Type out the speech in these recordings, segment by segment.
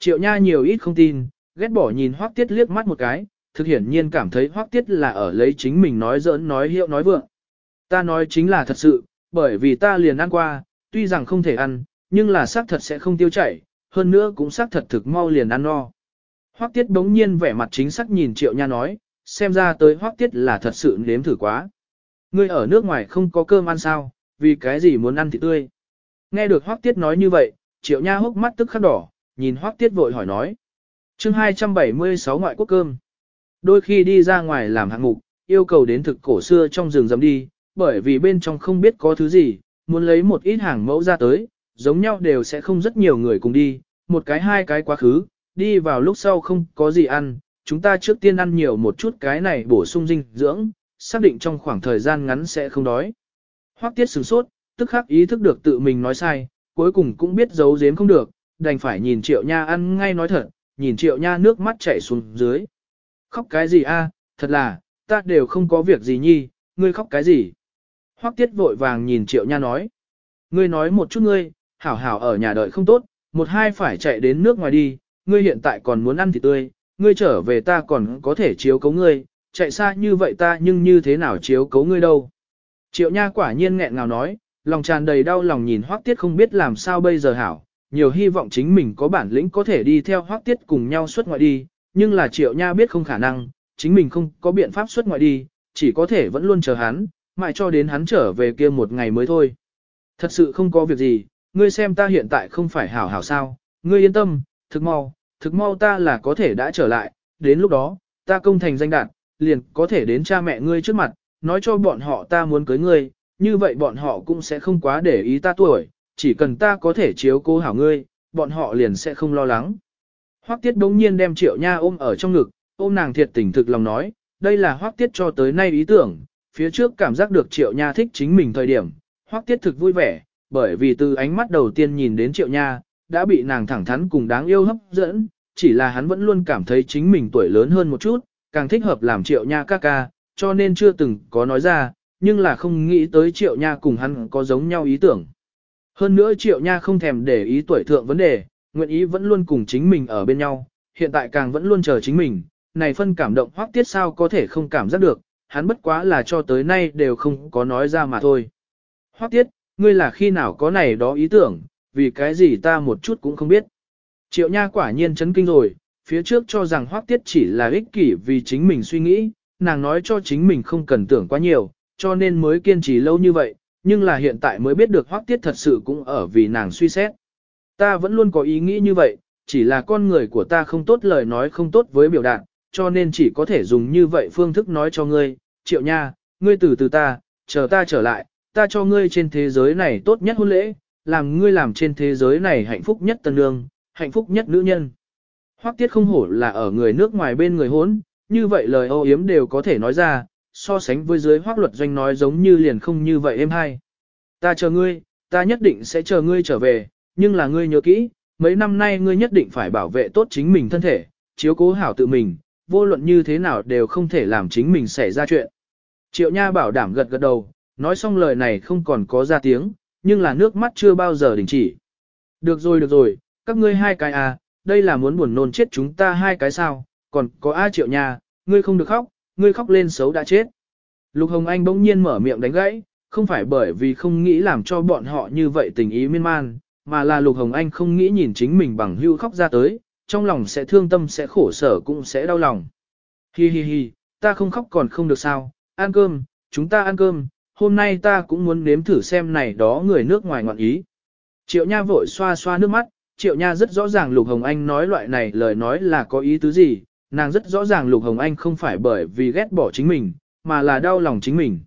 Triệu Nha nhiều ít không tin, ghét bỏ nhìn Hoắc Tiết liếc mắt một cái, thực hiển nhiên cảm thấy Hoắc Tiết là ở lấy chính mình nói giỡn nói hiệu nói vượng. Ta nói chính là thật sự, bởi vì ta liền ăn qua, tuy rằng không thể ăn, nhưng là xác thật sẽ không tiêu chảy, hơn nữa cũng xác thật thực mau liền ăn no. Hoắc Tiết bỗng nhiên vẻ mặt chính xác nhìn Triệu Nha nói, xem ra tới Hoắc Tiết là thật sự nếm thử quá. Ngươi ở nước ngoài không có cơm ăn sao, vì cái gì muốn ăn thịt tươi. Nghe được Hoắc Tiết nói như vậy, Triệu Nha hốc mắt tức khắc đỏ, nhìn Hoắc Tiết vội hỏi nói. chương 276 ngoại quốc cơm. Đôi khi đi ra ngoài làm hạng mục, yêu cầu đến thực cổ xưa trong rừng dầm đi, bởi vì bên trong không biết có thứ gì, muốn lấy một ít hàng mẫu ra tới, giống nhau đều sẽ không rất nhiều người cùng đi, một cái hai cái quá khứ, đi vào lúc sau không có gì ăn, chúng ta trước tiên ăn nhiều một chút cái này bổ sung dinh dưỡng, xác định trong khoảng thời gian ngắn sẽ không đói. Hoắc tiết sửng sốt, tức khắc ý thức được tự mình nói sai, cuối cùng cũng biết giấu giếm không được, đành phải nhìn triệu nha ăn ngay nói thật, nhìn triệu nha nước mắt chảy xuống dưới. Khóc cái gì a? À, thật là, ta đều không có việc gì nhi, ngươi khóc cái gì? Hoắc tiết vội vàng nhìn triệu nha nói. Ngươi nói một chút ngươi, hảo hảo ở nhà đợi không tốt, một hai phải chạy đến nước ngoài đi, ngươi hiện tại còn muốn ăn thịt tươi, ngươi trở về ta còn có thể chiếu cấu ngươi, chạy xa như vậy ta nhưng như thế nào chiếu cấu ngươi đâu. Triệu Nha quả nhiên nghẹn ngào nói, lòng tràn đầy đau lòng nhìn Hoắc Tiết không biết làm sao bây giờ hảo, nhiều hy vọng chính mình có bản lĩnh có thể đi theo Hoắc Tiết cùng nhau xuất ngoại đi, nhưng là Triệu Nha biết không khả năng, chính mình không có biện pháp xuất ngoại đi, chỉ có thể vẫn luôn chờ hắn, mãi cho đến hắn trở về kia một ngày mới thôi. Thật sự không có việc gì, ngươi xem ta hiện tại không phải hảo hảo sao, ngươi yên tâm, thực mau, thực mau ta là có thể đã trở lại, đến lúc đó, ta công thành danh đạt, liền có thể đến cha mẹ ngươi trước mặt, nói cho bọn họ ta muốn cưới ngươi, như vậy bọn họ cũng sẽ không quá để ý ta tuổi, chỉ cần ta có thể chiếu cố hảo ngươi, bọn họ liền sẽ không lo lắng. Hoắc Tiết đống nhiên đem Triệu Nha ôm ở trong ngực, ôm nàng thiệt tình thực lòng nói, đây là Hoắc Tiết cho tới nay ý tưởng, phía trước cảm giác được Triệu Nha thích chính mình thời điểm, Hoắc Tiết thực vui vẻ, bởi vì từ ánh mắt đầu tiên nhìn đến Triệu Nha, đã bị nàng thẳng thắn cùng đáng yêu hấp dẫn, chỉ là hắn vẫn luôn cảm thấy chính mình tuổi lớn hơn một chút, càng thích hợp làm Triệu Nha ca ca, cho nên chưa từng có nói ra, nhưng là không nghĩ tới Triệu Nha cùng hắn có giống nhau ý tưởng. Hơn nữa Triệu Nha không thèm để ý tuổi thượng vấn đề, nguyện ý vẫn luôn cùng chính mình ở bên nhau, hiện tại càng vẫn luôn chờ chính mình, này phân cảm động hoác tiết sao có thể không cảm giác được, hắn bất quá là cho tới nay đều không có nói ra mà thôi. Hoác tiết, ngươi là khi nào có này đó ý tưởng, vì cái gì ta một chút cũng không biết. Triệu Nha quả nhiên chấn kinh rồi, phía trước cho rằng hoác tiết chỉ là ích kỷ vì chính mình suy nghĩ, nàng nói cho chính mình không cần tưởng quá nhiều, cho nên mới kiên trì lâu như vậy, nhưng là hiện tại mới biết được hoác tiết thật sự cũng ở vì nàng suy xét. Ta vẫn luôn có ý nghĩ như vậy, chỉ là con người của ta không tốt lời nói không tốt với biểu đạt, cho nên chỉ có thể dùng như vậy phương thức nói cho ngươi, triệu nha, ngươi từ từ ta, chờ ta trở lại, ta cho ngươi trên thế giới này tốt nhất hôn lễ, làm ngươi làm trên thế giới này hạnh phúc nhất tân nương, hạnh phúc nhất nữ nhân. Hoắc tiết không hổ là ở người nước ngoài bên người hốn, như vậy lời ô yếm đều có thể nói ra, so sánh với dưới hoác luật doanh nói giống như liền không như vậy em hay. Ta chờ ngươi, ta nhất định sẽ chờ ngươi trở về, nhưng là ngươi nhớ kỹ, mấy năm nay ngươi nhất định phải bảo vệ tốt chính mình thân thể, chiếu cố hảo tự mình, vô luận như thế nào đều không thể làm chính mình xảy ra chuyện. Triệu Nha bảo đảm gật gật đầu, nói xong lời này không còn có ra tiếng, nhưng là nước mắt chưa bao giờ đình chỉ. Được rồi được rồi, các ngươi hai cái à, đây là muốn buồn nôn chết chúng ta hai cái sao, còn có A Triệu Nha, ngươi không được khóc, ngươi khóc lên xấu đã chết. Lục Hồng Anh bỗng nhiên mở miệng đánh gãy, không phải bởi vì không nghĩ làm cho bọn họ như vậy tình ý miên man, mà là Lục Hồng Anh không nghĩ nhìn chính mình bằng hưu khóc ra tới, trong lòng sẽ thương tâm sẽ khổ sở cũng sẽ đau lòng. Hi hi hi, ta không khóc còn không được sao, ăn cơm, chúng ta ăn cơm, hôm nay ta cũng muốn nếm thử xem này đó người nước ngoài ngoạn ý. Triệu Nha vội xoa xoa nước mắt, Triệu Nha rất rõ ràng Lục Hồng Anh nói loại này lời nói là có ý tứ gì, nàng rất rõ ràng Lục Hồng Anh không phải bởi vì ghét bỏ chính mình, mà là đau lòng chính mình.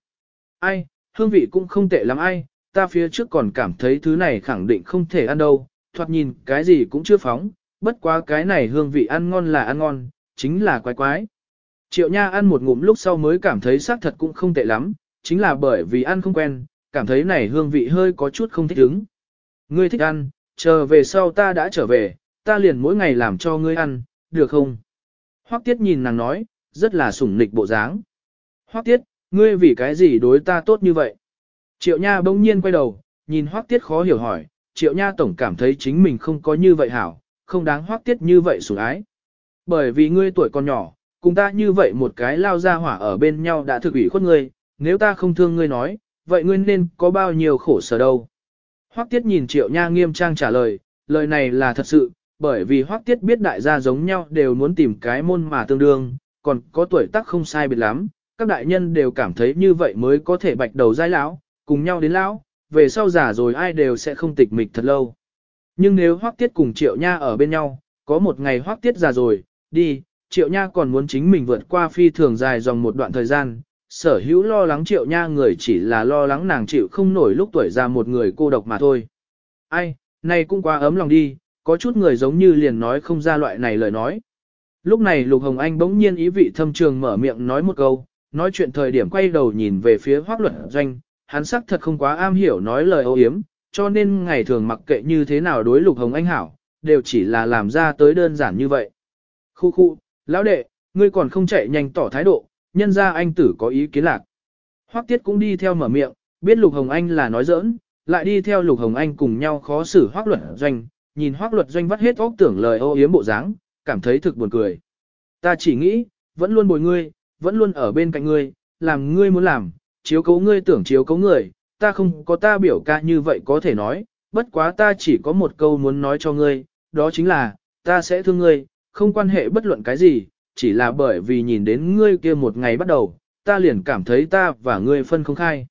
Ai, hương vị cũng không tệ lắm ai, ta phía trước còn cảm thấy thứ này khẳng định không thể ăn đâu, thoạt nhìn cái gì cũng chưa phóng, bất quá cái này hương vị ăn ngon là ăn ngon, chính là quái quái. Triệu Nha ăn một ngụm lúc sau mới cảm thấy xác thật cũng không tệ lắm, chính là bởi vì ăn không quen, cảm thấy này hương vị hơi có chút không thích ứng. Ngươi thích ăn, chờ về sau ta đã trở về, ta liền mỗi ngày làm cho ngươi ăn, được không? Hoắc Tiết nhìn nàng nói, rất là sủng nịch bộ dáng. Hoắc Tiết, ngươi vì cái gì đối ta tốt như vậy? Triệu Nha bỗng nhiên quay đầu, nhìn Hoắc Tiết khó hiểu hỏi, Triệu Nha tổng cảm thấy chính mình không có như vậy hảo, không đáng Hoắc tiết như vậy sủng ái. Bởi vì ngươi tuổi còn nhỏ, cùng ta như vậy một cái lao ra hỏa ở bên nhau đã thực ủy khuất ngươi, nếu ta không thương ngươi nói, vậy ngươi nên có bao nhiêu khổ sở đâu. Hoắc Tiết nhìn Triệu Nha nghiêm trang trả lời, lời này là thật sự, bởi vì Hoắc Tiết biết đại gia giống nhau đều muốn tìm cái môn mà tương đương, còn có tuổi tác không sai biệt lắm, các đại nhân đều cảm thấy như vậy mới có thể bạch đầu giai lão, cùng nhau đến lão, về sau già rồi ai đều sẽ không tịch mịch thật lâu. Nhưng nếu Hoắc Tiết cùng Triệu Nha ở bên nhau, có một ngày Hoắc Tiết già rồi, đi, Triệu Nha còn muốn chính mình vượt qua phi thường dài dòng một đoạn thời gian, sở hữu lo lắng Triệu Nha người chỉ là lo lắng nàng chịu không nổi lúc tuổi già một người cô độc mà thôi. Ai, này cũng quá ấm lòng đi, có chút người giống như liền nói không ra loại này lời nói. Lúc này Lục Hồng Anh bỗng nhiên ý vị thâm trường mở miệng nói một câu, nói chuyện thời điểm quay đầu nhìn về phía Hoắc Luật Doanh, hắn sắc thật không quá am hiểu nói lời ô hiếm, cho nên ngày thường mặc kệ như thế nào đối Lục Hồng Anh hảo, đều chỉ là làm ra tới đơn giản như vậy. Khu khu, lão đệ, ngươi còn không chạy nhanh tỏ thái độ, nhân ra anh tử có ý kiến lạc. Hoắc Tiết cũng đi theo mở miệng, biết Lục Hồng Anh là nói giỡn, lại đi theo Lục Hồng Anh cùng nhau khó xử Hoắc Luật Doanh, nhìn Hoắc Luật Doanh vắt hết óc tưởng lời ô yếm bộ dáng, cảm thấy thực buồn cười. Ta chỉ nghĩ, vẫn luôn bồi ngươi, vẫn luôn ở bên cạnh ngươi, làm ngươi muốn làm, chiếu cố ngươi tưởng chiếu cố người, ta không có ta biểu ca như vậy có thể nói, bất quá ta chỉ có một câu muốn nói cho ngươi, đó chính là, ta sẽ thương ngươi, không quan hệ bất luận cái gì, chỉ là bởi vì nhìn đến ngươi kia một ngày bắt đầu, ta liền cảm thấy ta và ngươi phân không khai.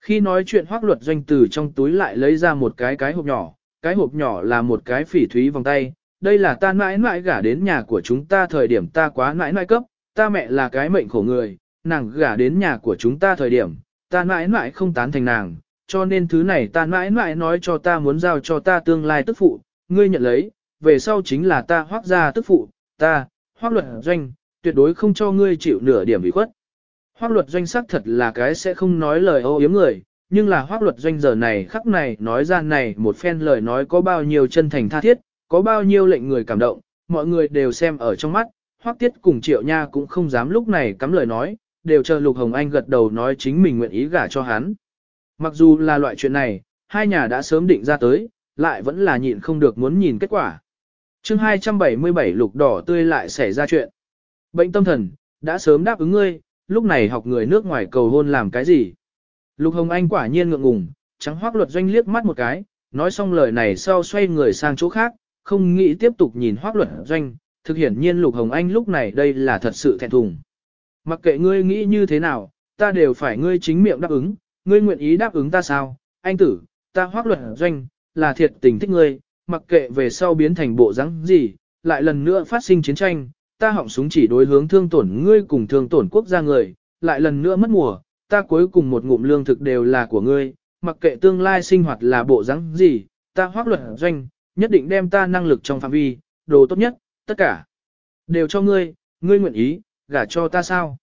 Khi nói chuyện hoác luật doanh từ trong túi lại lấy ra một cái cái hộp nhỏ, cái hộp nhỏ là một cái phỉ thúy vòng tay, đây là ta mãi mãi gả đến nhà của chúng ta thời điểm ta quá mãi mãi cấp, ta mẹ là cái mệnh khổ người, nàng gả đến nhà của chúng ta thời điểm, ta mãi mãi không tán thành nàng, cho nên thứ này ta mãi mãi nói cho ta muốn giao cho ta tương lai tức phụ, ngươi nhận lấy, về sau chính là ta hoác ra tức phụ, ta, hoác luật doanh, tuyệt đối không cho ngươi chịu nửa điểm bị khuất. Hoác luật doanh sắc thật là cái sẽ không nói lời ô yếm người, nhưng là hoác luật doanh giờ này khắc này nói ra này một phen lời nói có bao nhiêu chân thành tha thiết, có bao nhiêu lệnh người cảm động, mọi người đều xem ở trong mắt, hoác tiết cùng triệu nha cũng không dám lúc này cắm lời nói, đều chờ Lục Hồng Anh gật đầu nói chính mình nguyện ý gả cho hắn. Mặc dù là loại chuyện này, hai nhà đã sớm định ra tới, lại vẫn là nhịn không được muốn nhìn kết quả. chương 277 lục đỏ tươi lại xảy ra chuyện. Bệnh tâm thần, đã sớm đáp ứng ngươi, lúc này học người nước ngoài cầu hôn làm cái gì? Lục Hồng Anh quả nhiên ngượng ngùng, trắng hoác luật doanh liếc mắt một cái, nói xong lời này sau xoay người sang chỗ khác, không nghĩ tiếp tục nhìn hoác luật doanh, thực hiển nhiên Lục Hồng Anh lúc này đây là thật sự thẹn thùng. Mặc kệ ngươi nghĩ như thế nào, ta đều phải ngươi chính miệng đáp ứng, ngươi nguyện ý đáp ứng ta sao, anh tử, ta hoác luật doanh, là thiệt tình thích ngươi, mặc kệ về sau biến thành bộ rắn gì, lại lần nữa phát sinh chiến tranh, ta họng súng chỉ đối hướng thương tổn ngươi cùng thương tổn quốc gia người, lại lần nữa mất mùa, ta cuối cùng một ngụm lương thực đều là của ngươi, mặc kệ tương lai sinh hoạt là bộ rắn gì, ta hoác luật doanh, nhất định đem ta năng lực trong phạm vi, đồ tốt nhất, tất cả, đều cho ngươi, ngươi nguyện ý, gả cho ta sao?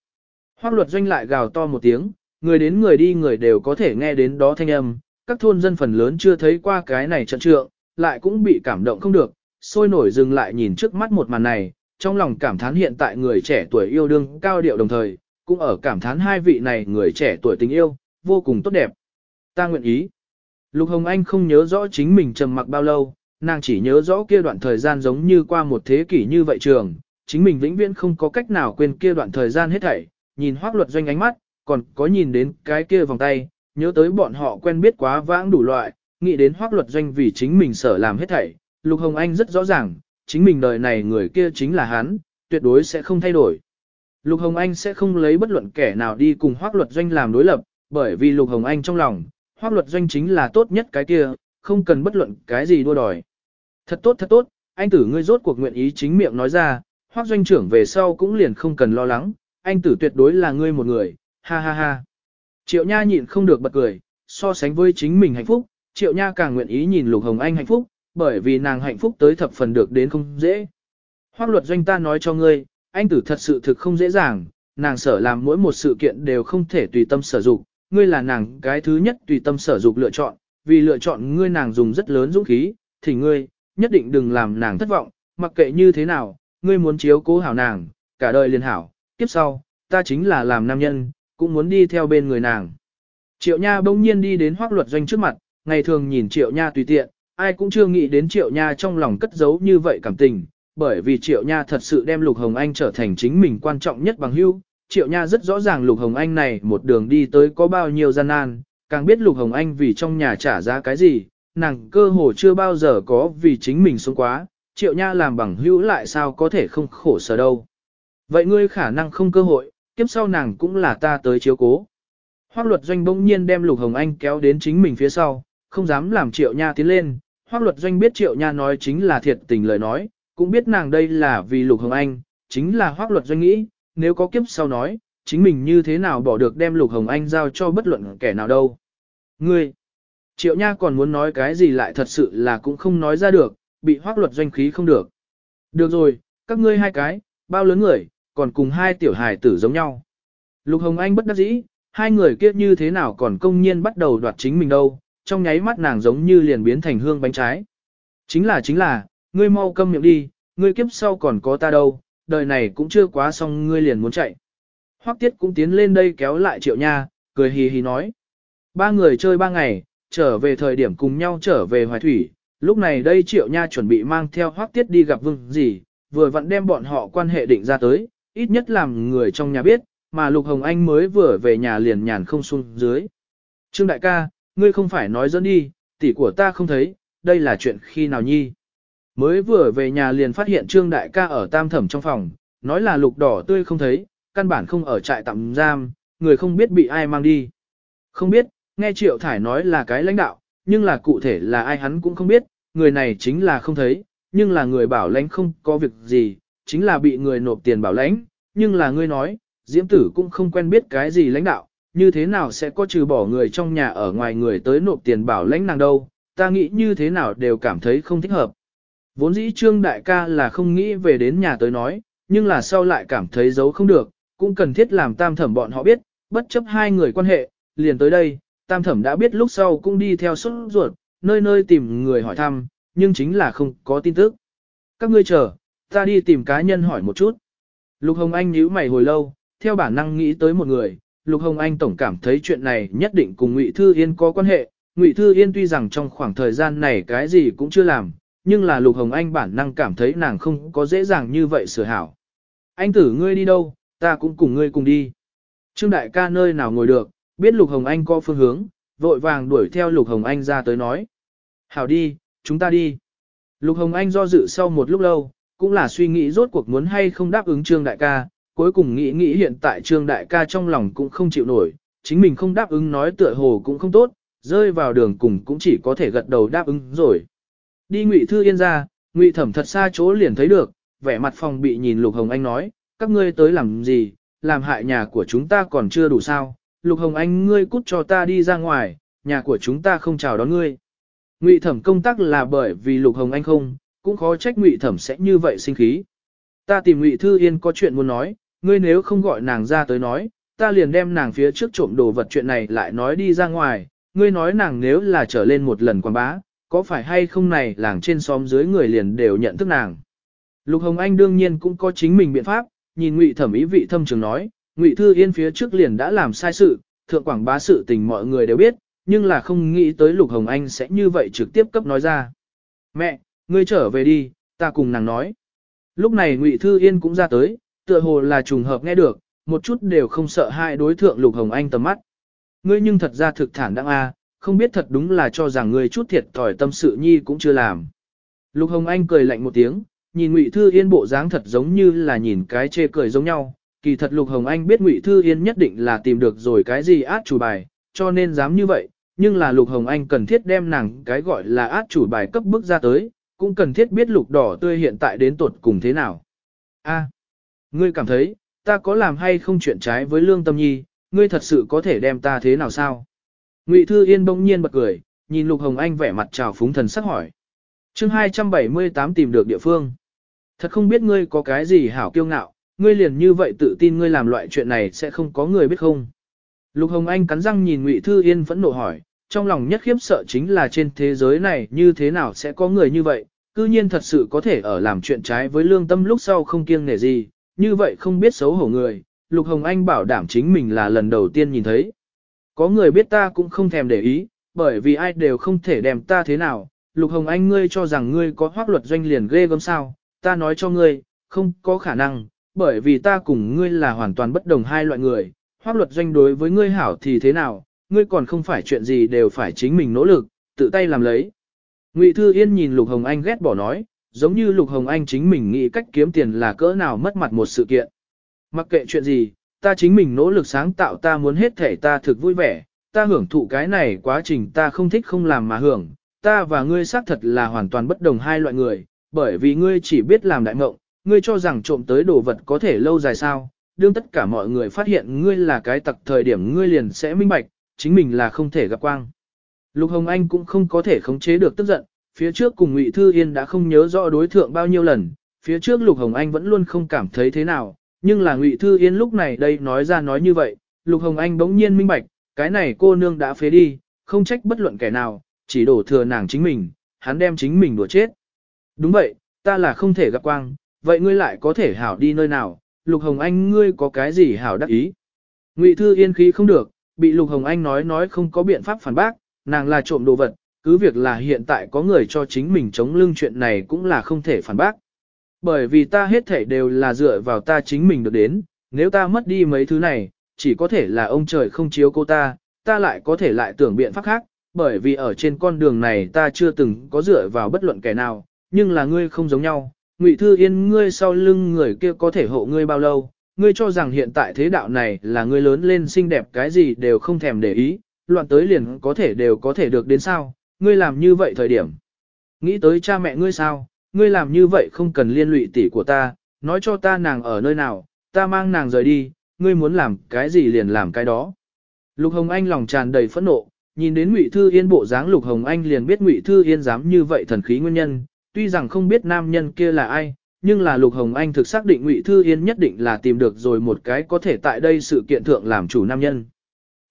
Hoác luật doanh lại gào to một tiếng, người đến người đi người đều có thể nghe đến đó thanh âm, các thôn dân phần lớn chưa thấy qua cái này trận trượng, lại cũng bị cảm động không được, sôi nổi dừng lại nhìn trước mắt một màn này, trong lòng cảm thán hiện tại người trẻ tuổi yêu đương cao điệu đồng thời, cũng ở cảm thán hai vị này người trẻ tuổi tình yêu, vô cùng tốt đẹp. Ta nguyện ý. Lục Hồng Anh không nhớ rõ chính mình trầm mặc bao lâu, nàng chỉ nhớ rõ kia đoạn thời gian giống như qua một thế kỷ như vậy trường, chính mình vĩnh viễn không có cách nào quên kia đoạn thời gian hết thảy, nhìn hoác luật doanh ánh mắt, còn có nhìn đến cái kia vòng tay, nhớ tới bọn họ quen biết quá vãng đủ loại, nghĩ đến hoác luật doanh vì chính mình sở làm hết thảy, Lục Hồng Anh rất rõ ràng, chính mình đời này người kia chính là hắn, tuyệt đối sẽ không thay đổi. Lục Hồng Anh sẽ không lấy bất luận kẻ nào đi cùng hoác luật doanh làm đối lập, bởi vì Lục Hồng Anh trong lòng, hoác luật doanh chính là tốt nhất cái kia, không cần bất luận cái gì đua đòi. Thật tốt thật tốt, anh tử ngươi rốt cuộc nguyện ý chính miệng nói ra, hoác doanh trưởng về sau cũng liền không cần lo lắng, anh tử tuyệt đối là ngươi một người, ha ha ha. Triệu Nha nhịn không được bật cười, so sánh với chính mình hạnh phúc, Triệu Nha càng nguyện ý nhìn Lục Hồng Anh hạnh phúc, bởi vì nàng hạnh phúc tới thập phần được đến không dễ. Hoác luật doanh ta nói cho ngươi, anh tử thật sự thực không dễ dàng, nàng sở làm mỗi một sự kiện đều không thể tùy tâm sở dụng, ngươi là nàng cái thứ nhất tùy tâm sở dụng lựa chọn, vì lựa chọn ngươi nàng dùng rất lớn dũng khí, thì ngươi, nhất định đừng làm nàng thất vọng, mặc kệ như thế nào, ngươi muốn chiếu cố hảo nàng, cả đời liền hảo, kiếp sau, ta chính là làm nam nhân, cũng muốn đi theo bên người nàng. Triệu Nha bỗng nhiên đi đến hoác luật doanh trước mặt, ngày thường nhìn Triệu Nha tùy tiện, ai cũng chưa nghĩ đến triệu nha trong lòng cất giấu như vậy cảm tình, bởi vì triệu nha thật sự đem Lục Hồng Anh trở thành chính mình quan trọng nhất bằng hữu. Triệu nha rất rõ ràng Lục Hồng Anh này một đường đi tới có bao nhiêu gian nan, càng biết Lục Hồng Anh vì trong nhà trả giá cái gì, nàng cơ hồ chưa bao giờ có vì chính mình sống quá, triệu nha làm bằng hữu lại sao có thể không khổ sở đâu. Vậy ngươi khả năng không cơ hội, kiếp sau nàng cũng là ta tới chiếu cố. Hoác luật doanh bỗng nhiên đem Lục Hồng Anh kéo đến chính mình phía sau, không dám làm triệu nha tiến lên. Hoác luật doanh biết triệu nha nói chính là thiệt tình lời nói, cũng biết nàng đây là vì Lục Hồng Anh, chính là hoác luật doanh nghĩ, nếu có kiếp sau nói, chính mình như thế nào bỏ được đem Lục Hồng Anh giao cho bất luận kẻ nào đâu. Ngươi, triệu nha còn muốn nói cái gì lại thật sự là cũng không nói ra được, bị hoác luật doanh khí không được. Được rồi, các ngươi hai cái, bao lớn người, còn cùng hai tiểu hài tử giống nhau. Lục Hồng Anh bất đắc dĩ, hai người kia như thế nào còn công nhiên bắt đầu đoạt chính mình đâu, trong nháy mắt nàng giống như liền biến thành hương bánh trái. Chính là chính là, ngươi mau câm miệng đi, ngươi kiếp sau còn có ta đâu, đời này cũng chưa quá xong ngươi liền muốn chạy. Hoắc Tiết cũng tiến lên đây kéo lại Triệu Nha, cười hì hì nói. Ba người chơi ba ngày, trở về thời điểm cùng nhau trở về Hoài Thủy, lúc này đây Triệu Nha chuẩn bị mang theo Hoắc Tiết đi gặp Vương gì, vừa vặn đem bọn họ quan hệ định ra tới, ít nhất làm người trong nhà biết, mà Lục Hồng Anh mới vừa về nhà liền nhàn không xuống dưới. Trương đại ca, ngươi không phải nói dẫn đi, tỷ của ta không thấy, đây là chuyện khi nào nhi. Mới vừa về nhà liền phát hiện Trương đại ca ở tam thẩm trong phòng, nói là lục đỏ tươi không thấy, căn bản không ở trại tạm giam, người không biết bị ai mang đi. Không biết, nghe Triệu Thải nói là cái lãnh đạo, nhưng là cụ thể là ai hắn cũng không biết, người này chính là không thấy, nhưng là người bảo lãnh không có việc gì, chính là bị người nộp tiền bảo lãnh, nhưng là ngươi nói, Diễm tử cũng không quen biết cái gì lãnh đạo, như thế nào sẽ có trừ bỏ người trong nhà ở ngoài người tới nộp tiền bảo lãnh nàng đâu, ta nghĩ như thế nào đều cảm thấy không thích hợp. Vốn dĩ trương đại ca là không nghĩ về đến nhà tới nói, nhưng là sau lại cảm thấy giấu không được, cũng cần thiết làm tam thẩm bọn họ biết, bất chấp hai người quan hệ, liền tới đây, tam thẩm đã biết lúc sau cũng đi theo suốt ruột, nơi nơi tìm người hỏi thăm, nhưng chính là không có tin tức. Các ngươi chờ, ta đi tìm cá nhân hỏi một chút. Lục Hồng Anh nhíu mày hồi lâu, theo bản năng nghĩ tới một người, Lục Hồng Anh tổng cảm thấy chuyện này nhất định cùng Ngụy Thư Yên có quan hệ. Ngụy Thư Yên tuy rằng trong khoảng thời gian này cái gì cũng chưa làm, nhưng là Lục Hồng Anh bản năng cảm thấy nàng không có dễ dàng như vậy sửa hảo. Anh tử ngươi đi đâu, ta cũng cùng ngươi cùng đi. Trương đại ca nơi nào ngồi được, biết Lục Hồng Anh có phương hướng, vội vàng đuổi theo Lục Hồng Anh ra tới nói. Hảo đi, chúng ta đi. Lục Hồng Anh do dự sau một lúc lâu, cũng là suy nghĩ rốt cuộc muốn hay không đáp ứng Trương đại ca, cuối cùng nghĩ nghĩ hiện tại Trương đại ca trong lòng cũng không chịu nổi, chính mình không đáp ứng nói tựa hồ cũng không tốt, rơi vào đường cùng cũng chỉ có thể gật đầu đáp ứng rồi. Đi Ngụy Thư Yên ra, Ngụy Thẩm thật xa chỗ liền thấy được, vẻ mặt phòng bị nhìn Lục Hồng Anh nói, các ngươi tới làm gì, làm hại nhà của chúng ta còn chưa đủ sao, Lục Hồng Anh ngươi cút cho ta đi ra ngoài, nhà của chúng ta không chào đón ngươi. Ngụy Thẩm công tác là bởi vì Lục Hồng Anh không, cũng khó trách Ngụy Thẩm sẽ như vậy sinh khí. Ta tìm Ngụy Thư Yên có chuyện muốn nói, ngươi nếu không gọi nàng ra tới nói, ta liền đem nàng phía trước trộm đồ vật chuyện này lại nói đi ra ngoài, ngươi nói nàng nếu là trở lên một lần quảng bá, có phải hay không này làng trên xóm dưới người liền đều nhận thức nàng. Lục Hồng Anh đương nhiên cũng có chính mình biện pháp, nhìn Ngụy Thẩm ý vị thâm trường nói, Ngụy Thư Yên phía trước liền đã làm sai sự, thượng quảng bá sự tình mọi người đều biết, nhưng là không nghĩ tới Lục Hồng Anh sẽ như vậy trực tiếp cấp nói ra. Mẹ, ngươi trở về đi, ta cùng nàng nói. Lúc này Ngụy Thư Yên cũng ra tới, tựa hồ là trùng hợp nghe được, một chút đều không sợ hai đối thượng Lục Hồng Anh tầm mắt. Ngươi nhưng thật ra thực thản đăng a, không biết thật đúng là cho rằng ngươi chút thiệt thòi tâm sự nhi cũng chưa làm. Lục Hồng Anh cười lạnh một tiếng, nhìn Ngụy Thư Yên bộ dáng thật giống như là nhìn cái chê cười giống nhau. Kỳ thật Lục Hồng Anh biết Ngụy Thư Yên nhất định là tìm được rồi cái gì át chủ bài, cho nên dám như vậy. Nhưng là Lục Hồng Anh cần thiết đem nàng cái gọi là át chủ bài cấp bước ra tới, cũng cần thiết biết Lục Đỏ Tươi hiện tại đến tuột cùng thế nào. A, ngươi cảm thấy, ta có làm hay không chuyện trái với lương tâm nhi, ngươi thật sự có thể đem ta thế nào sao? Ngụy Thư Yên bỗng nhiên bật cười, nhìn Lục Hồng Anh vẻ mặt trào phúng thần sắc hỏi. chương 278 tìm được địa phương. Thật không biết ngươi có cái gì hảo kiêu ngạo, ngươi liền như vậy tự tin ngươi làm loại chuyện này sẽ không có người biết không. Lục Hồng Anh cắn răng nhìn Ngụy Thư Yên phẫn nộ hỏi, trong lòng nhất khiếp sợ chính là trên thế giới này như thế nào sẽ có người như vậy, cư nhiên thật sự có thể ở làm chuyện trái với lương tâm lúc sau không kiêng nể gì, như vậy không biết xấu hổ người, Lục Hồng Anh bảo đảm chính mình là lần đầu tiên nhìn thấy. Có người biết ta cũng không thèm để ý, bởi vì ai đều không thể đem ta thế nào, Lục Hồng Anh ngươi cho rằng ngươi có hoác luật doanh liền ghê gớm sao, ta nói cho ngươi, không có khả năng, bởi vì ta cùng ngươi là hoàn toàn bất đồng hai loại người, hoác luật doanh đối với ngươi hảo thì thế nào, ngươi còn không phải chuyện gì đều phải chính mình nỗ lực, tự tay làm lấy. Ngụy Thư Yên nhìn Lục Hồng Anh ghét bỏ nói, giống như Lục Hồng Anh chính mình nghĩ cách kiếm tiền là cỡ nào mất mặt một sự kiện. Mặc kệ chuyện gì, ta chính mình nỗ lực sáng tạo ta muốn hết thể ta thực vui vẻ, ta hưởng thụ cái này quá trình ta không thích không làm mà hưởng, ta và ngươi xác thật là hoàn toàn bất đồng hai loại người, bởi vì ngươi chỉ biết làm đại mộng, ngươi cho rằng trộm tới đồ vật có thể lâu dài sao, đương tất cả mọi người phát hiện ngươi là cái tặc thời điểm ngươi liền sẽ minh bạch, chính mình là không thể gặp quang. Lục Hồng Anh cũng không có thể khống chế được tức giận, phía trước cùng Ngụy Thư Yên đã không nhớ rõ đối thượng bao nhiêu lần, phía trước Lục Hồng Anh vẫn luôn không cảm thấy thế nào, nhưng là Ngụy Thư Yên lúc này đây nói ra nói như vậy, Lục Hồng Anh bỗng nhiên minh bạch, cái này cô nương đã phế đi, không trách bất luận kẻ nào, chỉ đổ thừa nàng chính mình, hắn đem chính mình đùa chết. Đúng vậy, ta là không thể gặp quang, vậy ngươi lại có thể hảo đi nơi nào, Lục Hồng Anh ngươi có cái gì hảo đắc ý. Ngụy Thư Yên khí không được, bị Lục Hồng Anh nói nói không có biện pháp phản bác, nàng là trộm đồ vật, cứ việc là hiện tại có người cho chính mình chống lưng chuyện này cũng là không thể phản bác. Bởi vì ta hết thể đều là dựa vào ta chính mình được đến, nếu ta mất đi mấy thứ này, chỉ có thể là ông trời không chiếu cô ta, ta lại có thể lại tưởng biện pháp khác, bởi vì ở trên con đường này ta chưa từng có dựa vào bất luận kẻ nào, nhưng là ngươi không giống nhau, Ngụy Thư Yên ngươi sau lưng người kia có thể hộ ngươi bao lâu, ngươi cho rằng hiện tại thế đạo này là ngươi lớn lên xinh đẹp cái gì đều không thèm để ý, loạn tới liền có thể đều có thể được đến sao, ngươi làm như vậy thời điểm. Nghĩ tới cha mẹ ngươi sao, ngươi làm như vậy không cần liên lụy tỷ của ta, nói cho ta nàng ở nơi nào, ta mang nàng rời đi, ngươi muốn làm cái gì liền làm cái đó. Lục Hồng Anh lòng tràn đầy phẫn nộ, nhìn đến Ngụy Thư Yên bộ dáng Lục Hồng Anh liền biết Ngụy Thư Yên dám như vậy thần khí nguyên nhân, tuy rằng không biết nam nhân kia là ai, nhưng là Lục Hồng Anh thực xác định Ngụy Thư Yên nhất định là tìm được rồi một cái có thể tại đây sự kiện thượng làm chủ nam nhân.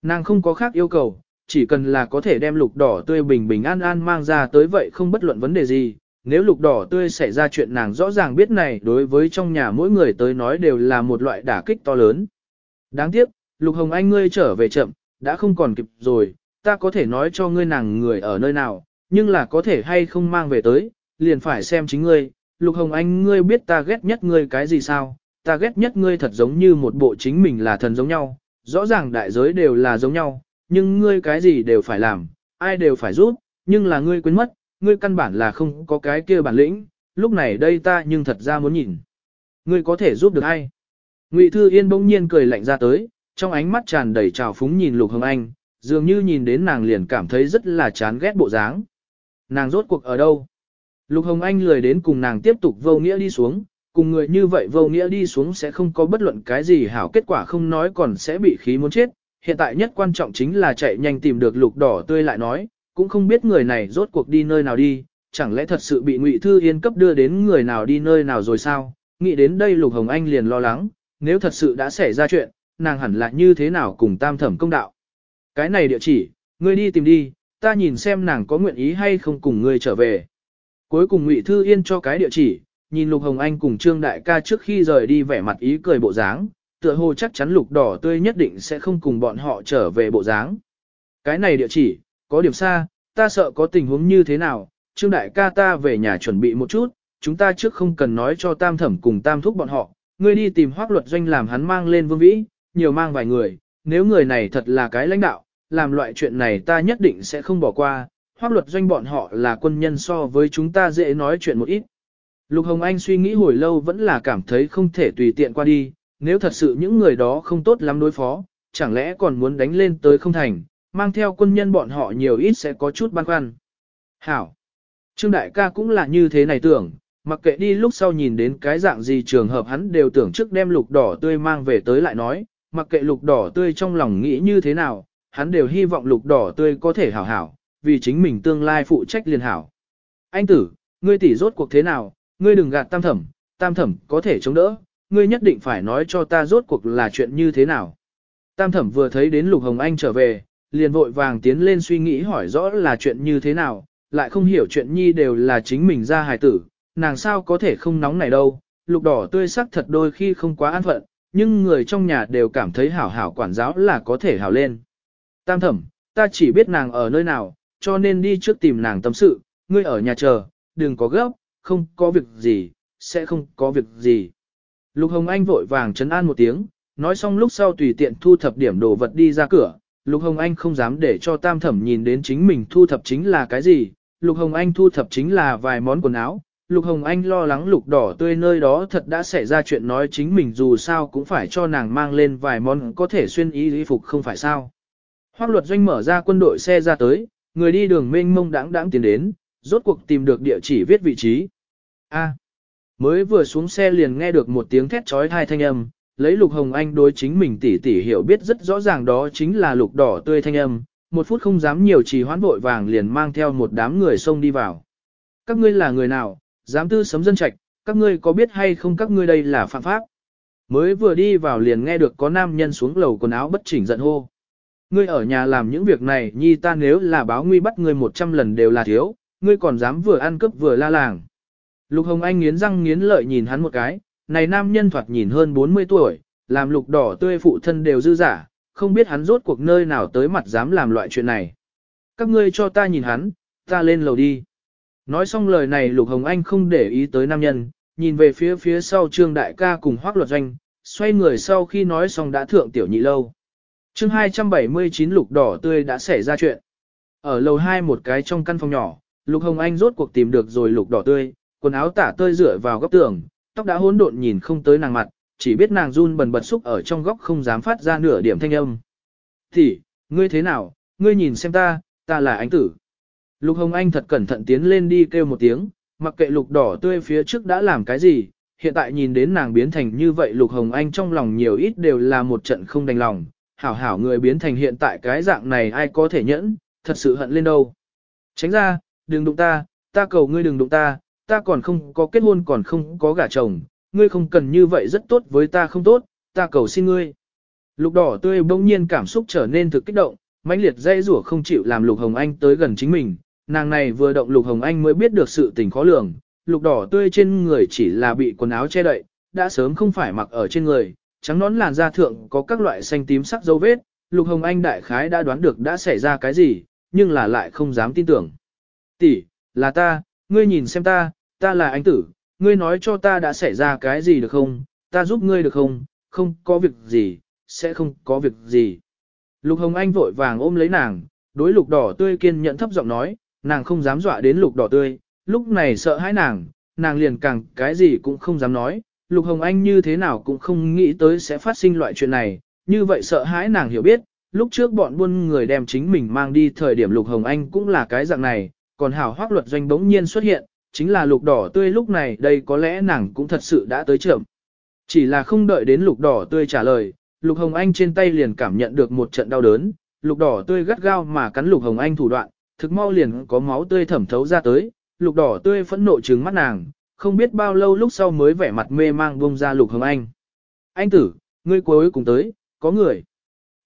Nàng không có khác yêu cầu, chỉ cần là có thể đem lục đỏ tươi bình bình an an mang ra tới vậy không bất luận vấn đề gì. Nếu lục đỏ tươi xảy ra chuyện nàng rõ ràng biết này đối với trong nhà mỗi người tới nói đều là một loại đả kích to lớn. Đáng tiếc, lục hồng anh ngươi trở về chậm, đã không còn kịp rồi, ta có thể nói cho ngươi nàng người ở nơi nào, nhưng là có thể hay không mang về tới, liền phải xem chính ngươi. Lục hồng anh ngươi biết ta ghét nhất ngươi cái gì sao, ta ghét nhất ngươi thật giống như một bộ chính mình là thần giống nhau, rõ ràng đại giới đều là giống nhau, nhưng ngươi cái gì đều phải làm, ai đều phải giúp, nhưng là ngươi quên mất, ngươi căn bản là không có cái kia bản lĩnh, lúc này đây ta nhưng thật ra muốn nhìn. Ngươi có thể giúp được ai? Ngụy Thư Yên bỗng nhiên cười lạnh ra tới, trong ánh mắt tràn đầy trào phúng nhìn Lục Hồng Anh, dường như nhìn đến nàng liền cảm thấy rất là chán ghét bộ dáng. Nàng rốt cuộc ở đâu? Lục Hồng Anh lười đến cùng nàng tiếp tục vô nghĩa đi xuống, cùng người như vậy vô nghĩa đi xuống sẽ không có bất luận cái gì hảo kết quả không nói còn sẽ bị khí muốn chết, hiện tại nhất quan trọng chính là chạy nhanh tìm được lục đỏ tươi lại nói, cũng không biết người này rốt cuộc đi nơi nào đi, chẳng lẽ thật sự bị Ngụy Thư Yên cấp đưa đến người nào đi nơi nào rồi sao? Nghĩ đến đây Lục Hồng Anh liền lo lắng, nếu thật sự đã xảy ra chuyện, nàng hẳn là như thế nào cùng tam thẩm công đạo. Cái này địa chỉ, ngươi đi tìm đi, ta nhìn xem nàng có nguyện ý hay không cùng ngươi trở về. Cuối cùng Ngụy Thư Yên cho cái địa chỉ, nhìn Lục Hồng Anh cùng Trương Đại ca trước khi rời đi vẻ mặt ý cười bộ dáng, tựa hồ chắc chắn lục đỏ tươi nhất định sẽ không cùng bọn họ trở về bộ dáng. Cái này địa chỉ, có điểm xa, ta sợ có tình huống như thế nào, Trương đại ca ta về nhà chuẩn bị một chút, chúng ta trước không cần nói cho tam thẩm cùng tam thúc bọn họ, ngươi đi tìm hoác luật doanh làm hắn mang lên vương vĩ, nhiều mang vài người, nếu người này thật là cái lãnh đạo, làm loại chuyện này ta nhất định sẽ không bỏ qua, hoác luật doanh bọn họ là quân nhân so với chúng ta dễ nói chuyện một ít. Lục Hồng Anh suy nghĩ hồi lâu vẫn là cảm thấy không thể tùy tiện qua đi, nếu thật sự những người đó không tốt lắm đối phó, chẳng lẽ còn muốn đánh lên tới không thành, mang theo quân nhân bọn họ nhiều ít sẽ có chút băn khoăn. Hảo! Trương Đại ca cũng là như thế này tưởng, mặc kệ đi lúc sau nhìn đến cái dạng gì trường hợp hắn đều tưởng trước đem lục đỏ tươi mang về tới lại nói, mặc kệ lục đỏ tươi trong lòng nghĩ như thế nào, hắn đều hy vọng lục đỏ tươi có thể hảo hảo, vì chính mình tương lai phụ trách liền hảo. Anh tử, ngươi tỷ rốt cuộc thế nào, ngươi đừng gạt tam thẩm, tam thẩm có thể chống đỡ, ngươi nhất định phải nói cho ta rốt cuộc là chuyện như thế nào. Tam thẩm vừa thấy đến Lục Hồng Anh trở về, liền vội vàng tiến lên suy nghĩ hỏi rõ là chuyện như thế nào, lại không hiểu chuyện nhi đều là chính mình ra hài tử, nàng sao có thể không nóng này đâu, lục đỏ tươi sắc thật đôi khi không quá an phận, nhưng người trong nhà đều cảm thấy hảo hảo quản giáo là có thể hảo lên. Tam thẩm, ta chỉ biết nàng ở nơi nào, cho nên đi trước tìm nàng tâm sự, ngươi ở nhà chờ, đừng có gấp, không có việc gì, sẽ không có việc gì. Lục Hồng Anh vội vàng chấn an một tiếng, nói xong lúc sau tùy tiện thu thập điểm đồ vật đi ra cửa. Lục Hồng Anh không dám để cho tam thẩm nhìn đến chính mình thu thập chính là cái gì. Lục Hồng Anh thu thập chính là vài món quần áo. Lục Hồng Anh lo lắng lục đỏ tươi nơi đó thật đã xảy ra chuyện nói chính mình dù sao cũng phải cho nàng mang lên vài món có thể xuyên y y phục không phải sao. Hoác luật doanh mở ra quân đội xe ra tới, người đi đường mênh mông đãng đãng tiến đến, rốt cuộc tìm được địa chỉ viết vị trí. A. mới vừa xuống xe liền nghe được một tiếng thét trói thai thanh âm, lấy lục hồng anh đối chính mình tỉ tỉ hiểu biết rất rõ ràng đó chính là lục đỏ tươi thanh âm, một phút không dám nhiều trì hoãn vội vàng liền mang theo một đám người xông đi vào. Các ngươi là người nào, dám tư sấm dân trạch, các ngươi có biết hay không các ngươi đây là phạm pháp. Mới vừa đi vào liền nghe được có nam nhân xuống lầu quần áo bất chỉnh giận hô. Ngươi ở nhà làm những việc này nhi ta nếu là báo nguy bắt ngươi một trăm lần đều là thiếu, ngươi còn dám vừa ăn cướp vừa la làng. Lục Hồng Anh nghiến răng nghiến lợi nhìn hắn một cái, này nam nhân thoạt nhìn hơn 40 tuổi, làm lục đỏ tươi phụ thân đều dư giả, không biết hắn rốt cuộc nơi nào tới mặt dám làm loại chuyện này. Các ngươi cho ta nhìn hắn, ta lên lầu đi. Nói xong lời này Lục Hồng Anh không để ý tới nam nhân, nhìn về phía phía sau trương đại ca cùng hoác luật doanh, xoay người sau khi nói xong đã thượng tiểu nhị lâu. chương 279 lục đỏ tươi đã xảy ra chuyện. Ở lầu 2 một cái trong căn phòng nhỏ, Lục Hồng Anh rốt cuộc tìm được rồi lục đỏ tươi, quần áo tả tơi rửa vào góc tường, tóc đã hỗn độn nhìn không tới nàng mặt, chỉ biết nàng run bần bật xúc ở trong góc không dám phát ra nửa điểm thanh âm. Thì, ngươi thế nào, ngươi nhìn xem ta, ta là anh tử. Lục Hồng Anh thật cẩn thận tiến lên đi kêu một tiếng, mặc kệ lục đỏ tươi phía trước đã làm cái gì, hiện tại nhìn đến nàng biến thành như vậy Lục Hồng Anh trong lòng nhiều ít đều là một trận không đành lòng, hảo hảo người biến thành hiện tại cái dạng này ai có thể nhẫn, thật sự hận lên đâu. Tránh ra, đừng đụng ta, ta cầu ngươi đừng đụng ta, ta còn không có kết hôn còn không có gả chồng, ngươi không cần như vậy rất tốt với ta không tốt, ta cầu xin ngươi. Lục đỏ tươi bỗng nhiên cảm xúc trở nên thực kích động, mãnh liệt dây rủa không chịu làm Lục Hồng Anh tới gần chính mình, nàng này vừa động Lục Hồng Anh mới biết được sự tình khó lường, lục đỏ tươi trên người chỉ là bị quần áo che đậy, đã sớm không phải mặc ở trên người, trắng nón làn da thượng có các loại xanh tím sắc dấu vết, Lục Hồng Anh đại khái đã đoán được đã xảy ra cái gì, nhưng là lại không dám tin tưởng. Tỷ, là ta, ngươi nhìn xem ta, ta là anh tử, ngươi nói cho ta đã xảy ra cái gì được không, ta giúp ngươi được không, không có việc gì, sẽ không có việc gì. Lục Hồng Anh vội vàng ôm lấy nàng, đối lục đỏ tươi kiên nhẫn thấp giọng nói, nàng không dám dọa đến lục đỏ tươi, lúc này sợ hãi nàng, nàng liền càng cái gì cũng không dám nói, lục Hồng Anh như thế nào cũng không nghĩ tới sẽ phát sinh loại chuyện này, như vậy sợ hãi nàng hiểu biết, lúc trước bọn buôn người đem chính mình mang đi thời điểm lục Hồng Anh cũng là cái dạng này, còn hảo hoác luật doanh bỗng nhiên xuất hiện, chính là lục đỏ tươi lúc này đây có lẽ nàng cũng thật sự đã tới trưởng. Chỉ là không đợi đến lục đỏ tươi trả lời, lục hồng anh trên tay liền cảm nhận được một trận đau đớn, lục đỏ tươi gắt gao mà cắn lục hồng anh thủ đoạn, thực mau liền có máu tươi thẩm thấu ra tới, lục đỏ tươi phẫn nộ trừng mắt nàng, không biết bao lâu lúc sau mới vẻ mặt mê mang buông ra lục hồng anh. Anh tử, ngươi cuối cùng tới, có người.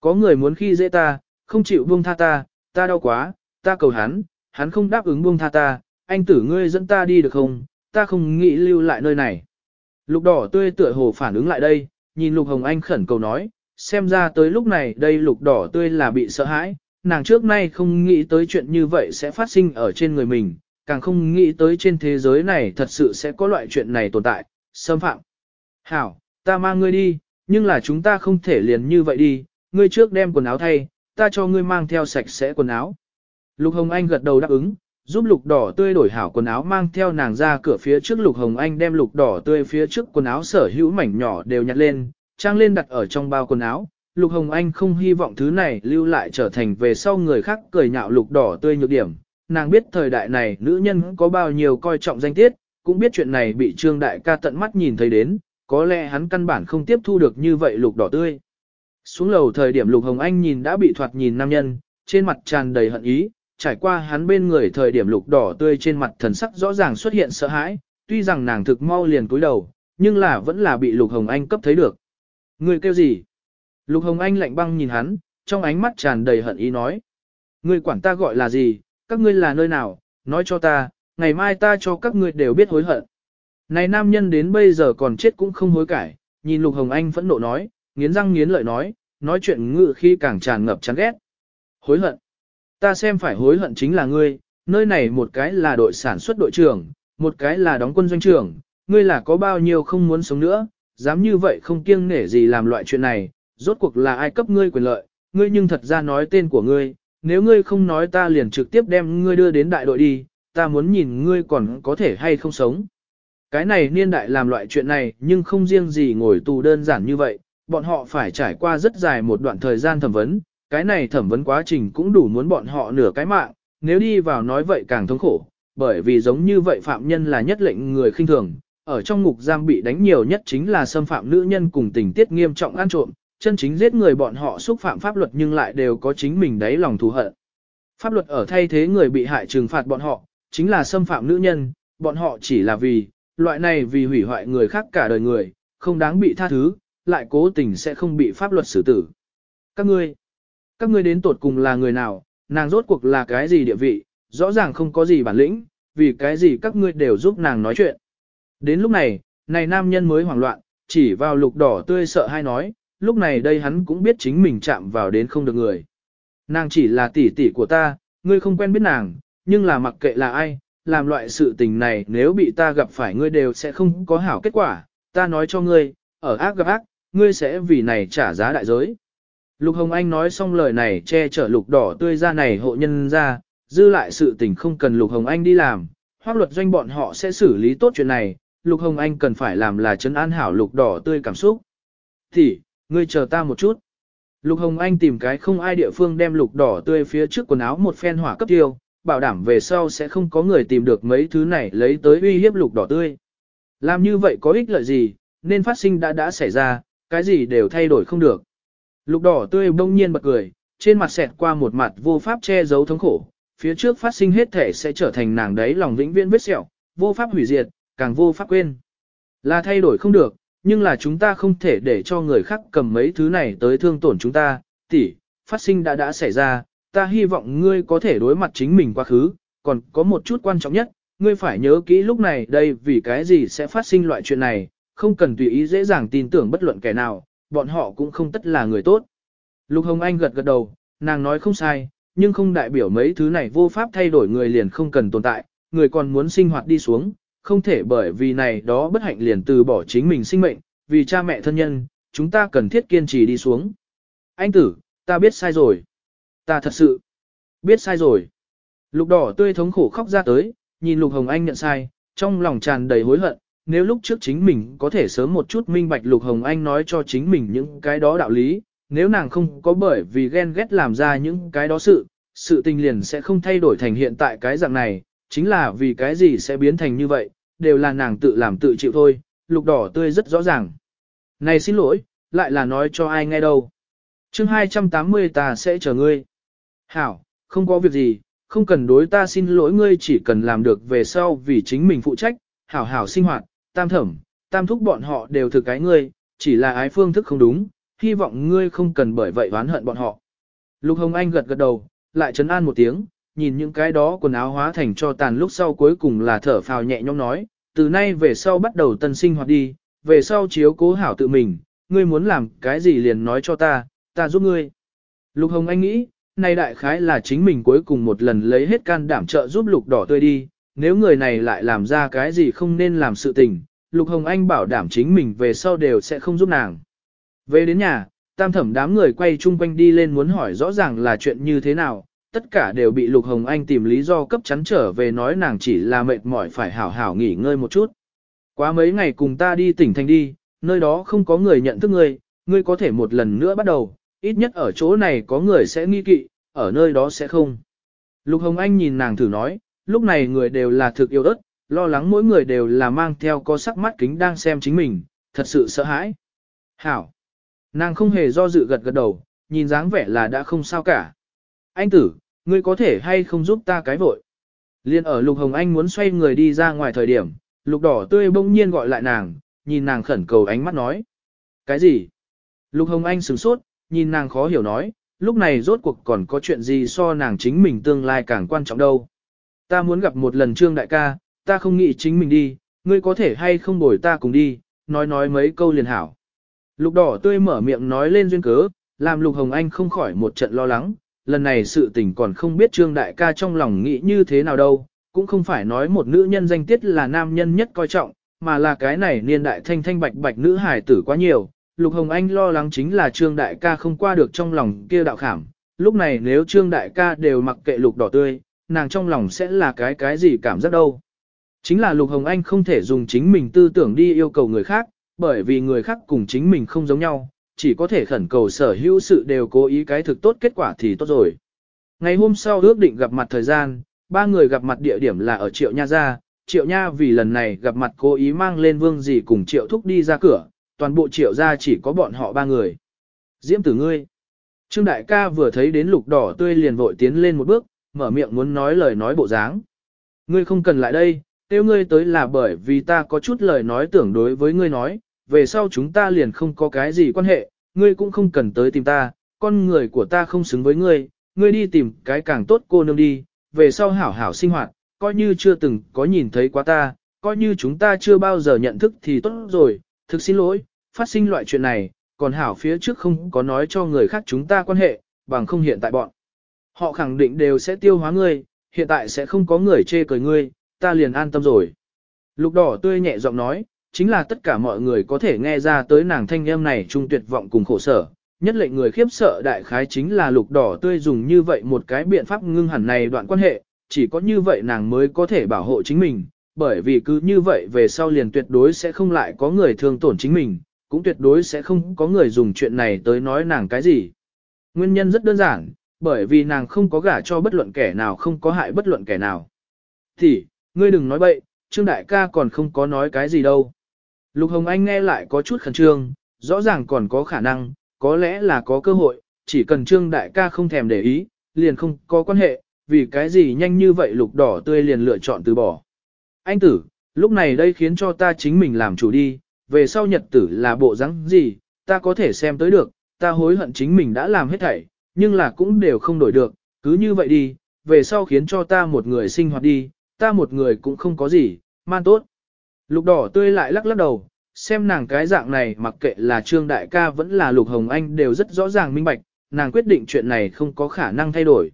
Có người muốn khi dễ ta, không chịu buông tha ta, ta đau quá, ta cầu hắn, hắn không đáp ứng buông tha ta, anh tử ngươi dẫn ta đi được không, ta không nghĩ lưu lại nơi này. Lục đỏ tươi tựa hồ phản ứng lại đây, nhìn lục hồng anh khẩn cầu nói, xem ra tới lúc này đây lục đỏ tươi là bị sợ hãi, nàng trước nay không nghĩ tới chuyện như vậy sẽ phát sinh ở trên người mình, càng không nghĩ tới trên thế giới này thật sự sẽ có loại chuyện này tồn tại, xâm phạm. Hảo, ta mang ngươi đi, nhưng là chúng ta không thể liền như vậy đi, ngươi trước đem quần áo thay, ta cho ngươi mang theo sạch sẽ quần áo. Lục Hồng Anh gật đầu đáp ứng, giúp lục đỏ tươi đổi hảo quần áo mang theo nàng ra cửa phía trước lục hồng anh đem lục đỏ tươi phía trước quần áo sở hữu mảnh nhỏ đều nhặt lên, trang lên đặt ở trong bao quần áo. Lục Hồng Anh không hy vọng thứ này lưu lại trở thành về sau người khác cười nhạo lục đỏ tươi nhược điểm. Nàng biết thời đại này nữ nhân có bao nhiêu coi trọng danh tiết, cũng biết chuyện này bị trương đại ca tận mắt nhìn thấy đến, có lẽ hắn căn bản không tiếp thu được như vậy lục đỏ tươi. Xuống lầu thời điểm lục hồng anh nhìn đã bị thoạt nhìn nam nhân, trên mặt tràn đầy hận ý, trải qua hắn bên người thời điểm lục đỏ tươi trên mặt thần sắc rõ ràng xuất hiện sợ hãi, tuy rằng nàng thực mau liền cúi đầu, nhưng là vẫn là bị lục hồng anh cấp thấy được. Người kêu gì? Lục hồng anh lạnh băng nhìn hắn, trong ánh mắt tràn đầy hận ý nói. Người quản ta gọi là gì, các ngươi là nơi nào, nói cho ta, ngày mai ta cho các ngươi đều biết hối hận. Này nam nhân đến bây giờ còn chết cũng không hối cải, nhìn Lục Hồng Anh phẫn nộ nói, nghiến răng nghiến lợi nói, nói chuyện ngự khi càng tràn ngập chán ghét. Hối hận. Ta xem phải hối hận chính là ngươi, nơi này một cái là đội sản xuất đội trưởng, một cái là đóng quân doanh trưởng, ngươi là có bao nhiêu không muốn sống nữa, dám như vậy không kiêng nể gì làm loại chuyện này, rốt cuộc là ai cấp ngươi quyền lợi, ngươi nhưng thật ra nói tên của ngươi, nếu ngươi không nói ta liền trực tiếp đem ngươi đưa đến đại đội đi, ta muốn nhìn ngươi còn có thể hay không sống. Cái này niên đại làm loại chuyện này nhưng không riêng gì ngồi tù đơn giản như vậy, bọn họ phải trải qua rất dài một đoạn thời gian thẩm vấn, cái này thẩm vấn quá trình cũng đủ muốn bọn họ nửa cái mạng, nếu đi vào nói vậy càng thống khổ, bởi vì giống như vậy phạm nhân là nhất lệnh người khinh thường, ở trong ngục giam bị đánh nhiều nhất chính là xâm phạm nữ nhân cùng tình tiết nghiêm trọng ăn trộm, chân chính giết người bọn họ xúc phạm pháp luật nhưng lại đều có chính mình đáy lòng thù hận. Pháp luật ở thay thế người bị hại trừng phạt bọn họ, chính là xâm phạm nữ nhân, bọn họ chỉ là vì, loại này vì hủy hoại người khác cả đời người, không đáng bị tha thứ, lại cố tình sẽ không bị pháp luật xử tử. Các ngươi, các ngươi đến tột cùng là người nào, nàng rốt cuộc là cái gì địa vị, rõ ràng không có gì bản lĩnh, vì cái gì các ngươi đều giúp nàng nói chuyện. Đến lúc này, này nam nhân mới hoảng loạn, chỉ vào lục đỏ tươi sợ hay nói, lúc này đây hắn cũng biết chính mình chạm vào đến không được người. Nàng chỉ là tỷ tỷ của ta, ngươi không quen biết nàng, nhưng là mặc kệ là ai, làm loại sự tình này nếu bị ta gặp phải ngươi đều sẽ không có hảo kết quả, ta nói cho ngươi, ở ác gặp ác, ngươi sẽ vì này trả giá đại giới. Lục Hồng Anh nói xong lời này che chở lục đỏ tươi ra này hộ nhân ra, dư lại sự tình không cần Lục Hồng Anh đi làm, hoác luật doanh bọn họ sẽ xử lý tốt chuyện này, Lục Hồng Anh cần phải làm là chấn an hảo lục đỏ tươi cảm xúc. Thì, ngươi chờ ta một chút. Lục Hồng Anh tìm cái không ai địa phương đem lục đỏ tươi phía trước quần áo một phen hỏa cấp tiêu, bảo đảm về sau sẽ không có người tìm được mấy thứ này lấy tới uy hiếp lục đỏ tươi. Làm như vậy có ích lợi gì, nên phát sinh đã đã xảy ra, cái gì đều thay đổi không được. Lục đỏ tươi bỗng nhiên bật cười, trên mặt xẹt qua một mặt vô pháp che giấu thống khổ, phía trước phát sinh hết thể sẽ trở thành nàng đấy lòng vĩnh viễn vết sẹo, vô pháp hủy diệt, càng vô pháp quên. Là thay đổi không được, nhưng là chúng ta không thể để cho người khác cầm mấy thứ này tới thương tổn chúng ta, tỷ, phát sinh đã đã xảy ra, ta hy vọng ngươi có thể đối mặt chính mình quá khứ, còn có một chút quan trọng nhất, ngươi phải nhớ kỹ lúc này đây vì cái gì sẽ phát sinh loại chuyện này, không cần tùy ý dễ dàng tin tưởng bất luận kẻ nào, bọn họ cũng không tất là người tốt. Lục Hồng Anh gật gật đầu, nàng nói không sai, nhưng không đại biểu mấy thứ này vô pháp thay đổi người liền không cần tồn tại, người còn muốn sinh hoạt đi xuống, không thể bởi vì này đó bất hạnh liền từ bỏ chính mình sinh mệnh, vì cha mẹ thân nhân, chúng ta cần thiết kiên trì đi xuống. Anh tử, ta biết sai rồi. Ta thật sự biết sai rồi. Lục đỏ tươi thống khổ khóc ra tới, nhìn Lục Hồng Anh nhận sai, trong lòng tràn đầy hối hận, nếu lúc trước chính mình có thể sớm một chút minh bạch Lục Hồng Anh nói cho chính mình những cái đó đạo lý, nếu nàng không có bởi vì ghen ghét làm ra những cái đó sự, sự tình liền sẽ không thay đổi thành hiện tại cái dạng này, chính là vì cái gì sẽ biến thành như vậy, đều là nàng tự làm tự chịu thôi, lục đỏ tươi rất rõ ràng. Này xin lỗi, lại là nói cho ai nghe đâu. chương 280 ta sẽ chờ ngươi. Hảo, không có việc gì, không cần đối ta xin lỗi ngươi chỉ cần làm được về sau vì chính mình phụ trách, hảo hảo sinh hoạt, tam thẩm, tam thúc bọn họ đều thực cái ngươi, chỉ là ái phương thức không đúng, hy vọng ngươi không cần bởi vậy oán hận bọn họ. Lục Hồng Anh gật gật đầu, lại chấn an một tiếng, nhìn những cái đó quần áo hóa thành cho tàn lúc sau cuối cùng là thở phào nhẹ nhõm nói, từ nay về sau bắt đầu tân sinh hoạt đi, về sau chiếu cố hảo tự mình, ngươi muốn làm cái gì liền nói cho ta, ta giúp ngươi. Lục Hồng Anh nghĩ, nay đại khái là chính mình cuối cùng một lần lấy hết can đảm trợ giúp lục đỏ tươi đi, nếu người này lại làm ra cái gì không nên làm sự tình, Lục Hồng Anh bảo đảm chính mình về sau đều sẽ không giúp nàng. Về đến nhà, tam thẩm đám người quay chung quanh đi lên muốn hỏi rõ ràng là chuyện như thế nào, tất cả đều bị Lục Hồng Anh tìm lý do cấp chắn trở về nói nàng chỉ là mệt mỏi phải hảo hảo nghỉ ngơi một chút. Quá mấy ngày cùng ta đi tỉnh thành đi, nơi đó không có người nhận thức ngươi, ngươi có thể một lần nữa bắt đầu, ít nhất ở chỗ này có người sẽ nghi kỵ, ở nơi đó sẽ không. Lục Hồng Anh nhìn nàng thử nói, lúc này người đều là thực yêu đất, lo lắng mỗi người đều là mang theo có sắc mắt kính đang xem chính mình, thật sự sợ hãi. Hảo! Nàng không hề do dự gật gật đầu, nhìn dáng vẻ là đã không sao cả. Anh tử, ngươi có thể hay không giúp ta cái vội. Liên ở Lục Hồng Anh muốn xoay người đi ra ngoài thời điểm, Lục Đỏ tươi bỗng nhiên gọi lại nàng, nhìn nàng khẩn cầu ánh mắt nói. Cái gì? Lục Hồng Anh sửng sốt, nhìn nàng khó hiểu nói, lúc này rốt cuộc còn có chuyện gì so nàng chính mình tương lai càng quan trọng đâu. Ta muốn gặp một lần Trương Đại ca, ta không nghĩ chính mình đi, ngươi có thể hay không bồi ta cùng đi, nói nói mấy câu liền hảo. Lục đỏ tươi mở miệng nói lên duyên cớ, làm Lục Hồng Anh không khỏi một trận lo lắng, lần này sự tình còn không biết Trương Đại ca trong lòng nghĩ như thế nào đâu, cũng không phải nói một nữ nhân danh tiết là nam nhân nhất coi trọng, mà là cái này niên đại thanh thanh bạch bạch nữ hài tử quá nhiều. Lục Hồng Anh lo lắng chính là Trương Đại ca không qua được trong lòng kia đạo khảm, lúc này nếu Trương Đại ca đều mặc kệ lục đỏ tươi, nàng trong lòng sẽ là cái cái gì cảm giác đâu. Chính là Lục Hồng Anh không thể dùng chính mình tư tưởng đi yêu cầu người khác, bởi vì người khác cùng chính mình không giống nhau, chỉ có thể khẩn cầu sở hữu sự đều cố ý cái thực tốt kết quả thì tốt rồi. Ngày hôm sau ước định gặp mặt thời gian, ba người gặp mặt địa điểm là ở Triệu Nha Gia, Triệu Nha vì lần này gặp mặt cố ý mang lên vương gì cùng Triệu Thúc đi ra cửa, toàn bộ Triệu Gia chỉ có bọn họ ba người. Diễm tử ngươi. Trương Đại ca vừa thấy đến lục đỏ tươi liền vội tiến lên một bước, mở miệng muốn nói lời nói bộ dáng. Ngươi không cần lại đây, tiêu ngươi tới là bởi vì ta có chút lời nói tưởng đối với ngươi nói, về sau chúng ta liền không có cái gì quan hệ, ngươi cũng không cần tới tìm ta, con người của ta không xứng với ngươi, ngươi đi tìm cái càng tốt cô nương đi, về sau hảo hảo sinh hoạt, coi như chưa từng có nhìn thấy quá ta, coi như chúng ta chưa bao giờ nhận thức thì tốt rồi, thực xin lỗi, phát sinh loại chuyện này, còn hảo phía trước không có nói cho người khác chúng ta quan hệ, bằng không hiện tại bọn. Họ khẳng định đều sẽ tiêu hóa ngươi, hiện tại sẽ không có người chê cười ngươi, ta liền an tâm rồi. Lục đỏ tươi nhẹ giọng nói, chính là tất cả mọi người có thể nghe ra tới nàng thanh âm này trung tuyệt vọng cùng khổ sở. Nhất lệnh người khiếp sợ đại khái chính là lục đỏ tươi dùng như vậy một cái biện pháp ngưng hẳn này đoạn quan hệ, chỉ có như vậy nàng mới có thể bảo hộ chính mình, bởi vì cứ như vậy về sau liền tuyệt đối sẽ không lại có người thương tổn chính mình, cũng tuyệt đối sẽ không có người dùng chuyện này tới nói nàng cái gì. Nguyên nhân rất đơn giản, bởi vì nàng không có gả cho bất luận kẻ nào không có hại bất luận kẻ nào. Thì, ngươi đừng nói bậy, Trương Đại ca còn không có nói cái gì đâu. Lục Hồng Anh nghe lại có chút khẩn trương, rõ ràng còn có khả năng, có lẽ là có cơ hội, chỉ cần Trương Đại ca không thèm để ý, liền không có quan hệ, vì cái gì nhanh như vậy lục đỏ tươi liền lựa chọn từ bỏ. Anh tử, lúc này đây khiến cho ta chính mình làm chủ đi, về sau nhật tử là bộ rắn gì, ta có thể xem tới được, ta hối hận chính mình đã làm hết thảy, nhưng là cũng đều không đổi được, cứ như vậy đi, về sau khiến cho ta một người sinh hoạt đi, ta một người cũng không có gì, man tốt. Lục đỏ tươi lại lắc lắc đầu, xem nàng cái dạng này mặc kệ là Trương Đại ca vẫn là Lục Hồng Anh đều rất rõ ràng minh bạch, nàng quyết định chuyện này không có khả năng thay đổi.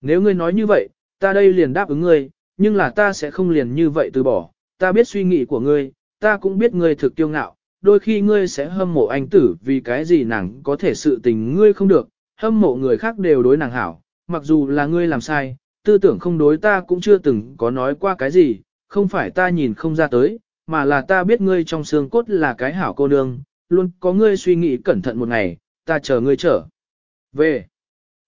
Nếu ngươi nói như vậy, ta đây liền đáp ứng ngươi, nhưng là ta sẽ không liền như vậy từ bỏ, ta biết suy nghĩ của ngươi, ta cũng biết ngươi thực tiêu ngạo, đôi khi ngươi sẽ hâm mộ anh tử vì cái gì nàng có thể sự tình ngươi không được, hâm mộ người khác đều đối nàng hảo, mặc dù là ngươi làm sai, tư tưởng không đối ta cũng chưa từng có nói qua cái gì, không phải ta nhìn không ra tới, mà là ta biết ngươi trong xương cốt là cái hảo cô nương, luôn có ngươi suy nghĩ cẩn thận một ngày, ta chờ ngươi trở về.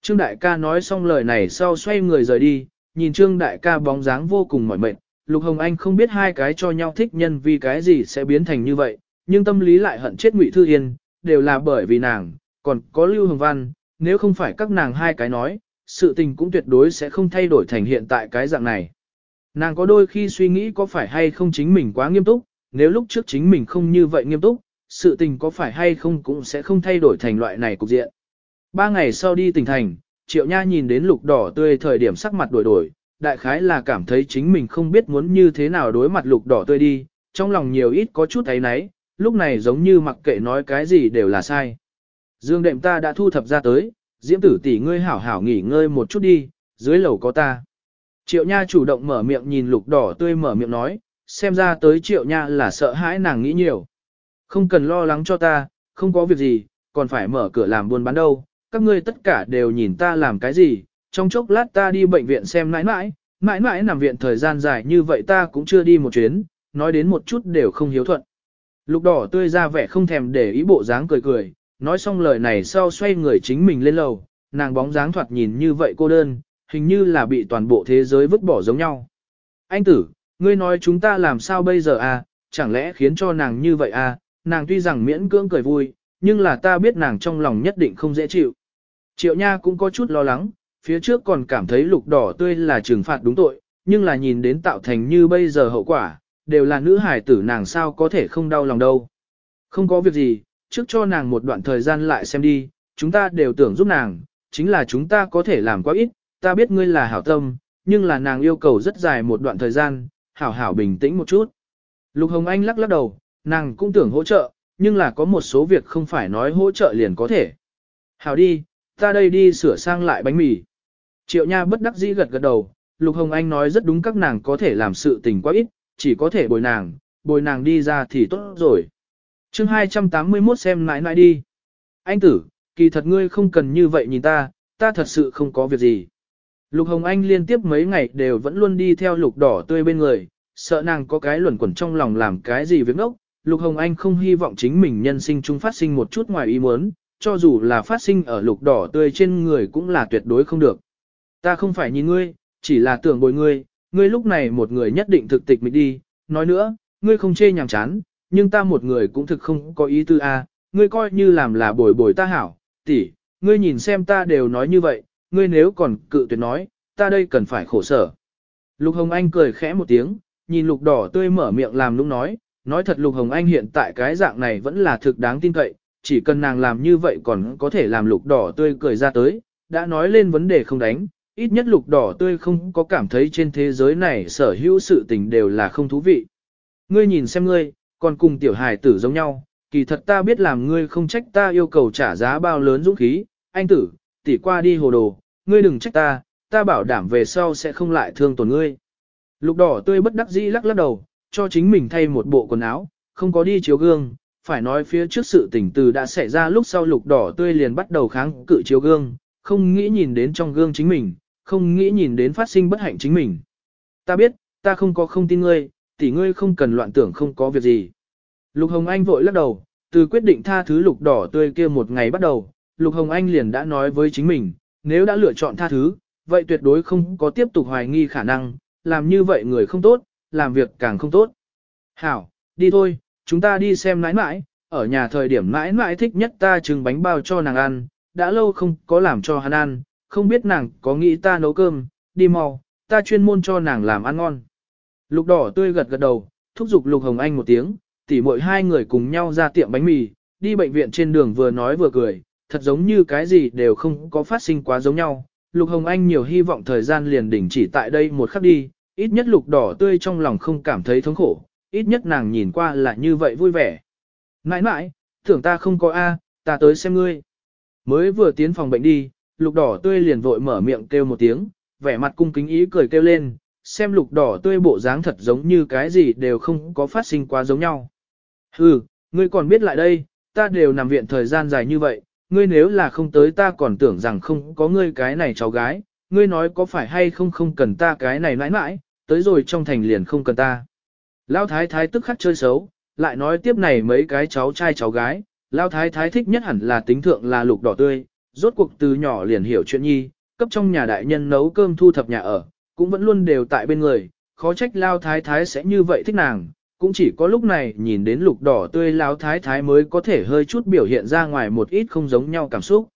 Trương đại ca nói xong lời này sau xoay người rời đi, nhìn Trương đại ca bóng dáng vô cùng mỏi mệt, Lục Hồng Anh không biết hai cái cho nhau thích nhân vì cái gì sẽ biến thành như vậy, nhưng tâm lý lại hận chết Ngụy Thư Yên, đều là bởi vì nàng, còn có Lưu Hồng Văn, nếu không phải các nàng hai cái nói, sự tình cũng tuyệt đối sẽ không thay đổi thành hiện tại cái dạng này. Nàng có đôi khi suy nghĩ có phải hay không chính mình quá nghiêm túc, nếu lúc trước chính mình không như vậy nghiêm túc, sự tình có phải hay không cũng sẽ không thay đổi thành loại này cục diện. Ba ngày sau đi tỉnh thành, Triệu Nha nhìn đến lục đỏ tươi thời điểm sắc mặt đổi đổi, đại khái là cảm thấy chính mình không biết muốn như thế nào đối mặt lục đỏ tươi đi, trong lòng nhiều ít có chút thấy náy, lúc này giống như mặc kệ nói cái gì đều là sai. Dương đệm ta đã thu thập ra tới, diễm tử tỷ ngươi hảo hảo nghỉ ngơi một chút đi, dưới lầu có ta. Triệu Nha chủ động mở miệng nhìn lục đỏ tươi mở miệng nói, xem ra tới Triệu Nha là sợ hãi nàng nghĩ nhiều. Không cần lo lắng cho ta, không có việc gì, còn phải mở cửa làm buôn bán đâu, các ngươi tất cả đều nhìn ta làm cái gì, trong chốc lát ta đi bệnh viện xem mãi mãi, mãi mãi nằm viện thời gian dài như vậy ta cũng chưa đi một chuyến, nói đến một chút đều không hiếu thuận. Lục đỏ tươi ra vẻ không thèm để ý bộ dáng cười cười, nói xong lời này sau xoay người chính mình lên lầu, nàng bóng dáng thoạt nhìn như vậy cô đơn, hình như là bị toàn bộ thế giới vứt bỏ giống nhau. Anh tử, ngươi nói chúng ta làm sao bây giờ à, chẳng lẽ khiến cho nàng như vậy à, nàng tuy rằng miễn cưỡng cười vui, nhưng là ta biết nàng trong lòng nhất định không dễ chịu. Triệu Nha cũng có chút lo lắng, phía trước còn cảm thấy lục đỏ tươi là trừng phạt đúng tội, nhưng là nhìn đến tạo thành như bây giờ hậu quả, đều là nữ hải tử nàng sao có thể không đau lòng đâu. Không có việc gì, trước cho nàng một đoạn thời gian lại xem đi, chúng ta đều tưởng giúp nàng, chính là chúng ta có thể làm quá ít, ta biết ngươi là hảo tâm, nhưng là nàng yêu cầu rất dài một đoạn thời gian, hảo hảo bình tĩnh một chút. Lục Hồng Anh lắc lắc đầu, nàng cũng tưởng hỗ trợ, nhưng là có một số việc không phải nói hỗ trợ liền có thể. Hảo đi, ta đây đi sửa sang lại bánh mì. Triệu Nha bất đắc dĩ gật gật đầu, Lục Hồng Anh nói rất đúng các nàng có thể làm sự tình quá ít, chỉ có thể bồi nàng, bồi nàng đi ra thì tốt rồi chương 281 xem nãi nãi đi. Anh tử, kỳ thật ngươi không cần như vậy nhìn ta, ta thật sự không có việc gì. Lục Hồng Anh liên tiếp mấy ngày đều vẫn luôn đi theo lục đỏ tươi bên người, sợ nàng có cái luẩn quẩn trong lòng làm cái gì việc ốc. Lục Hồng Anh không hy vọng chính mình nhân sinh chung phát sinh một chút ngoài ý muốn, cho dù là phát sinh ở lục đỏ tươi trên người cũng là tuyệt đối không được. Ta không phải nhìn ngươi, chỉ là tưởng bồi ngươi, ngươi lúc này một người nhất định thực tịch mình đi, nói nữa, ngươi không chê nhàm chán, nhưng ta một người cũng thực không có ý tư a, ngươi coi như làm là bồi bồi ta hảo, tỷ, ngươi nhìn xem ta đều nói như vậy, ngươi nếu còn cự tuyệt nói, ta đây cần phải khổ sở. Lục Hồng Anh cười khẽ một tiếng, nhìn lục đỏ tươi mở miệng làm lúc nói, nói thật Lục Hồng Anh hiện tại cái dạng này vẫn là thực đáng tin cậy, chỉ cần nàng làm như vậy còn có thể làm lục đỏ tươi cười ra tới, đã nói lên vấn đề không đánh, ít nhất lục đỏ tươi không có cảm thấy trên thế giới này sở hữu sự tình đều là không thú vị. Ngươi nhìn xem ngươi, còn cùng tiểu hài tử giống nhau, kỳ thật ta biết làm ngươi không trách ta yêu cầu trả giá bao lớn dũng khí, anh tử, tỉ qua đi hồ đồ, ngươi đừng trách ta, ta bảo đảm về sau sẽ không lại thương tổn ngươi. Lục đỏ tươi bất đắc dĩ lắc lắc đầu, cho chính mình thay một bộ quần áo, không có đi chiếu gương, phải nói phía trước sự tình từ đã xảy ra lúc sau lục đỏ tươi liền bắt đầu kháng cự chiếu gương, không nghĩ nhìn đến trong gương chính mình, không nghĩ nhìn đến phát sinh bất hạnh chính mình. Ta biết, ta không có không tin ngươi, tỷ ngươi không cần loạn tưởng không có việc gì. Lục Hồng Anh vội lắc đầu, từ quyết định tha thứ lục đỏ tươi kia một ngày bắt đầu, Lục Hồng Anh liền đã nói với chính mình, nếu đã lựa chọn tha thứ, vậy tuyệt đối không có tiếp tục hoài nghi khả năng, làm như vậy người không tốt, làm việc càng không tốt. Hảo, đi thôi, chúng ta đi xem nãi nãi, ở nhà thời điểm nãi nãi thích nhất ta trừng bánh bao cho nàng ăn, đã lâu không có làm cho hắn ăn, không biết nàng có nghĩ ta nấu cơm, đi mau, ta chuyên môn cho nàng làm ăn ngon. Lục đỏ tươi gật gật đầu, thúc giục Lục Hồng Anh một tiếng, tỉ mỗi hai người cùng nhau ra tiệm bánh mì, đi bệnh viện trên đường vừa nói vừa cười, thật giống như cái gì đều không có phát sinh quá giống nhau. Lục Hồng Anh nhiều hy vọng thời gian liền đỉnh chỉ tại đây một khắc đi, ít nhất lục đỏ tươi trong lòng không cảm thấy thống khổ, ít nhất nàng nhìn qua là như vậy vui vẻ. Nãi nãi, tưởng ta không có A, ta tới xem ngươi. Mới vừa tiến phòng bệnh đi, lục đỏ tươi liền vội mở miệng kêu một tiếng, vẻ mặt cung kính ý cười kêu lên, xem lục đỏ tươi bộ dáng thật giống như cái gì đều không có phát sinh quá giống nhau. Hừ, ngươi còn biết lại đây, ta đều nằm viện thời gian dài như vậy, ngươi nếu là không tới ta còn tưởng rằng không có ngươi cái này cháu gái, ngươi nói có phải hay không không cần ta cái này mãi mãi, tới rồi trong thành liền không cần ta. Lão thái thái tức khắc chơi xấu, lại nói tiếp này mấy cái cháu trai cháu gái, Lão thái thái thích nhất hẳn là tính thượng là lục đỏ tươi, rốt cuộc từ nhỏ liền hiểu chuyện nhi, cấp trong nhà đại nhân nấu cơm thu thập nhà ở, cũng vẫn luôn đều tại bên người, khó trách Lão thái thái sẽ như vậy thích nàng, cũng chỉ có lúc này nhìn đến lục đỏ tươi Lão thái thái mới có thể hơi chút biểu hiện ra ngoài một ít không giống nhau cảm xúc.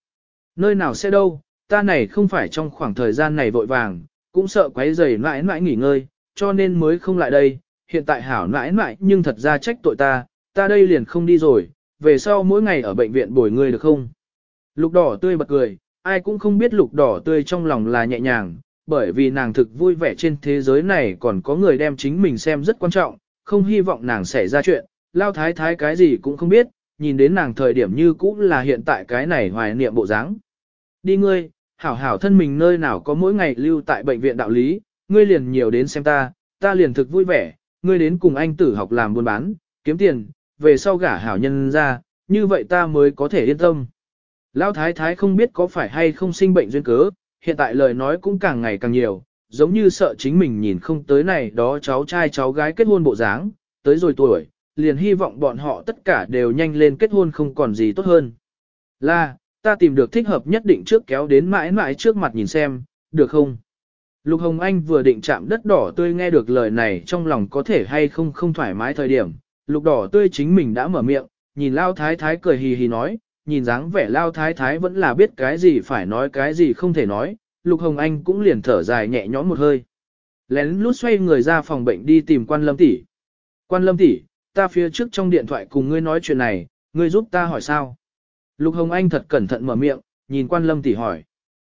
Nơi nào sẽ đâu, ta này không phải trong khoảng thời gian này vội vàng, cũng sợ quấy rầy mãi mãi nghỉ ngơi, cho nên mới không lại đây, hiện tại hảo mãi mãi nhưng thật ra trách tội ta, ta đây liền không đi rồi, về sau mỗi ngày ở bệnh viện bồi ngươi được không? Lục đỏ tươi bật cười, ai cũng không biết lục đỏ tươi trong lòng là nhẹ nhàng, bởi vì nàng thực vui vẻ trên thế giới này còn có người đem chính mình xem rất quan trọng, không hy vọng nàng xảy ra chuyện, lao thái thái cái gì cũng không biết, nhìn đến nàng thời điểm như cũ là hiện tại cái này hoài niệm bộ dáng. Đi ngươi, hảo hảo thân mình nơi nào có mỗi ngày lưu tại bệnh viện đạo lý, ngươi liền nhiều đến xem ta, ta liền thực vui vẻ, ngươi đến cùng anh tử học làm buôn bán, kiếm tiền, về sau gả hảo nhân ra, như vậy ta mới có thể yên tâm. Lão thái thái không biết có phải hay không sinh bệnh duyên cớ, hiện tại lời nói cũng càng ngày càng nhiều, giống như sợ chính mình nhìn không tới này đó cháu trai cháu gái kết hôn bộ dáng, tới rồi tuổi, liền hy vọng bọn họ tất cả đều nhanh lên kết hôn không còn gì tốt hơn. Là, ta tìm được thích hợp nhất định trước kéo đến mãi mãi trước mặt nhìn xem, được không? Lục Hồng Anh vừa định chạm đất đỏ tươi nghe được lời này trong lòng có thể hay không không thoải mái thời điểm, lục đỏ tươi chính mình đã mở miệng, nhìn Lao Thái Thái cười hì hì nói, nhìn dáng vẻ Lao Thái Thái vẫn là biết cái gì phải nói cái gì không thể nói, Lục Hồng Anh cũng liền thở dài nhẹ nhõm một hơi. Lén lút xoay người ra phòng bệnh đi tìm quan lâm tỷ. Quan lâm tỷ, ta phía trước trong điện thoại cùng ngươi nói chuyện này, ngươi giúp ta hỏi sao? Lục Hồng Anh thật cẩn thận mở miệng, nhìn quan lâm tỷ hỏi.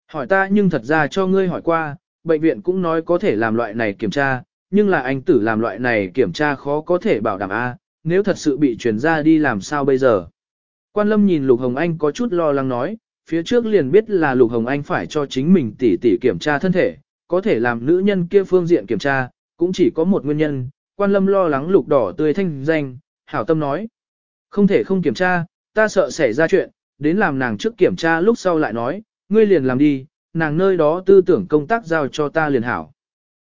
Hỏi ta nhưng thật ra cho ngươi hỏi qua, bệnh viện cũng nói có thể làm loại này kiểm tra, nhưng là anh tử làm loại này kiểm tra khó có thể bảo đảm A, nếu thật sự bị truyền ra đi làm sao bây giờ. Quan lâm nhìn Lục Hồng Anh có chút lo lắng nói, phía trước liền biết là Lục Hồng Anh phải cho chính mình tỉ tỉ kiểm tra thân thể, có thể làm nữ nhân kia phương diện kiểm tra, cũng chỉ có một nguyên nhân, quan lâm lo lắng lục đỏ tươi thanh danh, hảo tâm nói. Không thể không kiểm tra, ta sợ xảy ra chuyện, đến làm nàng trước kiểm tra lúc sau lại nói, ngươi liền làm đi, nàng nơi đó tư tưởng công tác giao cho ta liền hảo.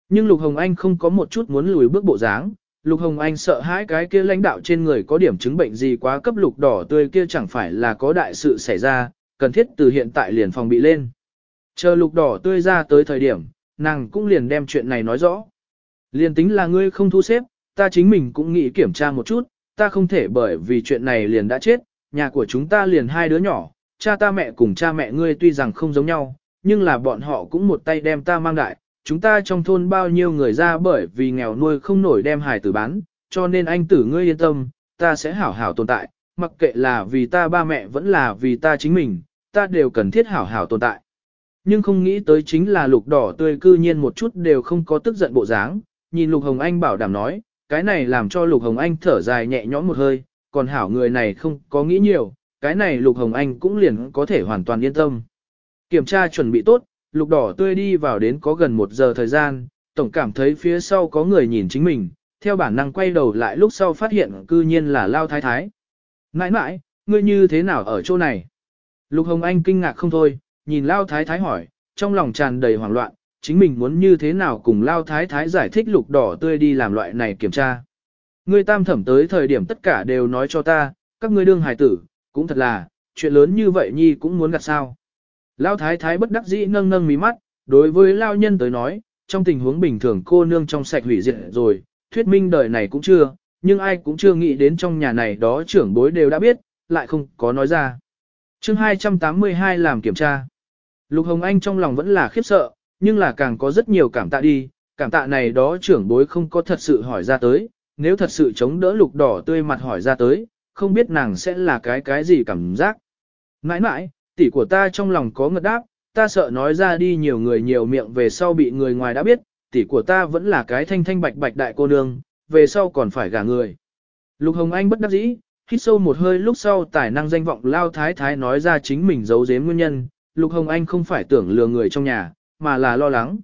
Nhưng Lục Hồng Anh không có một chút muốn lùi bước bộ dáng, Lục Hồng Anh sợ hãi cái kia lãnh đạo trên người có điểm chứng bệnh gì quá cấp lục đỏ tươi kia chẳng phải là có đại sự xảy ra, cần thiết từ hiện tại liền phòng bị lên. Chờ lục đỏ tươi ra tới thời điểm, nàng cũng liền đem chuyện này nói rõ. Liền tính là ngươi không thu xếp, ta chính mình cũng nghĩ kiểm tra một chút, ta không thể bởi vì chuyện này liền đã chết, nhà của chúng ta liền hai đứa nhỏ, cha ta mẹ cùng cha mẹ ngươi tuy rằng không giống nhau, nhưng là bọn họ cũng một tay đem ta mang đại, chúng ta trong thôn bao nhiêu người ra bởi vì nghèo nuôi không nổi đem hài tử bán, cho nên anh tử ngươi yên tâm, ta sẽ hảo hảo tồn tại, mặc kệ là vì ta ba mẹ vẫn là vì ta chính mình, ta đều cần thiết hảo hảo tồn tại. Nhưng không nghĩ tới chính là lục đỏ tươi cư nhiên một chút đều không có tức giận bộ dáng, nhìn lục hồng anh bảo đảm nói, cái này làm cho lục hồng anh thở dài nhẹ nhõm một hơi, còn hảo người này không có nghĩ nhiều, cái này lục hồng anh cũng liền có thể hoàn toàn yên tâm. Kiểm tra chuẩn bị tốt, lục đỏ tươi đi vào đến có gần một giờ thời gian, tổng cảm thấy phía sau có người nhìn chính mình, theo bản năng quay đầu lại lúc sau phát hiện cư nhiên là Lao Thái Thái. Nãi nãi, ngươi như thế nào ở chỗ này? Lục Hồng Anh kinh ngạc không thôi, nhìn Lao Thái Thái hỏi, trong lòng tràn đầy hoảng loạn, chính mình muốn như thế nào cùng Lao Thái Thái giải thích lục đỏ tươi đi làm loại này kiểm tra. Ngươi tam thẩm tới thời điểm tất cả đều nói cho ta, các ngươi đương hài tử, cũng thật là, chuyện lớn như vậy nhi cũng muốn gặt sao. Lao thái thái bất đắc dĩ nâng nâng mí mắt, đối với lao nhân tới nói, trong tình huống bình thường cô nương trong sạch hủy diệt rồi, thuyết minh đời này cũng chưa, nhưng ai cũng chưa nghĩ đến trong nhà này đó trưởng bối đều đã biết, lại không có nói ra. chương 282 làm kiểm tra. Lục Hồng Anh trong lòng vẫn là khiếp sợ, nhưng là càng có rất nhiều cảm tạ đi, cảm tạ này đó trưởng bối không có thật sự hỏi ra tới, nếu thật sự chống đỡ lục đỏ tươi mặt hỏi ra tới, không biết nàng sẽ là cái cái gì cảm giác. Nãi nãi, tỷ của ta trong lòng có ngật đáp, ta sợ nói ra đi nhiều người nhiều miệng về sau bị người ngoài đã biết, tỷ của ta vẫn là cái thanh thanh bạch bạch đại cô nương, về sau còn phải gả người. Lục Hồng Anh bất đắc dĩ, hít sâu một hơi lúc sau tài năng danh vọng lao thái thái nói ra chính mình giấu giếm nguyên nhân, Lục Hồng Anh không phải tưởng lừa người trong nhà, mà là lo lắng.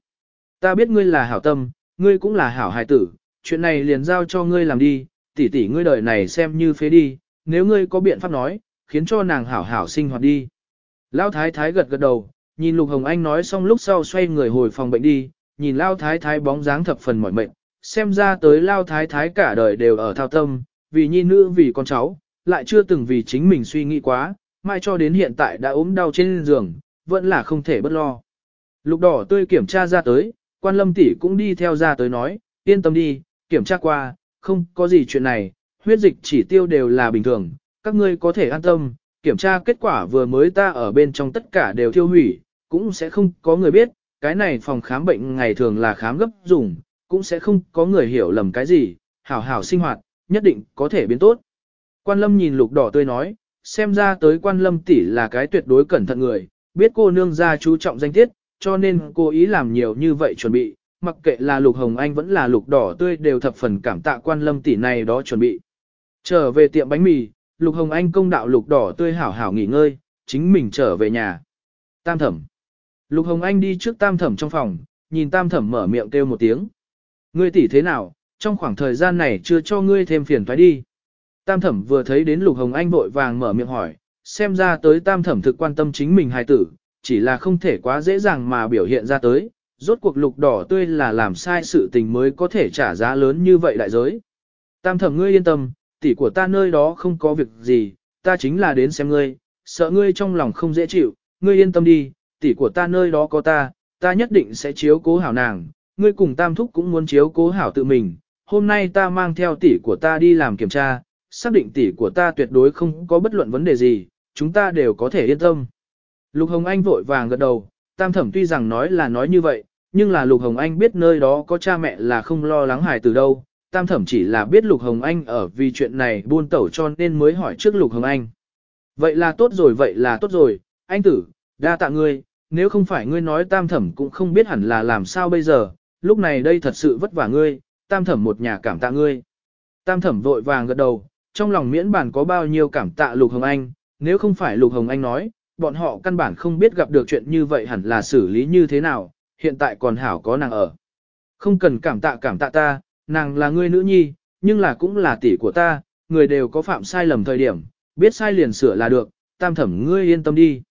Ta biết ngươi là hảo tâm, ngươi cũng là hảo hài tử, chuyện này liền giao cho ngươi làm đi, tỷ tỷ ngươi đời này xem như phế đi, nếu ngươi có biện pháp nói, khiến cho nàng hảo hảo sinh hoạt đi. Lão thái thái gật gật đầu, nhìn Lục Hồng Anh nói xong lúc sau xoay người hồi phòng bệnh đi, nhìn Lão thái thái bóng dáng thập phần mỏi mệt, xem ra tới Lão thái thái cả đời đều ở thao tâm, vì nhi nữ vì con cháu, lại chưa từng vì chính mình suy nghĩ quá, mai cho đến hiện tại đã ốm đau trên giường, vẫn là không thể bất lo. Lục đỏ tươi kiểm tra ra tới, quan lâm tỷ cũng đi theo ra tới nói, yên tâm đi, kiểm tra qua, không có gì chuyện này, huyết dịch chỉ tiêu đều là bình thường, các ngươi có thể an tâm, kiểm tra kết quả vừa mới ta ở bên trong tất cả đều tiêu hủy, cũng sẽ không có người biết, cái này phòng khám bệnh ngày thường là khám gấp dùng, cũng sẽ không có người hiểu lầm cái gì, hảo hảo sinh hoạt, nhất định có thể biến tốt. Quan lâm nhìn lục đỏ tươi nói, xem ra tới quan lâm tỷ là cái tuyệt đối cẩn thận người, biết cô nương ra chú trọng danh tiết, cho nên cô ý làm nhiều như vậy chuẩn bị, mặc kệ là lục hồng anh vẫn là lục đỏ tươi đều thập phần cảm tạ quan lâm tỷ này đó chuẩn bị. Trở về tiệm bánh mì, Lục Hồng Anh công đạo lục đỏ tươi hảo hảo nghỉ ngơi, chính mình trở về nhà. Tam thẩm. Lục Hồng Anh đi trước tam thẩm trong phòng, nhìn tam thẩm mở miệng kêu một tiếng. Ngươi tỷ thế nào, trong khoảng thời gian này chưa cho ngươi thêm phiền thoái đi. Tam thẩm vừa thấy đến Lục Hồng Anh vội vàng mở miệng hỏi, xem ra tới tam thẩm thực quan tâm chính mình hài tử, chỉ là không thể quá dễ dàng mà biểu hiện ra tới. Rốt cuộc lục đỏ tươi là làm sai sự tình mới có thể trả giá lớn như vậy đại giới. Tam thẩm ngươi yên tâm, tỷ của ta nơi đó không có việc gì, ta chính là đến xem ngươi, sợ ngươi trong lòng không dễ chịu, ngươi yên tâm đi, tỷ của ta nơi đó có ta, ta nhất định sẽ chiếu cố hảo nàng, ngươi cùng tam thúc cũng muốn chiếu cố hảo tự mình, hôm nay ta mang theo tỷ của ta đi làm kiểm tra, xác định tỷ của ta tuyệt đối không có bất luận vấn đề gì, chúng ta đều có thể yên tâm. Lục Hồng Anh vội vàng gật đầu, tam thẩm tuy rằng nói là nói như vậy, nhưng là Lục Hồng Anh biết nơi đó có cha mẹ là không lo lắng hài từ đâu, tam thẩm chỉ là biết Lục Hồng Anh ở vì chuyện này buôn tẩu cho nên mới hỏi trước Lục Hồng Anh. Vậy là tốt rồi, vậy là tốt rồi, anh tử, đa tạ ngươi, nếu không phải ngươi nói tam thẩm cũng không biết hẳn là làm sao bây giờ, lúc này đây thật sự vất vả ngươi, tam thẩm một nhà cảm tạ ngươi. Tam thẩm vội vàng gật đầu, trong lòng miễn bản có bao nhiêu cảm tạ Lục Hồng Anh, nếu không phải Lục Hồng Anh nói, bọn họ căn bản không biết gặp được chuyện như vậy hẳn là xử lý như thế nào, hiện tại còn hảo có nàng ở. Không cần cảm tạ cảm tạ ta, nàng là ngươi nữ nhi, nhưng là cũng là tỷ của ta, người đều có phạm sai lầm thời điểm, biết sai liền sửa là được, tam thẩm ngươi yên tâm đi.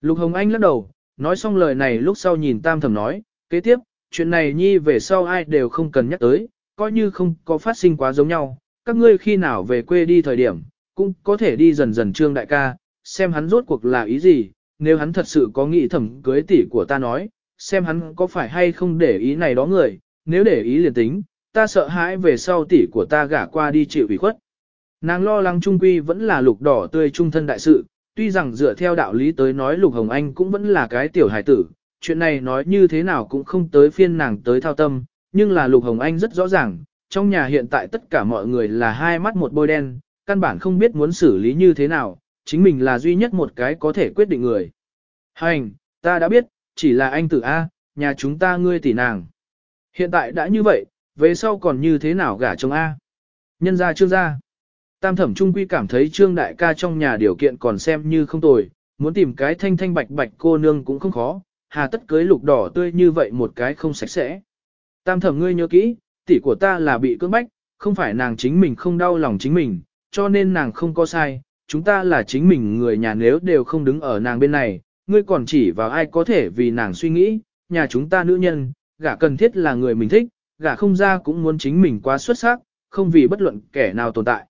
Lục Hồng Anh lắc đầu, nói xong lời này lúc sau nhìn tam thẩm nói, kế tiếp, chuyện này nhi về sau ai đều không cần nhắc tới, coi như không có phát sinh quá giống nhau, các ngươi khi nào về quê đi thời điểm, cũng có thể đi dần dần trương đại ca, xem hắn rốt cuộc là ý gì, nếu hắn thật sự có nghĩ thẩm cưới tỷ của ta nói, xem hắn có phải hay không để ý này đó người, nếu để ý liền tính, ta sợ hãi về sau tỷ của ta gả qua đi chịu ủy khuất. Nàng lo lắng trung quy vẫn là lục đỏ tươi trung thân đại sự, tuy rằng dựa theo đạo lý tới nói lục hồng anh cũng vẫn là cái tiểu hài tử, chuyện này nói như thế nào cũng không tới phiên nàng tới thao tâm, nhưng là lục hồng anh rất rõ ràng, trong nhà hiện tại tất cả mọi người là hai mắt một bôi đen, căn bản không biết muốn xử lý như thế nào, chính mình là duy nhất một cái có thể quyết định người. Hành, ta đã biết, chỉ là anh tử A, nhà chúng ta ngươi tỷ nàng. Hiện tại đã như vậy, về sau còn như thế nào gả chồng A? Nhân ra trương gia. Tam thẩm trung quy cảm thấy trương đại ca trong nhà điều kiện còn xem như không tồi, muốn tìm cái thanh thanh bạch bạch cô nương cũng không khó, hà tất cưới lục đỏ tươi như vậy một cái không sạch sẽ. Tam thẩm ngươi nhớ kỹ, tỷ của ta là bị cưỡng bách, không phải nàng chính mình không đau lòng chính mình, cho nên nàng không có sai, chúng ta là chính mình người nhà nếu đều không đứng ở nàng bên này, ngươi còn chỉ vào ai có thể vì nàng suy nghĩ, nhà chúng ta nữ nhân, gả cần thiết là người mình thích, gả không ra cũng muốn chính mình quá xuất sắc, không vì bất luận kẻ nào tồn tại.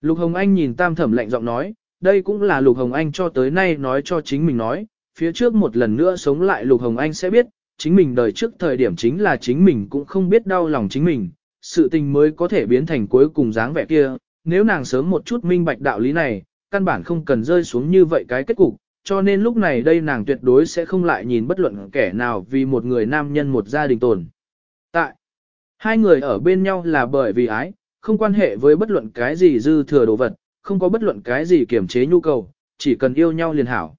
Lục Hồng Anh nhìn Tam Thẩm lạnh giọng nói, đây cũng là Lục Hồng Anh cho tới nay nói cho chính mình nói, phía trước một lần nữa sống lại Lục Hồng Anh sẽ biết, chính mình đời trước thời điểm chính là chính mình cũng không biết đau lòng chính mình, sự tình mới có thể biến thành cuối cùng dáng vẻ kia, nếu nàng sớm một chút minh bạch đạo lý này, căn bản không cần rơi xuống như vậy cái kết cục, cho nên lúc này đây nàng tuyệt đối sẽ không lại nhìn bất luận kẻ nào vì một người nam nhân một gia đình tồn. Hai người ở bên nhau là bởi vì ái, không quan hệ với bất luận cái gì dư thừa đồ vật, không có bất luận cái gì kiểm chế nhu cầu, chỉ cần yêu nhau liền hảo.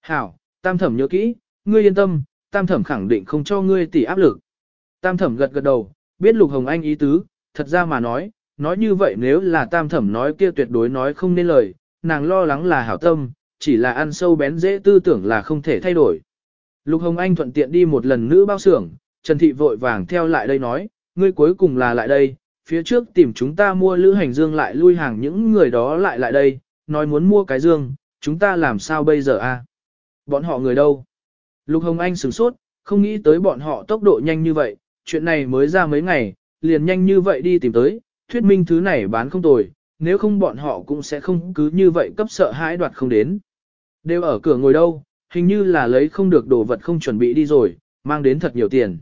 Hảo, tam thẩm nhớ kỹ, ngươi yên tâm, tam thẩm khẳng định không cho ngươi tỷ áp lực. Tam thẩm gật gật đầu, biết lục hồng anh ý tứ, thật ra mà nói, nói như vậy nếu là tam thẩm nói kia tuyệt đối nói không nên lời, nàng lo lắng là hảo tâm, chỉ là ăn sâu bén dễ tư tưởng là không thể thay đổi. Lục Hồng Anh thuận tiện đi một lần nữ bao xưởng, Trần Thị vội vàng theo lại đây nói, ngươi cuối cùng là lại đây, phía trước tìm chúng ta mua lữ hành dương lại lui hàng những người đó lại lại đây, nói muốn mua cái dương, chúng ta làm sao bây giờ a? Bọn họ người đâu? Lục Hồng Anh sửng sốt, không nghĩ tới bọn họ tốc độ nhanh như vậy, chuyện này mới ra mấy ngày, liền nhanh như vậy đi tìm tới, thuyết minh thứ này bán không tồi, nếu không bọn họ cũng sẽ không cứ như vậy cấp sợ hãi đoạt không đến. Đều ở cửa ngồi đâu, hình như là lấy không được đồ vật không chuẩn bị đi rồi, mang đến thật nhiều tiền.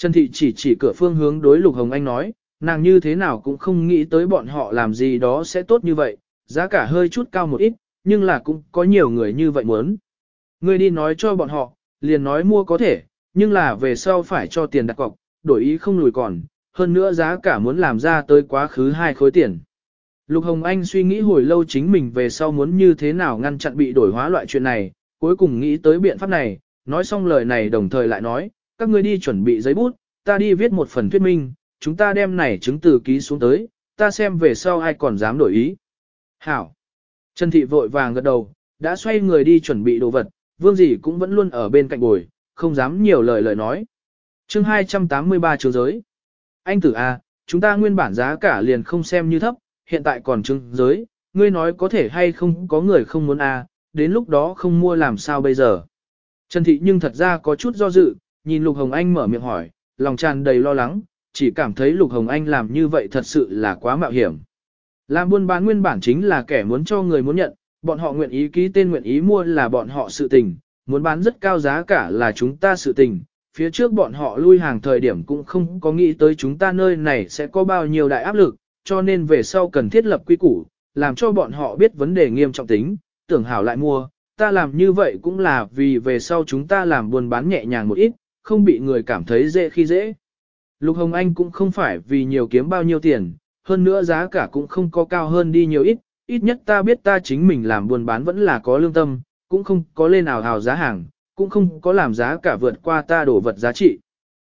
Trần Thị chỉ chỉ cửa phương hướng đối Lục Hồng Anh nói, nàng như thế nào cũng không nghĩ tới bọn họ làm gì đó sẽ tốt như vậy, giá cả hơi chút cao một ít, nhưng là cũng có nhiều người như vậy muốn. Người đi nói cho bọn họ, liền nói mua có thể, nhưng là về sau phải cho tiền đặt cọc, đổi ý không lùi còn, hơn nữa giá cả muốn làm ra tới quá khứ hai khối tiền. Lục Hồng Anh suy nghĩ hồi lâu chính mình về sau muốn như thế nào ngăn chặn bị đổi hóa loại chuyện này, cuối cùng nghĩ tới biện pháp này, nói xong lời này đồng thời lại nói, các ngươi đi chuẩn bị giấy bút, ta đi viết một phần thuyết minh, chúng ta đem này chứng từ ký xuống tới, ta xem về sau ai còn dám đổi ý. Hảo. Trần Thị vội vàng gật đầu, đã xoay người đi chuẩn bị đồ vật, vương dì cũng vẫn luôn ở bên cạnh bồi, không dám nhiều lời lời nói. chương 283 trường giới. Anh tử A, chúng ta nguyên bản giá cả liền không xem như thấp, hiện tại còn chứng giới, ngươi nói có thể hay không có người không muốn A, đến lúc đó không mua làm sao bây giờ. Trần Thị nhưng thật ra có chút do dự, nhìn Lục Hồng Anh mở miệng hỏi, lòng tràn đầy lo lắng, chỉ cảm thấy Lục Hồng Anh làm như vậy thật sự là quá mạo hiểm. Làm buôn bán nguyên bản chính là kẻ muốn cho người muốn nhận, bọn họ nguyện ý ký tên nguyện ý mua là bọn họ sự tình, muốn bán rất cao giá cả là chúng ta sự tình, phía trước bọn họ lui hàng thời điểm cũng không có nghĩ tới chúng ta nơi này sẽ có bao nhiêu đại áp lực, cho nên về sau cần thiết lập quy củ, làm cho bọn họ biết vấn đề nghiêm trọng tính, tưởng hảo lại mua, ta làm như vậy cũng là vì về sau chúng ta làm buôn bán nhẹ nhàng một ít, không bị người cảm thấy dễ khi dễ. Lục Hồng Anh cũng không phải vì nhiều kiếm bao nhiêu tiền, hơn nữa giá cả cũng không có cao hơn đi nhiều ít, ít nhất ta biết ta chính mình làm buôn bán vẫn là có lương tâm, cũng không có lên nào hào giá hàng, cũng không có làm giá cả vượt qua ta đổ vật giá trị.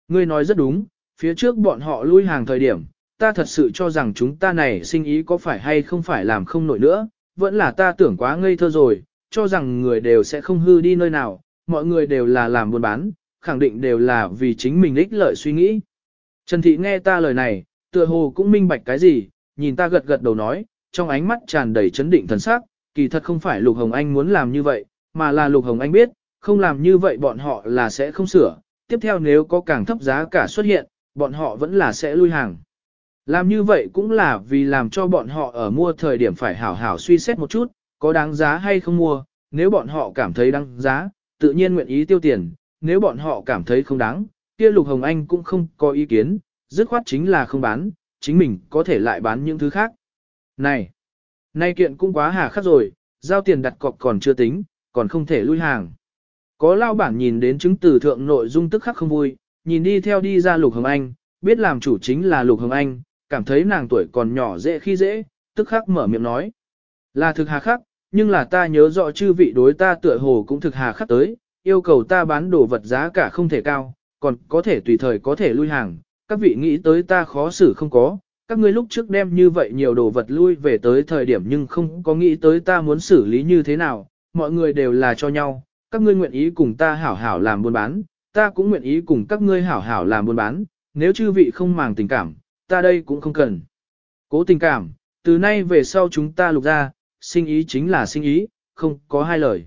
Ngươi nói rất đúng, phía trước bọn họ lui hàng thời điểm, ta thật sự cho rằng chúng ta này sinh ý có phải hay không phải làm không nổi nữa, vẫn là ta tưởng quá ngây thơ rồi, cho rằng người đều sẽ không hư đi nơi nào, mọi người đều là làm buôn bán, khẳng định đều là vì chính mình ích lợi suy nghĩ. Trần Thị nghe ta lời này, tựa hồ cũng minh bạch cái gì, nhìn ta gật gật đầu nói, trong ánh mắt tràn đầy chấn định thần sắc, kỳ thật không phải Lục Hồng Anh muốn làm như vậy, mà là Lục Hồng Anh biết, không làm như vậy bọn họ là sẽ không sửa, tiếp theo nếu có càng thấp giá cả xuất hiện, bọn họ vẫn là sẽ lui hàng. Làm như vậy cũng là vì làm cho bọn họ ở mua thời điểm phải hảo hảo suy xét một chút, có đáng giá hay không mua, nếu bọn họ cảm thấy đáng giá, tự nhiên nguyện ý tiêu tiền, nếu bọn họ cảm thấy không đáng, kia Lục Hồng Anh cũng không có ý kiến, dứt khoát chính là không bán, chính mình có thể lại bán những thứ khác. Này, nay kiện cũng quá hà khắc rồi, giao tiền đặt cọc còn chưa tính, còn không thể lui hàng. Có lao bản nhìn đến chứng từ thượng nội dung tức khắc không vui, nhìn đi theo đi ra Lục Hồng Anh, biết làm chủ chính là Lục Hồng Anh, cảm thấy nàng tuổi còn nhỏ dễ khi dễ, tức khắc mở miệng nói. Là thực hà khắc, nhưng là ta nhớ rõ chư vị đối ta tựa hồ cũng thực hà khắc tới, yêu cầu ta bán đồ vật giá cả không thể cao, còn có thể tùy thời có thể lui hàng, các vị nghĩ tới ta khó xử không có, các ngươi lúc trước đem như vậy nhiều đồ vật lui về tới thời điểm nhưng không có nghĩ tới ta muốn xử lý như thế nào, mọi người đều là cho nhau, các ngươi nguyện ý cùng ta hảo hảo làm buôn bán, ta cũng nguyện ý cùng các ngươi hảo hảo làm buôn bán, nếu chư vị không màng tình cảm, ta đây cũng không cần. Cố tình cảm, từ nay về sau chúng ta lục ra, sinh ý chính là sinh ý, không có hai lời.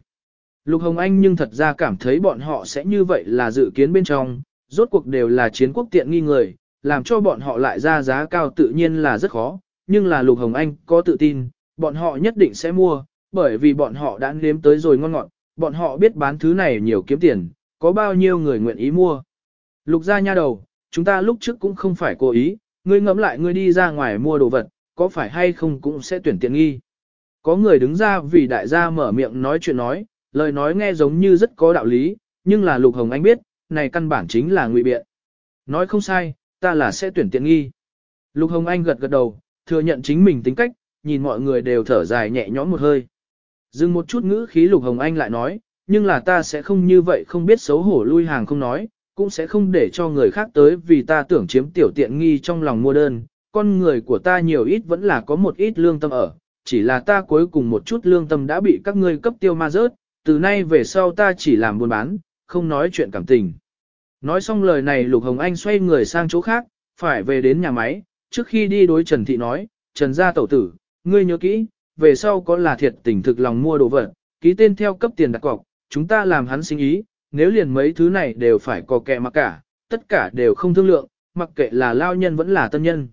Lục Hồng Anh nhưng thật ra cảm thấy bọn họ sẽ như vậy là dự kiến bên trong, rốt cuộc đều là chiến quốc tiện nghi người, làm cho bọn họ lại ra giá cao tự nhiên là rất khó, nhưng là Lục Hồng Anh có tự tin, bọn họ nhất định sẽ mua, bởi vì bọn họ đã nếm tới rồi ngon ngọt, bọn họ biết bán thứ này nhiều kiếm tiền, có bao nhiêu người nguyện ý mua. Lục ra nha đầu, chúng ta lúc trước cũng không phải cố ý, ngươi ngẫm lại ngươi đi ra ngoài mua đồ vật, có phải hay không cũng sẽ tuyển tiện nghi. Có người đứng ra vì đại gia mở miệng nói chuyện nói, lời nói nghe giống như rất có đạo lý, nhưng là Lục Hồng Anh biết, này căn bản chính là ngụy biện. Nói không sai, ta là sẽ tuyển tiện nghi. Lục Hồng Anh gật gật đầu, thừa nhận chính mình tính cách, nhìn mọi người đều thở dài nhẹ nhõm một hơi. Dừng một chút ngữ khí Lục Hồng Anh lại nói, nhưng là ta sẽ không như vậy không biết xấu hổ lui hàng không nói, cũng sẽ không để cho người khác tới vì ta tưởng chiếm tiểu tiện nghi trong lòng mua đơn. Con người của ta nhiều ít vẫn là có một ít lương tâm ở, chỉ là ta cuối cùng một chút lương tâm đã bị các ngươi cấp tiêu ma rớt, từ nay về sau ta chỉ làm buôn bán, không nói chuyện cảm tình. Nói xong lời này Lục Hồng Anh xoay người sang chỗ khác, phải về đến nhà máy, trước khi đi đối Trần Thị nói, Trần gia tẩu tử, ngươi nhớ kỹ, về sau có là thiệt tình thực lòng mua đồ vật, ký tên theo cấp tiền đặt cọc, chúng ta làm hắn sinh ý, nếu liền mấy thứ này đều phải có kẹ mặc cả, tất cả đều không thương lượng, mặc kệ là lao nhân vẫn là tân nhân.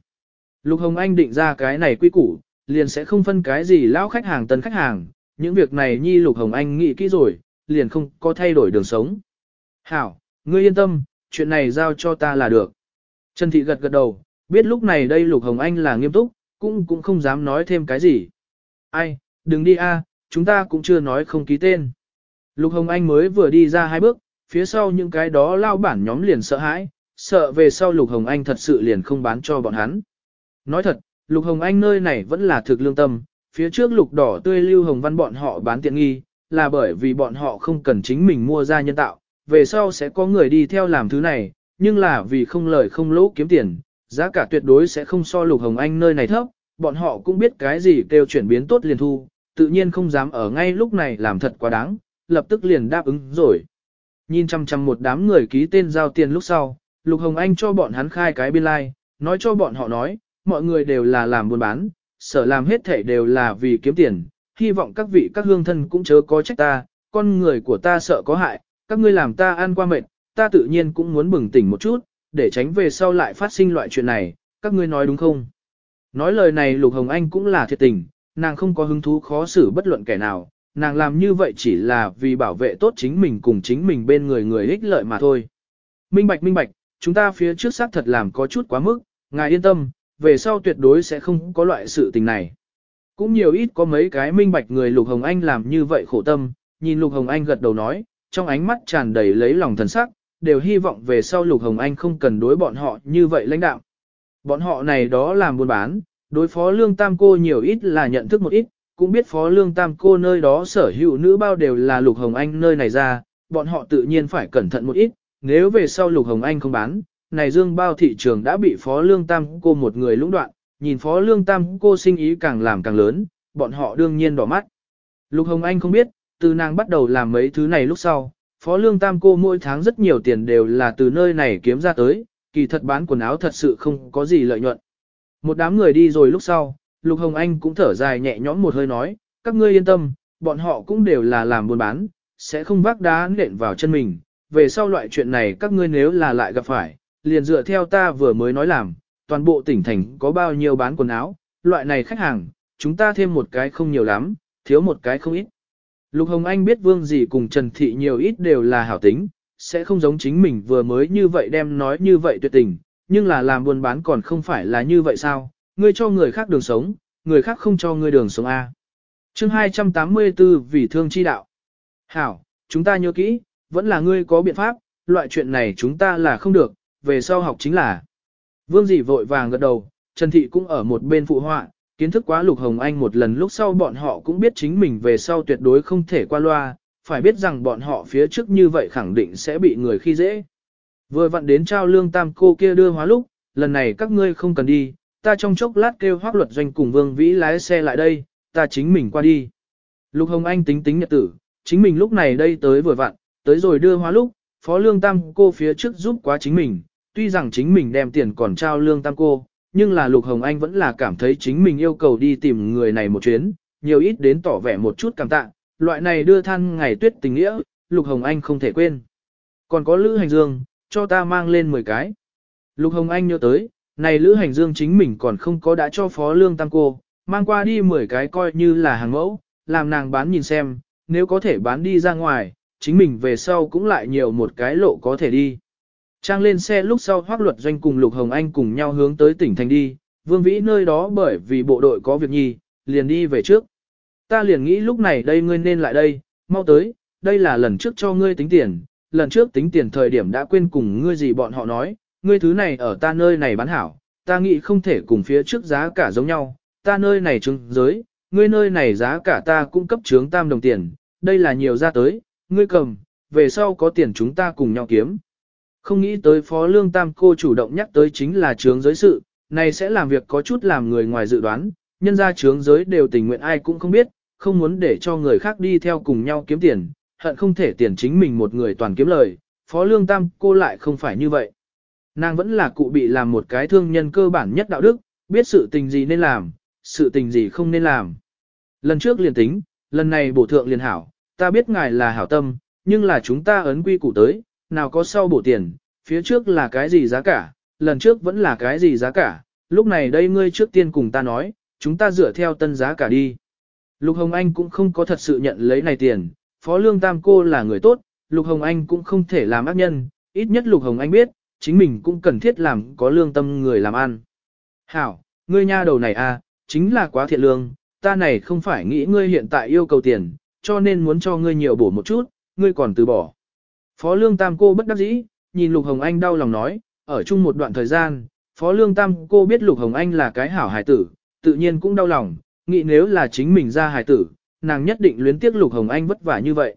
Lục Hồng Anh định ra cái này quy củ, liền sẽ không phân cái gì lao khách hàng tân khách hàng, những việc này nhi Lục Hồng Anh nghĩ kỹ rồi, liền không có thay đổi đường sống. Hảo, ngươi yên tâm, chuyện này giao cho ta là được. Trần Thị gật gật đầu, biết lúc này đây Lục Hồng Anh là nghiêm túc, cũng cũng không dám nói thêm cái gì. Ai, đừng đi a, chúng ta cũng chưa nói không ký tên. Lục Hồng Anh mới vừa đi ra hai bước, phía sau những cái đó lao bản nhóm liền sợ hãi, sợ về sau Lục Hồng Anh thật sự liền không bán cho bọn hắn. Nói thật, Lục Hồng Anh nơi này vẫn là thực lương tâm, phía trước Lục Đỏ tươi Lưu Hồng Văn bọn họ bán tiện nghi, là bởi vì bọn họ không cần chính mình mua ra nhân tạo, về sau sẽ có người đi theo làm thứ này, nhưng là vì không lời không lỗ kiếm tiền, giá cả tuyệt đối sẽ không so Lục Hồng Anh nơi này thấp, bọn họ cũng biết cái gì kêu chuyển biến tốt liền thu, tự nhiên không dám ở ngay lúc này làm thật quá đáng, lập tức liền đáp ứng rồi. Nhìn chăm chăm một đám người ký tên giao tiền lúc sau, Lục Hồng Anh cho bọn hắn khai cái biên lai, like, nói cho bọn họ nói, mọi người đều là làm buôn bán, sở làm hết thể đều là vì kiếm tiền, hy vọng các vị các hương thân cũng chớ có trách ta, con người của ta sợ có hại, các ngươi làm ta ăn qua mệt, ta tự nhiên cũng muốn bừng tỉnh một chút, để tránh về sau lại phát sinh loại chuyện này, các ngươi nói đúng không? Nói lời này Lục Hồng Anh cũng là thiệt tình, nàng không có hứng thú khó xử bất luận kẻ nào, nàng làm như vậy chỉ là vì bảo vệ tốt chính mình cùng chính mình bên người người ích lợi mà thôi. Minh bạch minh bạch, chúng ta phía trước xác thật làm có chút quá mức, ngài yên tâm, về sau tuyệt đối sẽ không có loại sự tình này. Cũng nhiều ít có mấy cái minh bạch người Lục Hồng Anh làm như vậy khổ tâm, nhìn Lục Hồng Anh gật đầu nói, trong ánh mắt tràn đầy lấy lòng thần sắc, đều hy vọng về sau Lục Hồng Anh không cần đối bọn họ như vậy lãnh đạo. Bọn họ này đó làm buôn bán, đối phó lương tam cô nhiều ít là nhận thức một ít, cũng biết phó lương tam cô nơi đó sở hữu nữ bao đều là Lục Hồng Anh nơi này ra, bọn họ tự nhiên phải cẩn thận một ít, nếu về sau Lục Hồng Anh không bán, này dương bao thị trường đã bị phó lương tam cô một người lũng đoạn, nhìn phó lương tam cô sinh ý càng làm càng lớn, bọn họ đương nhiên đỏ mắt. Lục Hồng Anh không biết, từ nàng bắt đầu làm mấy thứ này lúc sau, Phó Lương Tam cô mỗi tháng rất nhiều tiền đều là từ nơi này kiếm ra tới, kỳ thật bán quần áo thật sự không có gì lợi nhuận. Một đám người đi rồi lúc sau, Lục Hồng Anh cũng thở dài nhẹ nhõm một hơi nói, các ngươi yên tâm, bọn họ cũng đều là làm buôn bán, sẽ không vác đá nện vào chân mình, về sau loại chuyện này các ngươi nếu là lại gặp phải, liền dựa theo ta vừa mới nói làm, toàn bộ tỉnh thành có bao nhiêu bán quần áo, loại này khách hàng, chúng ta thêm một cái không nhiều lắm, thiếu một cái không ít. Lục Hồng Anh biết Vương gì cùng Trần Thị nhiều ít đều là hảo tính, sẽ không giống chính mình vừa mới như vậy đem nói như vậy tuyệt tình, nhưng là làm buôn bán còn không phải là như vậy sao, ngươi cho người khác đường sống, người khác không cho ngươi đường sống A. chương 284 vì thương chi đạo. Hảo, chúng ta nhớ kỹ, vẫn là ngươi có biện pháp, loại chuyện này chúng ta là không được, về sau học chính là. Vương dị vội vàng gật đầu, Trần Thị cũng ở một bên phụ họa, kiến thức quá Lục Hồng Anh một lần lúc sau bọn họ cũng biết chính mình về sau tuyệt đối không thể qua loa, phải biết rằng bọn họ phía trước như vậy khẳng định sẽ bị người khi dễ. Vừa vặn đến trao lương tam cô kia đưa hóa lúc, lần này các ngươi không cần đi, ta trong chốc lát kêu hoác luật doanh cùng Vương Vĩ lái xe lại đây, ta chính mình qua đi. Lục Hồng Anh tính tính nhật tử, chính mình lúc này đây tới vừa vặn, tới rồi đưa hóa lúc, phó lương tam cô phía trước giúp quá chính mình, tuy rằng chính mình đem tiền còn trao lương tam cô, nhưng là Lục Hồng Anh vẫn là cảm thấy chính mình yêu cầu đi tìm người này một chuyến, nhiều ít đến tỏ vẻ một chút cảm tạ, loại này đưa than ngày tuyết tình nghĩa, Lục Hồng Anh không thể quên. Còn có Lữ Hành Dương, cho ta mang lên 10 cái. Lục Hồng Anh nhớ tới, này Lữ Hành Dương chính mình còn không có đã cho Phó Lương Tam cô, mang qua đi 10 cái coi như là hàng mẫu, làm nàng bán nhìn xem, nếu có thể bán đi ra ngoài, chính mình về sau cũng lại nhiều một cái lộ có thể đi. Trang lên xe lúc sau hoác luật doanh cùng Lục Hồng Anh cùng nhau hướng tới tỉnh thành đi, Vương Vĩ nơi đó bởi vì bộ đội có việc nhi, liền đi về trước. Ta liền nghĩ lúc này đây ngươi nên lại đây, mau tới, đây là lần trước cho ngươi tính tiền, lần trước tính tiền thời điểm đã quên cùng ngươi gì bọn họ nói, ngươi thứ này ở ta nơi này bán hảo, ta nghĩ không thể cùng phía trước giá cả giống nhau, ta nơi này trứng giới, ngươi nơi này giá cả ta cũng cấp trướng tam đồng tiền, đây là nhiều ra tới, ngươi cầm, về sau có tiền chúng ta cùng nhau kiếm. Không nghĩ tới phó lương tam cô chủ động nhắc tới chính là trướng giới sự, này sẽ làm việc có chút làm người ngoài dự đoán, nhân ra trướng giới đều tình nguyện ai cũng không biết, không muốn để cho người khác đi theo cùng nhau kiếm tiền, hận không thể tiền chính mình một người toàn kiếm lời, phó lương tam cô lại không phải như vậy. Nàng vẫn là cụ bị làm một cái thương nhân cơ bản nhất đạo đức, biết sự tình gì nên làm, sự tình gì không nên làm. Lần trước liền tính, lần này bổ thượng liền hảo, ta biết ngài là hảo tâm, nhưng là chúng ta ấn quy củ tới, nào có sau bổ tiền, phía trước là cái gì giá cả, lần trước vẫn là cái gì giá cả, lúc này đây ngươi trước tiên cùng ta nói, chúng ta dựa theo tân giá cả đi. Lục Hồng Anh cũng không có thật sự nhận lấy này tiền, Phó Lương Tam cô là người tốt, Lục Hồng Anh cũng không thể làm ác nhân, ít nhất Lục Hồng Anh biết, chính mình cũng cần thiết làm có lương tâm người làm ăn. Hảo, ngươi nha đầu này à, chính là quá thiện lương, ta này không phải nghĩ ngươi hiện tại yêu cầu tiền, cho nên muốn cho ngươi nhiều bổ một chút, ngươi còn từ bỏ. Phó Lương Tam cô bất đắc dĩ, nhìn Lục Hồng Anh đau lòng nói, ở chung một đoạn thời gian, Phó Lương Tam cô biết Lục Hồng Anh là cái hảo hài tử, tự nhiên cũng đau lòng, nghĩ nếu là chính mình ra hài tử, nàng nhất định luyến tiếc Lục Hồng Anh vất vả như vậy.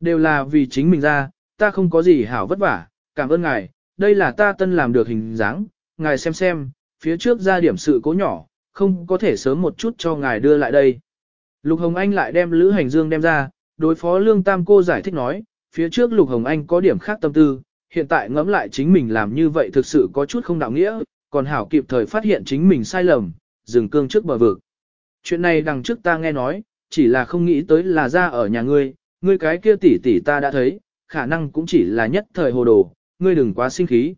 Đều là vì chính mình ra, ta không có gì hảo vất vả, cảm ơn ngài, đây là ta tân làm được hình dáng, ngài xem xem, phía trước ra điểm sự cố nhỏ, không có thể sớm một chút cho ngài đưa lại đây. Lục Hồng Anh lại đem Lữ Hành Dương đem ra, đối phó Lương Tam cô giải thích nói, phía trước Lục Hồng Anh có điểm khác tâm tư, hiện tại ngẫm lại chính mình làm như vậy thực sự có chút không đạo nghĩa, còn hảo kịp thời phát hiện chính mình sai lầm, dừng cương trước bờ vực. Chuyện này đằng trước ta nghe nói, chỉ là không nghĩ tới là ra ở nhà ngươi, ngươi cái kia tỷ tỷ ta đã thấy, khả năng cũng chỉ là nhất thời hồ đồ, ngươi đừng quá sinh khí.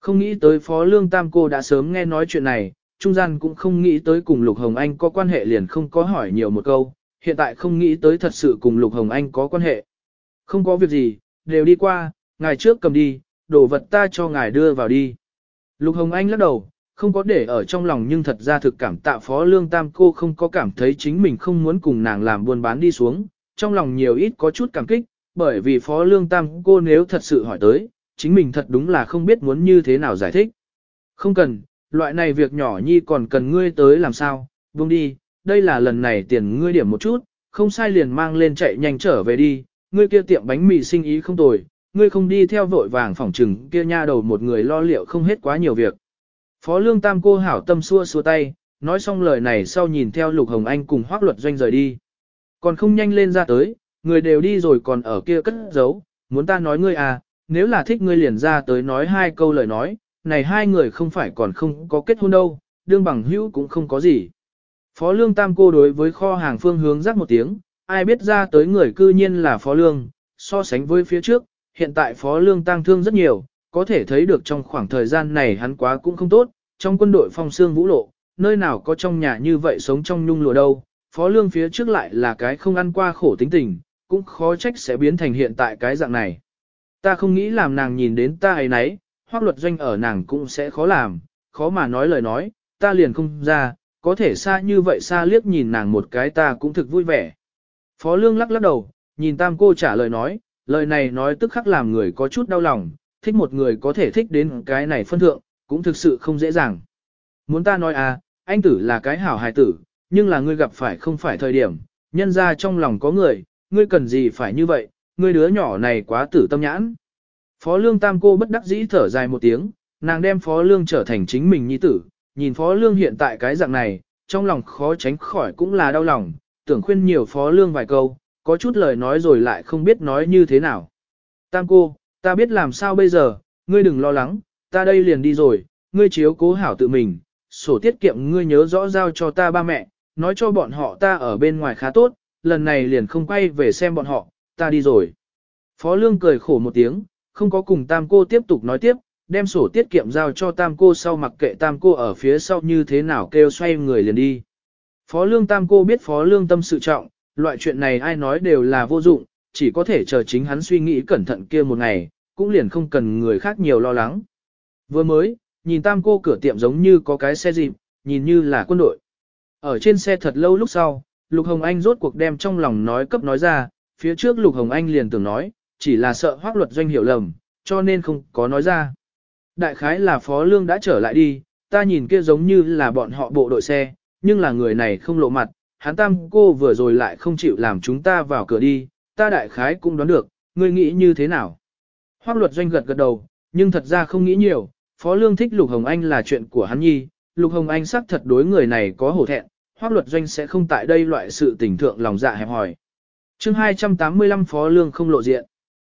Không nghĩ tới Phó Lương Tam cô đã sớm nghe nói chuyện này, trung gian cũng không nghĩ tới cùng Lục Hồng Anh có quan hệ liền không có hỏi nhiều một câu, hiện tại không nghĩ tới thật sự cùng Lục Hồng Anh có quan hệ. Không có việc gì, đều đi qua, ngài trước cầm đi, đồ vật ta cho ngài đưa vào đi. Lục Hồng Anh lắc đầu, không có để ở trong lòng nhưng thật ra thực cảm tạ Phó Lương Tam cô không có cảm thấy chính mình không muốn cùng nàng làm buôn bán đi xuống, trong lòng nhiều ít có chút cảm kích, bởi vì Phó Lương Tam cô nếu thật sự hỏi tới, chính mình thật đúng là không biết muốn như thế nào giải thích. Không cần, loại này việc nhỏ nhi còn cần ngươi tới làm sao, buông đi, đây là lần này tiền ngươi điểm một chút, không sai liền mang lên chạy nhanh trở về đi, ngươi kia tiệm bánh mì sinh ý không tồi, ngươi không đi theo vội vàng phỏng trừng kia nha đầu một người lo liệu không hết quá nhiều việc. Phó lương tam cô hảo tâm xua xua tay, nói xong lời này sau nhìn theo lục hồng anh cùng hoác luật doanh rời đi. Còn không nhanh lên ra tới, người đều đi rồi còn ở kia cất giấu, muốn ta nói ngươi à, nếu là thích ngươi liền ra tới nói hai câu lời nói, này hai người không phải còn không có kết hôn đâu, đương bằng hữu cũng không có gì. Phó Lương Tam cô đối với kho hàng phương hướng rắc một tiếng, ai biết ra tới người cư nhiên là Phó Lương, so sánh với phía trước, hiện tại Phó Lương tăng thương rất nhiều, có thể thấy được trong khoảng thời gian này hắn quá cũng không tốt, trong quân đội phong xương vũ lộ, nơi nào có trong nhà như vậy sống trong nhung lụa đâu, Phó Lương phía trước lại là cái không ăn qua khổ tính tình, cũng khó trách sẽ biến thành hiện tại cái dạng này. Ta không nghĩ làm nàng nhìn đến ta ấy nấy, hoặc luật doanh ở nàng cũng sẽ khó làm, khó mà nói lời nói, ta liền không ra, có thể xa như vậy xa liếc nhìn nàng một cái ta cũng thực vui vẻ. Phó Lương lắc lắc đầu, nhìn tam cô trả lời nói, lời này nói tức khắc làm người có chút đau lòng, thích một người có thể thích đến cái này phân thượng, cũng thực sự không dễ dàng. Muốn ta nói à, anh tử là cái hảo hài tử, nhưng là ngươi gặp phải không phải thời điểm, nhân ra trong lòng có người, ngươi cần gì phải như vậy, ngươi đứa nhỏ này quá tử tâm nhãn. Phó Lương Tam cô bất đắc dĩ thở dài một tiếng, nàng đem Phó Lương trở thành chính mình nhi tử, nhìn Phó Lương hiện tại cái dạng này, trong lòng khó tránh khỏi cũng là đau lòng, tưởng khuyên nhiều Phó Lương vài câu, có chút lời nói rồi lại không biết nói như thế nào. Tam cô, ta biết làm sao bây giờ, ngươi đừng lo lắng, ta đây liền đi rồi, ngươi chiếu cố hảo tự mình, sổ tiết kiệm ngươi nhớ rõ giao cho ta ba mẹ, nói cho bọn họ ta ở bên ngoài khá tốt, lần này liền không quay về xem bọn họ, ta đi rồi. Phó Lương cười khổ một tiếng, không có cùng Tam cô tiếp tục nói tiếp, đem sổ tiết kiệm giao cho Tam cô sau mặc kệ Tam cô ở phía sau như thế nào kêu xoay người liền đi. Phó Lương Tam cô biết Phó Lương tâm sự trọng, loại chuyện này ai nói đều là vô dụng, chỉ có thể chờ chính hắn suy nghĩ cẩn thận kia một ngày, cũng liền không cần người khác nhiều lo lắng. Vừa mới, nhìn tam cô cửa tiệm giống như có cái xe dịp, nhìn như là quân đội. Ở trên xe thật lâu lúc sau, Lục Hồng Anh rốt cuộc đem trong lòng nói cấp nói ra, phía trước Lục Hồng Anh liền tưởng nói, chỉ là sợ hoác luật doanh hiểu lầm, cho nên không có nói ra. Đại khái là Phó Lương đã trở lại đi, ta nhìn kia giống như là bọn họ bộ đội xe, nhưng là người này không lộ mặt, hắn tam cô vừa rồi lại không chịu làm chúng ta vào cửa đi, ta đại khái cũng đoán được, ngươi nghĩ như thế nào. Hoác luật doanh gật gật đầu, nhưng thật ra không nghĩ nhiều, Phó Lương thích Lục Hồng Anh là chuyện của hắn nhi, Lục Hồng Anh xác thật đối người này có hổ thẹn, hoác luật doanh sẽ không tại đây loại sự tình thượng lòng dạ hẹp hòi. chương 285 Phó Lương không lộ diện.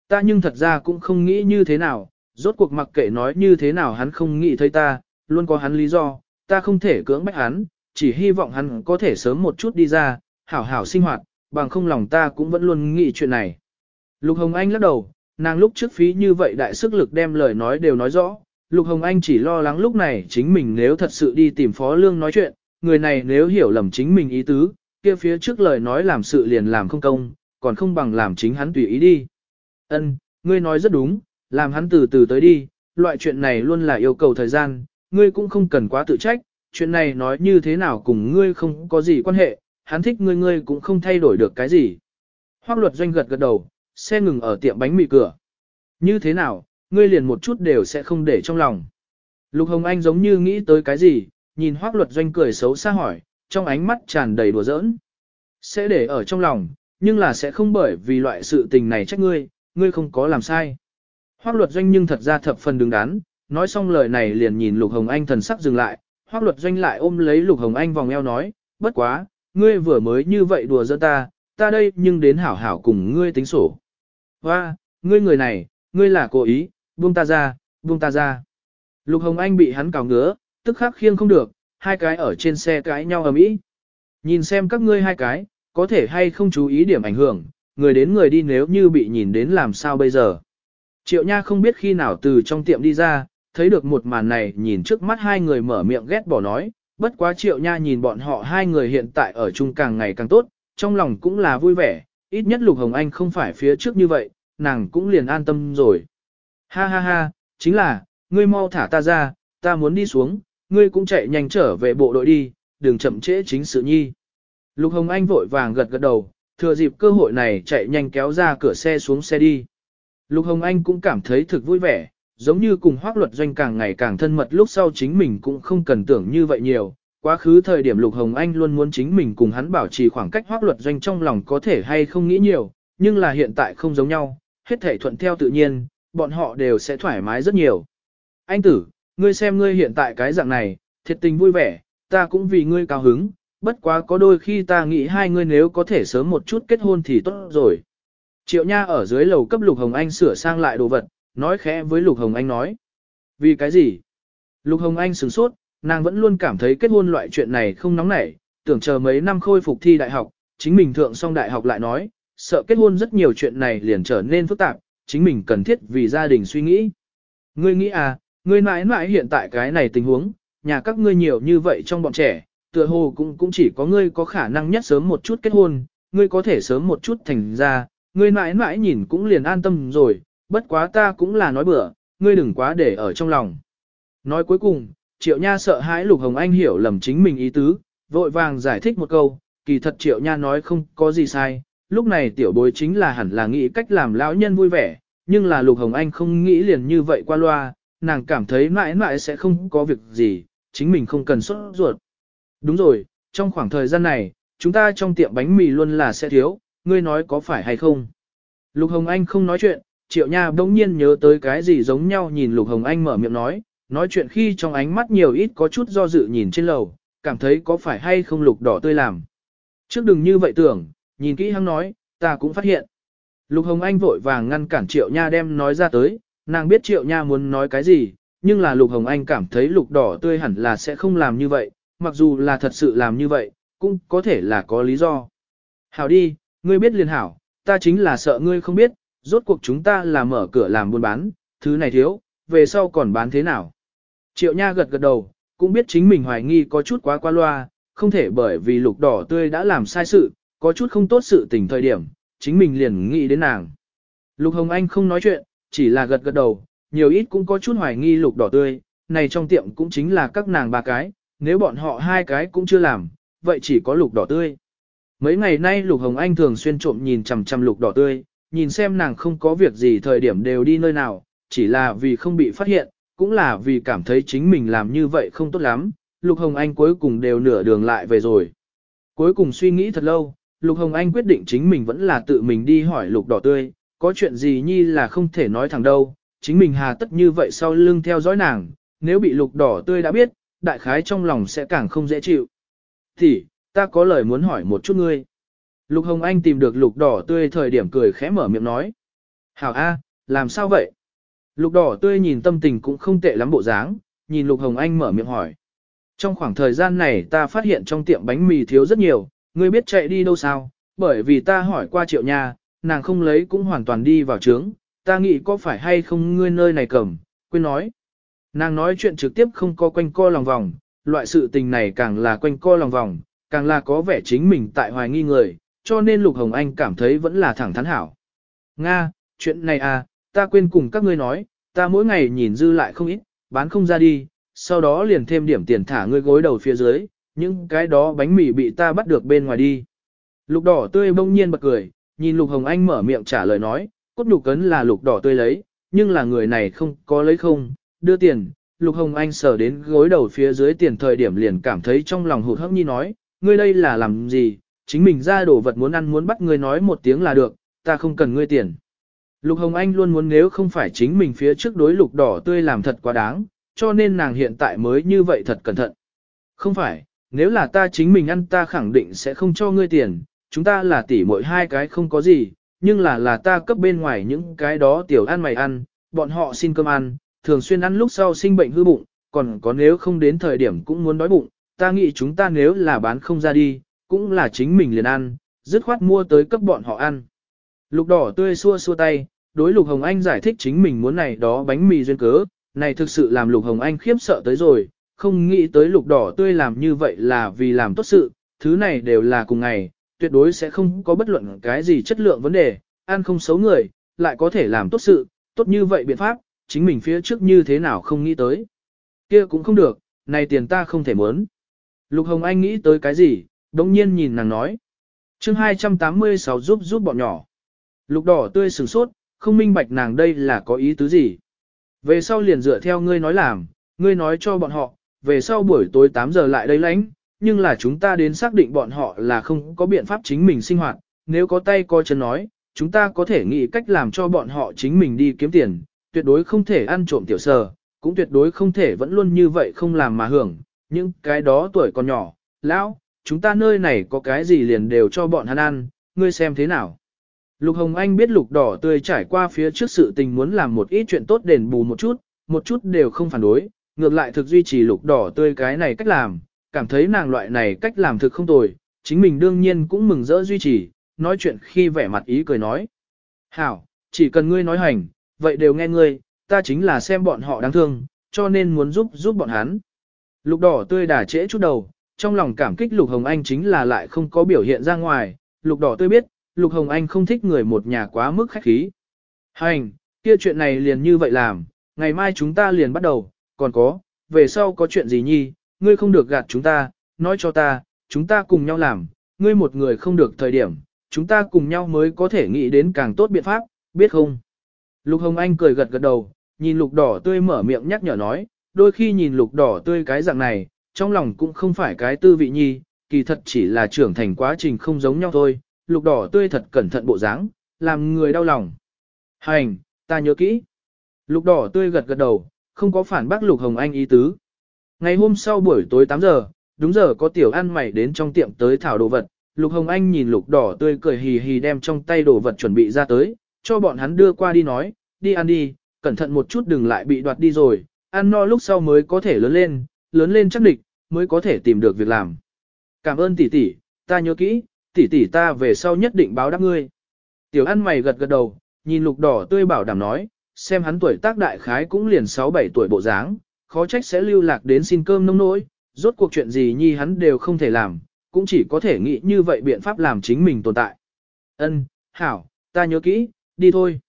Ta nhưng thật ra cũng không nghĩ như thế nào, rốt cuộc mặc kệ nói như thế nào hắn không nghĩ thấy ta, luôn có hắn lý do, ta không thể cưỡng bách hắn, chỉ hy vọng hắn có thể sớm một chút đi ra, hảo hảo sinh hoạt, bằng không lòng ta cũng vẫn luôn nghĩ chuyện này. Lục Hồng Anh lắc đầu, nàng lúc trước phí như vậy đại sức lực đem lời nói đều nói rõ, Lục Hồng Anh chỉ lo lắng lúc này chính mình nếu thật sự đi tìm Phó Lương nói chuyện, người này nếu hiểu lầm chính mình ý tứ, kia phía trước lời nói làm sự liền làm không công, còn không bằng làm chính hắn tùy ý đi. Ân, ngươi nói rất đúng, làm hắn từ từ tới đi, loại chuyện này luôn là yêu cầu thời gian, ngươi cũng không cần quá tự trách, chuyện này nói như thế nào cùng ngươi không có gì quan hệ, hắn thích ngươi ngươi cũng không thay đổi được cái gì. Hoác luật doanh gật gật đầu, xe ngừng ở tiệm bánh mì cửa. Như thế nào, ngươi liền một chút đều sẽ không để trong lòng. Lục Hồng Anh giống như nghĩ tới cái gì, nhìn hoác luật doanh cười xấu xa hỏi, trong ánh mắt tràn đầy đùa giỡn. Sẽ để ở trong lòng, nhưng là sẽ không bởi vì loại sự tình này trách ngươi, ngươi không có làm sai. Hoác luật doanh nhưng thật ra thập phần đứng đắn, nói xong lời này liền nhìn Lục Hồng Anh thần sắc dừng lại, hoác luật doanh lại ôm lấy Lục Hồng Anh vòng eo nói, bất quá, ngươi vừa mới như vậy đùa giỡn ta, ta đây nhưng đến hảo hảo cùng ngươi tính sổ. Hoa, ngươi người này, ngươi là cố ý, buông ta ra, buông ta ra. Lục Hồng Anh bị hắn cào ngứa, tức khắc khiêng không được, hai cái ở trên xe cãi nhau ầm ĩ. Nhìn xem các ngươi hai cái, có thể hay không chú ý điểm ảnh hưởng, người đến người đi nếu như bị nhìn đến làm sao bây giờ. Triệu Nha không biết khi nào từ trong tiệm đi ra, thấy được một màn này nhìn trước mắt hai người mở miệng ghét bỏ nói, bất quá Triệu Nha nhìn bọn họ hai người hiện tại ở chung càng ngày càng tốt, trong lòng cũng là vui vẻ, ít nhất Lục Hồng Anh không phải phía trước như vậy, nàng cũng liền an tâm rồi. Ha ha ha, chính là, ngươi mau thả ta ra, ta muốn đi xuống, ngươi cũng chạy nhanh trở về bộ đội đi, đừng chậm trễ chính sự nhi. Lục Hồng Anh vội vàng gật gật đầu, thừa dịp cơ hội này chạy nhanh kéo ra cửa xe xuống xe đi. Lục Hồng Anh cũng cảm thấy thực vui vẻ, giống như cùng hoác luật doanh càng ngày càng thân mật lúc sau chính mình cũng không cần tưởng như vậy nhiều. Quá khứ thời điểm Lục Hồng Anh luôn muốn chính mình cùng hắn bảo trì khoảng cách hoác luật doanh trong lòng có thể hay không nghĩ nhiều, nhưng là hiện tại không giống nhau, hết thể thuận theo tự nhiên, bọn họ đều sẽ thoải mái rất nhiều. Anh tử, ngươi xem ngươi hiện tại cái dạng này, thiệt tình vui vẻ, ta cũng vì ngươi cao hứng, bất quá có đôi khi ta nghĩ hai ngươi nếu có thể sớm một chút kết hôn thì tốt rồi, Triệu Nha ở dưới lầu cấp Lục Hồng Anh sửa sang lại đồ vật, nói khẽ với Lục Hồng Anh nói. Vì cái gì? Lục Hồng Anh sửng sốt, nàng vẫn luôn cảm thấy kết hôn loại chuyện này không nóng nảy, tưởng chờ mấy năm khôi phục thi đại học, chính mình thượng xong đại học lại nói, sợ kết hôn rất nhiều chuyện này liền trở nên phức tạp, chính mình cần thiết vì gia đình suy nghĩ. Ngươi nghĩ à, ngươi mãi mãi hiện tại cái này tình huống, nhà các ngươi nhiều như vậy trong bọn trẻ, tựa hồ cũng cũng chỉ có ngươi có khả năng nhất sớm một chút kết hôn, ngươi có thể sớm một chút thành ra, ngươi mãi mãi nhìn cũng liền an tâm rồi, bất quá ta cũng là nói bừa, ngươi đừng quá để ở trong lòng. Nói cuối cùng, Triệu Nha sợ hãi Lục Hồng Anh hiểu lầm chính mình ý tứ, vội vàng giải thích một câu, kỳ thật Triệu Nha nói không có gì sai, lúc này tiểu bối chính là hẳn là nghĩ cách làm lão nhân vui vẻ, nhưng là Lục Hồng Anh không nghĩ liền như vậy qua loa, nàng cảm thấy mãi mãi sẽ không có việc gì, chính mình không cần sốt ruột. Đúng rồi, trong khoảng thời gian này, chúng ta trong tiệm bánh mì luôn là sẽ thiếu, ngươi nói có phải hay không? Lục Hồng Anh không nói chuyện, Triệu Nha bỗng nhiên nhớ tới cái gì giống nhau nhìn Lục Hồng Anh mở miệng nói, nói chuyện khi trong ánh mắt nhiều ít có chút do dự nhìn trên lầu, cảm thấy có phải hay không lục đỏ tươi làm. Trước đừng như vậy tưởng, nhìn kỹ hắn nói, ta cũng phát hiện. Lục Hồng Anh vội vàng ngăn cản Triệu Nha đem nói ra tới, nàng biết Triệu Nha muốn nói cái gì, nhưng là Lục Hồng Anh cảm thấy lục đỏ tươi hẳn là sẽ không làm như vậy, mặc dù là thật sự làm như vậy, cũng có thể là có lý do. Hảo đi, ngươi biết liền hảo, ta chính là sợ ngươi không biết, rốt cuộc chúng ta là mở cửa làm buôn bán, thứ này thiếu, về sau còn bán thế nào. Triệu Nha gật gật đầu, cũng biết chính mình hoài nghi có chút quá qua loa, không thể bởi vì lục đỏ tươi đã làm sai sự, có chút không tốt sự tình thời điểm, chính mình liền nghĩ đến nàng. Lục Hồng Anh không nói chuyện, chỉ là gật gật đầu, nhiều ít cũng có chút hoài nghi lục đỏ tươi, này trong tiệm cũng chính là các nàng ba cái, nếu bọn họ hai cái cũng chưa làm, vậy chỉ có lục đỏ tươi. Mấy ngày nay lục hồng anh thường xuyên trộm nhìn chằm chằm lục đỏ tươi, nhìn xem nàng không có việc gì thời điểm đều đi nơi nào, chỉ là vì không bị phát hiện, cũng là vì cảm thấy chính mình làm như vậy không tốt lắm, lục hồng anh cuối cùng đều nửa đường lại về rồi. Cuối cùng suy nghĩ thật lâu, lục hồng anh quyết định chính mình vẫn là tự mình đi hỏi lục đỏ tươi, có chuyện gì nhi là không thể nói thẳng đâu, chính mình hà tất như vậy sau lưng theo dõi nàng, nếu bị lục đỏ tươi đã biết, đại khái trong lòng sẽ càng không dễ chịu. Thì, ta có lời muốn hỏi một chút ngươi. Lục Hồng Anh tìm được lục đỏ tươi thời điểm cười khẽ mở miệng nói. Hảo A, làm sao vậy? Lục đỏ tươi nhìn tâm tình cũng không tệ lắm bộ dáng, nhìn Lục Hồng Anh mở miệng hỏi. Trong khoảng thời gian này ta phát hiện trong tiệm bánh mì thiếu rất nhiều, ngươi biết chạy đi đâu sao? Bởi vì ta hỏi qua triệu nhà, nàng không lấy cũng hoàn toàn đi vào trướng, ta nghĩ có phải hay không ngươi nơi này cầm, quên nói. Nàng nói chuyện trực tiếp không có quanh co lòng vòng, loại sự tình này càng là quanh co lòng vòng, càng là có vẻ chính mình tại hoài nghi người, cho nên Lục Hồng Anh cảm thấy vẫn là thẳng thắn hảo. Nga, chuyện này à, ta quên cùng các ngươi nói, ta mỗi ngày nhìn dư lại không ít, bán không ra đi, sau đó liền thêm điểm tiền thả ngươi gối đầu phía dưới, những cái đó bánh mì bị ta bắt được bên ngoài đi. Lục đỏ tươi bỗng nhiên bật cười, nhìn Lục Hồng Anh mở miệng trả lời nói, cốt nhục cấn là lục đỏ tươi lấy, nhưng là người này không có lấy không, đưa tiền. Lục Hồng Anh sờ đến gối đầu phía dưới tiền thời điểm liền cảm thấy trong lòng hụt hẫng nhi nói, ngươi đây là làm gì, chính mình ra đồ vật muốn ăn muốn bắt ngươi nói một tiếng là được, ta không cần ngươi tiền. Lục Hồng Anh luôn muốn nếu không phải chính mình phía trước đối lục đỏ tươi làm thật quá đáng, cho nên nàng hiện tại mới như vậy thật cẩn thận. Không phải, nếu là ta chính mình ăn ta khẳng định sẽ không cho ngươi tiền, chúng ta là tỷ mỗi hai cái không có gì, nhưng là là ta cấp bên ngoài những cái đó tiểu ăn mày ăn, bọn họ xin cơm ăn, thường xuyên ăn lúc sau sinh bệnh hư bụng, còn có nếu không đến thời điểm cũng muốn đói bụng, ta nghĩ chúng ta nếu là bán không ra đi, cũng là chính mình liền ăn, dứt khoát mua tới cấp bọn họ ăn. Lục đỏ tươi xua xua tay, đối Lục Hồng Anh giải thích chính mình muốn này đó bánh mì duyên cớ, này thực sự làm Lục Hồng Anh khiếp sợ tới rồi, không nghĩ tới Lục đỏ tươi làm như vậy là vì làm tốt sự, thứ này đều là cùng ngày, tuyệt đối sẽ không có bất luận cái gì chất lượng vấn đề, ăn không xấu người, lại có thể làm tốt sự, tốt như vậy biện pháp, chính mình phía trước như thế nào không nghĩ tới. kia cũng không được, này tiền ta không thể muốn. Lục Hồng Anh nghĩ tới cái gì, đồng nhiên nhìn nàng nói. chương 286 giúp giúp bọn nhỏ. Lục đỏ tươi sừng sốt, không minh bạch nàng đây là có ý tứ gì. Về sau liền dựa theo ngươi nói làm, ngươi nói cho bọn họ, về sau buổi tối 8 giờ lại đây lãnh, nhưng là chúng ta đến xác định bọn họ là không có biện pháp chính mình sinh hoạt, nếu có tay có chân nói, chúng ta có thể nghĩ cách làm cho bọn họ chính mình đi kiếm tiền, tuyệt đối không thể ăn trộm tiểu sờ, cũng tuyệt đối không thể vẫn luôn như vậy không làm mà hưởng, những cái đó tuổi còn nhỏ, lão, chúng ta nơi này có cái gì liền đều cho bọn hắn ăn, ngươi xem thế nào. Lục Hồng Anh biết lục đỏ tươi trải qua phía trước sự tình muốn làm một ít chuyện tốt đền bù một chút, một chút đều không phản đối, ngược lại thực duy trì lục đỏ tươi cái này cách làm, cảm thấy nàng loại này cách làm thực không tồi, chính mình đương nhiên cũng mừng rỡ duy trì, nói chuyện khi vẻ mặt ý cười nói. Hảo, chỉ cần ngươi nói hành, vậy đều nghe ngươi, ta chính là xem bọn họ đáng thương, cho nên muốn giúp giúp bọn hắn. Lục đỏ tươi đà trễ chút đầu, trong lòng cảm kích Lục Hồng Anh chính là lại không có biểu hiện ra ngoài, Lục đỏ tươi biết, Lục Hồng Anh không thích người một nhà quá mức khách khí. Hành, kia chuyện này liền như vậy làm, ngày mai chúng ta liền bắt đầu, còn có, về sau có chuyện gì nhi, ngươi không được gạt chúng ta, nói cho ta, chúng ta cùng nhau làm, ngươi một người không được thời điểm, chúng ta cùng nhau mới có thể nghĩ đến càng tốt biện pháp, biết không? Lục Hồng Anh cười gật gật đầu, nhìn lục đỏ tươi mở miệng nhắc nhở nói, đôi khi nhìn lục đỏ tươi cái dạng này, trong lòng cũng không phải cái tư vị nhi, kỳ thật chỉ là trưởng thành quá trình không giống nhau thôi, lục đỏ tươi thật cẩn thận bộ dáng, làm người đau lòng. Hành, ta nhớ kỹ. Lục đỏ tươi gật gật đầu, không có phản bác lục hồng anh ý tứ. Ngày hôm sau buổi tối 8 giờ, đúng giờ có tiểu ăn mày đến trong tiệm tới thảo đồ vật, lục hồng anh nhìn lục đỏ tươi cười hì hì đem trong tay đồ vật chuẩn bị ra tới, cho bọn hắn đưa qua đi nói, đi ăn đi, cẩn thận một chút đừng lại bị đoạt đi rồi, ăn no lúc sau mới có thể lớn lên, lớn lên chắc địch, mới có thể tìm được việc làm. Cảm ơn tỷ tỷ, ta nhớ kỹ, tỷ tỷ ta về sau nhất định báo đáp ngươi. Tiểu ăn mày gật gật đầu, nhìn lục đỏ tươi bảo đảm nói, xem hắn tuổi tác đại khái cũng liền 6-7 tuổi bộ dáng, khó trách sẽ lưu lạc đến xin cơm nông nỗi, rốt cuộc chuyện gì nhi hắn đều không thể làm, cũng chỉ có thể nghĩ như vậy biện pháp làm chính mình tồn tại. Ân, hảo, ta nhớ kỹ, đi thôi.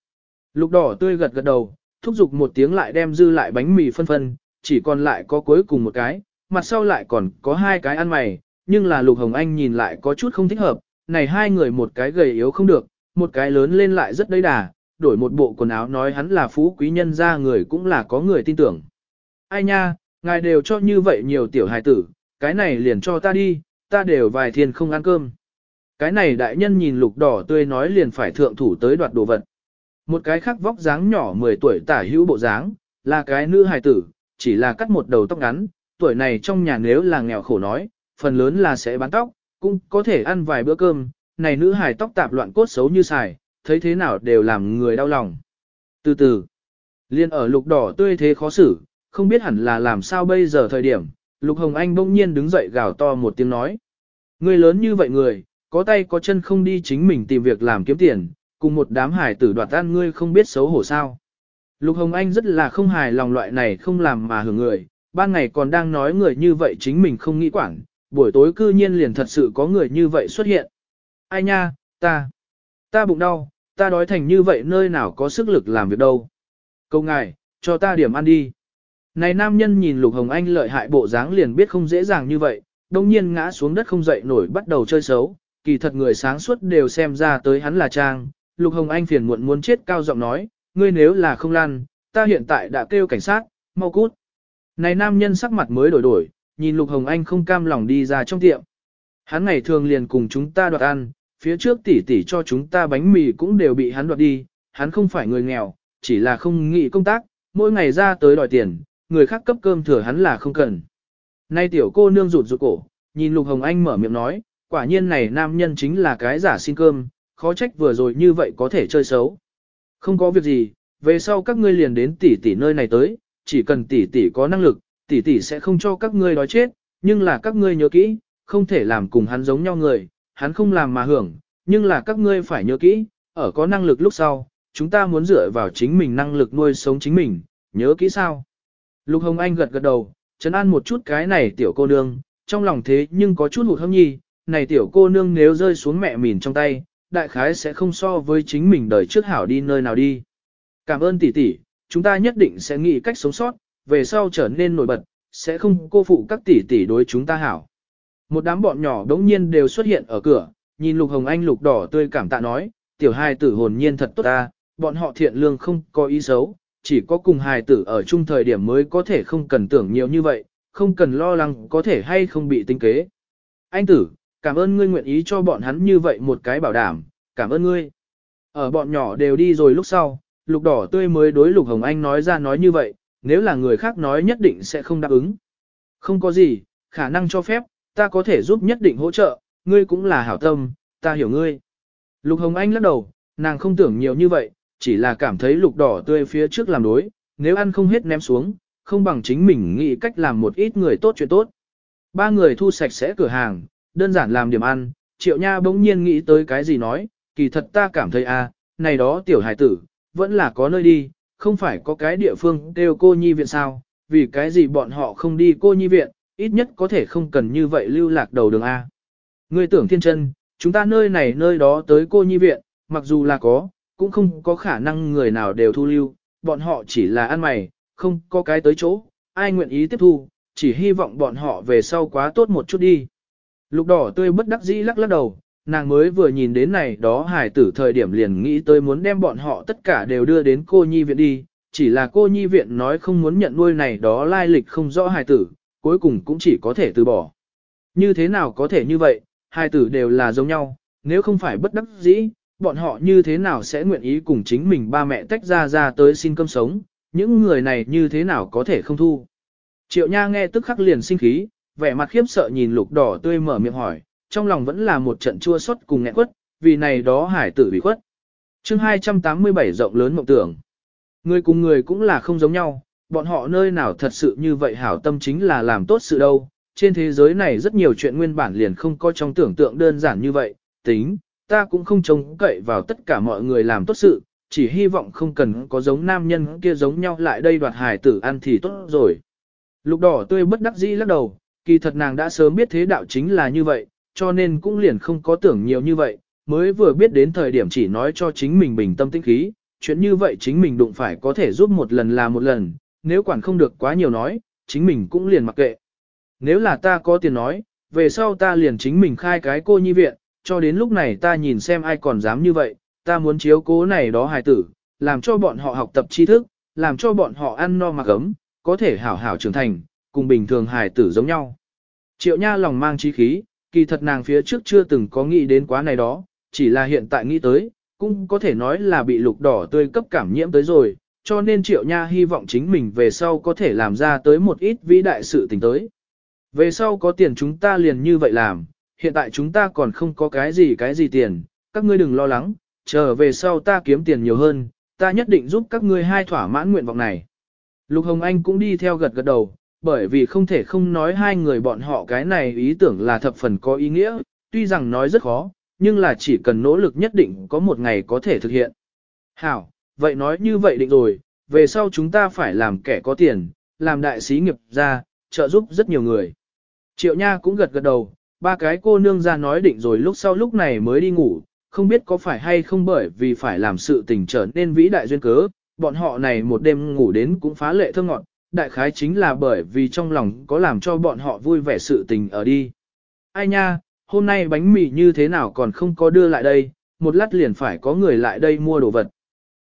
Lục đỏ tươi gật gật đầu, thúc giục một tiếng lại đem dư lại bánh mì phân phân, chỉ còn lại có cuối cùng một cái, mặt sau lại còn có hai cái ăn mày, nhưng là Lục Hồng Anh nhìn lại có chút không thích hợp, này hai người một cái gầy yếu không được, một cái lớn lên lại rất đầy đà, đổi một bộ quần áo nói hắn là phú quý nhân ra người cũng là có người tin tưởng. Ai nha, ngài đều cho như vậy nhiều tiểu hài tử, cái này liền cho ta đi, ta đều vài thiên không ăn cơm. Cái này đại nhân nhìn lục đỏ tươi nói liền phải thượng thủ tới đoạt đồ vật. Một cái khác vóc dáng nhỏ 10 tuổi tả hữu bộ dáng, là cái nữ hài tử, chỉ là cắt một đầu tóc ngắn, tuổi này trong nhà nếu là nghèo khổ nói, phần lớn là sẽ bán tóc, cũng có thể ăn vài bữa cơm, này nữ hài tóc tạp loạn cốt xấu như xài, thấy thế nào đều làm người đau lòng. Từ từ, liên ở lục đỏ tươi thế khó xử, không biết hẳn là làm sao bây giờ thời điểm, lục hồng anh bỗng nhiên đứng dậy gào to một tiếng nói. Người lớn như vậy người, có tay có chân không đi chính mình tìm việc làm kiếm tiền, cùng một đám hải tử đoạt ăn ngươi không biết xấu hổ sao. Lục Hồng Anh rất là không hài lòng loại này không làm mà hưởng người, ban ngày còn đang nói người như vậy chính mình không nghĩ quản, buổi tối cư nhiên liền thật sự có người như vậy xuất hiện. Ai nha, ta, ta bụng đau, ta đói thành như vậy nơi nào có sức lực làm việc đâu. Câu ngài, cho ta điểm ăn đi. Này nam nhân nhìn Lục Hồng Anh lợi hại bộ dáng liền biết không dễ dàng như vậy, đồng nhiên ngã xuống đất không dậy nổi bắt đầu chơi xấu, kỳ thật người sáng suốt đều xem ra tới hắn là trang. Lục Hồng Anh phiền muộn muốn chết cao giọng nói, ngươi nếu là không lan, ta hiện tại đã kêu cảnh sát, mau cút. Này nam nhân sắc mặt mới đổi đổi, nhìn Lục Hồng Anh không cam lòng đi ra trong tiệm. Hắn ngày thường liền cùng chúng ta đoạt ăn, phía trước tỷ tỷ cho chúng ta bánh mì cũng đều bị hắn đoạt đi, hắn không phải người nghèo, chỉ là không nghĩ công tác, mỗi ngày ra tới đòi tiền, người khác cấp cơm thừa hắn là không cần. Nay tiểu cô nương rụt rụt cổ, nhìn Lục Hồng Anh mở miệng nói, quả nhiên này nam nhân chính là cái giả xin cơm, khó trách vừa rồi như vậy có thể chơi xấu. Không có việc gì, về sau các ngươi liền đến tỷ tỷ nơi này tới, chỉ cần tỷ tỷ có năng lực, tỷ tỷ sẽ không cho các ngươi đói chết, nhưng là các ngươi nhớ kỹ, không thể làm cùng hắn giống nhau người, hắn không làm mà hưởng, nhưng là các ngươi phải nhớ kỹ, ở có năng lực lúc sau, chúng ta muốn dựa vào chính mình năng lực nuôi sống chính mình, nhớ kỹ sao. Lục Hồng Anh gật gật đầu, chấn an một chút cái này tiểu cô nương, trong lòng thế nhưng có chút hụt hâm nhi, này tiểu cô nương nếu rơi xuống mẹ mìn trong tay, đại khái sẽ không so với chính mình đời trước hảo đi nơi nào đi. Cảm ơn tỷ tỷ, chúng ta nhất định sẽ nghĩ cách sống sót, về sau trở nên nổi bật, sẽ không cô phụ các tỷ tỷ đối chúng ta hảo. Một đám bọn nhỏ đống nhiên đều xuất hiện ở cửa, nhìn Lục Hồng Anh lục đỏ tươi cảm tạ nói, tiểu hài tử hồn nhiên thật tốt ta, bọn họ thiện lương không có ý xấu, chỉ có cùng hài tử ở chung thời điểm mới có thể không cần tưởng nhiều như vậy, không cần lo lắng có thể hay không bị tinh kế. Anh tử, cảm ơn ngươi nguyện ý cho bọn hắn như vậy một cái bảo đảm, cảm ơn ngươi. Ở bọn nhỏ đều đi rồi lúc sau, lục đỏ tươi mới đối lục hồng anh nói ra nói như vậy, nếu là người khác nói nhất định sẽ không đáp ứng. Không có gì, khả năng cho phép, ta có thể giúp nhất định hỗ trợ, ngươi cũng là hảo tâm, ta hiểu ngươi. Lục hồng anh lắc đầu, nàng không tưởng nhiều như vậy, chỉ là cảm thấy lục đỏ tươi phía trước làm đối, nếu ăn không hết ném xuống, không bằng chính mình nghĩ cách làm một ít người tốt chuyện tốt. Ba người thu sạch sẽ cửa hàng, đơn giản làm điểm ăn, triệu nha bỗng nhiên nghĩ tới cái gì nói, kỳ thật ta cảm thấy a, à, này đó tiểu hải tử, vẫn là có nơi đi, không phải có cái địa phương đều cô nhi viện sao, vì cái gì bọn họ không đi cô nhi viện, ít nhất có thể không cần như vậy lưu lạc đầu đường A. Ngươi tưởng thiên chân, chúng ta nơi này nơi đó tới cô nhi viện, mặc dù là có, cũng không có khả năng người nào đều thu lưu, bọn họ chỉ là ăn mày, không có cái tới chỗ, ai nguyện ý tiếp thu, chỉ hy vọng bọn họ về sau quá tốt một chút đi. Lục đỏ tươi bất đắc dĩ lắc lắc đầu, nàng mới vừa nhìn đến này đó hải tử thời điểm liền nghĩ tới muốn đem bọn họ tất cả đều đưa đến cô nhi viện đi, chỉ là cô nhi viện nói không muốn nhận nuôi này đó lai lịch không rõ hải tử, cuối cùng cũng chỉ có thể từ bỏ. Như thế nào có thể như vậy, hải tử đều là giống nhau, nếu không phải bất đắc dĩ, bọn họ như thế nào sẽ nguyện ý cùng chính mình ba mẹ tách ra ra tới xin cơm sống, những người này như thế nào có thể không thu. Triệu Nha nghe tức khắc liền sinh khí, vẻ mặt khiếp sợ nhìn lục đỏ tươi mở miệng hỏi, trong lòng vẫn là một trận chua xót cùng nghẹn quất, vì này đó hải tử bị khuất. chương 287 rộng lớn mộng tưởng. Người cùng người cũng là không giống nhau, bọn họ nơi nào thật sự như vậy hảo tâm chính là làm tốt sự đâu. Trên thế giới này rất nhiều chuyện nguyên bản liền không có trong tưởng tượng đơn giản như vậy, tính, ta cũng không trông cậy vào tất cả mọi người làm tốt sự, chỉ hy vọng không cần có giống nam nhân kia giống nhau lại đây đoạt hài tử ăn thì tốt rồi. Lục đỏ tươi bất đắc dĩ lắc đầu, kỳ thật nàng đã sớm biết thế đạo chính là như vậy, cho nên cũng liền không có tưởng nhiều như vậy, mới vừa biết đến thời điểm chỉ nói cho chính mình bình tâm tĩnh khí, chuyện như vậy chính mình đụng phải có thể giúp một lần là một lần, nếu quản không được quá nhiều nói, chính mình cũng liền mặc kệ. Nếu là ta có tiền nói, về sau ta liền chính mình khai cái cô nhi viện, cho đến lúc này ta nhìn xem ai còn dám như vậy, ta muốn chiếu cố này đó hài tử, làm cho bọn họ học tập tri thức, làm cho bọn họ ăn no mặc ấm, có thể hảo hảo trưởng thành, cùng bình thường hài tử giống nhau. Triệu Nha lòng mang trí khí, kỳ thật nàng phía trước chưa từng có nghĩ đến quá này đó, chỉ là hiện tại nghĩ tới, cũng có thể nói là bị lục đỏ tươi cấp cảm nhiễm tới rồi, cho nên Triệu Nha hy vọng chính mình về sau có thể làm ra tới một ít vĩ đại sự tình tới. Về sau có tiền chúng ta liền như vậy làm, hiện tại chúng ta còn không có cái gì cái gì tiền, các ngươi đừng lo lắng, chờ về sau ta kiếm tiền nhiều hơn, ta nhất định giúp các ngươi hai thỏa mãn nguyện vọng này. Lục Hồng Anh cũng đi theo gật gật đầu, bởi vì không thể không nói hai người bọn họ cái này ý tưởng là thập phần có ý nghĩa, tuy rằng nói rất khó, nhưng là chỉ cần nỗ lực nhất định có một ngày có thể thực hiện. Hảo, vậy nói như vậy định rồi, về sau chúng ta phải làm kẻ có tiền, làm đại sĩ nghiệp ra, trợ giúp rất nhiều người. Triệu Nha cũng gật gật đầu, ba cái cô nương ra nói định rồi lúc sau lúc này mới đi ngủ, không biết có phải hay không bởi vì phải làm sự tình trở nên vĩ đại duyên cớ, bọn họ này một đêm ngủ đến cũng phá lệ thơ ngọn, đại khái chính là bởi vì trong lòng có làm cho bọn họ vui vẻ sự tình ở đi. Ai nha, hôm nay bánh mì như thế nào còn không có đưa lại đây, một lát liền phải có người lại đây mua đồ vật.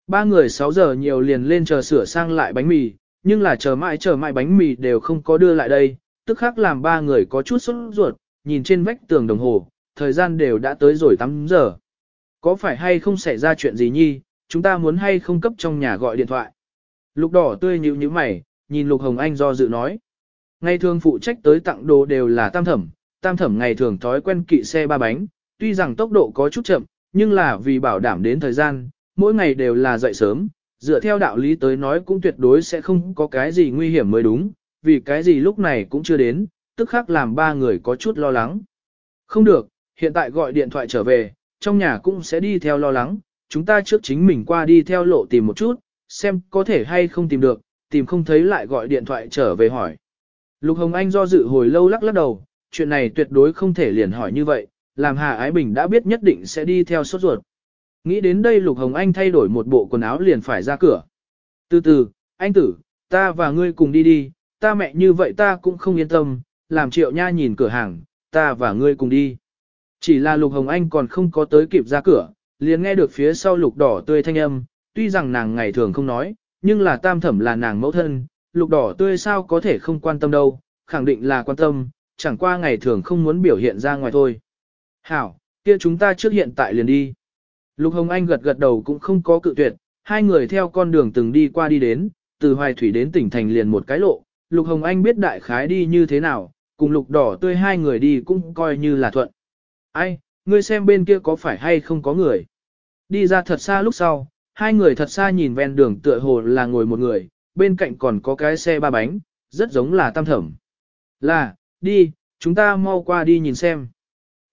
Ba người 6 giờ nhiều liền lên chờ sửa sang lại bánh mì, nhưng là chờ mãi chờ mãi bánh mì đều không có đưa lại đây, tức khắc làm ba người có chút sốt ruột, nhìn trên vách tường đồng hồ, thời gian đều đã tới rồi 8 giờ. Có phải hay không xảy ra chuyện gì nhi, chúng ta muốn hay không cấp trong nhà gọi điện thoại. Lục đỏ tươi nhíu như mày, nhìn Lục Hồng Anh do dự nói. Ngày thường phụ trách tới tặng đồ đều là tam thẩm, tam thẩm ngày thường thói quen kỵ xe ba bánh, tuy rằng tốc độ có chút chậm, nhưng là vì bảo đảm đến thời gian, mỗi ngày đều là dậy sớm, dựa theo đạo lý tới nói cũng tuyệt đối sẽ không có cái gì nguy hiểm mới đúng, vì cái gì lúc này cũng chưa đến, tức khắc làm ba người có chút lo lắng. Không được, hiện tại gọi điện thoại trở về, trong nhà cũng sẽ đi theo lo lắng, chúng ta trước chính mình qua đi theo lộ tìm một chút, xem có thể hay không tìm được, tìm không thấy lại gọi điện thoại trở về hỏi. Lục Hồng Anh do dự hồi lâu lắc lắc đầu, chuyện này tuyệt đối không thể liền hỏi như vậy, làm Hà Ái Bình đã biết nhất định sẽ đi theo sốt ruột. Nghĩ đến đây Lục Hồng Anh thay đổi một bộ quần áo liền phải ra cửa. Từ từ, anh tử, ta và ngươi cùng đi đi, ta mẹ như vậy ta cũng không yên tâm, làm triệu nha nhìn cửa hàng, ta và ngươi cùng đi. Chỉ là Lục Hồng Anh còn không có tới kịp ra cửa, liền nghe được phía sau Lục Đỏ tươi thanh âm, tuy rằng nàng ngày thường không nói, nhưng là tam thẩm là nàng mẫu thân, Lục Đỏ tươi sao có thể không quan tâm đâu, khẳng định là quan tâm, chẳng qua ngày thường không muốn biểu hiện ra ngoài thôi. Hảo, kia chúng ta trước hiện tại liền đi. Lục Hồng Anh gật gật đầu cũng không có cự tuyệt, hai người theo con đường từng đi qua đi đến, từ Hoài Thủy đến tỉnh thành liền một cái lộ, Lục Hồng Anh biết đại khái đi như thế nào, cùng Lục Đỏ tươi hai người đi cũng coi như là thuận. Ai, ngươi xem bên kia có phải hay không có người? đi ra thật xa lúc sau, hai người thật xa nhìn ven đường tựa hồ là ngồi một người, bên cạnh còn có cái xe ba bánh, rất giống là tam thẩm. Là, đi, chúng ta mau qua đi nhìn xem.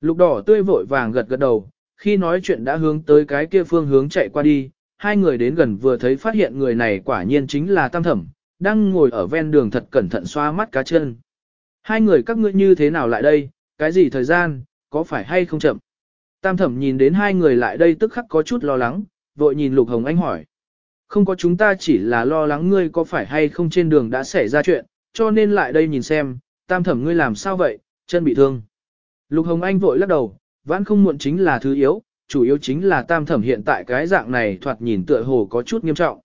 Lục đỏ tươi vội vàng gật gật đầu, khi nói chuyện đã hướng tới cái kia phương hướng chạy qua đi, hai người đến gần vừa thấy phát hiện người này quả nhiên chính là tam thẩm, đang ngồi ở ven đường thật cẩn thận xoa mắt cá chân. Hai người các ngươi như thế nào lại đây, cái gì thời gian, có phải hay không chậm? Tam thẩm nhìn đến hai người lại đây tức khắc có chút lo lắng, vội nhìn Lục Hồng Anh hỏi. Không có chúng ta chỉ là lo lắng ngươi có phải hay không trên đường đã xảy ra chuyện, cho nên lại đây nhìn xem, tam thẩm ngươi làm sao vậy, chân bị thương. Lục Hồng Anh vội lắc đầu, vãn không muộn chính là thứ yếu, chủ yếu chính là tam thẩm hiện tại cái dạng này thoạt nhìn tựa hồ có chút nghiêm trọng.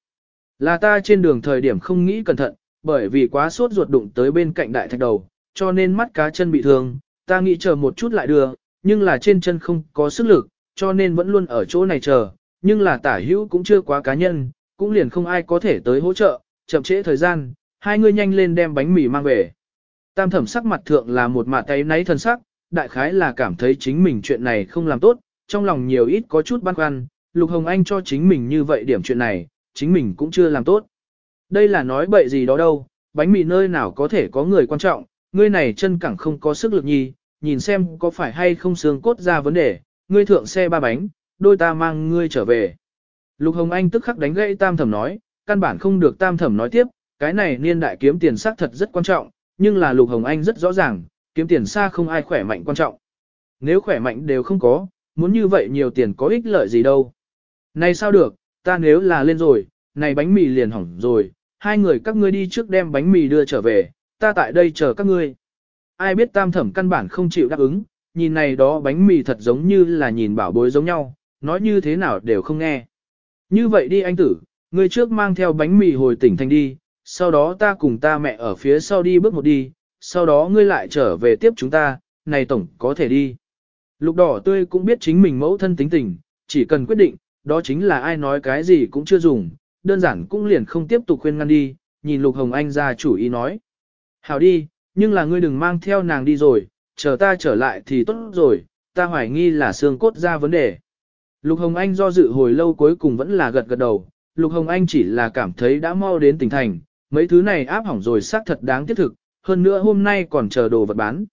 Là ta trên đường thời điểm không nghĩ cẩn thận, bởi vì quá sốt ruột đụng tới bên cạnh đại thạch đầu, cho nên mắt cá chân bị thương, ta nghĩ chờ một chút lại đưa, nhưng là trên chân không có sức lực, cho nên vẫn luôn ở chỗ này chờ, nhưng là tả hữu cũng chưa quá cá nhân, cũng liền không ai có thể tới hỗ trợ, chậm trễ thời gian, hai người nhanh lên đem bánh mì mang về. Tam thẩm sắc mặt thượng là một mạ tay náy thân sắc, đại khái là cảm thấy chính mình chuyện này không làm tốt, trong lòng nhiều ít có chút băn khoăn, Lục Hồng Anh cho chính mình như vậy điểm chuyện này, chính mình cũng chưa làm tốt. Đây là nói bậy gì đó đâu, bánh mì nơi nào có thể có người quan trọng, ngươi này chân cẳng không có sức lực nhi, nhìn xem có phải hay không xương cốt ra vấn đề, ngươi thượng xe ba bánh, đôi ta mang ngươi trở về. Lục Hồng Anh tức khắc đánh gãy tam thẩm nói, căn bản không được tam thẩm nói tiếp, cái này niên đại kiếm tiền xác thật rất quan trọng, nhưng là Lục Hồng Anh rất rõ ràng, kiếm tiền xa không ai khỏe mạnh quan trọng. Nếu khỏe mạnh đều không có, muốn như vậy nhiều tiền có ích lợi gì đâu. Này sao được, ta nếu là lên rồi, này bánh mì liền hỏng rồi, hai người các ngươi đi trước đem bánh mì đưa trở về, ta tại đây chờ các ngươi. Ai biết tam thẩm căn bản không chịu đáp ứng, nhìn này đó bánh mì thật giống như là nhìn bảo bối giống nhau, nói như thế nào đều không nghe. Như vậy đi anh tử, ngươi trước mang theo bánh mì hồi tỉnh thành đi, sau đó ta cùng ta mẹ ở phía sau đi bước một đi, sau đó ngươi lại trở về tiếp chúng ta, này tổng có thể đi. Lục đỏ tươi cũng biết chính mình mẫu thân tính tình, chỉ cần quyết định, đó chính là ai nói cái gì cũng chưa dùng, đơn giản cũng liền không tiếp tục khuyên ngăn đi, nhìn Lục Hồng Anh ra chủ ý nói. Hảo đi, nhưng là ngươi đừng mang theo nàng đi rồi, chờ ta trở lại thì tốt rồi, ta hoài nghi là xương cốt ra vấn đề. Lục Hồng Anh do dự hồi lâu cuối cùng vẫn là gật gật đầu, Lục Hồng Anh chỉ là cảm thấy đã mau đến tỉnh thành, mấy thứ này áp hỏng rồi xác thật đáng tiếc thực, hơn nữa hôm nay còn chờ đồ vật bán.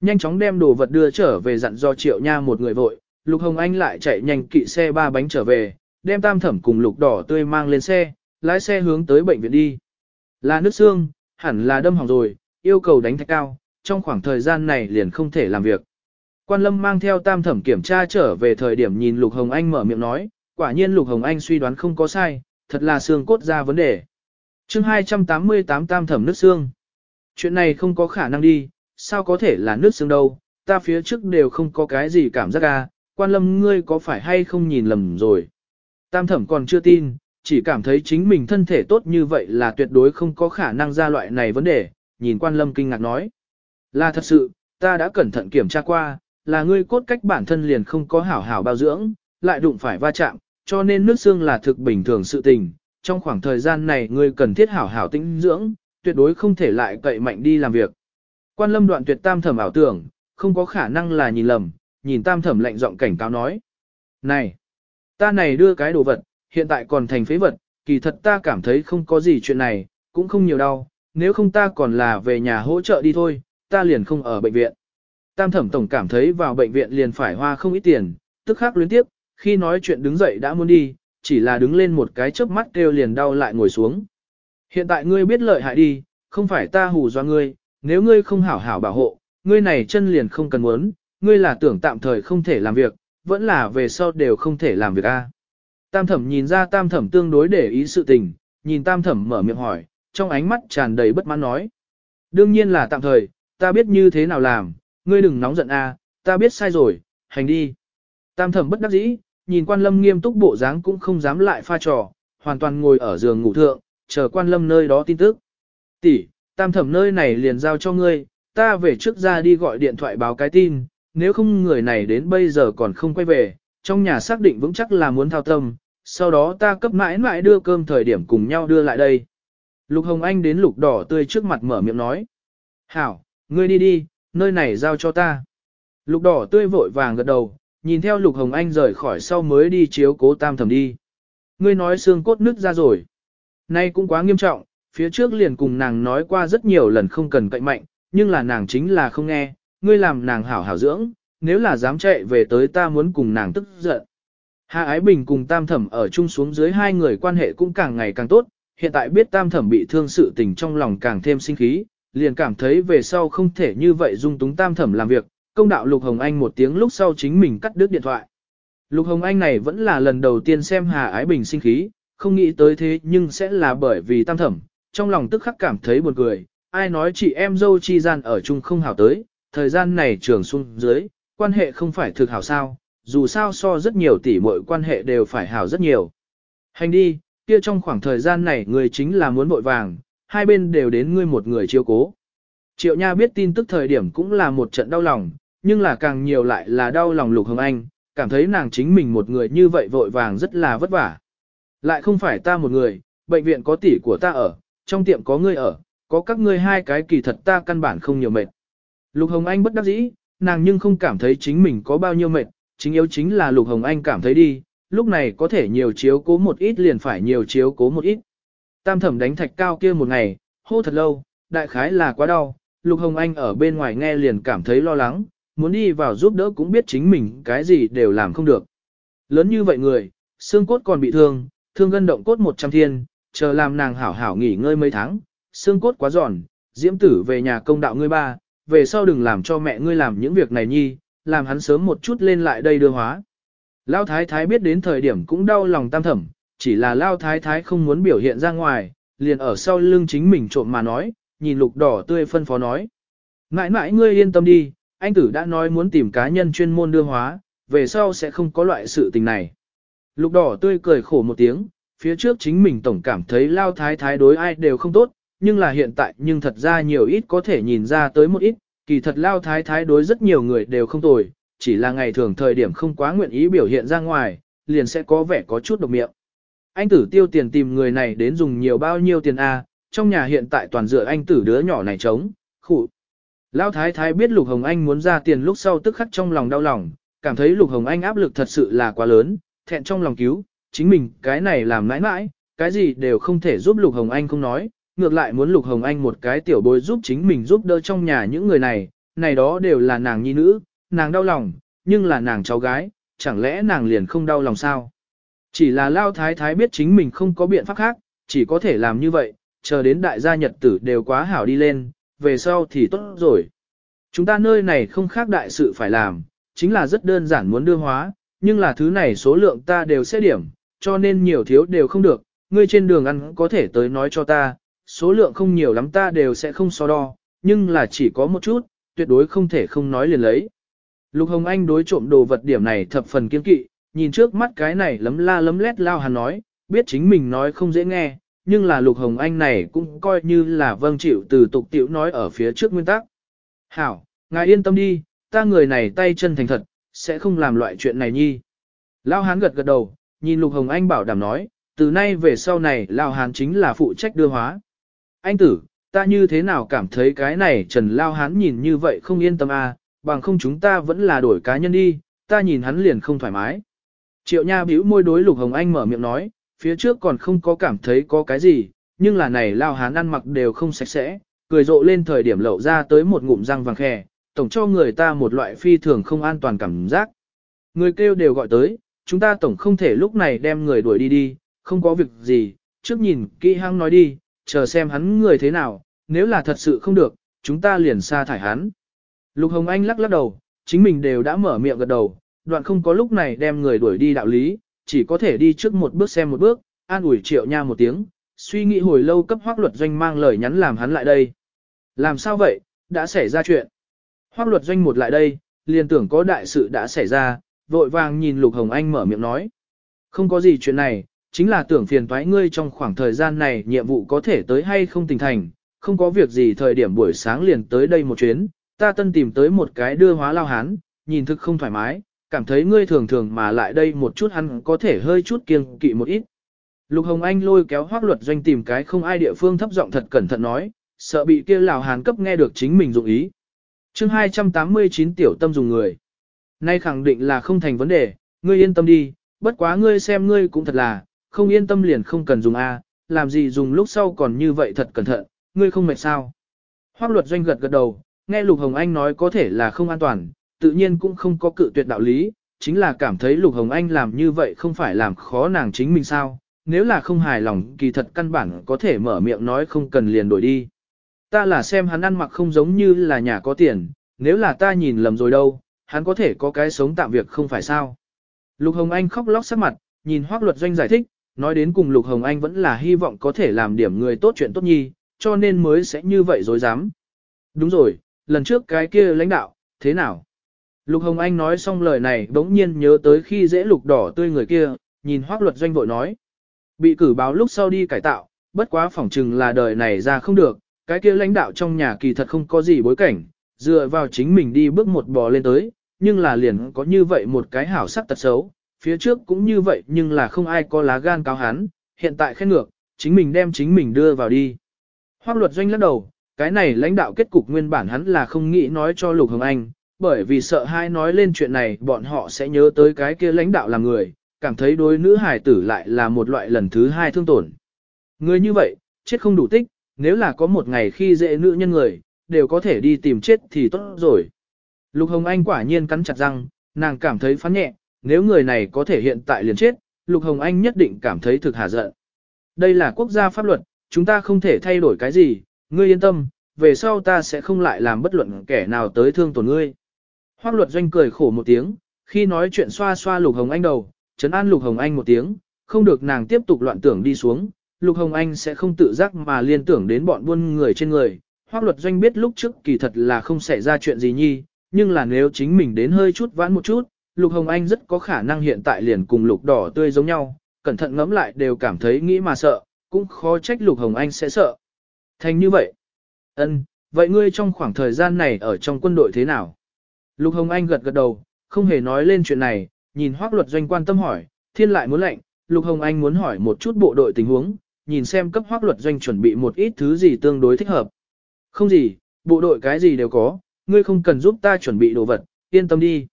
Nhanh chóng đem đồ vật đưa trở về dặn do triệu nha một người vội, Lục Hồng Anh lại chạy nhanh kỵ xe ba bánh trở về, đem tam thẩm cùng lục đỏ tươi mang lên xe, lái xe hướng tới bệnh viện đi. Là nước xương, hẳn là đâm hỏng rồi, yêu cầu đánh thạch cao, trong khoảng thời gian này liền không thể làm việc. Quan Lâm mang theo tam thẩm kiểm tra trở về thời điểm nhìn Lục Hồng Anh mở miệng nói, quả nhiên Lục Hồng Anh suy đoán không có sai, thật là xương cốt ra vấn đề. chương 288 tam thẩm nước xương. Chuyện này không có khả năng đi, sao có thể là nước xương đâu, ta phía trước đều không có cái gì cảm giác à, quan lâm ngươi có phải hay không nhìn lầm rồi. Tam thẩm còn chưa tin, chỉ cảm thấy chính mình thân thể tốt như vậy là tuyệt đối không có khả năng ra loại này vấn đề, nhìn quan lâm kinh ngạc nói. Là thật sự, ta đã cẩn thận kiểm tra qua, là ngươi cốt cách bản thân liền không có hảo hảo bao dưỡng, lại đụng phải va chạm, cho nên nước xương là thực bình thường sự tình. Trong khoảng thời gian này ngươi cần thiết hảo hảo tĩnh dưỡng, tuyệt đối không thể lại cậy mạnh đi làm việc. Quan lâm đoạn tuyệt tam thẩm ảo tưởng, không có khả năng là nhìn lầm, nhìn tam thẩm lạnh giọng cảnh cáo nói. Này, ta này đưa cái đồ vật, hiện tại còn thành phế vật, kỳ thật ta cảm thấy không có gì chuyện này, cũng không nhiều đau, nếu không ta còn là về nhà hỗ trợ đi thôi, ta liền không ở bệnh viện. Tam thẩm tổng cảm thấy vào bệnh viện liền phải hoa không ít tiền, tức khắc luyến tiếp, khi nói chuyện đứng dậy đã muốn đi, chỉ là đứng lên một cái chớp mắt kêu liền đau lại ngồi xuống. Hiện tại ngươi biết lợi hại đi, không phải ta hù do ngươi, nếu ngươi không hảo hảo bảo hộ, ngươi này chân liền không cần muốn, ngươi là tưởng tạm thời không thể làm việc, vẫn là về sau đều không thể làm việc a. Tam thẩm nhìn ra tam thẩm tương đối để ý sự tình, nhìn tam thẩm mở miệng hỏi, trong ánh mắt tràn đầy bất mãn nói. Đương nhiên là tạm thời, ta biết như thế nào làm, ngươi đừng nóng giận a, ta biết sai rồi, hành đi. Tam thẩm bất đắc dĩ, nhìn quan lâm nghiêm túc bộ dáng cũng không dám lại pha trò, hoàn toàn ngồi ở giường ngủ thượng, chờ quan lâm nơi đó tin tức. Tỷ, tam thẩm nơi này liền giao cho ngươi, ta về trước ra đi gọi điện thoại báo cái tin, nếu không người này đến bây giờ còn không quay về, trong nhà xác định vững chắc là muốn thao tâm, sau đó ta cấp mãi mãi đưa cơm thời điểm cùng nhau đưa lại đây. Lục Hồng Anh đến lục đỏ tươi trước mặt mở miệng nói. Hảo, ngươi đi đi, nơi này giao cho ta. Lục đỏ tươi vội vàng gật đầu, nhìn theo Lục Hồng Anh rời khỏi sau mới đi chiếu cố tam thẩm đi. Ngươi nói xương cốt nứt ra rồi. Nay cũng quá nghiêm trọng, phía trước liền cùng nàng nói qua rất nhiều lần không cần cậy mạnh, nhưng là nàng chính là không nghe, ngươi làm nàng hảo hảo dưỡng, nếu là dám chạy về tới ta muốn cùng nàng tức giận. Hà Ái Bình cùng Tam Thẩm ở chung xuống dưới hai người quan hệ cũng càng ngày càng tốt, hiện tại biết Tam Thẩm bị thương sự tình trong lòng càng thêm sinh khí, liền cảm thấy về sau không thể như vậy dung túng Tam Thẩm làm việc, công đạo Lục Hồng Anh một tiếng lúc sau chính mình cắt đứt điện thoại. Lục Hồng Anh này vẫn là lần đầu tiên xem Hà Ái Bình sinh khí, không nghĩ tới thế nhưng sẽ là bởi vì Tam Thẩm, trong lòng tức khắc cảm thấy buồn cười, ai nói chị em dâu chi gian ở chung không hảo tới, thời gian này trường xuống dưới, quan hệ không phải thực hảo sao, dù sao so rất nhiều tỷ muội quan hệ đều phải hảo rất nhiều. Hành đi, kia trong khoảng thời gian này người chính là muốn vội vàng, hai bên đều đến ngươi một người chiếu cố. Triệu Nha biết tin tức thời điểm cũng là một trận đau lòng, nhưng là càng nhiều lại là đau lòng Lục Hồng Anh, cảm thấy nàng chính mình một người như vậy vội vàng rất là vất vả. Lại không phải ta một người, bệnh viện có tỷ của ta ở, trong tiệm có ngươi ở, có các ngươi hai cái kỳ thật ta căn bản không nhiều mệt. Lục Hồng Anh bất đắc dĩ, nàng nhưng không cảm thấy chính mình có bao nhiêu mệt, chính yếu chính là Lục Hồng Anh cảm thấy đi, lúc này có thể nhiều chiếu cố một ít liền phải nhiều chiếu cố một ít. Tam thẩm đánh thạch cao kia một ngày, hô thật lâu, đại khái là quá đau, Lục Hồng Anh ở bên ngoài nghe liền cảm thấy lo lắng, muốn đi vào giúp đỡ cũng biết chính mình cái gì đều làm không được. Lớn như vậy người, xương cốt còn bị thương, thương gân động cốt một trăm thiên, chờ làm nàng hảo hảo nghỉ ngơi mấy tháng, xương cốt quá giòn, diễm tử về nhà công đạo ngươi ba, về sau đừng làm cho mẹ ngươi làm những việc này nhi, làm hắn sớm một chút lên lại đây đưa hóa. Lão thái thái biết đến thời điểm cũng đau lòng tam thẩm, chỉ là Lao thái thái không muốn biểu hiện ra ngoài, liền ở sau lưng chính mình trộm mà nói, nhìn lục đỏ tươi phân phó nói. Mãi mãi ngươi yên tâm đi, anh tử đã nói muốn tìm cá nhân chuyên môn đưa hóa, về sau sẽ không có loại sự tình này. Lục đỏ tươi cười khổ một tiếng, phía trước chính mình tổng cảm thấy lao thái thái đối ai đều không tốt, nhưng là hiện tại nhưng thật ra nhiều ít có thể nhìn ra tới một ít, kỳ thật lao thái thái đối rất nhiều người đều không tồi, chỉ là ngày thường thời điểm không quá nguyện ý biểu hiện ra ngoài, liền sẽ có vẻ có chút độc miệng. Anh tử tiêu tiền tìm người này đến dùng nhiều bao nhiêu tiền A, trong nhà hiện tại toàn dựa anh tử đứa nhỏ này trống, khụ. Lão thái thái biết Lục Hồng Anh muốn ra tiền lúc sau tức khắc trong lòng đau lòng, cảm thấy Lục Hồng Anh áp lực thật sự là quá lớn, thẹn trong lòng cứu, chính mình cái này làm mãi mãi, cái gì đều không thể giúp Lục Hồng Anh không nói, ngược lại muốn Lục Hồng Anh một cái tiểu bối giúp chính mình giúp đỡ trong nhà những người này, này đó đều là nàng nhi nữ, nàng đau lòng, nhưng là nàng cháu gái, chẳng lẽ nàng liền không đau lòng sao? Chỉ là Lao Thái Thái biết chính mình không có biện pháp khác, chỉ có thể làm như vậy, chờ đến đại gia nhật tử đều quá hảo đi lên, về sau thì tốt rồi. Chúng ta nơi này không khác đại sự phải làm, chính là rất đơn giản muốn đưa hóa, nhưng là thứ này số lượng ta đều sẽ điểm, cho nên nhiều thiếu đều không được, ngươi trên đường ăn có thể tới nói cho ta, số lượng không nhiều lắm ta đều sẽ không so đo, nhưng là chỉ có một chút, tuyệt đối không thể không nói liền lấy. Lục Hồng Anh đối trộm đồ vật điểm này thập phần kiên kỵ, nhìn trước mắt cái này lấm la lấm lét lao hàn nói, biết chính mình nói không dễ nghe, nhưng là Lục Hồng Anh này cũng coi như là vâng chịu từ tục tiểu nói ở phía trước nguyên tắc. Hảo, ngài yên tâm đi, ta người này tay chân thành thật, sẽ không làm loại chuyện này nhi. Lao hán gật gật đầu, nhìn Lục Hồng Anh bảo đảm nói, từ nay về sau này Lao hán chính là phụ trách đưa hóa. Anh tử, ta như thế nào cảm thấy cái này Trần Lao hán nhìn như vậy không yên tâm à, bằng không chúng ta vẫn là đổi cá nhân đi, ta nhìn hắn liền không thoải mái. Triệu Nha bĩu môi đối Lục Hồng Anh mở miệng nói, phía trước còn không có cảm thấy có cái gì, nhưng là này Lao hán ăn mặc đều không sạch sẽ, cười rộ lên thời điểm lậu ra tới một ngụm răng vàng khè, tổng cho người ta một loại phi thường không an toàn cảm giác. Người kêu đều gọi tới, chúng ta tổng không thể lúc này đem người đuổi đi đi, không có việc gì, trước nhìn kỹ hăng nói đi, chờ xem hắn người thế nào, nếu là thật sự không được, chúng ta liền sa thải hắn. Lục Hồng Anh lắc lắc đầu, chính mình đều đã mở miệng gật đầu, đoạn không có lúc này đem người đuổi đi đạo lý, chỉ có thể đi trước một bước xem một bước, an ủi triệu nha một tiếng, suy nghĩ hồi lâu cấp hoác luật doanh mang lời nhắn làm hắn lại đây. Làm sao vậy, đã xảy ra chuyện. Hoác luật doanh một lại đây, liền tưởng có đại sự đã xảy ra, vội vàng nhìn Lục Hồng Anh mở miệng nói. Không có gì chuyện này, chính là tưởng phiền toái ngươi trong khoảng thời gian này nhiệm vụ có thể tới hay không tình thành, không có việc gì thời điểm buổi sáng liền tới đây một chuyến, ta tân tìm tới một cái đưa hóa lao hán, nhìn thực không thoải mái, cảm thấy ngươi thường thường mà lại đây một chút hắn có thể hơi chút kiêng kỵ một ít. Lục Hồng Anh lôi kéo hoác luật doanh tìm cái không ai địa phương thấp giọng thật cẩn thận nói, sợ bị kia lào hàn cấp nghe được chính mình dụng ý. chương 289 tiểu tâm dùng người. Nay khẳng định là không thành vấn đề, ngươi yên tâm đi, bất quá ngươi xem ngươi cũng thật là, không yên tâm liền không cần dùng A, làm gì dùng lúc sau còn như vậy thật cẩn thận, ngươi không mệt sao. Hoác luật doanh gật gật đầu, nghe Lục Hồng Anh nói có thể là không an toàn, tự nhiên cũng không có cự tuyệt đạo lý, chính là cảm thấy Lục Hồng Anh làm như vậy không phải làm khó nàng chính mình sao, nếu là không hài lòng kỳ thật căn bản có thể mở miệng nói không cần liền đổi đi. Ta là xem hắn ăn mặc không giống như là nhà có tiền, nếu là ta nhìn lầm rồi đâu, hắn có thể có cái sống tạm việc không phải sao. Lục Hồng Anh khóc lóc sắc mặt, nhìn Hoác Luật Doanh giải thích, nói đến cùng Lục Hồng Anh vẫn là hy vọng có thể làm điểm người tốt chuyện tốt nhi, cho nên mới sẽ như vậy dối dám. Đúng rồi, lần trước cái kia lãnh đạo, thế nào? Lục Hồng Anh nói xong lời này bỗng nhiên nhớ tới khi dễ lục đỏ tươi người kia, nhìn Hoác Luật Doanh vội nói. Bị cử báo lúc sau đi cải tạo, bất quá phỏng chừng là đời này ra không được, cái kia lãnh đạo trong nhà kỳ thật không có gì bối cảnh, dựa vào chính mình đi bước một bò lên tới, nhưng là liền có như vậy một cái hảo sắc tật xấu, phía trước cũng như vậy nhưng là không ai có lá gan cáo hắn, hiện tại khen ngược, chính mình đem chính mình đưa vào đi. Hoác luật doanh lắc đầu, cái này lãnh đạo kết cục nguyên bản hắn là không nghĩ nói cho Lục Hồng Anh, bởi vì sợ hai nói lên chuyện này bọn họ sẽ nhớ tới cái kia lãnh đạo là người, cảm thấy đối nữ hài tử lại là một loại lần thứ hai thương tổn. Người như vậy, chết không đủ tích, nếu là có một ngày khi dễ nữ nhân người, đều có thể đi tìm chết thì tốt rồi. Lục Hồng Anh quả nhiên cắn chặt răng, nàng cảm thấy phán nhẹ, nếu người này có thể hiện tại liền chết, Lục Hồng Anh nhất định cảm thấy thực hà giận. Đây là quốc gia pháp luật, chúng ta không thể thay đổi cái gì, ngươi yên tâm, về sau ta sẽ không lại làm bất luận kẻ nào tới thương tổn ngươi. Hoác luật doanh cười khổ một tiếng, khi nói chuyện xoa xoa Lục Hồng Anh đầu, chấn an Lục Hồng Anh một tiếng, không được nàng tiếp tục loạn tưởng đi xuống, Lục Hồng Anh sẽ không tự giác mà liên tưởng đến bọn buôn người trên người. Hoác luật doanh biết lúc trước kỳ thật là không xảy ra chuyện gì nhi, nhưng là nếu chính mình đến hơi chút vãn một chút, Lục Hồng Anh rất có khả năng hiện tại liền cùng lục đỏ tươi giống nhau, cẩn thận ngẫm lại đều cảm thấy nghĩ mà sợ, cũng khó trách Lục Hồng Anh sẽ sợ. Thành như vậy. ân vậy ngươi trong khoảng thời gian này ở trong quân đội thế nào? Lục Hồng Anh gật gật đầu, không hề nói lên chuyện này, nhìn Hoắc luật doanh quan tâm hỏi, thiên lại muốn lệnh, Lục Hồng Anh muốn hỏi một chút bộ đội tình huống, nhìn xem cấp Hoắc luật doanh chuẩn bị một ít thứ gì tương đối thích hợp. Không gì, bộ đội cái gì đều có, ngươi không cần giúp ta chuẩn bị đồ vật, yên tâm đi.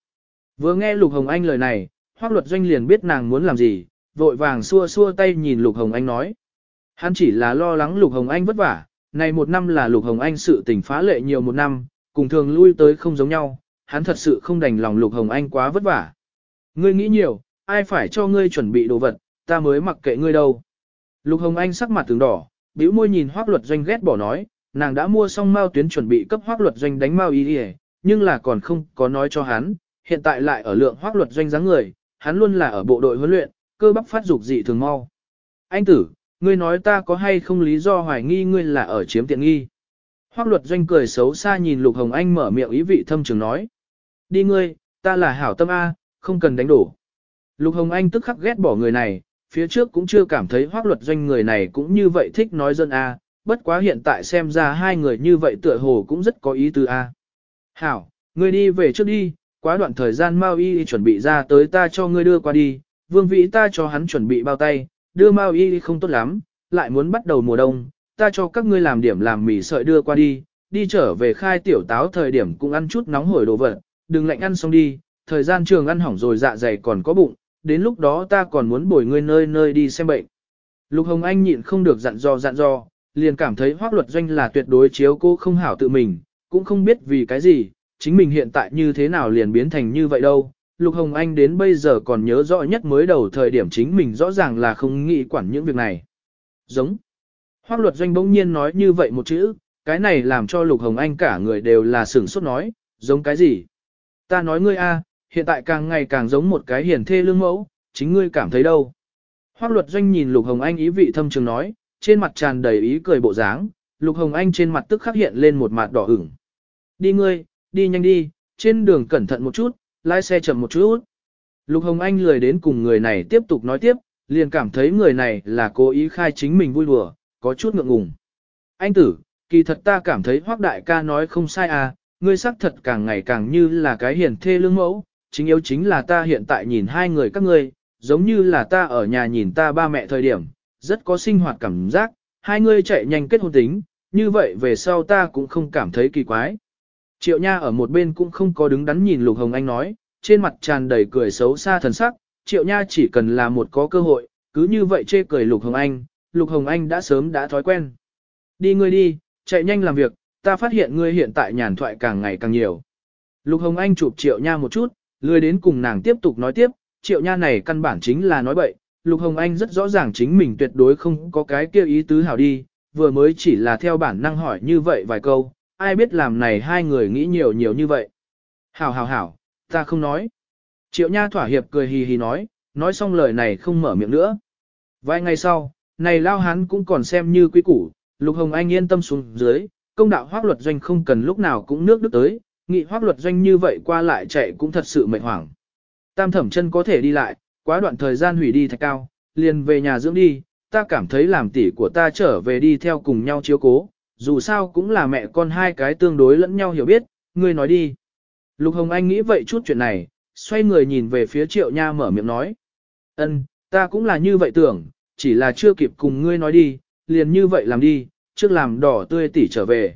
Vừa nghe Lục Hồng Anh lời này, Hoắc luật doanh liền biết nàng muốn làm gì, vội vàng xua xua tay nhìn Lục Hồng Anh nói. Hắn chỉ là lo lắng Lục Hồng Anh vất vả, này một năm là Lục Hồng Anh sự tình phá lệ nhiều một năm, cùng thường lui tới không giống nhau, hắn thật sự không đành lòng Lục Hồng Anh quá vất vả. Ngươi nghĩ nhiều, ai phải cho ngươi chuẩn bị đồ vật, ta mới mặc kệ ngươi đâu. Lục Hồng Anh sắc mặt tướng đỏ, bĩu môi nhìn hoắc luật doanh ghét bỏ nói, nàng đã mua xong mao tuyến chuẩn bị cấp hoắc luật doanh đánh mao y đi nhưng là còn không có nói cho hắn, hiện tại lại ở lượng hoắc luật doanh dáng người, hắn luôn là ở bộ đội huấn luyện, cơ bắp phát dục dị thường mau. Anh tử, ngươi nói ta có hay không lý do hoài nghi ngươi là ở chiếm tiện nghi. hoắc luật doanh cười xấu xa nhìn Lục Hồng Anh mở miệng ý vị thâm trường nói. Đi ngươi, ta là hảo tâm A, không cần đánh đổ. Lục Hồng Anh tức khắc ghét bỏ người này, phía trước cũng chưa cảm thấy hoác luật doanh người này cũng như vậy thích nói dân A, bất quá hiện tại xem ra hai người như vậy tựa hồ cũng rất có ý tư A. Hảo, ngươi đi về trước đi, quá đoạn thời gian Mao Y chuẩn bị ra tới ta cho ngươi đưa qua đi, vương vĩ ta cho hắn chuẩn bị bao tay, đưa Mao Y không tốt lắm, lại muốn bắt đầu mùa đông, ta cho các ngươi làm điểm làm mì sợi đưa qua đi, đi trở về khai tiểu táo thời điểm cũng ăn chút nóng hổi đồ vật, đừng lạnh ăn xong đi, thời gian trường ăn hỏng rồi dạ dày còn có bụng, đến lúc đó ta còn muốn bồi ngươi nơi nơi đi xem bệnh. Lục Hồng Anh nhịn không được dặn dò dặn dò, liền cảm thấy hoác luật doanh là tuyệt đối chiếu cô không hảo tự mình, cũng không biết vì cái gì, chính mình hiện tại như thế nào liền biến thành như vậy đâu. Lục Hồng Anh đến bây giờ còn nhớ rõ nhất mới đầu thời điểm chính mình rõ ràng là không nghĩ quản những việc này. Giống. Hoác luật doanh bỗng nhiên nói như vậy một chữ, cái này làm cho Lục Hồng Anh cả người đều là sửng sốt nói, giống cái gì? Ta nói ngươi a, hiện tại càng ngày càng giống một cái hiền thê lương mẫu, chính ngươi cảm thấy đâu? Hoác luật doanh nhìn Lục Hồng Anh ý vị thâm trường nói, trên mặt tràn đầy ý cười bộ dáng, Lục Hồng Anh trên mặt tức khắc hiện lên một mặt đỏ ửng. Đi ngươi, đi nhanh đi, trên đường cẩn thận một chút, lái xe chậm một chút. Lục Hồng Anh lười đến cùng người này tiếp tục nói tiếp, liền cảm thấy người này là cố ý khai chính mình vui đùa, có chút ngượng ngùng. Anh tử, kỳ thật ta cảm thấy hoác đại ca nói không sai à, ngươi xác thật càng ngày càng như là cái hiền thê lương mẫu, chính yếu chính là ta hiện tại nhìn hai người các ngươi, giống như là ta ở nhà nhìn ta ba mẹ thời điểm, rất có sinh hoạt cảm giác, hai ngươi chạy nhanh kết hôn tính, như vậy về sau ta cũng không cảm thấy kỳ quái. Triệu Nha ở một bên cũng không có đứng đắn nhìn Lục Hồng Anh nói, trên mặt tràn đầy cười xấu xa thần sắc, triệu nha chỉ cần là một có cơ hội, cứ như vậy chê cười Lục Hồng Anh, Lục Hồng Anh đã sớm đã thói quen. Đi ngươi đi, chạy nhanh làm việc, ta phát hiện ngươi hiện tại nhàn thoại càng ngày càng nhiều. Lục Hồng Anh chụp triệu nha một chút, lười đến cùng nàng tiếp tục nói tiếp, triệu nha này căn bản chính là nói bậy. Lục Hồng Anh rất rõ ràng chính mình tuyệt đối không có cái kia ý tứ hảo đi, vừa mới chỉ là theo bản năng hỏi như vậy vài câu, ai biết làm này hai người nghĩ nhiều nhiều như vậy. Hảo hảo hảo, ta không nói. Triệu Nha thỏa hiệp cười hì hì nói, nói xong lời này không mở miệng nữa. Vài ngày sau, này lao hắn cũng còn xem như quý củ, Lục Hồng Anh yên tâm xuống dưới, công đạo hoác luật doanh không cần lúc nào cũng nước đức tới, nghị hoác luật doanh như vậy qua lại chạy cũng thật sự mệt hoảng. Tam thẩm chân có thể đi lại, quá đoạn thời gian hủy đi thạch cao, liền về nhà dưỡng đi, ta cảm thấy làm tỷ của ta trở về đi theo cùng nhau chiếu cố, dù sao cũng là mẹ con hai cái tương đối lẫn nhau hiểu biết, ngươi nói đi. Lục Hồng Anh nghĩ vậy chút chuyện này, xoay người nhìn về phía Triệu Nha mở miệng nói. ân, ta cũng là như vậy tưởng, chỉ là chưa kịp cùng ngươi nói đi, liền như vậy làm đi, trước làm đỏ tươi tỷ trở về.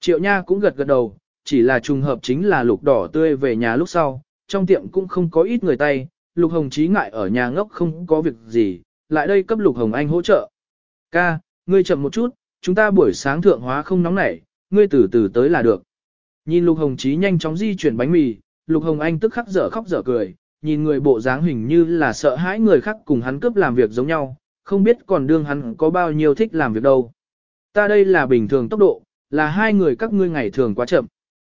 Triệu Nha cũng gật gật đầu, chỉ là trùng hợp chính là lục đỏ tươi về nhà lúc sau, trong tiệm cũng không có ít người tay, lục hồng chí ngại ở nhà ngốc không có việc gì, lại đây cấp lục hồng anh hỗ trợ. Ca, ngươi chậm một chút, chúng ta buổi sáng thượng hóa không nóng nảy, ngươi từ từ tới là được. Nhìn lục hồng chí nhanh chóng di chuyển bánh mì, lục hồng anh tức khắc dở khóc dở cười, nhìn người bộ dáng hình như là sợ hãi người khác cùng hắn cướp làm việc giống nhau, không biết còn đương hắn có bao nhiêu thích làm việc đâu. Ta đây là bình thường tốc độ, là hai người các ngươi ngày thường quá chậm.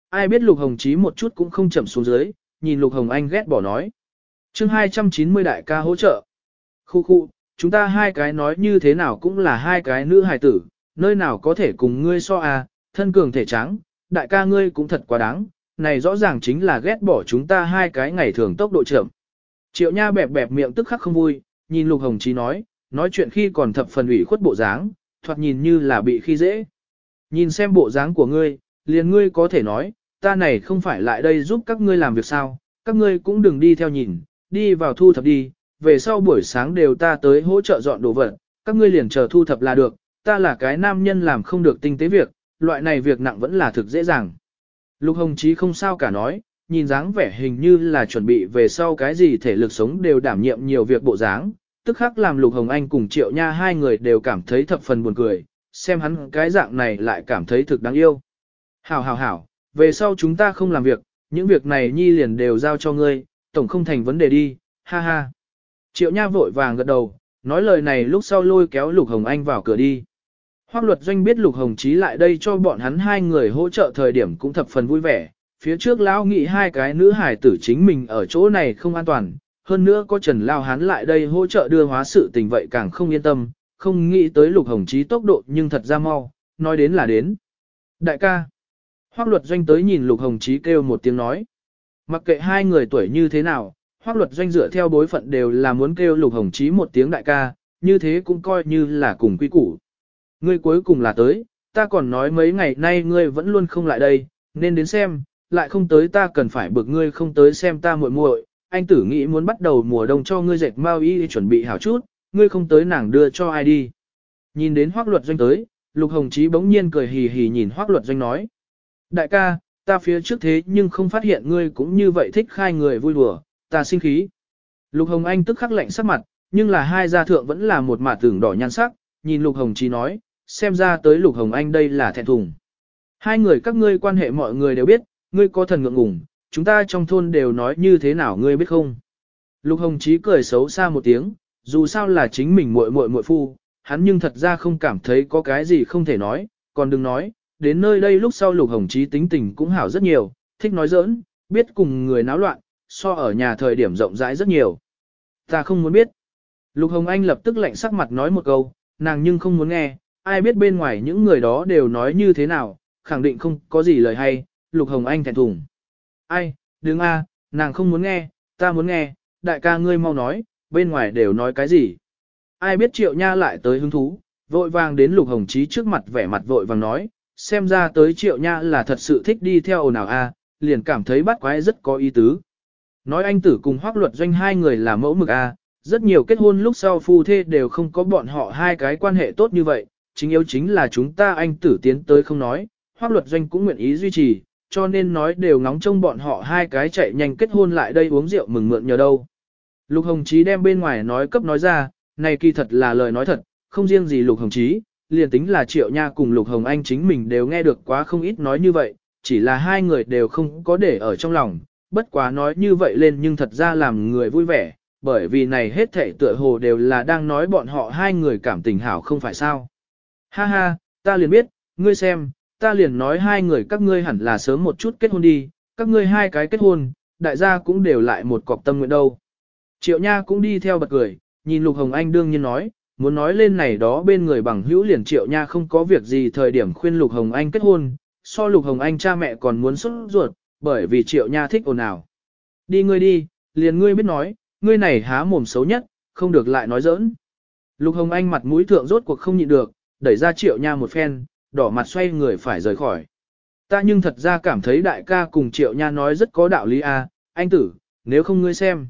Ai biết Lục Hồng Chí một chút cũng không chậm xuống dưới, nhìn Lục Hồng Anh ghét bỏ nói. chương 290 đại ca hỗ trợ. Khu khu, chúng ta hai cái nói như thế nào cũng là hai cái nữ hài tử, nơi nào có thể cùng ngươi so à, thân cường thể trắng, đại ca ngươi cũng thật quá đáng, này rõ ràng chính là ghét bỏ chúng ta hai cái ngày thường tốc độ chậm. Triệu Nha bẹp bẹp miệng tức khắc không vui, nhìn Lục Hồng Chí nói, nói chuyện khi còn thập phần ủy khuất bộ dáng, thoạt nhìn như là bị khi dễ. Nhìn xem bộ dáng của ngươi, liền ngươi có thể nói, ta này không phải lại đây giúp các ngươi làm việc sao, các ngươi cũng đừng đi theo nhìn, đi vào thu thập đi, về sau buổi sáng đều ta tới hỗ trợ dọn đồ vật, các ngươi liền chờ thu thập là được, ta là cái nam nhân làm không được tinh tế việc, loại này việc nặng vẫn là thực dễ dàng. Lục Hồng Chí không sao cả nói, nhìn dáng vẻ hình như là chuẩn bị về sau cái gì thể lực sống đều đảm nhiệm nhiều việc bộ dáng, tức khắc làm Lục Hồng Anh cùng Triệu Nha hai người đều cảm thấy thập phần buồn cười, xem hắn cái dạng này lại cảm thấy thực đáng yêu. Hảo hảo hảo, về sau chúng ta không làm việc, những việc này nhi liền đều giao cho ngươi, tổng không thành vấn đề đi, ha ha. Triệu Nha vội vàng gật đầu, nói lời này lúc sau lôi kéo Lục Hồng Anh vào cửa đi. Hoác luật doanh biết Lục Hồng Chí lại đây cho bọn hắn hai người hỗ trợ thời điểm cũng thập phần vui vẻ. Phía trước lão nghĩ hai cái nữ hải tử chính mình ở chỗ này không an toàn, hơn nữa có Trần Lao Hán lại đây hỗ trợ đưa hóa sự tình vậy càng không yên tâm, không nghĩ tới Lục Hồng Chí tốc độ nhưng thật ra mau, nói đến là đến. Đại ca, Hoác luật doanh tới nhìn Lục Hồng Chí kêu một tiếng nói. Mặc kệ hai người tuổi như thế nào, Hoác luật doanh dựa theo bối phận đều là muốn kêu Lục Hồng Chí một tiếng đại ca, như thế cũng coi như là cùng quy củ. Ngươi cuối cùng là tới, ta còn nói mấy ngày nay ngươi vẫn luôn không lại đây, nên đến xem, lại không tới ta cần phải bực ngươi không tới xem ta muội muội. Anh tử nghĩ muốn bắt đầu mùa đông cho ngươi dệt mau y chuẩn bị hảo chút, ngươi không tới nàng đưa cho ai đi. Nhìn đến hoác luật doanh tới, Lục Hồng Chí bỗng nhiên cười hì hì nhìn hoác luật doanh nói. Đại ca, ta phía trước thế nhưng không phát hiện ngươi cũng như vậy thích khai người vui đùa, ta sinh khí. Lục Hồng Anh tức khắc lạnh sắc mặt, nhưng là hai gia thượng vẫn là một mả tưởng đỏ nhan sắc, nhìn Lục Hồng Chí nói, xem ra tới Lục Hồng Anh đây là thẹn thùng. Hai người các ngươi quan hệ mọi người đều biết, ngươi có thần ngượng ngùng, chúng ta trong thôn đều nói như thế nào ngươi biết không. Lục Hồng Chí cười xấu xa một tiếng, dù sao là chính mình muội muội muội phu, hắn nhưng thật ra không cảm thấy có cái gì không thể nói, còn đừng nói, đến nơi đây lúc sau Lục Hồng Chí tính tình cũng hảo rất nhiều, thích nói giỡn, biết cùng người náo loạn, so ở nhà thời điểm rộng rãi rất nhiều. Ta không muốn biết. Lục Hồng Anh lập tức lạnh sắc mặt nói một câu, nàng nhưng không muốn nghe, ai biết bên ngoài những người đó đều nói như thế nào, khẳng định không có gì lời hay, Lục Hồng Anh thẹn thùng. Ai, đứng a, nàng không muốn nghe, ta muốn nghe, đại ca ngươi mau nói, bên ngoài đều nói cái gì. Ai biết triệu nha lại tới hứng thú, vội vàng đến Lục Hồng Chí trước mặt vẻ mặt vội vàng nói, xem ra tới triệu nha là thật sự thích đi theo ồn ào a, liền cảm thấy bắt quái rất có ý tứ. Nói anh tử cùng hoác luật doanh hai người là mẫu mực a, rất nhiều kết hôn lúc sau phu thê đều không có bọn họ hai cái quan hệ tốt như vậy, chính yếu chính là chúng ta anh tử tiến tới không nói, hoác luật doanh cũng nguyện ý duy trì, cho nên nói đều ngóng trông bọn họ hai cái chạy nhanh kết hôn lại đây uống rượu mừng mượn nhờ đâu. Lục Hồng Chí đem bên ngoài nói cấp nói ra, này kỳ thật là lời nói thật, không riêng gì Lục Hồng Chí, liền tính là Triệu Nha cùng Lục Hồng Anh chính mình đều nghe được quá không ít nói như vậy, chỉ là hai người đều không có để ở trong lòng, bất quá nói như vậy lên nhưng thật ra làm người vui vẻ, bởi vì này hết thảy tựa hồ đều là đang nói bọn họ hai người cảm tình hảo không phải sao. Ha ha, ta liền biết, ngươi xem, ta liền nói hai người các ngươi hẳn là sớm một chút kết hôn đi, các ngươi hai cái kết hôn, đại gia cũng đều lại một cọc tâm nguyện đâu. Triệu Nha cũng đi theo bật cười, nhìn Lục Hồng Anh đương nhiên nói, muốn nói lên này đó bên người bằng hữu liền Triệu Nha không có việc gì thời điểm khuyên Lục Hồng Anh kết hôn, so Lục Hồng Anh cha mẹ còn muốn xuất ruột, bởi vì Triệu Nha thích ồn ào. Đi ngươi đi, liền ngươi biết nói, ngươi này há mồm xấu nhất, không được lại nói giỡn. Lục Hồng Anh mặt mũi thượng rốt cuộc không nhịn được, đẩy ra Triệu Nha một phen, đỏ mặt xoay người phải rời khỏi. Ta nhưng thật ra cảm thấy đại ca cùng Triệu Nha nói rất có đạo lý a, à, anh tử, nếu không ngươi xem.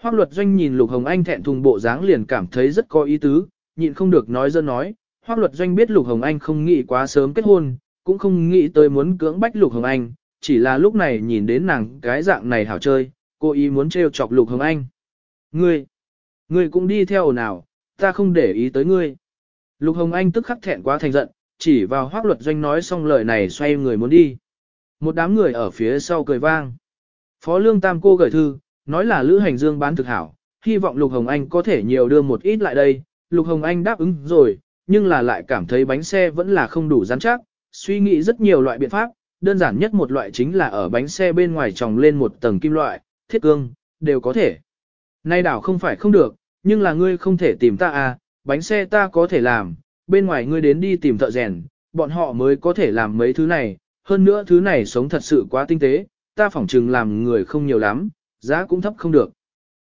Hoác luật doanh nhìn Lục Hồng Anh thẹn thùng bộ dáng liền cảm thấy rất có ý tứ, nhịn không được nói dân nói. Hoác luật doanh biết Lục Hồng Anh không nghĩ quá sớm kết hôn, cũng không nghĩ tới muốn cưỡng bách Lục Hồng Anh, chỉ là lúc này nhìn đến nàng cái dạng này hảo chơi, cô ý muốn trêu chọc Lục Hồng Anh. Ngươi, ngươi cũng đi theo nào, ta không để ý tới ngươi. Lục Hồng Anh tức khắc thẹn quá thành giận, chỉ vào hoác luật doanh nói xong lời này xoay người muốn đi. Một đám người ở phía sau cười vang. Phó Lương Tam cô gửi thư, nói là Lữ Hành Dương bán thực hảo, hy vọng Lục Hồng Anh có thể nhiều đưa một ít lại đây. Lục Hồng Anh đáp ứng rồi, nhưng là lại cảm thấy bánh xe vẫn là không đủ rắn chắc, suy nghĩ rất nhiều loại biện pháp, đơn giản nhất một loại chính là ở bánh xe bên ngoài tròng lên một tầng kim loại, thiết cương, đều có thể. Nay đảo không phải không được, nhưng là ngươi không thể tìm ta à, bánh xe ta có thể làm, bên ngoài ngươi đến đi tìm thợ rèn, bọn họ mới có thể làm mấy thứ này, hơn nữa thứ này sống thật sự quá tinh tế, ta phỏng chừng làm người không nhiều lắm, giá cũng thấp không được.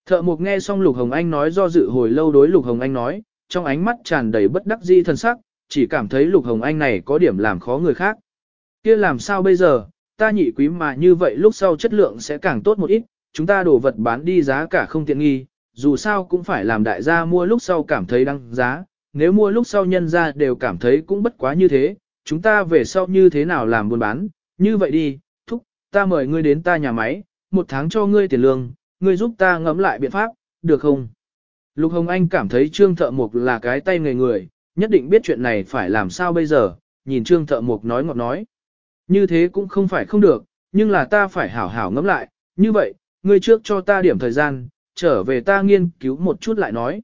Thợ mộc nghe xong Lục Hồng Anh nói do dự hồi lâu đối Lục Hồng Anh nói, trong ánh mắt tràn đầy bất đắc dĩ thân sắc, chỉ cảm thấy Lục Hồng Anh này có điểm làm khó người khác. kia làm sao bây giờ, ta nhị quý mà như vậy lúc sau chất lượng sẽ càng tốt một ít, chúng ta đổ vật bán đi giá cả không tiện nghi, dù sao cũng phải làm đại gia mua lúc sau cảm thấy đăng giá, nếu mua lúc sau nhân ra đều cảm thấy cũng bất quá như thế, chúng ta về sau như thế nào làm buôn bán, như vậy đi, thúc, ta mời ngươi đến ta nhà máy, một tháng cho ngươi tiền lương, ngươi giúp ta ngẫm lại biện pháp, được không? Lục Hồng Anh cảm thấy Trương Thợ Mục là cái tay người người, nhất định biết chuyện này phải làm sao bây giờ, nhìn Trương Thợ Mục nói ngọt nói. Như thế cũng không phải không được, nhưng là ta phải hảo hảo ngẫm lại, như vậy, ngươi trước cho ta điểm thời gian, trở về ta nghiên cứu một chút lại nói.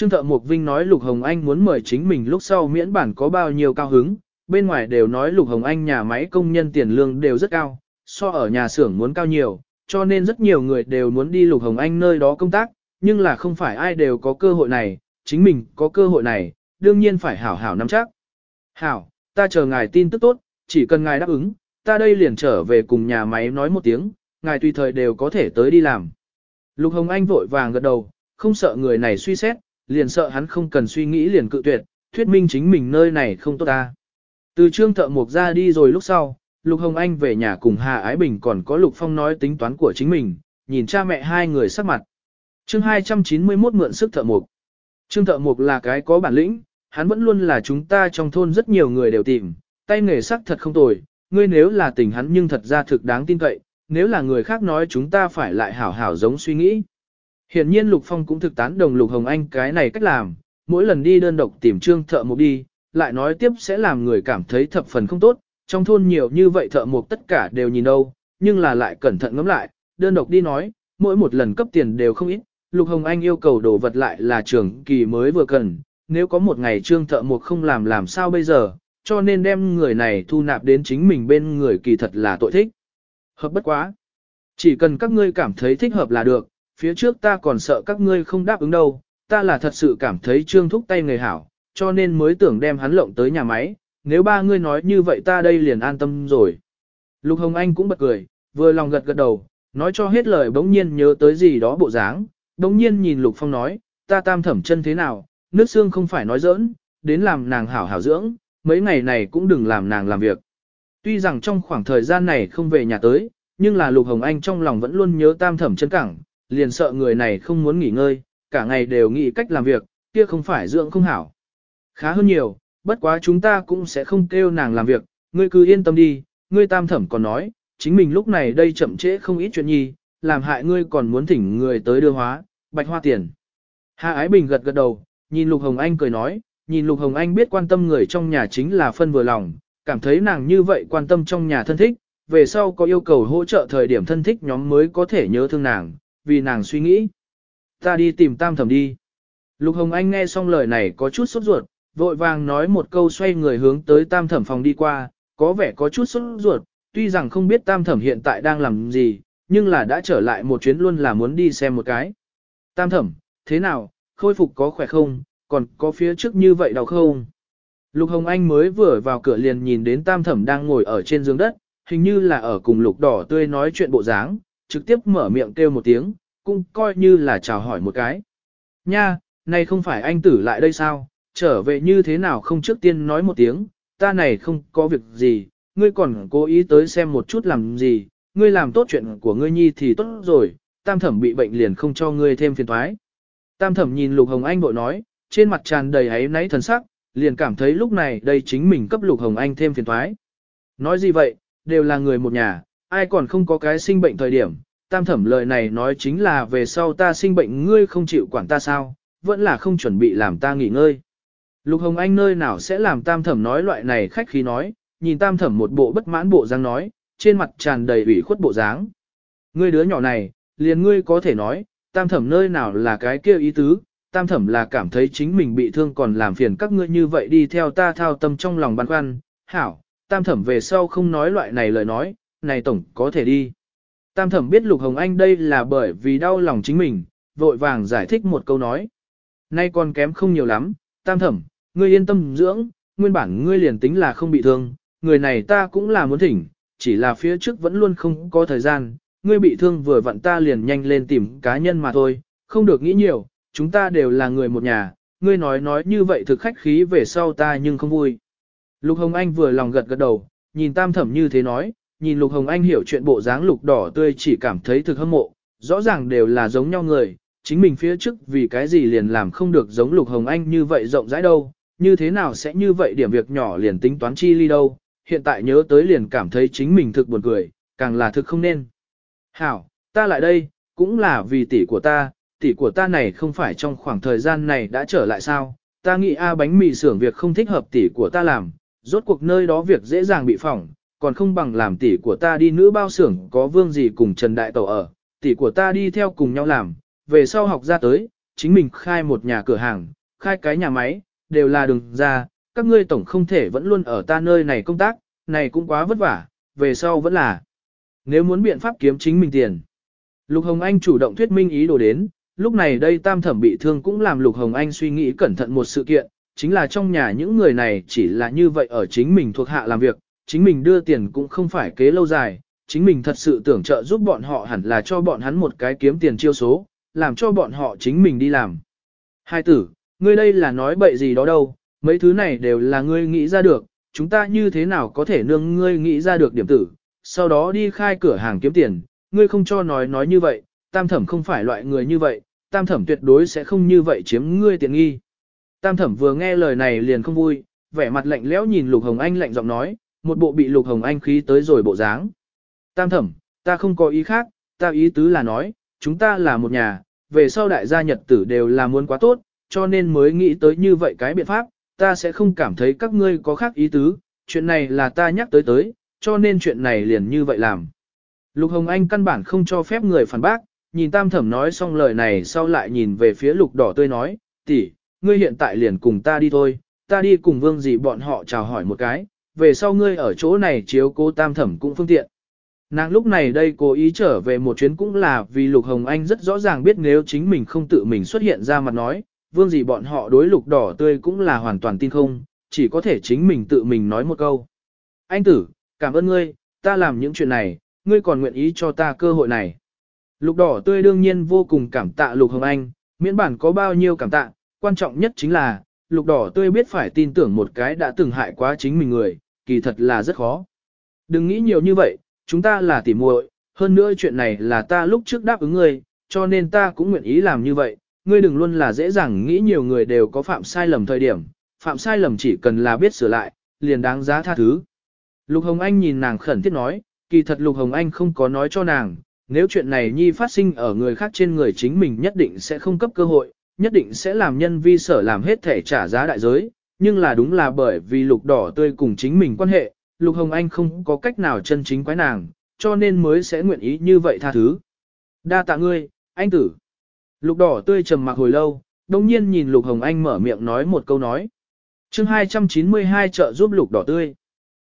Trương Thợ Mục Vinh nói Lục Hồng Anh muốn mời chính mình lúc sau miễn bản có bao nhiêu cao hứng, bên ngoài đều nói Lục Hồng Anh nhà máy công nhân tiền lương đều rất cao, so ở nhà xưởng muốn cao nhiều, cho nên rất nhiều người đều muốn đi Lục Hồng Anh nơi đó công tác, nhưng là không phải ai đều có cơ hội này, chính mình có cơ hội này, đương nhiên phải hảo hảo nắm chắc. Hảo, ta chờ ngài tin tức tốt, chỉ cần ngài đáp ứng, ta đây liền trở về cùng nhà máy nói một tiếng, ngài tùy thời đều có thể tới đi làm. Lục Hồng Anh vội vàng gật đầu, không sợ người này suy xét, liền sợ hắn không cần suy nghĩ liền cự tuyệt, thuyết minh chính mình nơi này không tốt ta. Từ trương thợ mộc ra đi rồi lúc sau, Lục Hồng Anh về nhà cùng Hà Ái Bình còn có Lục Phong nói tính toán của chính mình, nhìn cha mẹ hai người sắc mặt. chương 291 mượn sức thợ mộc. Trương thợ mộc là cái có bản lĩnh, hắn vẫn luôn là chúng ta trong thôn rất nhiều người đều tìm, tay nghề sắc thật không tồi, ngươi nếu là tình hắn nhưng thật ra thực đáng tin cậy, nếu là người khác nói chúng ta phải lại hảo hảo giống suy nghĩ. Hiển nhiên Lục Phong cũng thực tán đồng Lục Hồng Anh cái này cách làm, mỗi lần đi đơn độc tìm trương thợ mộc đi, lại nói tiếp sẽ làm người cảm thấy thập phần không tốt, trong thôn nhiều như vậy thợ mộc tất cả đều nhìn đâu, nhưng là lại cẩn thận ngẫm lại, đơn độc đi nói, mỗi một lần cấp tiền đều không ít, Lục Hồng Anh yêu cầu đồ vật lại là trường kỳ mới vừa cần, nếu có một ngày trương thợ mộc không làm làm sao bây giờ, cho nên đem người này thu nạp đến chính mình bên người kỳ thật là tội thích. Hợp bất quá. Chỉ cần các ngươi cảm thấy thích hợp là được, phía trước ta còn sợ các ngươi không đáp ứng đâu, ta là thật sự cảm thấy trương thúc tay người hảo, cho nên mới tưởng đem hắn lộng tới nhà máy, nếu ba ngươi nói như vậy ta đây liền an tâm rồi. Lục Hồng Anh cũng bật cười, vừa lòng gật gật đầu, nói cho hết lời bỗng nhiên nhớ tới gì đó bộ dáng, bỗng nhiên nhìn Lục Phong nói, ta tam thẩm chân thế nào, nước xương không phải nói giỡn, đến làm nàng hảo hảo dưỡng, mấy ngày này cũng đừng làm nàng làm việc. Tuy rằng trong khoảng thời gian này không về nhà tới, nhưng là Lục Hồng Anh trong lòng vẫn luôn nhớ tam thẩm chân cẳng, liền sợ người này không muốn nghỉ ngơi, cả ngày đều nghĩ cách làm việc, kia không phải dưỡng không hảo. Khá hơn nhiều, bất quá chúng ta cũng sẽ không kêu nàng làm việc, ngươi cứ yên tâm đi, ngươi tam thẩm còn nói, chính mình lúc này đây chậm trễ không ít chuyện nhi, làm hại ngươi còn muốn thỉnh người tới đưa hóa, bạch hoa tiền. Hạ Ái Bình gật gật đầu, nhìn Lục Hồng Anh cười nói, nhìn Lục Hồng Anh biết quan tâm người trong nhà chính là phân vừa lòng, cảm thấy nàng như vậy quan tâm trong nhà thân thích, về sau có yêu cầu hỗ trợ thời điểm thân thích nhóm mới có thể nhớ thương nàng, vì nàng suy nghĩ. Ta đi tìm tam thẩm đi. Lục Hồng Anh nghe xong lời này có chút sốt ruột, vội vàng nói một câu xoay người hướng tới tam thẩm phòng đi qua, có vẻ có chút sốt ruột, tuy rằng không biết tam thẩm hiện tại đang làm gì, nhưng là đã trở lại một chuyến luôn là muốn đi xem một cái. Tam thẩm, thế nào, khôi phục có khỏe không, còn có phía trước như vậy đau không? Lục Hồng Anh mới vừa vào cửa liền nhìn đến tam thẩm đang ngồi ở trên giường đất, hình như là ở cùng lục đỏ tươi nói chuyện bộ dáng, trực tiếp mở miệng kêu một tiếng, cũng coi như là chào hỏi một cái. Nha, này không phải anh tử lại đây sao, trở về như thế nào không trước tiên nói một tiếng, ta này không có việc gì, ngươi còn cố ý tới xem một chút làm gì, ngươi làm tốt chuyện của ngươi nhi thì tốt rồi, tam thẩm bị bệnh liền không cho ngươi thêm phiền toái. Tam thẩm nhìn Lục Hồng Anh bội nói, trên mặt tràn đầy ấy náy thần sắc, liền cảm thấy lúc này đây chính mình cấp Lục Hồng Anh thêm phiền toái. Nói gì vậy, đều là người một nhà, ai còn không có cái sinh bệnh thời điểm, tam thẩm lời này nói chính là về sau ta sinh bệnh ngươi không chịu quản ta sao, vẫn là không chuẩn bị làm ta nghỉ ngơi. Lục Hồng Anh nơi nào sẽ làm tam thẩm nói loại này khách khí nói, nhìn tam thẩm một bộ bất mãn bộ dáng nói, trên mặt tràn đầy ủy khuất bộ dáng. Ngươi đứa nhỏ này, liền ngươi có thể nói, tam thẩm nơi nào là cái kia ý tứ, tam thẩm là cảm thấy chính mình bị thương còn làm phiền các ngươi như vậy đi theo ta thao tâm trong lòng băn khoăn, hảo, tam thẩm về sau không nói loại này lời nói, này tổng có thể đi. Tam thẩm biết Lục Hồng Anh đây là bởi vì đau lòng chính mình, vội vàng giải thích một câu nói. Nay còn kém không nhiều lắm, tam thẩm, ngươi yên tâm dưỡng, nguyên bản ngươi liền tính là không bị thương, người này ta cũng là muốn thỉnh, chỉ là phía trước vẫn luôn không có thời gian, ngươi bị thương vừa vặn ta liền nhanh lên tìm cá nhân mà thôi, không được nghĩ nhiều, chúng ta đều là người một nhà, ngươi nói nói như vậy thực khách khí về sau ta nhưng không vui. Lục Hồng Anh vừa lòng gật gật đầu, nhìn tam thẩm như thế nói, nhìn Lục Hồng Anh hiểu chuyện bộ dáng lục đỏ tươi chỉ cảm thấy thực hâm mộ, rõ ràng đều là giống nhau người, chính mình phía trước vì cái gì liền làm không được giống Lục Hồng Anh như vậy rộng rãi đâu, như thế nào sẽ như vậy điểm việc nhỏ liền tính toán chi ly đâu, hiện tại nhớ tới liền cảm thấy chính mình thực buồn cười, càng là thực không nên. Hảo, ta lại đây, cũng là vì tỷ của ta, tỷ của ta này không phải trong khoảng thời gian này đã trở lại sao, ta nghĩ A bánh mì xưởng việc không thích hợp tỷ của ta làm, rốt cuộc nơi đó việc dễ dàng bị phỏng, còn không bằng làm tỷ của ta đi nữ bao xưởng có vương gì cùng Trần Đại Tẩu ở, tỷ của ta đi theo cùng nhau làm, về sau học ra tới, chính mình khai một nhà cửa hàng, khai cái nhà máy, đều là đường ra, các ngươi tổng không thể vẫn luôn ở ta nơi này công tác, này cũng quá vất vả, về sau vẫn là. Nếu muốn biện pháp kiếm chính mình tiền. Lục Hồng Anh chủ động thuyết minh ý đồ đến, lúc này đây tam thẩm bị thương cũng làm Lục Hồng Anh suy nghĩ cẩn thận một sự kiện, chính là trong nhà những người này chỉ là như vậy ở chính mình thuộc hạ làm việc, chính mình đưa tiền cũng không phải kế lâu dài, chính mình thật sự tưởng trợ giúp bọn họ hẳn là cho bọn hắn một cái kiếm tiền chiêu số, làm cho bọn họ chính mình đi làm. Hai tử, ngươi đây là nói bậy gì đó đâu, mấy thứ này đều là ngươi nghĩ ra được, chúng ta như thế nào có thể nương ngươi nghĩ ra được điểm tử, sau đó đi khai cửa hàng kiếm tiền, ngươi không cho nói nói như vậy, tam thẩm không phải loại người như vậy, tam thẩm tuyệt đối sẽ không như vậy chiếm ngươi tiện nghi. Tam thẩm vừa nghe lời này liền không vui, vẻ mặt lạnh lẽo nhìn Lục Hồng Anh lạnh giọng nói, một bộ bị Lục Hồng Anh khí tới rồi bộ dáng. Tam thẩm, ta không có ý khác, ta ý tứ là nói, chúng ta là một nhà, về sau đại gia nhật tử đều là muốn quá tốt, cho nên mới nghĩ tới như vậy cái biện pháp, ta sẽ không cảm thấy các ngươi có khác ý tứ, chuyện này là ta nhắc tới tới, cho nên chuyện này liền như vậy làm. Lục Hồng Anh căn bản không cho phép người phản bác, nhìn tam thẩm nói xong lời này sau lại nhìn về phía lục đỏ tươi nói, tỷ, ngươi hiện tại liền cùng ta đi thôi, ta đi cùng vương gì bọn họ chào hỏi một cái, về sau ngươi ở chỗ này chiếu cố tam thẩm cũng phương tiện. Nàng lúc này đây cố ý trở về một chuyến cũng là vì Lục Hồng Anh rất rõ ràng biết nếu chính mình không tự mình xuất hiện ra mặt nói, vương gì bọn họ đối lục đỏ tươi cũng là hoàn toàn tin không, chỉ có thể chính mình tự mình nói một câu. Anh tử, cảm ơn ngươi, ta làm những chuyện này, ngươi còn nguyện ý cho ta cơ hội này. Lục đỏ tươi đương nhiên vô cùng cảm tạ Lục Hồng Anh, miễn bản có bao nhiêu cảm tạ, quan trọng nhất chính là, lục đỏ tươi biết phải tin tưởng một cái đã từng hại quá chính mình người, kỳ thật là rất khó. Đừng nghĩ nhiều như vậy, chúng ta là tỉ muội, hơn nữa chuyện này là ta lúc trước đáp ứng ngươi, cho nên ta cũng nguyện ý làm như vậy, ngươi đừng luôn là dễ dàng nghĩ nhiều người đều có phạm sai lầm thời điểm, phạm sai lầm chỉ cần là biết sửa lại, liền đáng giá tha thứ. Lục Hồng Anh nhìn nàng khẩn thiết nói, kỳ thật Lục Hồng Anh không có nói cho nàng, nếu chuyện này nhi phát sinh ở người khác trên người chính mình nhất định sẽ không cấp cơ hội, nhất định sẽ làm nhân vi sở làm hết thể trả giá đại giới, nhưng là đúng là bởi vì lục đỏ tươi cùng chính mình quan hệ, Lục Hồng Anh không có cách nào chân chính quái nàng, cho nên mới sẽ nguyện ý như vậy tha thứ. Đa tạ ngươi, anh tử. Lục đỏ tươi trầm mặc hồi lâu, đồng nhiên nhìn Lục Hồng Anh mở miệng nói một câu nói. chương 292 trợ giúp lục đỏ tươi.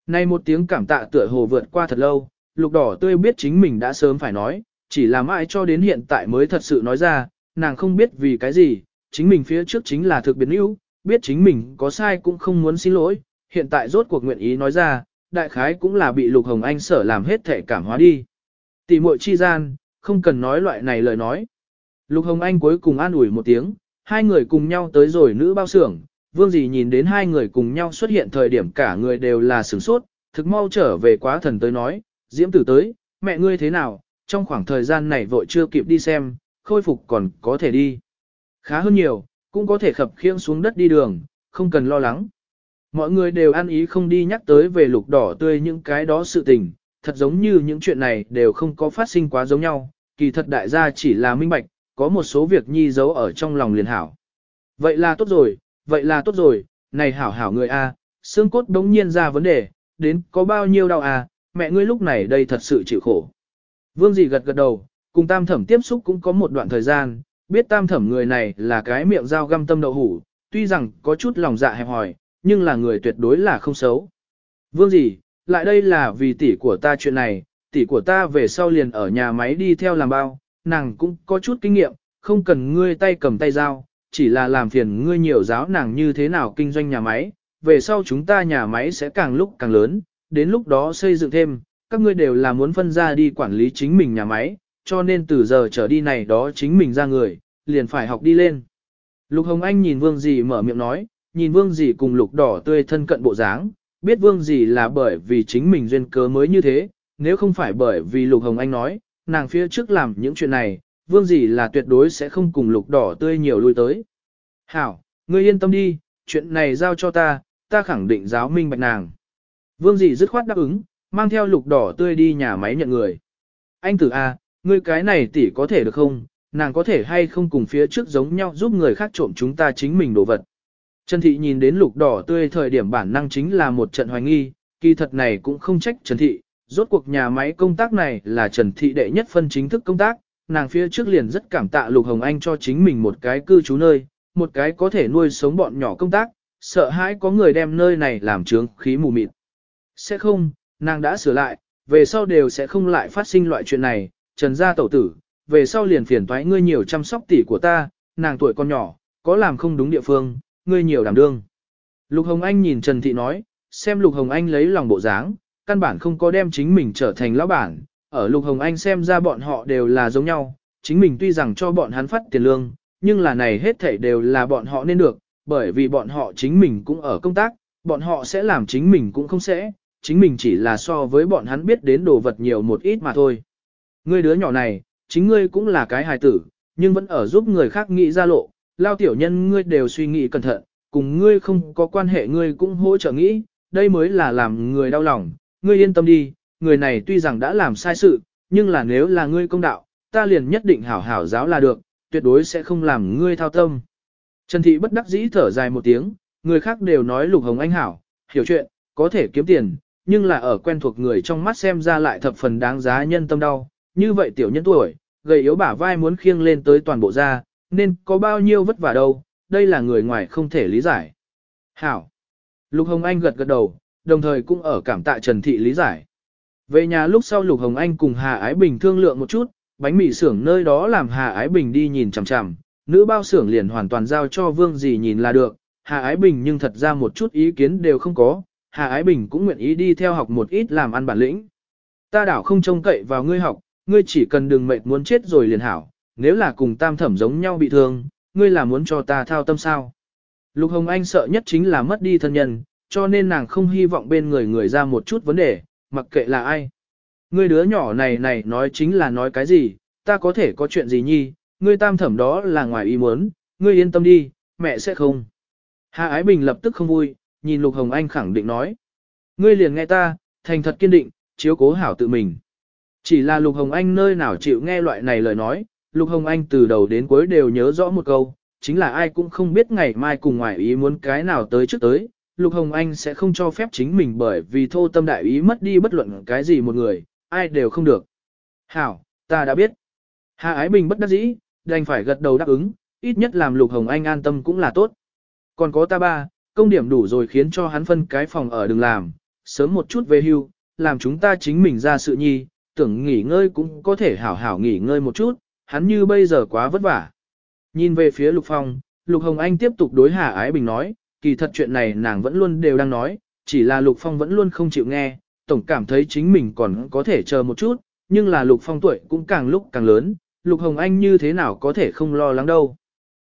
Nay một tiếng cảm tạ tựa hồ vượt qua thật lâu, lục đỏ tươi biết chính mình đã sớm phải nói, chỉ là mãi cho đến hiện tại mới thật sự nói ra, nàng không biết vì cái gì, chính mình phía trước chính là thực biến ưu, biết chính mình có sai cũng không muốn xin lỗi, hiện tại rốt cuộc nguyện ý nói ra, đại khái cũng là bị Lục Hồng Anh sở làm hết thể cảm hóa đi. Tỷ muội chi gian, không cần nói loại này lời nói. Lục Hồng Anh cuối cùng an ủi một tiếng, hai người cùng nhau tới rồi nữ bao xưởng, vương dì nhìn đến hai người cùng nhau xuất hiện thời điểm cả người đều là sửng sốt, thực mau trở về quá thần tới nói, diễm tử tới, mẹ ngươi thế nào, trong khoảng thời gian này vội chưa kịp đi xem, khôi phục còn có thể đi. Khá hơn nhiều, cũng có thể khập khiễng xuống đất đi đường, không cần lo lắng. Mọi người đều ăn ý không đi nhắc tới về lục đỏ tươi những cái đó sự tình, thật giống như những chuyện này đều không có phát sinh quá giống nhau, kỳ thật đại gia chỉ là minh bạch, có một số việc nhi giấu ở trong lòng liền hảo. Vậy là tốt rồi, vậy là tốt rồi, này hảo hảo người A, xương cốt đống nhiên ra vấn đề, đến có bao nhiêu đau à mẹ ngươi lúc này đây thật sự chịu khổ. Vương dì gật gật đầu, cùng tam thẩm tiếp xúc cũng có một đoạn thời gian, biết tam thẩm người này là cái miệng dao găm tâm đậu hủ, tuy rằng có chút lòng dạ hẹp hòi, nhưng là người tuyệt đối là không xấu. Vương gì, lại đây là vì tỷ của ta chuyện này, tỷ của ta về sau liền ở nhà máy đi theo làm bao, nàng cũng có chút kinh nghiệm, không cần ngươi tay cầm tay dao, chỉ là làm phiền ngươi nhiều giáo nàng như thế nào kinh doanh nhà máy, về sau chúng ta nhà máy sẽ càng lúc càng lớn, đến lúc đó xây dựng thêm, các ngươi đều là muốn phân ra đi quản lý chính mình nhà máy, cho nên từ giờ trở đi này đó chính mình ra người, liền phải học đi lên. Lục Hồng Anh nhìn Vương Dì mở miệng nói, nhìn Vương Dì cùng lục đỏ tươi thân cận bộ dáng, biết Vương Dì là bởi vì chính mình duyên cớ mới như thế, nếu không phải bởi vì Lục Hồng Anh nói, nàng phía trước làm những chuyện này, Vương Dì là tuyệt đối sẽ không cùng lục đỏ tươi nhiều lui tới. Hảo, ngươi yên tâm đi, chuyện này giao cho ta, ta khẳng định giáo minh bạch nàng. Vương Dì dứt khoát đáp ứng, mang theo lục đỏ tươi đi nhà máy nhận người. Anh tử A, ngươi cái này tỷ có thể được không, nàng có thể hay không cùng phía trước giống nhau giúp người khác trộm chúng ta chính mình đồ vật. Trần Thị nhìn đến lục đỏ tươi thời điểm bản năng chính là một trận hoài nghi, kỳ thật này cũng không trách Trần Thị, rốt cuộc nhà máy công tác này là Trần Thị đệ nhất phân chính thức công tác, nàng phía trước liền rất cảm tạ Lục Hồng Anh cho chính mình một cái cư trú nơi, một cái có thể nuôi sống bọn nhỏ công tác, sợ hãi có người đem nơi này làm trướng khí mù mịt. Sẽ không, nàng đã sửa lại, về sau đều sẽ không lại phát sinh loại chuyện này, Trần gia tẩu tử, về sau liền phiền toái ngươi nhiều chăm sóc tỷ của ta, nàng tuổi con nhỏ, có làm không đúng địa phương, ngươi nhiều đảm đương. Lục Hồng Anh nhìn Trần Thị nói, xem Lục Hồng Anh lấy lòng bộ dáng, căn bản không có đem chính mình trở thành lão bản, ở Lục Hồng Anh xem ra bọn họ đều là giống nhau, chính mình tuy rằng cho bọn hắn phát tiền lương, nhưng là này hết thảy đều là bọn họ nên được, bởi vì bọn họ chính mình cũng ở công tác, bọn họ sẽ làm chính mình cũng không sẽ, chính mình chỉ là so với bọn hắn biết đến đồ vật nhiều một ít mà thôi. Ngươi đứa nhỏ này, chính ngươi cũng là cái hài tử, nhưng vẫn ở giúp người khác nghĩ ra lộ, lao tiểu nhân ngươi đều suy nghĩ cẩn thận, cùng ngươi không có quan hệ ngươi cũng hỗ trợ nghĩ, đây mới là làm người đau lòng, ngươi yên tâm đi, người này tuy rằng đã làm sai sự, nhưng là nếu là ngươi công đạo, ta liền nhất định hảo hảo giáo là được, tuyệt đối sẽ không làm ngươi thao tâm. Trần Thị bất đắc dĩ thở dài một tiếng, người khác đều nói Lục Hồng Anh hảo, hiểu chuyện, có thể kiếm tiền, nhưng là ở quen thuộc người trong mắt xem ra lại thập phần đáng giá nhân tâm đau, như vậy tiểu nhân tuổi, gầy yếu bả vai muốn khiêng lên tới toàn bộ da, nên có bao nhiêu vất vả đâu, đây là người ngoài không thể lý giải. Hảo. Lục Hồng Anh gật gật đầu, đồng thời cũng ở cảm tạ Trần Thị lý giải. Về nhà lúc sau Lục Hồng Anh cùng Hà Ái Bình thương lượng một chút, bánh mì xưởng nơi đó làm Hà Ái Bình đi nhìn chằm chằm, nữ bao xưởng liền hoàn toàn giao cho Vương gì nhìn là được, Hà Ái Bình nhưng thật ra một chút ý kiến đều không có, Hà Ái Bình cũng nguyện ý đi theo học một ít làm ăn bản lĩnh. Ta đảo không trông cậy vào ngươi học, ngươi chỉ cần đừng mệt muốn chết rồi liền hảo, nếu là cùng tam thẩm giống nhau bị thương, ngươi là muốn cho ta thao tâm sao. Lục Hồng Anh sợ nhất chính là mất đi thân nhân, cho nên nàng không hy vọng bên người người ra một chút vấn đề, mặc kệ là ai. Ngươi đứa nhỏ này này nói chính là nói cái gì, ta có thể có chuyện gì nhi, ngươi tam thẩm đó là ngoài ý muốn, ngươi yên tâm đi, mẹ sẽ không. Hạ Ái Bình lập tức không vui, nhìn Lục Hồng Anh khẳng định nói. Ngươi liền nghe ta, thành thật kiên định, chiếu cố hảo tự mình. Chỉ là Lục Hồng Anh nơi nào chịu nghe loại này lời nói, Lục Hồng Anh từ đầu đến cuối đều nhớ rõ một câu, chính là ai cũng không biết ngày mai cùng ngoài ý muốn cái nào tới trước tới, Lục Hồng Anh sẽ không cho phép chính mình bởi vì thô tâm đại ý mất đi bất luận cái gì một người, ai đều không được. Hảo, ta đã biết. Hà Ái Bình bất đắc dĩ, đành phải gật đầu đáp ứng, ít nhất làm Lục Hồng Anh an tâm cũng là tốt. Còn có ta ba, công điểm đủ rồi khiến cho hắn phân cái phòng ở đừng làm, sớm một chút về hưu, làm chúng ta chính mình ra sự nhi, tưởng nghỉ ngơi cũng có thể hảo hảo nghỉ ngơi một chút, hắn như bây giờ quá vất vả. Nhìn về phía Lục Phong, Lục Hồng Anh tiếp tục đối Hà Ái Bình nói, kỳ thật chuyện này nàng vẫn luôn đều đang nói, chỉ là Lục Phong vẫn luôn không chịu nghe, tổng cảm thấy chính mình còn có thể chờ một chút, nhưng là Lục Phong tuổi cũng càng lúc càng lớn, Lục Hồng Anh như thế nào có thể không lo lắng đâu.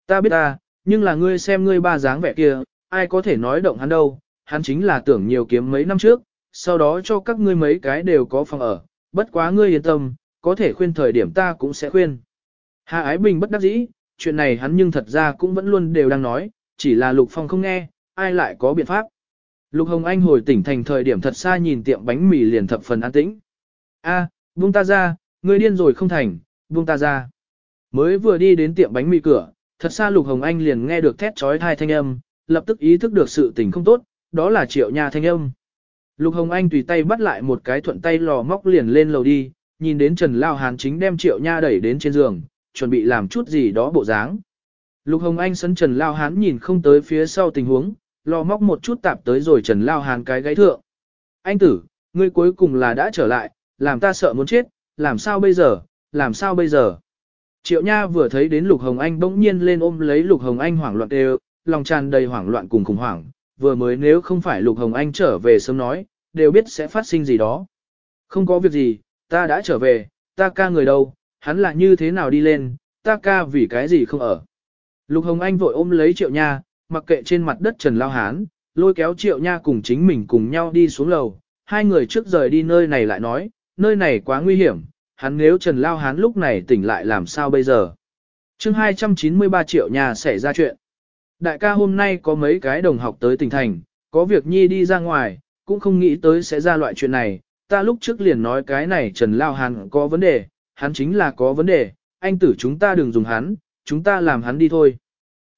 Ta biết ta, nhưng là ngươi xem ngươi ba dáng vẻ kia, ai có thể nói động hắn đâu, hắn chính là tưởng nhiều kiếm mấy năm trước, sau đó cho các ngươi mấy cái đều có phòng ở, bất quá ngươi yên tâm, có thể khuyên thời điểm ta cũng sẽ khuyên. Hà Ái Bình bất đắc dĩ, chuyện này hắn nhưng thật ra cũng vẫn luôn đều đang nói, chỉ là Lục Phong không nghe, ai lại có biện pháp. Lục Hồng Anh hồi tỉnh thành thời điểm thật xa nhìn tiệm bánh mì liền thập phần an tĩnh. A, buông ta ra, ngươi điên rồi không thành, buông ta ra. Mới vừa đi đến tiệm bánh mì cửa, thật xa Lục Hồng Anh liền nghe được thét trói thai thanh âm, lập tức ý thức được sự tình không tốt, đó là triệu nha thanh âm. Lục Hồng Anh tùy tay bắt lại một cái thuận tay lò móc liền lên lầu đi, nhìn đến Trần Lao Hán chính đem triệu nha đẩy đến trên giường, chuẩn bị làm chút gì đó bộ dáng. Lục Hồng Anh sân Trần Lao Hán nhìn không tới phía sau tình huống, lò móc một chút tạp tới rồi Trần Lao Hán cái gáy thượng. Anh tử, ngươi cuối cùng là đã trở lại, làm ta sợ muốn chết, làm sao bây giờ, làm sao bây giờ. Triệu Nha vừa thấy đến Lục Hồng Anh bỗng nhiên lên ôm lấy Lục Hồng Anh hoảng loạn đều, lòng tràn đầy hoảng loạn cùng khủng hoảng, vừa mới nếu không phải Lục Hồng Anh trở về sớm nói, đều biết sẽ phát sinh gì đó. Không có việc gì, ta đã trở về, ta ca người đâu, hắn là như thế nào đi lên, ta ca vì cái gì không ở. Lục Hồng Anh vội ôm lấy Triệu Nha, mặc kệ trên mặt đất Trần Lao Hán, lôi kéo Triệu Nha cùng chính mình cùng nhau đi xuống lầu. Hai người trước rời đi nơi này lại nói, nơi này quá nguy hiểm, hắn nếu Trần Lao Hán lúc này tỉnh lại làm sao bây giờ. chương 293 Triệu Nha xảy ra chuyện. Đại ca hôm nay có mấy cái đồng học tới tỉnh thành, có việc Nhi đi ra ngoài, cũng không nghĩ tới sẽ ra loại chuyện này. Ta lúc trước liền nói cái này Trần Lao Hàn có vấn đề, hắn chính là có vấn đề, anh tử chúng ta đừng dùng hắn, chúng ta làm hắn đi thôi.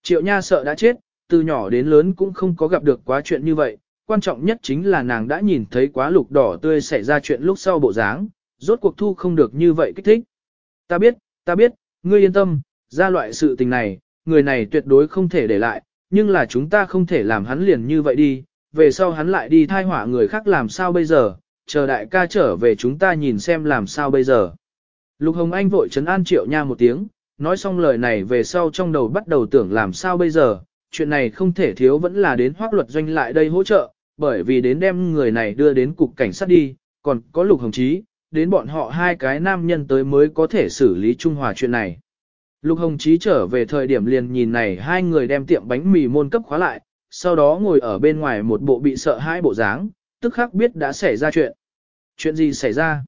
Triệu Nha sợ đã chết, từ nhỏ đến lớn cũng không có gặp được quá chuyện như vậy, quan trọng nhất chính là nàng đã nhìn thấy quá lục đỏ tươi xảy ra chuyện lúc sau bộ dáng, rốt cuộc thu không được như vậy kích thích. Ta biết, ta biết, ngươi yên tâm, ra loại sự tình này, người này tuyệt đối không thể để lại, nhưng là chúng ta không thể làm hắn liền như vậy đi, về sau hắn lại đi thai hỏa người khác làm sao bây giờ, chờ đại ca trở về chúng ta nhìn xem làm sao bây giờ. Lục Hồng Anh vội trấn an triệu nha một tiếng, nói xong lời này về sau trong đầu bắt đầu tưởng làm sao bây giờ, chuyện này không thể thiếu vẫn là đến hoác luật doanh lại đây hỗ trợ, bởi vì đến đem người này đưa đến cục cảnh sát đi, còn có Lục Hồng Chí, đến bọn họ hai cái nam nhân tới mới có thể xử lý trung hòa chuyện này. Lục Hồng Chí trở về thời điểm liền nhìn này hai người đem tiệm bánh mì môn cấp khóa lại, sau đó ngồi ở bên ngoài một bộ bị sợ hai bộ dáng, tức khắc biết đã xảy ra chuyện. Chuyện gì xảy ra?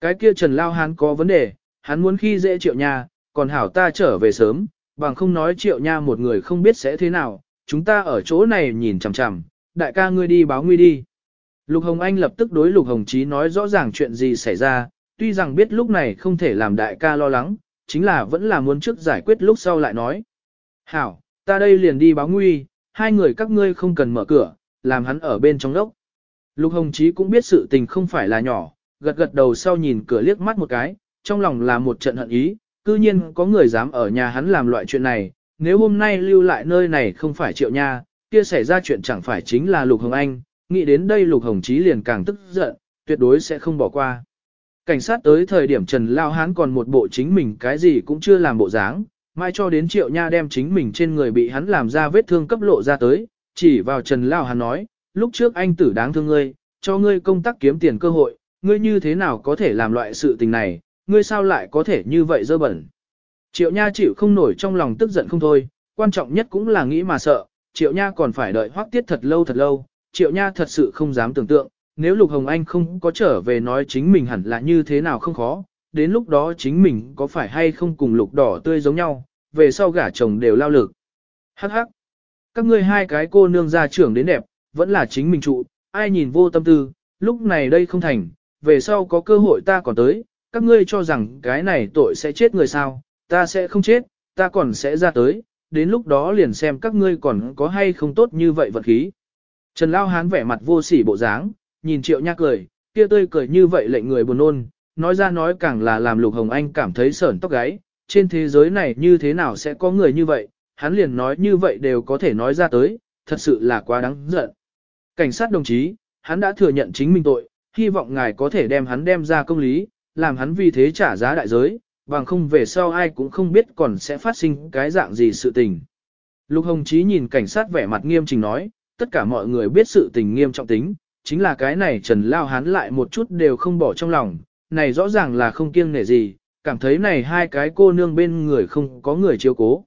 Cái kia Trần Lao Hán có vấn đề, hắn muốn khi dễ triệu nha, còn hảo ta trở về sớm, bằng không nói triệu nha một người không biết sẽ thế nào, chúng ta ở chỗ này nhìn chằm chằm, đại ca ngươi đi báo nguy đi. Lục Hồng Anh lập tức đối Lục Hồng Chí nói rõ ràng chuyện gì xảy ra, tuy rằng biết lúc này không thể làm đại ca lo lắng, chính là vẫn là muốn trước giải quyết lúc sau lại nói. Hảo, ta đây liền đi báo nguy, hai người các ngươi không cần mở cửa, làm hắn ở bên trong lốc. Lục Hồng Chí cũng biết sự tình không phải là nhỏ, gật gật đầu sau nhìn cửa liếc mắt một cái, trong lòng là một trận hận ý, cư nhiên có người dám ở nhà hắn làm loại chuyện này, nếu hôm nay lưu lại nơi này không phải triệu nha, kia xảy ra chuyện chẳng phải chính là Lục Hồng Anh, nghĩ đến đây Lục Hồng Chí liền càng tức giận, tuyệt đối sẽ không bỏ qua. Cảnh sát tới thời điểm Trần Lao Hán còn một bộ chính mình cái gì cũng chưa làm bộ dáng, mai cho đến triệu nha đem chính mình trên người bị hắn làm ra vết thương cấp lộ ra tới, chỉ vào Trần Lao Hán nói, lúc trước anh tử đáng thương ngươi, cho ngươi công tác kiếm tiền cơ hội, ngươi như thế nào có thể làm loại sự tình này, ngươi sao lại có thể như vậy dơ bẩn. Triệu Nha chịu không nổi trong lòng tức giận không thôi, quan trọng nhất cũng là nghĩ mà sợ, Triệu Nha còn phải đợi hoác tiết thật lâu thật lâu, Triệu Nha thật sự không dám tưởng tượng, nếu Lục Hồng Anh không có trở về nói chính mình hẳn là như thế nào không khó, đến lúc đó chính mình có phải hay không cùng Lục đỏ tươi giống nhau, về sau gả chồng đều lao lực. Hắc hắc, các ngươi hai cái cô nương gia trưởng đến đẹp, vẫn là chính mình trụ, ai nhìn vô tâm tư, lúc này đây không thành, về sau có cơ hội ta còn tới, các ngươi cho rằng cái này tội sẽ chết người sao, ta sẽ không chết, ta còn sẽ ra tới, đến lúc đó liền xem các ngươi còn có hay không tốt như vậy vật khí. Trần Lao Hán vẻ mặt vô sỉ bộ dáng, nhìn Triệu Nha cười, kia tươi cười như vậy lệnh người buồn nôn, nói ra nói càng là làm Lục Hồng Anh cảm thấy sởn tóc gáy, trên thế giới này như thế nào sẽ có người như vậy, hắn liền nói như vậy đều có thể nói ra tới, thật sự là quá đáng giận. Cảnh sát đồng chí, hắn đã thừa nhận chính mình tội, hy vọng ngài có thể đem hắn đem ra công lý, làm hắn vì thế trả giá đại giới, bằng không về sau ai cũng không biết còn sẽ phát sinh cái dạng gì sự tình. Lục Hồng Chí nhìn cảnh sát vẻ mặt nghiêm trình nói, tất cả mọi người biết sự tình nghiêm trọng tính, chính là cái này Trần Lao Hán lại một chút đều không bỏ trong lòng, này rõ ràng là không kiêng nể gì, cảm thấy này hai cái cô nương bên người không có người chiếu cố.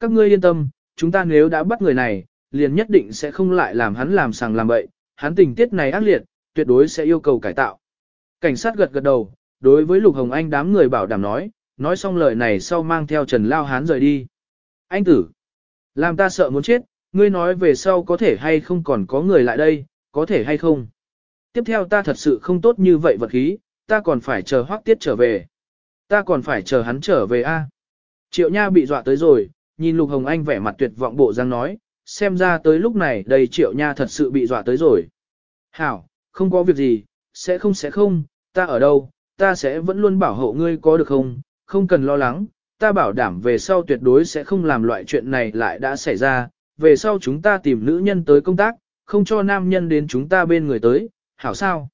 Các ngươi yên tâm, chúng ta nếu đã bắt người này, liền nhất định sẽ không lại làm hắn làm sàng làm bậy, hắn tình tiết này ác liệt, tuyệt đối sẽ yêu cầu cải tạo. Cảnh sát gật gật đầu, đối với Lục Hồng Anh đám người bảo đảm nói, nói xong lời này sau mang theo Trần Lao Hán rời đi. Anh tử, làm ta sợ muốn chết, ngươi nói về sau có thể hay không còn có người lại đây, có thể hay không. Tiếp theo ta thật sự không tốt như vậy vật khí, ta còn phải chờ hoác tiết trở về. Ta còn phải chờ hắn trở về a. Triệu Nha bị dọa tới rồi, nhìn Lục Hồng Anh vẻ mặt tuyệt vọng bộ dáng nói, xem ra tới lúc này đây Triệu Nha thật sự bị dọa tới rồi. Hảo, không có việc gì, sẽ không sẽ không, ta ở đâu, ta sẽ vẫn luôn bảo hộ ngươi có được không, không cần lo lắng, ta bảo đảm về sau tuyệt đối sẽ không làm loại chuyện này lại đã xảy ra, về sau chúng ta tìm nữ nhân tới công tác, không cho nam nhân đến chúng ta bên người tới, hảo sao.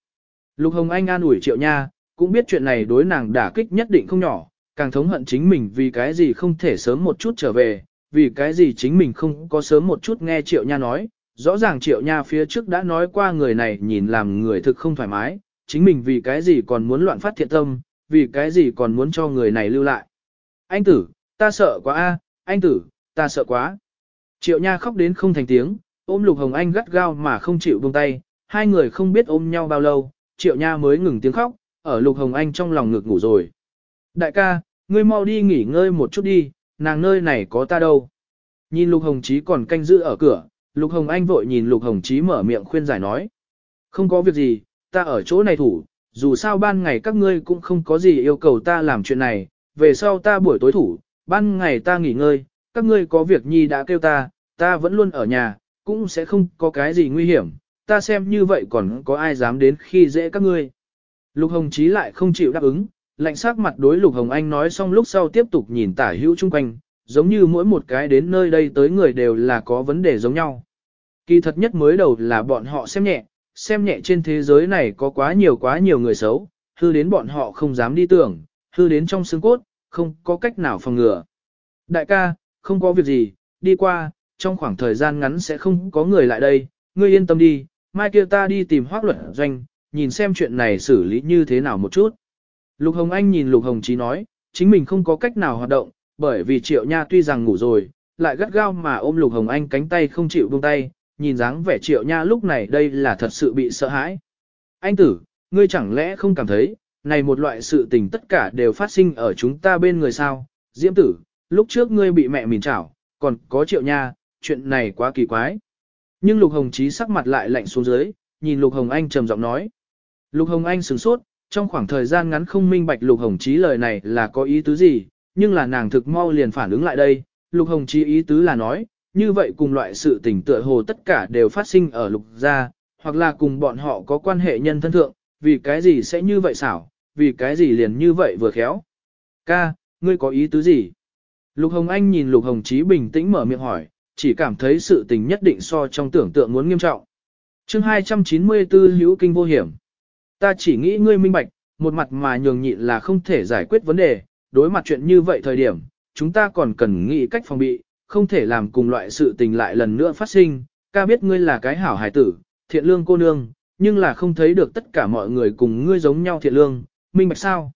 Lục Hồng Anh an ủi triệu nha, cũng biết chuyện này đối nàng đả kích nhất định không nhỏ, càng thống hận chính mình vì cái gì không thể sớm một chút trở về, vì cái gì chính mình không có sớm một chút nghe triệu nha nói, rõ ràng triệu nha phía trước đã nói qua người này nhìn làm người thực không thoải mái, chính mình vì cái gì còn muốn loạn phát thiện tâm, vì cái gì còn muốn cho người này lưu lại. Anh tử, ta sợ quá a, anh tử, ta sợ quá. Triệu Nha khóc đến không thành tiếng, ôm Lục Hồng Anh gắt gao mà không chịu buông tay, hai người không biết ôm nhau bao lâu, Triệu Nha mới ngừng tiếng khóc, ở Lục Hồng Anh trong lòng ngực ngủ rồi. Đại ca, ngươi mau đi nghỉ ngơi một chút đi, nàng nơi này có ta đâu. Nhìn Lục Hồng Chí còn canh giữ ở cửa, Lục Hồng Anh vội nhìn Lục Hồng Chí mở miệng khuyên giải nói. Không có việc gì, ta ở chỗ này thủ, dù sao ban ngày các ngươi cũng không có gì yêu cầu ta làm chuyện này, về sau ta buổi tối thủ, ban ngày ta nghỉ ngơi, các ngươi có việc nhi đã kêu ta, ta vẫn luôn ở nhà, cũng sẽ không có cái gì nguy hiểm, ta xem như vậy còn có ai dám đến khi dễ các ngươi. Lục Hồng Chí lại không chịu đáp ứng, lạnh sắc mặt đối Lục Hồng Anh nói xong lúc sau tiếp tục nhìn tả hữu chung quanh, giống như mỗi một cái đến nơi đây tới người đều là có vấn đề giống nhau. Kỳ thật nhất mới đầu là bọn họ xem nhẹ, xem nhẹ trên thế giới này có quá nhiều quá nhiều người xấu, hư đến bọn họ không dám đi tưởng, hư đến trong xương cốt, không có cách nào phòng ngừa. Đại ca, không có việc gì, đi qua, trong khoảng thời gian ngắn sẽ không có người lại đây, ngươi yên tâm đi, mai kia ta đi tìm hoác luật doanh, nhìn xem chuyện này xử lý như thế nào một chút. Lục Hồng Anh nhìn Lục Hồng Chí nói, chính mình không có cách nào hoạt động, bởi vì Triệu Nha tuy rằng ngủ rồi, lại gắt gao mà ôm Lục Hồng Anh cánh tay không chịu buông tay, nhìn dáng vẻ Triệu Nha lúc này đây là thật sự bị sợ hãi. Anh tử, ngươi chẳng lẽ không cảm thấy, này một loại sự tình tất cả đều phát sinh ở chúng ta bên người sao? Diễm tử, lúc trước ngươi bị mẹ mìn chảo, còn có Triệu Nha, chuyện này quá kỳ quái. Nhưng Lục Hồng Chí sắc mặt lại lạnh xuống dưới, nhìn Lục Hồng Anh trầm giọng nói. Lục Hồng Anh sửng sốt, trong khoảng thời gian ngắn không minh bạch Lục Hồng Chí lời này là có ý tứ gì, nhưng là nàng thực mau liền phản ứng lại đây. Lục Hồng Chí ý tứ là nói, như vậy cùng loại sự tình tựa hồ tất cả đều phát sinh ở Lục gia, hoặc là cùng bọn họ có quan hệ nhân thân thượng, vì cái gì sẽ như vậy xảo, vì cái gì liền như vậy vừa khéo. Ca, ngươi có ý tứ gì? Lục Hồng Anh nhìn Lục Hồng Chí bình tĩnh mở miệng hỏi, chỉ cảm thấy sự tình nhất định so trong tưởng tượng muốn nghiêm trọng. chương 294 hữu kinh vô hiểm. Ta chỉ nghĩ ngươi minh bạch, một mặt mà nhường nhịn là không thể giải quyết vấn đề, đối mặt chuyện như vậy thời điểm, chúng ta còn cần nghĩ cách phòng bị, không thể làm cùng loại sự tình lại lần nữa phát sinh. Ca biết ngươi là cái hảo hài tử, thiện lương cô nương, nhưng là không thấy được tất cả mọi người cùng ngươi giống nhau thiện lương, minh bạch sao?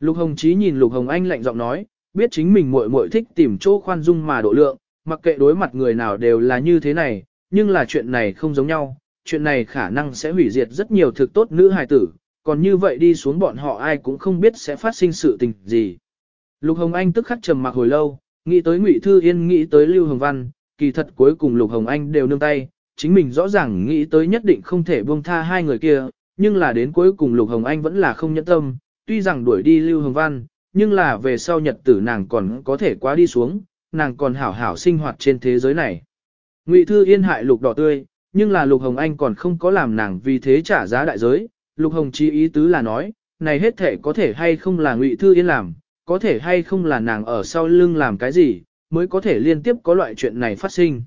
Lục Hồng Chí nhìn Lục Hồng Anh lạnh giọng nói, biết chính mình muội muội thích tìm chỗ khoan dung mà độ lượng, mặc kệ đối mặt người nào đều là như thế này, nhưng là chuyện này không giống nhau, chuyện này khả năng sẽ hủy diệt rất nhiều thực tốt nữ hài tử, còn như vậy đi xuống bọn họ ai cũng không biết sẽ phát sinh sự tình gì. Lục Hồng Anh tức khắc trầm mặc hồi lâu, nghĩ tới Ngụy Thư Yên nghĩ tới Lưu Hồng Văn, kỳ thật cuối cùng Lục Hồng Anh đều nương tay, chính mình rõ ràng nghĩ tới nhất định không thể buông tha hai người kia, nhưng là đến cuối cùng Lục Hồng Anh vẫn là không nhẫn tâm, tuy rằng đuổi đi Lưu Hồng Văn, nhưng là về sau nhật tử nàng còn có thể quá đi xuống, nàng còn hảo hảo sinh hoạt trên thế giới này. Ngụy Thư Yên hại Lục Đỏ Tươi, nhưng là Lục Hồng Anh còn không có làm nàng vì thế trả giá đại giới. Lục Hồng Chi ý tứ là nói, này hết thể có thể hay không là Ngụy Thư Yên làm, có thể hay không là nàng ở sau lưng làm cái gì, mới có thể liên tiếp có loại chuyện này phát sinh.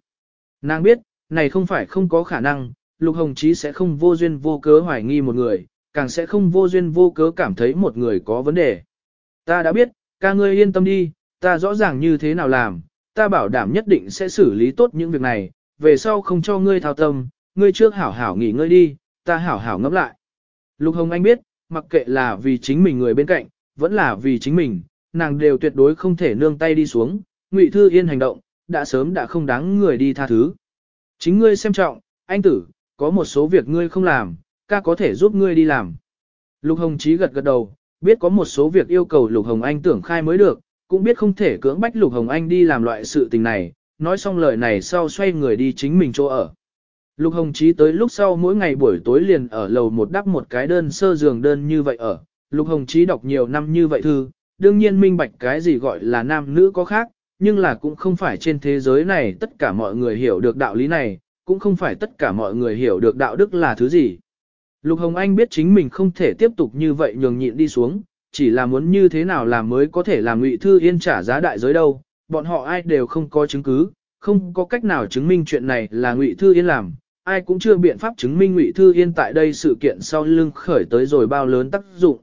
Nàng biết, này không phải không có khả năng, Lục Hồng Chí sẽ không vô duyên vô cớ hoài nghi một người, càng sẽ không vô duyên vô cớ cảm thấy một người có vấn đề. Ta đã biết, ca ngươi yên tâm đi, ta rõ ràng như thế nào làm, ta bảo đảm nhất định sẽ xử lý tốt những việc này, về sau không cho ngươi thao tâm, ngươi trước hảo hảo nghỉ ngơi đi, ta hảo hảo ngẫm lại. Lục Hồng Anh biết, mặc kệ là vì chính mình người bên cạnh, vẫn là vì chính mình, nàng đều tuyệt đối không thể nương tay đi xuống, Ngụy Thư Yên hành động, đã sớm đã không đáng người đi tha thứ. Chính ngươi xem trọng, anh tử, có một số việc ngươi không làm, ca có thể giúp ngươi đi làm. Lục Hồng Chí gật gật đầu, biết có một số việc yêu cầu Lục Hồng Anh tưởng khai mới được, cũng biết không thể cưỡng bách Lục Hồng Anh đi làm loại sự tình này, nói xong lời này sau xoay người đi chính mình chỗ ở. Lục Hồng Chí tới lúc sau mỗi ngày buổi tối liền ở lầu một đắp một cái đơn sơ giường đơn như vậy ở. Lục Hồng Chí đọc nhiều năm như vậy thư, đương nhiên minh bạch cái gì gọi là nam nữ có khác, nhưng là cũng không phải trên thế giới này tất cả mọi người hiểu được đạo lý này, cũng không phải tất cả mọi người hiểu được đạo đức là thứ gì. Lục Hồng Anh biết chính mình không thể tiếp tục như vậy nhường nhịn đi xuống, chỉ là muốn như thế nào làm mới có thể làm Ngụy Thư Yên trả giá đại giới đâu, bọn họ ai đều không có chứng cứ, không có cách nào chứng minh chuyện này là Ngụy Thư Yên làm, ai cũng chưa biện pháp chứng minh Ngụy Thư Yên tại đây sự kiện sau lưng khởi tới rồi bao lớn tác dụng.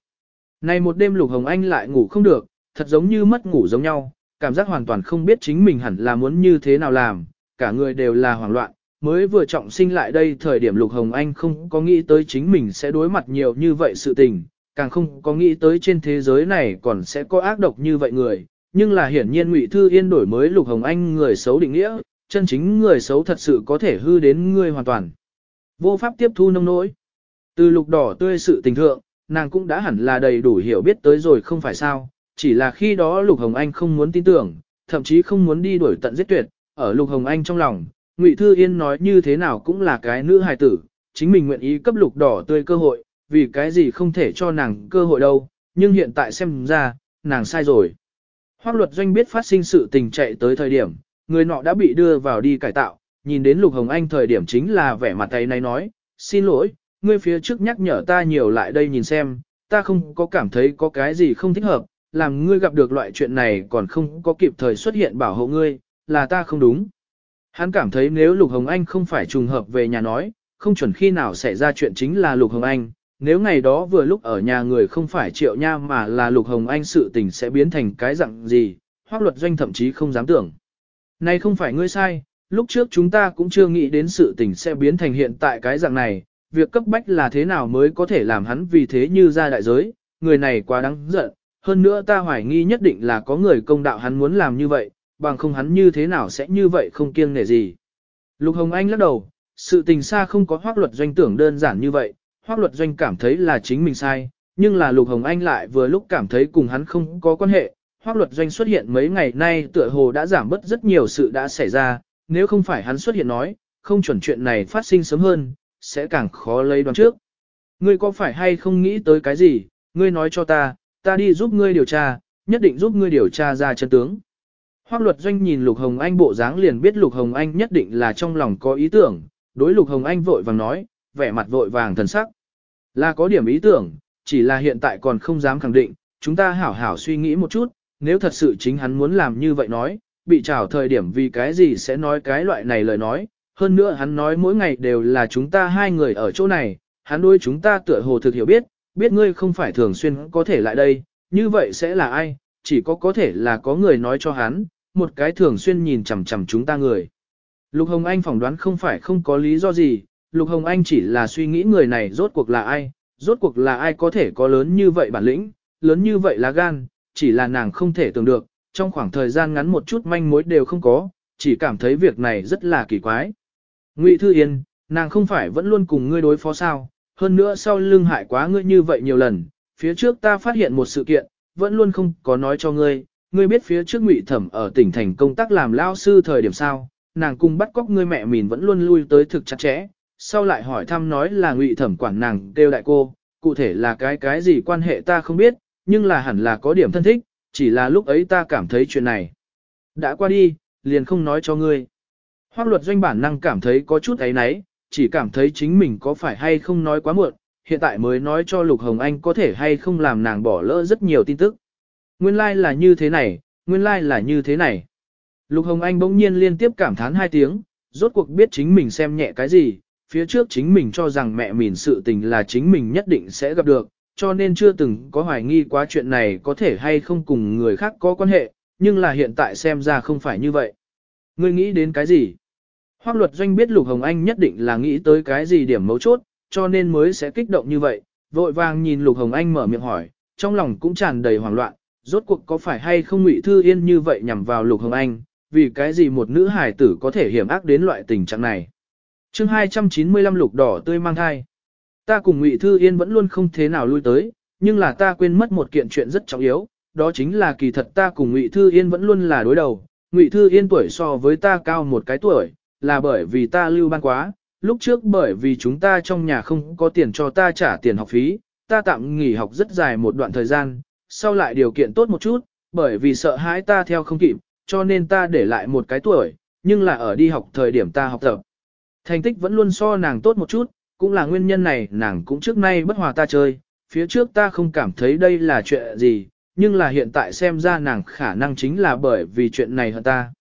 Này một đêm Lục Hồng Anh lại ngủ không được, thật giống như mất ngủ giống nhau, cảm giác hoàn toàn không biết chính mình hẳn là muốn như thế nào làm, cả người đều là hoảng loạn, mới vừa trọng sinh lại đây thời điểm Lục Hồng Anh không có nghĩ tới chính mình sẽ đối mặt nhiều như vậy sự tình, càng không có nghĩ tới trên thế giới này còn sẽ có ác độc như vậy người, nhưng là hiển nhiên Ngụy Thư Yên đổi mới Lục Hồng Anh người xấu định nghĩa, chân chính người xấu thật sự có thể hư đến người hoàn toàn. Vô pháp tiếp thu nông nỗi. Từ lục đỏ tươi sự tình thượng, nàng cũng đã hẳn là đầy đủ hiểu biết tới rồi không phải sao, chỉ là khi đó Lục Hồng Anh không muốn tin tưởng, thậm chí không muốn đi đuổi tận giết tuyệt, ở Lục Hồng Anh trong lòng, Ngụy Thư Yên nói như thế nào cũng là cái nữ hài tử, chính mình nguyện ý cấp lục đỏ tươi cơ hội, vì cái gì không thể cho nàng cơ hội đâu, nhưng hiện tại xem ra, nàng sai rồi. Hoác luật doanh biết phát sinh sự tình chạy tới thời điểm, người nọ đã bị đưa vào đi cải tạo, nhìn đến Lục Hồng Anh thời điểm chính là vẻ mặt tay này nói, xin lỗi, ngươi phía trước nhắc nhở ta nhiều lại đây nhìn xem, ta không có cảm thấy có cái gì không thích hợp, làm ngươi gặp được loại chuyện này còn không có kịp thời xuất hiện bảo hộ ngươi, là ta không đúng. Hắn cảm thấy nếu Lục Hồng Anh không phải trùng hợp về nhà nói, không chuẩn khi nào xảy ra chuyện chính là Lục Hồng Anh, nếu ngày đó vừa lúc ở nhà người không phải triệu nha mà là Lục Hồng Anh sự tình sẽ biến thành cái dạng gì, hoác luật doanh thậm chí không dám tưởng. Này không phải ngươi sai, lúc trước chúng ta cũng chưa nghĩ đến sự tình sẽ biến thành hiện tại cái dạng này, việc cấp bách là thế nào mới có thể làm hắn vì thế như ra đại giới, người này quá đáng giận, hơn nữa ta hoài nghi nhất định là có người công đạo hắn muốn làm như vậy, bằng không hắn như thế nào sẽ như vậy không kiêng nể gì. Lục Hồng Anh lắc đầu, sự tình xa không có hoác luật doanh tưởng đơn giản như vậy, hoác luật doanh cảm thấy là chính mình sai, nhưng là Lục Hồng Anh lại vừa lúc cảm thấy cùng hắn không có quan hệ, hoác luật doanh xuất hiện mấy ngày nay tựa hồ đã giảm bớt rất nhiều sự đã xảy ra, nếu không phải hắn xuất hiện nói, không chuẩn chuyện này phát sinh sớm hơn, sẽ càng khó lấy đoán trước. Ngươi có phải hay không nghĩ tới cái gì, ngươi nói cho ta, ta đi giúp ngươi điều tra, nhất định giúp ngươi điều tra ra chân tướng. Hoác luật doanh nhìn Lục Hồng Anh bộ dáng liền biết Lục Hồng Anh nhất định là trong lòng có ý tưởng, đối Lục Hồng Anh vội vàng nói, vẻ mặt vội vàng thần sắc. Là có điểm ý tưởng, chỉ là hiện tại còn không dám khẳng định, chúng ta hảo hảo suy nghĩ một chút, nếu thật sự chính hắn muốn làm như vậy nói, bị trào thời điểm vì cái gì sẽ nói cái loại này lời nói, hơn nữa hắn nói mỗi ngày đều là chúng ta hai người ở chỗ này, hắn đối chúng ta tựa hồ thực hiểu biết, biết ngươi không phải thường xuyên có thể lại đây, như vậy sẽ là ai, chỉ có có thể là có người nói cho hắn, một cái thường xuyên nhìn chằm chằm chúng ta người. Lục Hồng Anh phỏng đoán không phải không có lý do gì, Lục Hồng Anh chỉ là suy nghĩ người này rốt cuộc là ai, rốt cuộc là ai có thể có lớn như vậy bản lĩnh, lớn như vậy là gan, chỉ là nàng không thể tưởng được, trong khoảng thời gian ngắn một chút manh mối đều không có, chỉ cảm thấy việc này rất là kỳ quái. Ngụy Thư Yên, nàng không phải vẫn luôn cùng ngươi đối phó sao, hơn nữa sau lưng hại quá ngươi như vậy nhiều lần, phía trước ta phát hiện một sự kiện, vẫn luôn không có nói cho ngươi, ngươi biết phía trước Ngụy Thẩm ở tỉnh thành công tác làm lao sư thời điểm sao, nàng cùng bắt cóc ngươi mẹ mình vẫn luôn lui tới thực chặt chẽ, sau lại hỏi thăm nói là ngụy thẩm quản nàng kêu đại cô, cụ thể là cái cái gì quan hệ ta không biết, nhưng là hẳn là có điểm thân thích, chỉ là lúc ấy ta cảm thấy chuyện này. Đã qua đi, liền không nói cho ngươi. Hoác luật doanh bản năng cảm thấy có chút ấy náy, chỉ cảm thấy chính mình có phải hay không nói quá muộn, hiện tại mới nói cho Lục Hồng Anh có thể hay không làm nàng bỏ lỡ rất nhiều tin tức. Nguyên lai like là như thế này, nguyên lai like là như thế này. Lục Hồng Anh bỗng nhiên liên tiếp cảm thán hai tiếng, rốt cuộc biết chính mình xem nhẹ cái gì, phía trước chính mình cho rằng mẹ mình sự tình là chính mình nhất định sẽ gặp được, cho nên chưa từng có hoài nghi quá chuyện này có thể hay không cùng người khác có quan hệ, nhưng là hiện tại xem ra không phải như vậy. Ngươi nghĩ đến cái gì? Hoác luật doanh biết Lục Hồng Anh nhất định là nghĩ tới cái gì điểm mấu chốt, cho nên mới sẽ kích động như vậy, vội vàng nhìn Lục Hồng Anh mở miệng hỏi, trong lòng cũng tràn đầy hoảng loạn, rốt cuộc có phải hay không Ngụy Thư Yên như vậy nhằm vào Lục Hồng Anh, vì cái gì một nữ hài tử có thể hiểm ác đến loại tình trạng này chương 295 lục đỏ tươi mang thai. Ta cùng Ngụy Thư Yên vẫn luôn không thế nào lui tới, nhưng là ta quên mất một kiện chuyện rất trọng yếu, đó chính là kỳ thật ta cùng Ngụy Thư Yên vẫn luôn là đối đầu. Ngụy Thư Yên tuổi so với ta cao một cái tuổi, là bởi vì ta lưu ban quá, lúc trước bởi vì chúng ta trong nhà không có tiền cho ta trả tiền học phí, ta tạm nghỉ học rất dài một đoạn thời gian, sau lại điều kiện tốt một chút, bởi vì sợ hãi ta theo không kịp, cho nên ta để lại một cái tuổi, nhưng là ở đi học thời điểm ta học tập. Thành tích vẫn luôn so nàng tốt một chút, cũng là nguyên nhân này nàng cũng trước nay bất hòa ta chơi, phía trước ta không cảm thấy đây là chuyện gì, nhưng là hiện tại xem ra nàng khả năng chính là bởi vì chuyện này hơn ta.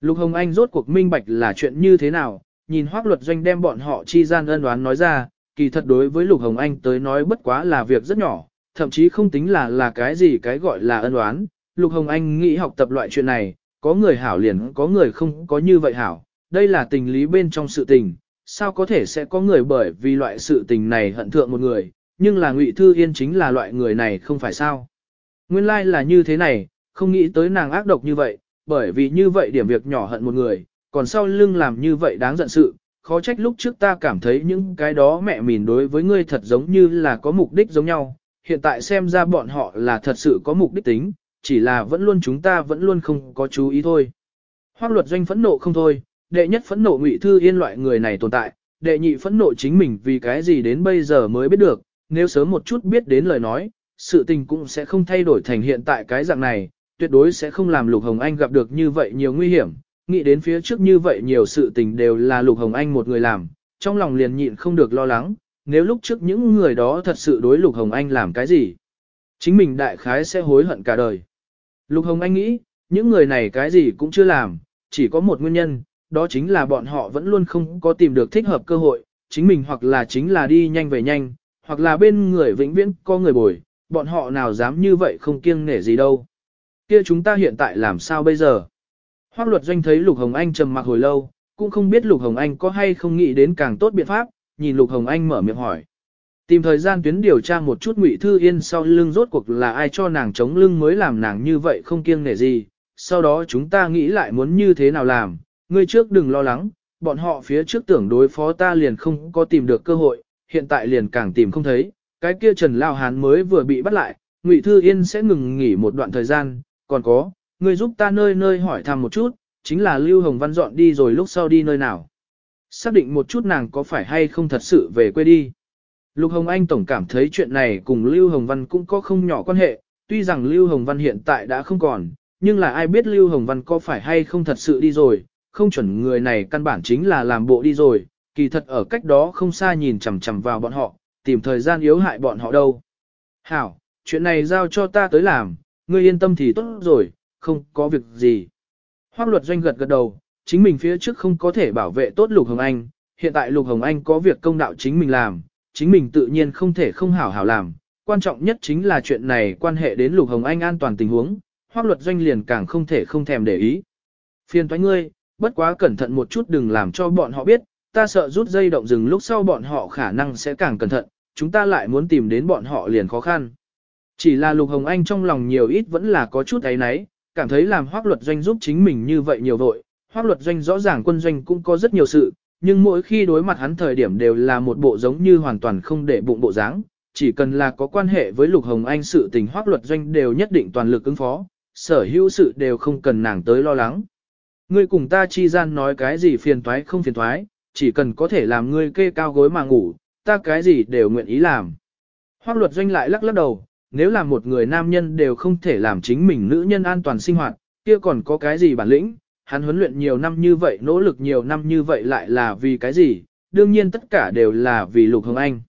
Lục Hồng Anh rốt cuộc minh bạch là chuyện như thế nào, nhìn hoác luật doanh đem bọn họ chi gian ân đoán nói ra, kỳ thật đối với Lục Hồng Anh tới nói bất quá là việc rất nhỏ, thậm chí không tính là là cái gì cái gọi là ân đoán. Lục Hồng Anh nghĩ học tập loại chuyện này, có người hảo liền có người không có như vậy hảo, đây là tình lý bên trong sự tình, sao có thể sẽ có người bởi vì loại sự tình này hận thượng một người, nhưng là Ngụy Thư Yên chính là loại người này không phải sao. Nguyên lai like là như thế này, không nghĩ tới nàng ác độc như vậy, bởi vì như vậy điểm việc nhỏ hận một người, còn sau lưng làm như vậy đáng giận sự, khó trách lúc trước ta cảm thấy những cái đó mẹ mìn đối với ngươi thật giống như là có mục đích giống nhau, hiện tại xem ra bọn họ là thật sự có mục đích tính, chỉ là vẫn luôn chúng ta vẫn luôn không có chú ý thôi. Hoác luật doanh phẫn nộ không thôi, đệ nhất phẫn nộ ngụy thư yên loại người này tồn tại, đệ nhị phẫn nộ chính mình vì cái gì đến bây giờ mới biết được, nếu sớm một chút biết đến lời nói, sự tình cũng sẽ không thay đổi thành hiện tại cái dạng này, tuyệt đối sẽ không làm Lục Hồng Anh gặp được như vậy nhiều nguy hiểm, nghĩ đến phía trước như vậy nhiều sự tình đều là Lục Hồng Anh một người làm, trong lòng liền nhịn không được lo lắng, nếu lúc trước những người đó thật sự đối Lục Hồng Anh làm cái gì, chính mình đại khái sẽ hối hận cả đời. Lục Hồng Anh nghĩ, những người này cái gì cũng chưa làm, chỉ có một nguyên nhân, đó chính là bọn họ vẫn luôn không có tìm được thích hợp cơ hội, chính mình hoặc là chính là đi nhanh về nhanh, hoặc là bên người vĩnh viễn có người bồi, bọn họ nào dám như vậy không kiêng nể gì đâu. Kia chúng ta hiện tại làm sao bây giờ? Hoác luật doanh thấy Lục Hồng Anh trầm mặc hồi lâu, cũng không biết Lục Hồng Anh có hay không nghĩ đến càng tốt biện pháp, nhìn Lục Hồng Anh mở miệng hỏi. Tìm thời gian tuyến điều tra một chút Ngụy Thư Yên sau lưng rốt cuộc là ai cho nàng chống lưng mới làm nàng như vậy không kiêng nể gì, sau đó chúng ta nghĩ lại muốn như thế nào làm, ngươi trước đừng lo lắng, bọn họ phía trước tưởng đối phó ta liền không có tìm được cơ hội, hiện tại liền càng tìm không thấy, cái kia Trần Lao Hán mới vừa bị bắt lại, Ngụy Thư Yên sẽ ngừng nghỉ một đoạn thời gian, còn có, ngươi giúp ta nơi nơi hỏi thăm một chút, chính là Lưu Hồng Văn dọn đi rồi lúc sau đi nơi nào. Xác định một chút nàng có phải hay không thật sự về quê đi. Lục Hồng Anh tổng cảm thấy chuyện này cùng Lưu Hồng Văn cũng có không nhỏ quan hệ, tuy rằng Lưu Hồng Văn hiện tại đã không còn, nhưng là ai biết Lưu Hồng Văn có phải hay không thật sự đi rồi, không chuẩn người này căn bản chính là làm bộ đi rồi, kỳ thật ở cách đó không xa nhìn chằm chằm vào bọn họ, tìm thời gian yếu hại bọn họ đâu. Hảo, chuyện này giao cho ta tới làm, ngươi yên tâm thì tốt rồi, không có việc gì. Hoác luật doanh gật gật đầu, chính mình phía trước không có thể bảo vệ tốt Lục Hồng Anh, hiện tại Lục Hồng Anh có việc công đạo chính mình làm, chính mình tự nhiên không thể không hảo hảo làm. Quan trọng nhất chính là chuyện này quan hệ đến Lục Hồng Anh an toàn tình huống, hoác luật doanh liền càng không thể không thèm để ý. Phiền thoái ngươi, bất quá cẩn thận một chút đừng làm cho bọn họ biết, ta sợ rút dây động rừng lúc sau bọn họ khả năng sẽ càng cẩn thận, chúng ta lại muốn tìm đến bọn họ liền khó khăn. Chỉ là Lục Hồng Anh trong lòng nhiều ít vẫn là có chút ấy náy, cảm thấy làm hoác luật doanh giúp chính mình như vậy nhiều vội. Hoác luật doanh rõ ràng quân doanh cũng có rất nhiều sự, nhưng mỗi khi đối mặt hắn thời điểm đều là một bộ giống như hoàn toàn không để bụng bộ dáng. Chỉ cần là có quan hệ với Lục Hồng Anh sự tình hoác luật doanh đều nhất định toàn lực ứng phó, sở hữu sự đều không cần nàng tới lo lắng. Ngươi cùng ta chi gian nói cái gì phiền toái không phiền toái, chỉ cần có thể làm ngươi kê cao gối mà ngủ, ta cái gì đều nguyện ý làm. Hoác luật doanh lại lắc lắc đầu, nếu là một người nam nhân đều không thể làm chính mình nữ nhân an toàn sinh hoạt, kia còn có cái gì bản lĩnh, hắn huấn luyện nhiều năm như vậy nỗ lực nhiều năm như vậy lại là vì cái gì, đương nhiên tất cả đều là vì Lục Hồng Anh.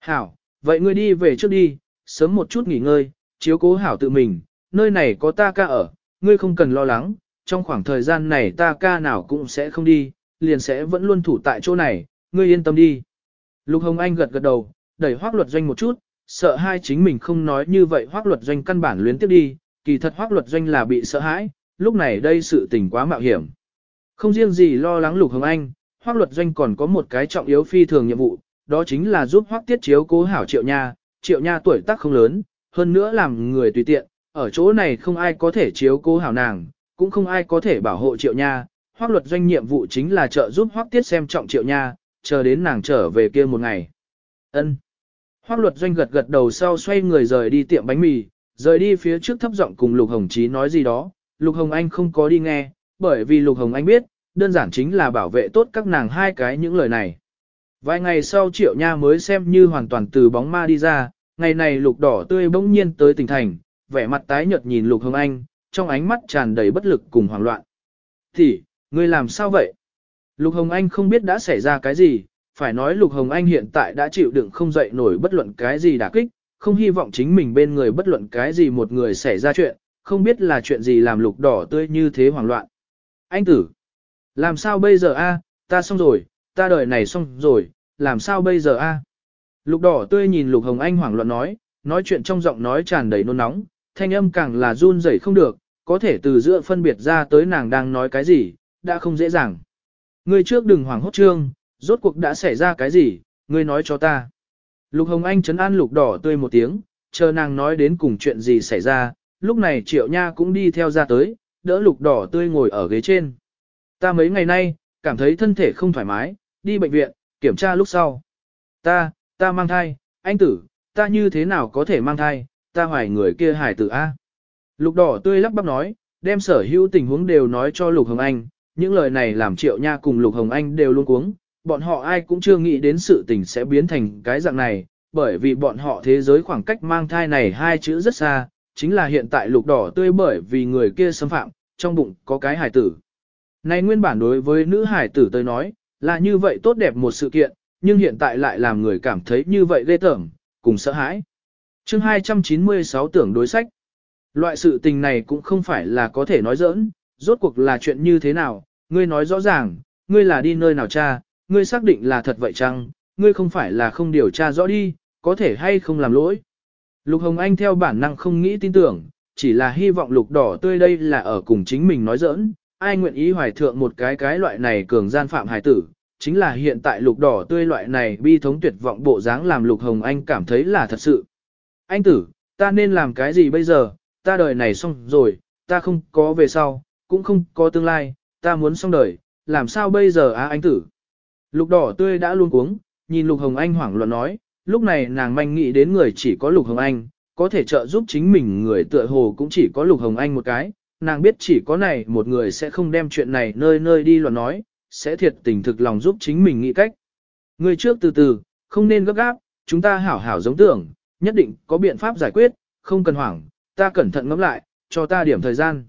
Hảo, vậy ngươi đi về trước đi, sớm một chút nghỉ ngơi, chiếu cố hảo tự mình, nơi này có ta ca ở, ngươi không cần lo lắng, trong khoảng thời gian này ta ca nào cũng sẽ không đi, liền sẽ vẫn luôn thủ tại chỗ này, ngươi yên tâm đi. Lục Hồng Anh gật gật đầu, đẩy hoác luật doanh một chút, sợ hai chính mình không nói như vậy hoác luật doanh căn bản luyến tiếp đi, kỳ thật hoác luật doanh là bị sợ hãi, lúc này đây sự tình quá mạo hiểm. Không riêng gì lo lắng Lục Hồng Anh, hoác luật doanh còn có một cái trọng yếu phi thường nhiệm vụ, đó chính là giúp hoác tiết chiếu cố hảo triệu nha, triệu nha tuổi tác không lớn, hơn nữa làm người tùy tiện, ở chỗ này không ai có thể chiếu cố hảo nàng, cũng không ai có thể bảo hộ triệu nha, hoác luật doanh nhiệm vụ chính là trợ giúp hoác tiết xem trọng triệu nha, chờ đến nàng trở về kia một ngày. ân Hoác luật doanh gật gật đầu sau xoay người rời đi tiệm bánh mì, rời đi phía trước thấp giọng cùng Lục Hồng Chí nói gì đó, Lục Hồng Anh không có đi nghe, bởi vì Lục Hồng Anh biết, đơn giản chính là bảo vệ tốt các nàng hai cái những lời này. Vài ngày sau Triệu Nha mới xem như hoàn toàn từ bóng ma đi ra, ngày này Lục Đỏ tươi bỗng nhiên tới tỉnh thành, vẻ mặt tái nhợt nhìn Lục Hồng Anh, trong ánh mắt tràn đầy bất lực cùng hoảng loạn. Thì, ngươi làm sao vậy? Lục Hồng Anh không biết đã xảy ra cái gì, phải nói Lục Hồng Anh hiện tại đã chịu đựng không dậy nổi bất luận cái gì đả kích, không hy vọng chính mình bên người bất luận cái gì một người xảy ra chuyện, không biết là chuyện gì làm Lục đỏ tươi như thế hoảng loạn. Anh tử, làm sao bây giờ a? ta xong rồi, ta đời này xong rồi, làm sao bây giờ a? Lục đỏ tươi nhìn Lục Hồng Anh hoảng loạn nói, nói chuyện trong giọng nói tràn đầy nôn nóng, thanh âm càng là run rẩy không được, có thể từ giữa phân biệt ra tới nàng đang nói cái gì, đã không dễ dàng. Ngươi trước đừng hoảng hốt trương, rốt cuộc đã xảy ra cái gì, ngươi nói cho ta. Lục Hồng Anh chấn an lục đỏ tươi một tiếng, chờ nàng nói đến cùng chuyện gì xảy ra, lúc này triệu nha cũng đi theo ra tới, đỡ lục đỏ tươi ngồi ở ghế trên. Ta mấy ngày nay, cảm thấy thân thể không thoải mái, đi bệnh viện, kiểm tra lúc sau. Ta, ta mang thai, anh tử, ta như thế nào có thể mang thai, ta hoài người kia hải tử A. Lục đỏ tươi lắp bắp nói, đem sở hữu tình huống đều nói cho Lục Hồng Anh, những lời này làm Triệu Nha cùng Lục Hồng Anh đều luôn cuống, bọn họ ai cũng chưa nghĩ đến sự tình sẽ biến thành cái dạng này, bởi vì bọn họ thế giới khoảng cách mang thai này hai chữ rất xa, chính là hiện tại lục đỏ tươi bởi vì người kia xâm phạm, trong bụng có cái hải tử. Này nguyên bản đối với nữ hải tử tôi nói, là như vậy tốt đẹp một sự kiện, nhưng hiện tại lại làm người cảm thấy như vậy ghê tởm, cùng sợ hãi chương 296 tưởng đối sách. Loại sự tình này cũng không phải là có thể nói giỡn, rốt cuộc là chuyện như thế nào, ngươi nói rõ ràng, ngươi là đi nơi nào cha, ngươi xác định là thật vậy chăng, ngươi không phải là không điều tra rõ đi, có thể hay không làm lỗi. Lục Hồng Anh theo bản năng không nghĩ tin tưởng, chỉ là hy vọng lục đỏ tươi đây là ở cùng chính mình nói giỡn, ai nguyện ý hoài thượng một cái cái loại này cường gian phạm hài tử, chính là hiện tại lục đỏ tươi loại này bi thống tuyệt vọng bộ dáng làm lục Hồng Anh cảm thấy là thật sự. Anh tử, ta nên làm cái gì bây giờ, ta đời này xong rồi, ta không có về sau, cũng không có tương lai, ta muốn xong đời, làm sao bây giờ á anh tử. Lục đỏ tươi đã luôn cuống, nhìn Lục Hồng Anh hoảng loạn nói, lúc này nàng manh nghĩ đến người chỉ có Lục Hồng Anh, có thể trợ giúp chính mình người tựa hồ cũng chỉ có Lục Hồng Anh một cái, nàng biết chỉ có này một người sẽ không đem chuyện này nơi nơi đi loạn nói, sẽ thiệt tình thực lòng giúp chính mình nghĩ cách. Người trước từ từ, không nên gấp gáp, chúng ta hảo hảo giống tưởng, nhất định có biện pháp giải quyết, không cần hoảng, ta cẩn thận ngẫm lại, cho ta điểm thời gian.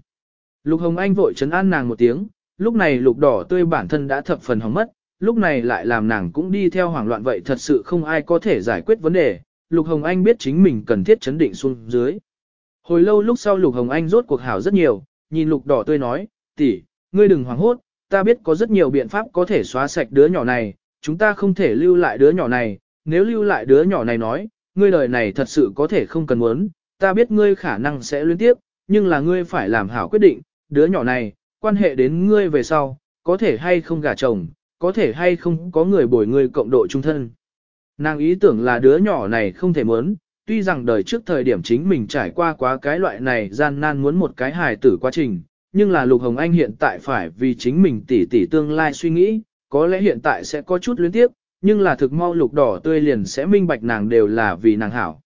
Lục Hồng Anh vội chấn an nàng một tiếng, lúc này lục đỏ tươi bản thân đã thập phần hỏng mất, lúc này lại làm nàng cũng đi theo hoảng loạn vậy thật sự không ai có thể giải quyết vấn đề, Lục Hồng Anh biết chính mình cần thiết chấn định xuống dưới. Hồi lâu lúc sau Lục Hồng Anh rốt cuộc hảo rất nhiều, nhìn Lục đỏ tươi nói, tỷ, ngươi đừng hoảng hốt, ta biết có rất nhiều biện pháp có thể xóa sạch đứa nhỏ này, chúng ta không thể lưu lại đứa nhỏ này, nếu lưu lại đứa nhỏ này nói, ngươi đời này thật sự có thể không cần muốn, ta biết ngươi khả năng sẽ liên tiếp, nhưng là ngươi phải làm hảo quyết định, đứa nhỏ này, quan hệ đến ngươi về sau, có thể hay không gả chồng, có thể hay không có người bồi người cộng độ trung thân. Nàng ý tưởng là đứa nhỏ này không thể muốn, tuy rằng đời trước thời điểm chính mình trải qua quá cái loại này gian nan muốn một cái hài tử quá trình, nhưng là Lục Hồng Anh hiện tại phải vì chính mình tỉ tỉ tương lai suy nghĩ, có lẽ hiện tại sẽ có chút luyến tiếp, nhưng là thực mau lục đỏ tươi liền sẽ minh bạch nàng đều là vì nàng hảo.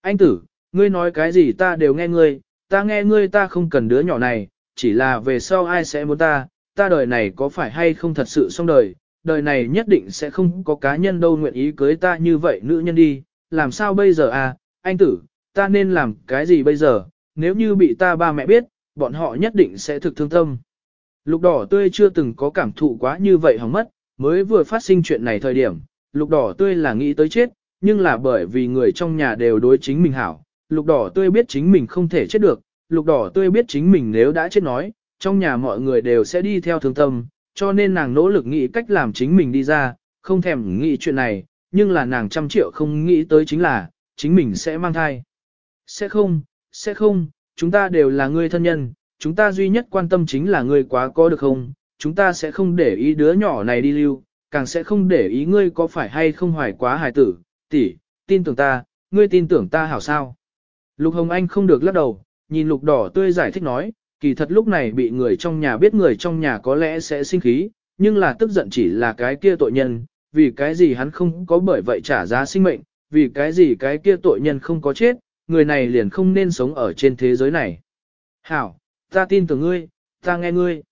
Anh tử, ngươi nói cái gì ta đều nghe ngươi, ta nghe ngươi ta không cần đứa nhỏ này, chỉ là về sau ai sẽ muốn ta, ta đời này có phải hay không thật sự xong đời, đời này nhất định sẽ không có cá nhân đâu nguyện ý cưới ta như vậy nữ nhân đi, làm sao bây giờ à, anh tử, ta nên làm cái gì bây giờ, nếu như bị ta ba mẹ biết, bọn họ nhất định sẽ thực thương tâm. Lục đỏ tươi chưa từng có cảm thụ quá như vậy hỏng mất, mới vừa phát sinh chuyện này thời điểm, lục đỏ tươi là nghĩ tới chết, nhưng là bởi vì người trong nhà đều đối chính mình hảo, lục đỏ tươi biết chính mình không thể chết được, lục đỏ tươi biết chính mình nếu đã chết nói, trong nhà mọi người đều sẽ đi theo thương tâm, cho nên nàng nỗ lực nghĩ cách làm chính mình đi ra, không thèm nghĩ chuyện này, nhưng là nàng trăm triệu không nghĩ tới chính là, chính mình sẽ mang thai. Sẽ không, sẽ không, chúng ta đều là người thân nhân, chúng ta duy nhất quan tâm chính là người quá có được không, chúng ta sẽ không để ý đứa nhỏ này đi lưu, càng sẽ không để ý ngươi có phải hay không hoài quá hài tử, tỷ, tin tưởng ta, ngươi tin tưởng ta hảo sao. Lục Hồng Anh không được lắc đầu, nhìn lục đỏ tươi giải thích nói, kỳ thật lúc này bị người trong nhà biết người trong nhà có lẽ sẽ sinh khí, nhưng là tức giận chỉ là cái kia tội nhân, vì cái gì hắn không có bởi vậy trả giá sinh mệnh, vì cái gì cái kia tội nhân không có chết, người này liền không nên sống ở trên thế giới này. Hảo, ta tin tưởng ngươi, ta nghe ngươi.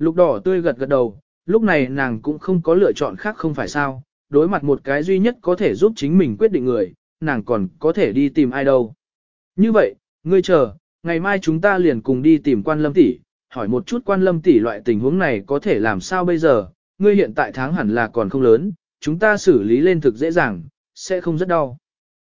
Lục đỏ tươi gật gật đầu, lúc này nàng cũng không có lựa chọn khác không phải sao, đối mặt một cái duy nhất có thể giúp chính mình quyết định người, nàng còn có thể đi tìm ai đâu. Như vậy, ngươi chờ, ngày mai chúng ta liền cùng đi tìm quan lâm tỷ, hỏi một chút quan lâm tỷ loại tình huống này có thể làm sao bây giờ, ngươi hiện tại tháng hẳn là còn không lớn, chúng ta xử lý lên thực dễ dàng, sẽ không rất đau.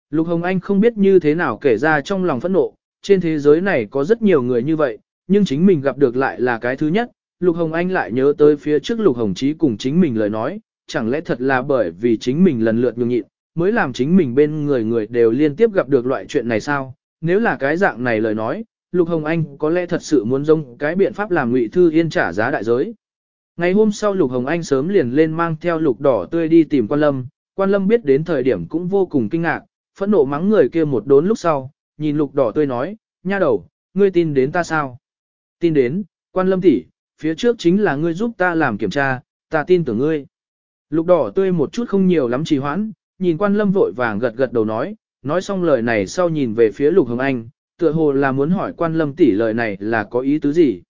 Lục Hồng Anh không biết như thế nào kể ra trong lòng phẫn nộ, trên thế giới này có rất nhiều người như vậy, nhưng chính mình gặp được lại là cái thứ nhất. Lục Hồng Anh lại nhớ tới phía trước Lục Hồng Chí cùng chính mình lời nói, chẳng lẽ thật là bởi vì chính mình lần lượt nhường nhịn, mới làm chính mình bên người người đều liên tiếp gặp được loại chuyện này sao? Nếu là cái dạng này lời nói, Lục Hồng Anh có lẽ thật sự muốn dùng cái biện pháp làm Ngụy Thư Yên trả giá đại giới. Ngày hôm sau Lục Hồng Anh sớm liền lên mang theo Lục Đỏ Tươi đi tìm Quan Lâm, Quan Lâm biết đến thời điểm cũng vô cùng kinh ngạc, phẫn nộ mắng người kia một đốn lúc sau, nhìn Lục Đỏ Tươi nói, nha đầu, ngươi tin đến ta sao? Tin đến, Quan Lâm tỷ, phía trước chính là ngươi giúp ta làm kiểm tra, ta tin tưởng ngươi. Lục Đỏ Tươi một chút không nhiều lắm trì hoãn, nhìn Quan Lâm vội vàng gật gật đầu nói, nói xong lời này sau nhìn về phía Lục Hồng Anh, tựa hồ là muốn hỏi quan lâm tỷ lời này là có ý tứ gì.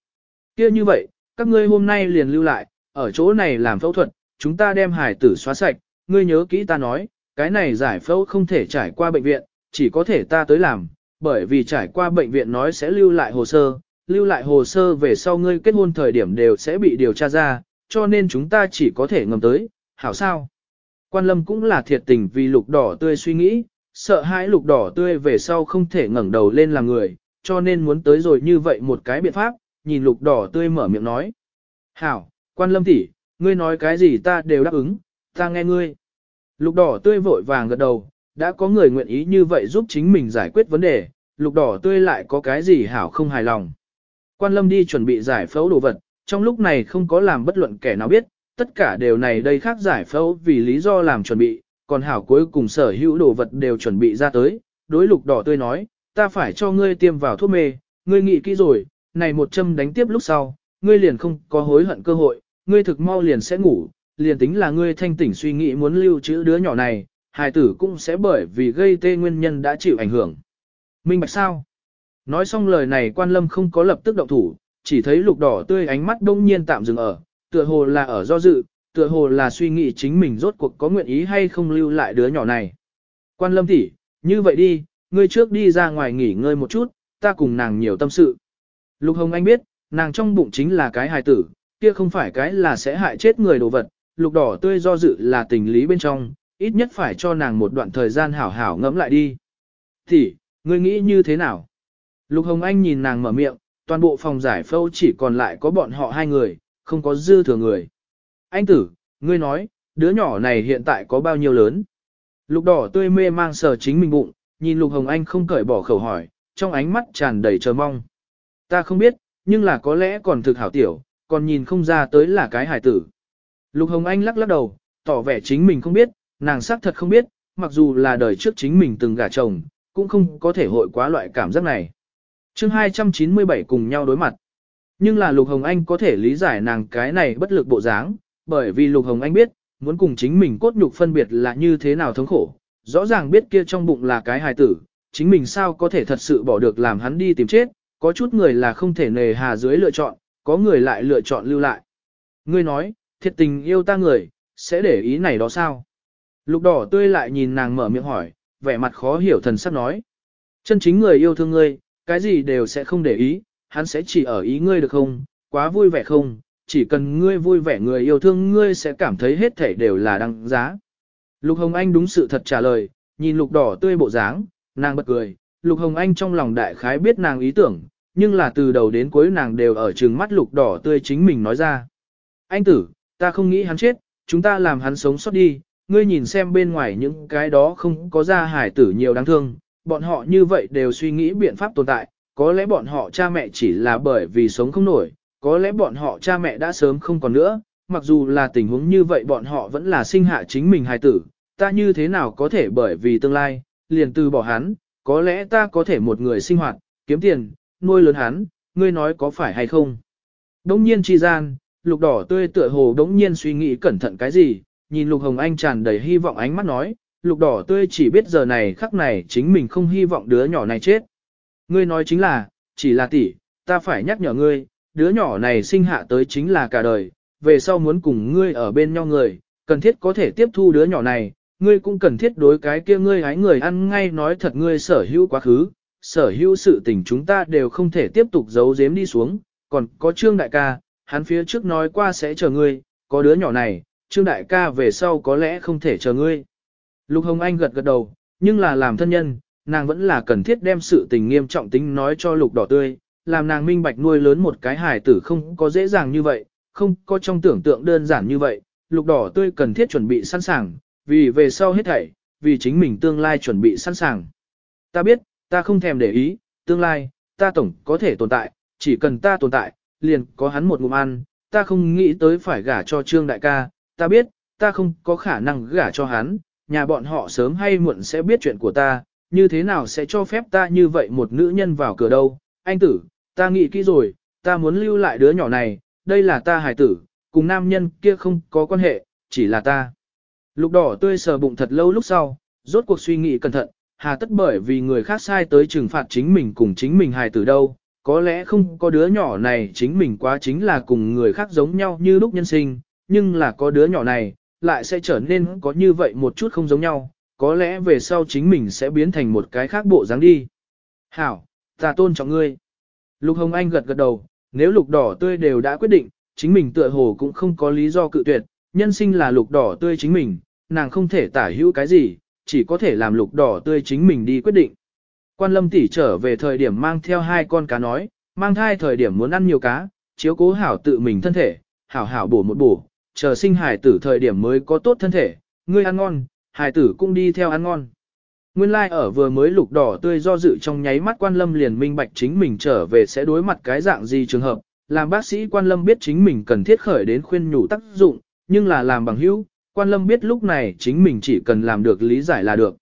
kia như vậy, các ngươi hôm nay liền lưu lại, ở chỗ này làm phẫu thuật, chúng ta đem hải tử xóa sạch, ngươi nhớ kỹ ta nói, cái này giải phẫu không thể trải qua bệnh viện, chỉ có thể ta tới làm, bởi vì trải qua bệnh viện nói sẽ lưu lại hồ sơ, lưu lại hồ sơ về sau ngươi kết hôn thời điểm đều sẽ bị điều tra ra, cho nên chúng ta chỉ có thể ngầm tới, hảo sao. Quan lâm cũng là thiệt tình vì lục đỏ tươi suy nghĩ, sợ hãi lục đỏ tươi về sau không thể ngẩng đầu lên làm người, cho nên muốn tới rồi như vậy một cái biện pháp, nhìn lục đỏ tươi mở miệng nói. Hảo, quan lâm tỷ, ngươi nói cái gì ta đều đáp ứng, ta nghe ngươi. Lục đỏ tươi vội vàng gật đầu, đã có người nguyện ý như vậy giúp chính mình giải quyết vấn đề, lục đỏ tươi lại có cái gì hảo không hài lòng. Quan lâm đi chuẩn bị giải phẫu đồ vật, trong lúc này không có làm bất luận kẻ nào biết, tất cả đều này đây khác giải phẫu vì lý do làm chuẩn bị, còn hảo cuối cùng sở hữu đồ vật đều chuẩn bị ra tới, đối lục đỏ tươi nói, ta phải cho ngươi tiêm vào thuốc mê, ngươi nghĩ kỹ rồi, này một châm đánh tiếp lúc sau, ngươi liền không có hối hận cơ hội, ngươi thực mau liền sẽ ngủ, liền tính là ngươi thanh tỉnh suy nghĩ muốn lưu trữ đứa nhỏ này, hài tử cũng sẽ bởi vì gây tê nguyên nhân đã chịu ảnh hưởng. Minh bạch sao? Nói xong lời này quan lâm không có lập tức động thủ, chỉ thấy lục đỏ tươi ánh mắt đông nhiên tạm dừng ở, tựa hồ là ở do dự, tựa hồ là suy nghĩ chính mình rốt cuộc có nguyện ý hay không lưu lại đứa nhỏ này. Quan lâm tỷ, như vậy đi, ngươi trước đi ra ngoài nghỉ ngơi một chút, ta cùng nàng nhiều tâm sự. Lục Hồng Anh biết, nàng trong bụng chính là cái hài tử, kia không phải cái là sẽ hại chết người đồ vật, lục đỏ tươi do dự là tình lý bên trong, ít nhất phải cho nàng một đoạn thời gian hảo hảo ngẫm lại đi. Thì, ngươi nghĩ như thế nào? Lục Hồng Anh nhìn nàng mở miệng, toàn bộ phòng giải phẫu chỉ còn lại có bọn họ hai người, không có dư thừa người anh tử, ngươi nói, đứa nhỏ này hiện tại có bao nhiêu lớn? Lục đỏ tươi mê mang sờ chính mình bụng, nhìn Lục Hồng Anh không cởi bỏ khẩu hỏi, trong ánh mắt tràn đầy chờ mong. Ta không biết, nhưng là có lẽ còn thực hảo tiểu, còn nhìn không ra tới là cái hải tử. Lục Hồng Anh lắc lắc đầu, tỏ vẻ chính mình không biết, nàng xác thật không biết, mặc dù là đời trước chính mình từng gả chồng, cũng không có thể hội quá loại cảm giác này chương 297 cùng nhau đối mặt. Nhưng là Lục Hồng Anh có thể lý giải nàng cái này bất lực bộ dáng, bởi vì Lục Hồng Anh biết, muốn cùng chính mình cốt nhục phân biệt là như thế nào thống khổ, rõ ràng biết kia trong bụng là cái hài tử, chính mình sao có thể thật sự bỏ được làm hắn đi tìm chết, có chút người là không thể nề hà dưới lựa chọn, có người lại lựa chọn lưu lại. Ngươi nói, thiệt tình yêu ta người, sẽ để ý này đó sao? Lục đỏ tươi lại nhìn nàng mở miệng hỏi, vẻ mặt khó hiểu thần sắc nói. Chân chính người yêu thương ngươi, cái gì đều sẽ không để ý, hắn sẽ chỉ ở ý ngươi được không, quá vui vẻ không, chỉ cần ngươi vui vẻ người yêu thương ngươi sẽ cảm thấy hết thể đều là đăng giá. Lục Hồng Anh đúng sự thật trả lời, nhìn lục đỏ tươi bộ dáng, nàng bật cười, lục Hồng Anh trong lòng đại khái biết nàng ý tưởng, nhưng là từ đầu đến cuối nàng đều ở trừng mắt lục đỏ tươi chính mình nói ra. Anh tử, ta không nghĩ hắn chết, chúng ta làm hắn sống sót đi, ngươi nhìn xem bên ngoài những cái đó không có ra hải tử nhiều đáng thương, bọn họ như vậy đều suy nghĩ biện pháp tồn tại, có lẽ bọn họ cha mẹ chỉ là bởi vì sống không nổi, có lẽ bọn họ cha mẹ đã sớm không còn nữa, mặc dù là tình huống như vậy bọn họ vẫn là sinh hạ chính mình hài tử, ta như thế nào có thể bởi vì tương lai, liền từ bỏ hắn, có lẽ ta có thể một người sinh hoạt, kiếm tiền, nuôi lớn hắn, ngươi nói có phải hay không. Đống nhiên chi gian, lục đỏ tươi tựa hồ đống nhiên suy nghĩ cẩn thận cái gì, nhìn lục hồng anh tràn đầy hy vọng ánh mắt nói, lục đỏ tươi chỉ biết giờ này khắc này chính mình không hy vọng đứa nhỏ này chết. Ngươi nói chính là, chỉ là tỷ, ta phải nhắc nhở ngươi, đứa nhỏ này sinh hạ tới chính là cả đời, về sau muốn cùng ngươi ở bên nhau người, cần thiết có thể tiếp thu đứa nhỏ này, ngươi cũng cần thiết đối cái kia ngươi hái người ăn ngay nói thật ngươi sở hữu quá khứ, sở hữu sự tình chúng ta đều không thể tiếp tục giấu giếm đi xuống, còn có trương đại ca, hắn phía trước nói qua sẽ chờ ngươi, có đứa nhỏ này, trương đại ca về sau có lẽ không thể chờ ngươi. Lục Hồng Anh gật gật đầu, nhưng là làm thân nhân, nàng vẫn là cần thiết đem sự tình nghiêm trọng tính nói cho lục đỏ tươi, làm nàng minh bạch nuôi lớn một cái hài tử không có dễ dàng như vậy, không có trong tưởng tượng đơn giản như vậy, lục đỏ tươi cần thiết chuẩn bị sẵn sàng, vì về sau hết thảy, vì chính mình tương lai chuẩn bị sẵn sàng. Ta biết, ta không thèm để ý, tương lai, ta tổng có thể tồn tại, chỉ cần ta tồn tại, liền có hắn một ngụm ăn, ta không nghĩ tới phải gả cho trương đại ca, ta biết, ta không có khả năng gả cho hắn, nhà bọn họ sớm hay muộn sẽ biết chuyện của ta, như thế nào sẽ cho phép ta như vậy một nữ nhân vào cửa đâu, anh tử, ta nghĩ kỹ rồi, ta muốn lưu lại đứa nhỏ này, đây là ta hài tử, cùng nam nhân kia không có quan hệ, chỉ là ta. Lục đỏ tươi sờ bụng thật lâu lúc sau, rốt cuộc suy nghĩ cẩn thận, hà tất bởi vì người khác sai tới trừng phạt chính mình cùng chính mình hài tử đâu, có lẽ không có đứa nhỏ này chính mình quá chính là cùng người khác giống nhau như lúc nhân sinh, nhưng là có đứa nhỏ này, lại sẽ trở nên có như vậy một chút không giống nhau, có lẽ về sau chính mình sẽ biến thành một cái khác bộ dáng đi. Hảo, ta tôn trọng ngươi. Lục Hồng Anh gật gật đầu, nếu lục đỏ tươi đều đã quyết định, chính mình tựa hồ cũng không có lý do cự tuyệt, nhân sinh là lục đỏ tươi chính mình, nàng không thể tả hữu cái gì, chỉ có thể làm lục đỏ tươi chính mình đi quyết định. Quan lâm tỷ trở về thời điểm mang theo hai con cá nói, mang thai thời điểm muốn ăn nhiều cá, chiếu cố hảo tự mình thân thể, hảo hảo bổ một bổ, chờ sinh hài tử thời điểm mới có tốt thân thể, ngươi ăn ngon, hài tử cũng đi theo ăn ngon. Nguyên lai like ở vừa mới lục đỏ tươi do dự trong nháy mắt quan lâm liền minh bạch chính mình trở về sẽ đối mặt cái dạng gì trường hợp, làm bác sĩ quan lâm biết chính mình cần thiết khởi đến khuyên nhủ tác dụng, nhưng là làm bằng hữu, quan lâm biết lúc này chính mình chỉ cần làm được lý giải là được.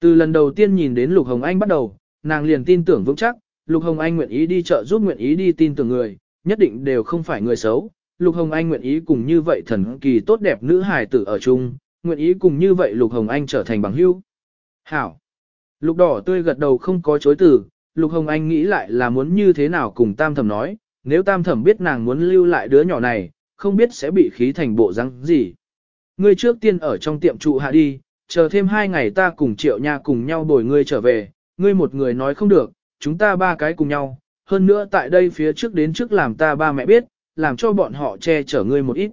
Từ lần đầu tiên nhìn đến Lục Hồng Anh bắt đầu, nàng liền tin tưởng vững chắc, Lục Hồng Anh nguyện ý đi chợ giúp nguyện ý đi tin tưởng người, nhất định đều không phải người xấu. Lục Hồng Anh nguyện ý cùng như vậy thần kỳ tốt đẹp nữ hài tử ở chung, nguyện ý cùng như vậy Lục Hồng Anh trở thành bằng hữu. Hảo. Lục đỏ tươi gật đầu không có chối từ, Lục Hồng Anh nghĩ lại là muốn như thế nào cùng Tam Thẩm nói, nếu Tam Thẩm biết nàng muốn lưu lại đứa nhỏ này, không biết sẽ bị khí thành bộ răng gì. Ngươi trước tiên ở trong tiệm trụ hạ đi, chờ thêm hai ngày ta cùng triệu nha cùng nhau bồi ngươi trở về, ngươi một người nói không được, chúng ta ba cái cùng nhau, hơn nữa tại đây phía trước đến trước làm ta ba mẹ biết, làm cho bọn họ che chở ngươi một ít.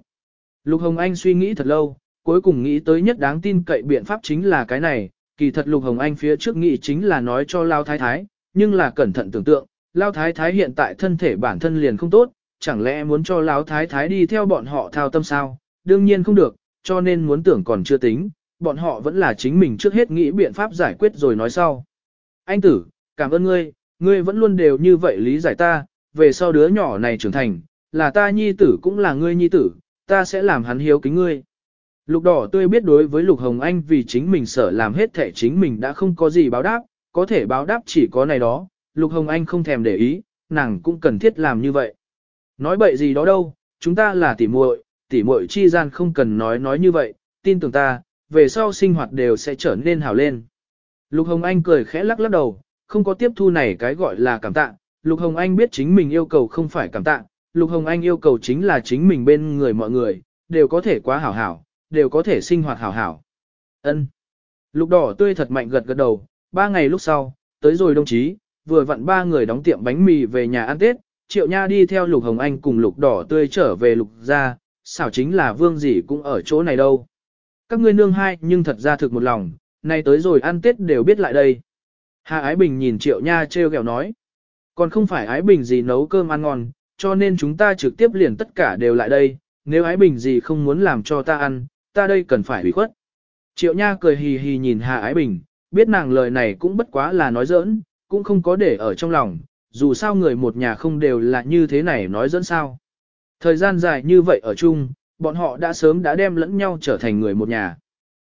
Lục Hồng Anh suy nghĩ thật lâu, cuối cùng nghĩ tới nhất đáng tin cậy biện pháp chính là cái này, kỳ thật Lục Hồng Anh phía trước nghĩ chính là nói cho Lao Thái Thái, nhưng là cẩn thận tưởng tượng, Lao Thái Thái hiện tại thân thể bản thân liền không tốt, chẳng lẽ muốn cho Lao Thái Thái đi theo bọn họ thao tâm sao, đương nhiên không được, cho nên muốn tưởng còn chưa tính, bọn họ vẫn là chính mình trước hết nghĩ biện pháp giải quyết rồi nói sau. Anh tử, cảm ơn ngươi, ngươi vẫn luôn đều như vậy lý giải ta, về sau đứa nhỏ này trưởng thành, là ta nhi tử cũng là ngươi nhi tử, ta sẽ làm hắn hiếu kính ngươi. Lục đỏ tươi biết đối với Lục Hồng Anh vì chính mình sợ làm hết thể chính mình đã không có gì báo đáp, có thể báo đáp chỉ có này đó, Lục Hồng Anh không thèm để ý, nàng cũng cần thiết làm như vậy. Nói bậy gì đó đâu, chúng ta là tỉ muội, tỉ muội chi gian không cần nói nói như vậy, tin tưởng ta, về sau sinh hoạt đều sẽ trở nên hào lên. Lục Hồng Anh cười khẽ lắc lắc đầu, không có tiếp thu này cái gọi là cảm tạ. Lục Hồng Anh biết chính mình yêu cầu không phải cảm tạ, Lục Hồng Anh yêu cầu chính là chính mình bên người mọi người, đều có thể quá hảo hảo, đều có thể sinh hoạt hảo hảo. Ân. Lục đỏ tươi thật mạnh gật gật đầu, ba ngày lúc sau, tới rồi đồng chí, vừa vặn ba người đóng tiệm bánh mì về nhà ăn Tết, Triệu Nha đi theo Lục Hồng Anh cùng Lục đỏ tươi trở về Lục ra, xảo chính là vương gì cũng ở chỗ này đâu. Các ngươi nương hai nhưng thật ra thực một lòng, nay tới rồi ăn Tết đều biết lại đây. Hà Ái Bình nhìn Triệu Nha treo ghẹo nói. Còn không phải Ái Bình gì nấu cơm ăn ngon, cho nên chúng ta trực tiếp liền tất cả đều lại đây, nếu Ái Bình gì không muốn làm cho ta ăn, ta đây cần phải hủy khuất. Triệu Nha cười hì hì nhìn Hà Ái Bình, biết nàng lời này cũng bất quá là nói giỡn, cũng không có để ở trong lòng, dù sao người một nhà không đều là như thế này nói dẫn sao. Thời gian dài như vậy ở chung, bọn họ đã sớm đã đem lẫn nhau trở thành người một nhà.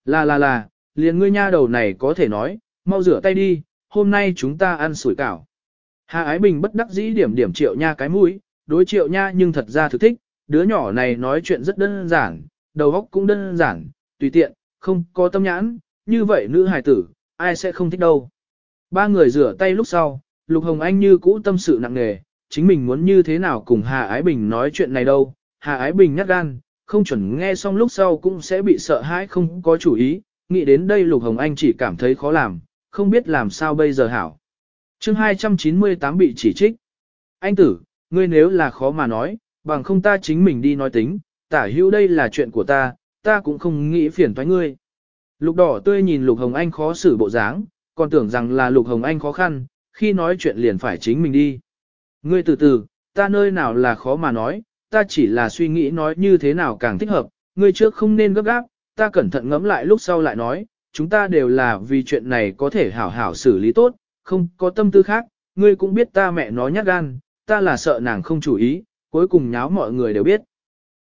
Là là là, liền ngươi nha đầu này có thể nói, mau rửa tay đi, hôm nay chúng ta ăn sủi cảo. Hà Ái Bình bất đắc dĩ điểm điểm triệu nha cái mũi, đối triệu nha nhưng thật ra thực thích, đứa nhỏ này nói chuyện rất đơn giản, đầu óc cũng đơn giản, tùy tiện, không có tâm nhãn, như vậy nữ hài tử, ai sẽ không thích đâu. Ba người rửa tay lúc sau, Lục Hồng Anh như cũ tâm sự nặng nề, chính mình muốn như thế nào cùng Hà Ái Bình nói chuyện này đâu. Hà Ái Bình nhát gan, không chuẩn nghe xong lúc sau cũng sẽ bị sợ hãi không có chủ ý, nghĩ đến đây Lục Hồng Anh chỉ cảm thấy khó làm, không biết làm sao bây giờ hảo. chương 298 bị chỉ trích. Anh tử, ngươi nếu là khó mà nói, bằng không ta chính mình đi nói tính, tả hữu đây là chuyện của ta, ta cũng không nghĩ phiền thoái ngươi. Lục đỏ tươi nhìn Lục Hồng Anh khó xử bộ dáng, còn tưởng rằng là Lục Hồng Anh khó khăn, khi nói chuyện liền phải chính mình đi. Ngươi từ từ, ta nơi nào là khó mà nói, ta chỉ là suy nghĩ nói như thế nào càng thích hợp, ngươi trước không nên gấp gáp, ta cẩn thận ngẫm lại lúc sau lại nói, chúng ta đều là vì chuyện này có thể hảo hảo xử lý tốt, không có tâm tư khác, ngươi cũng biết ta mẹ nói nhát gan, ta là sợ nàng không chủ ý, cuối cùng nháo mọi người đều biết.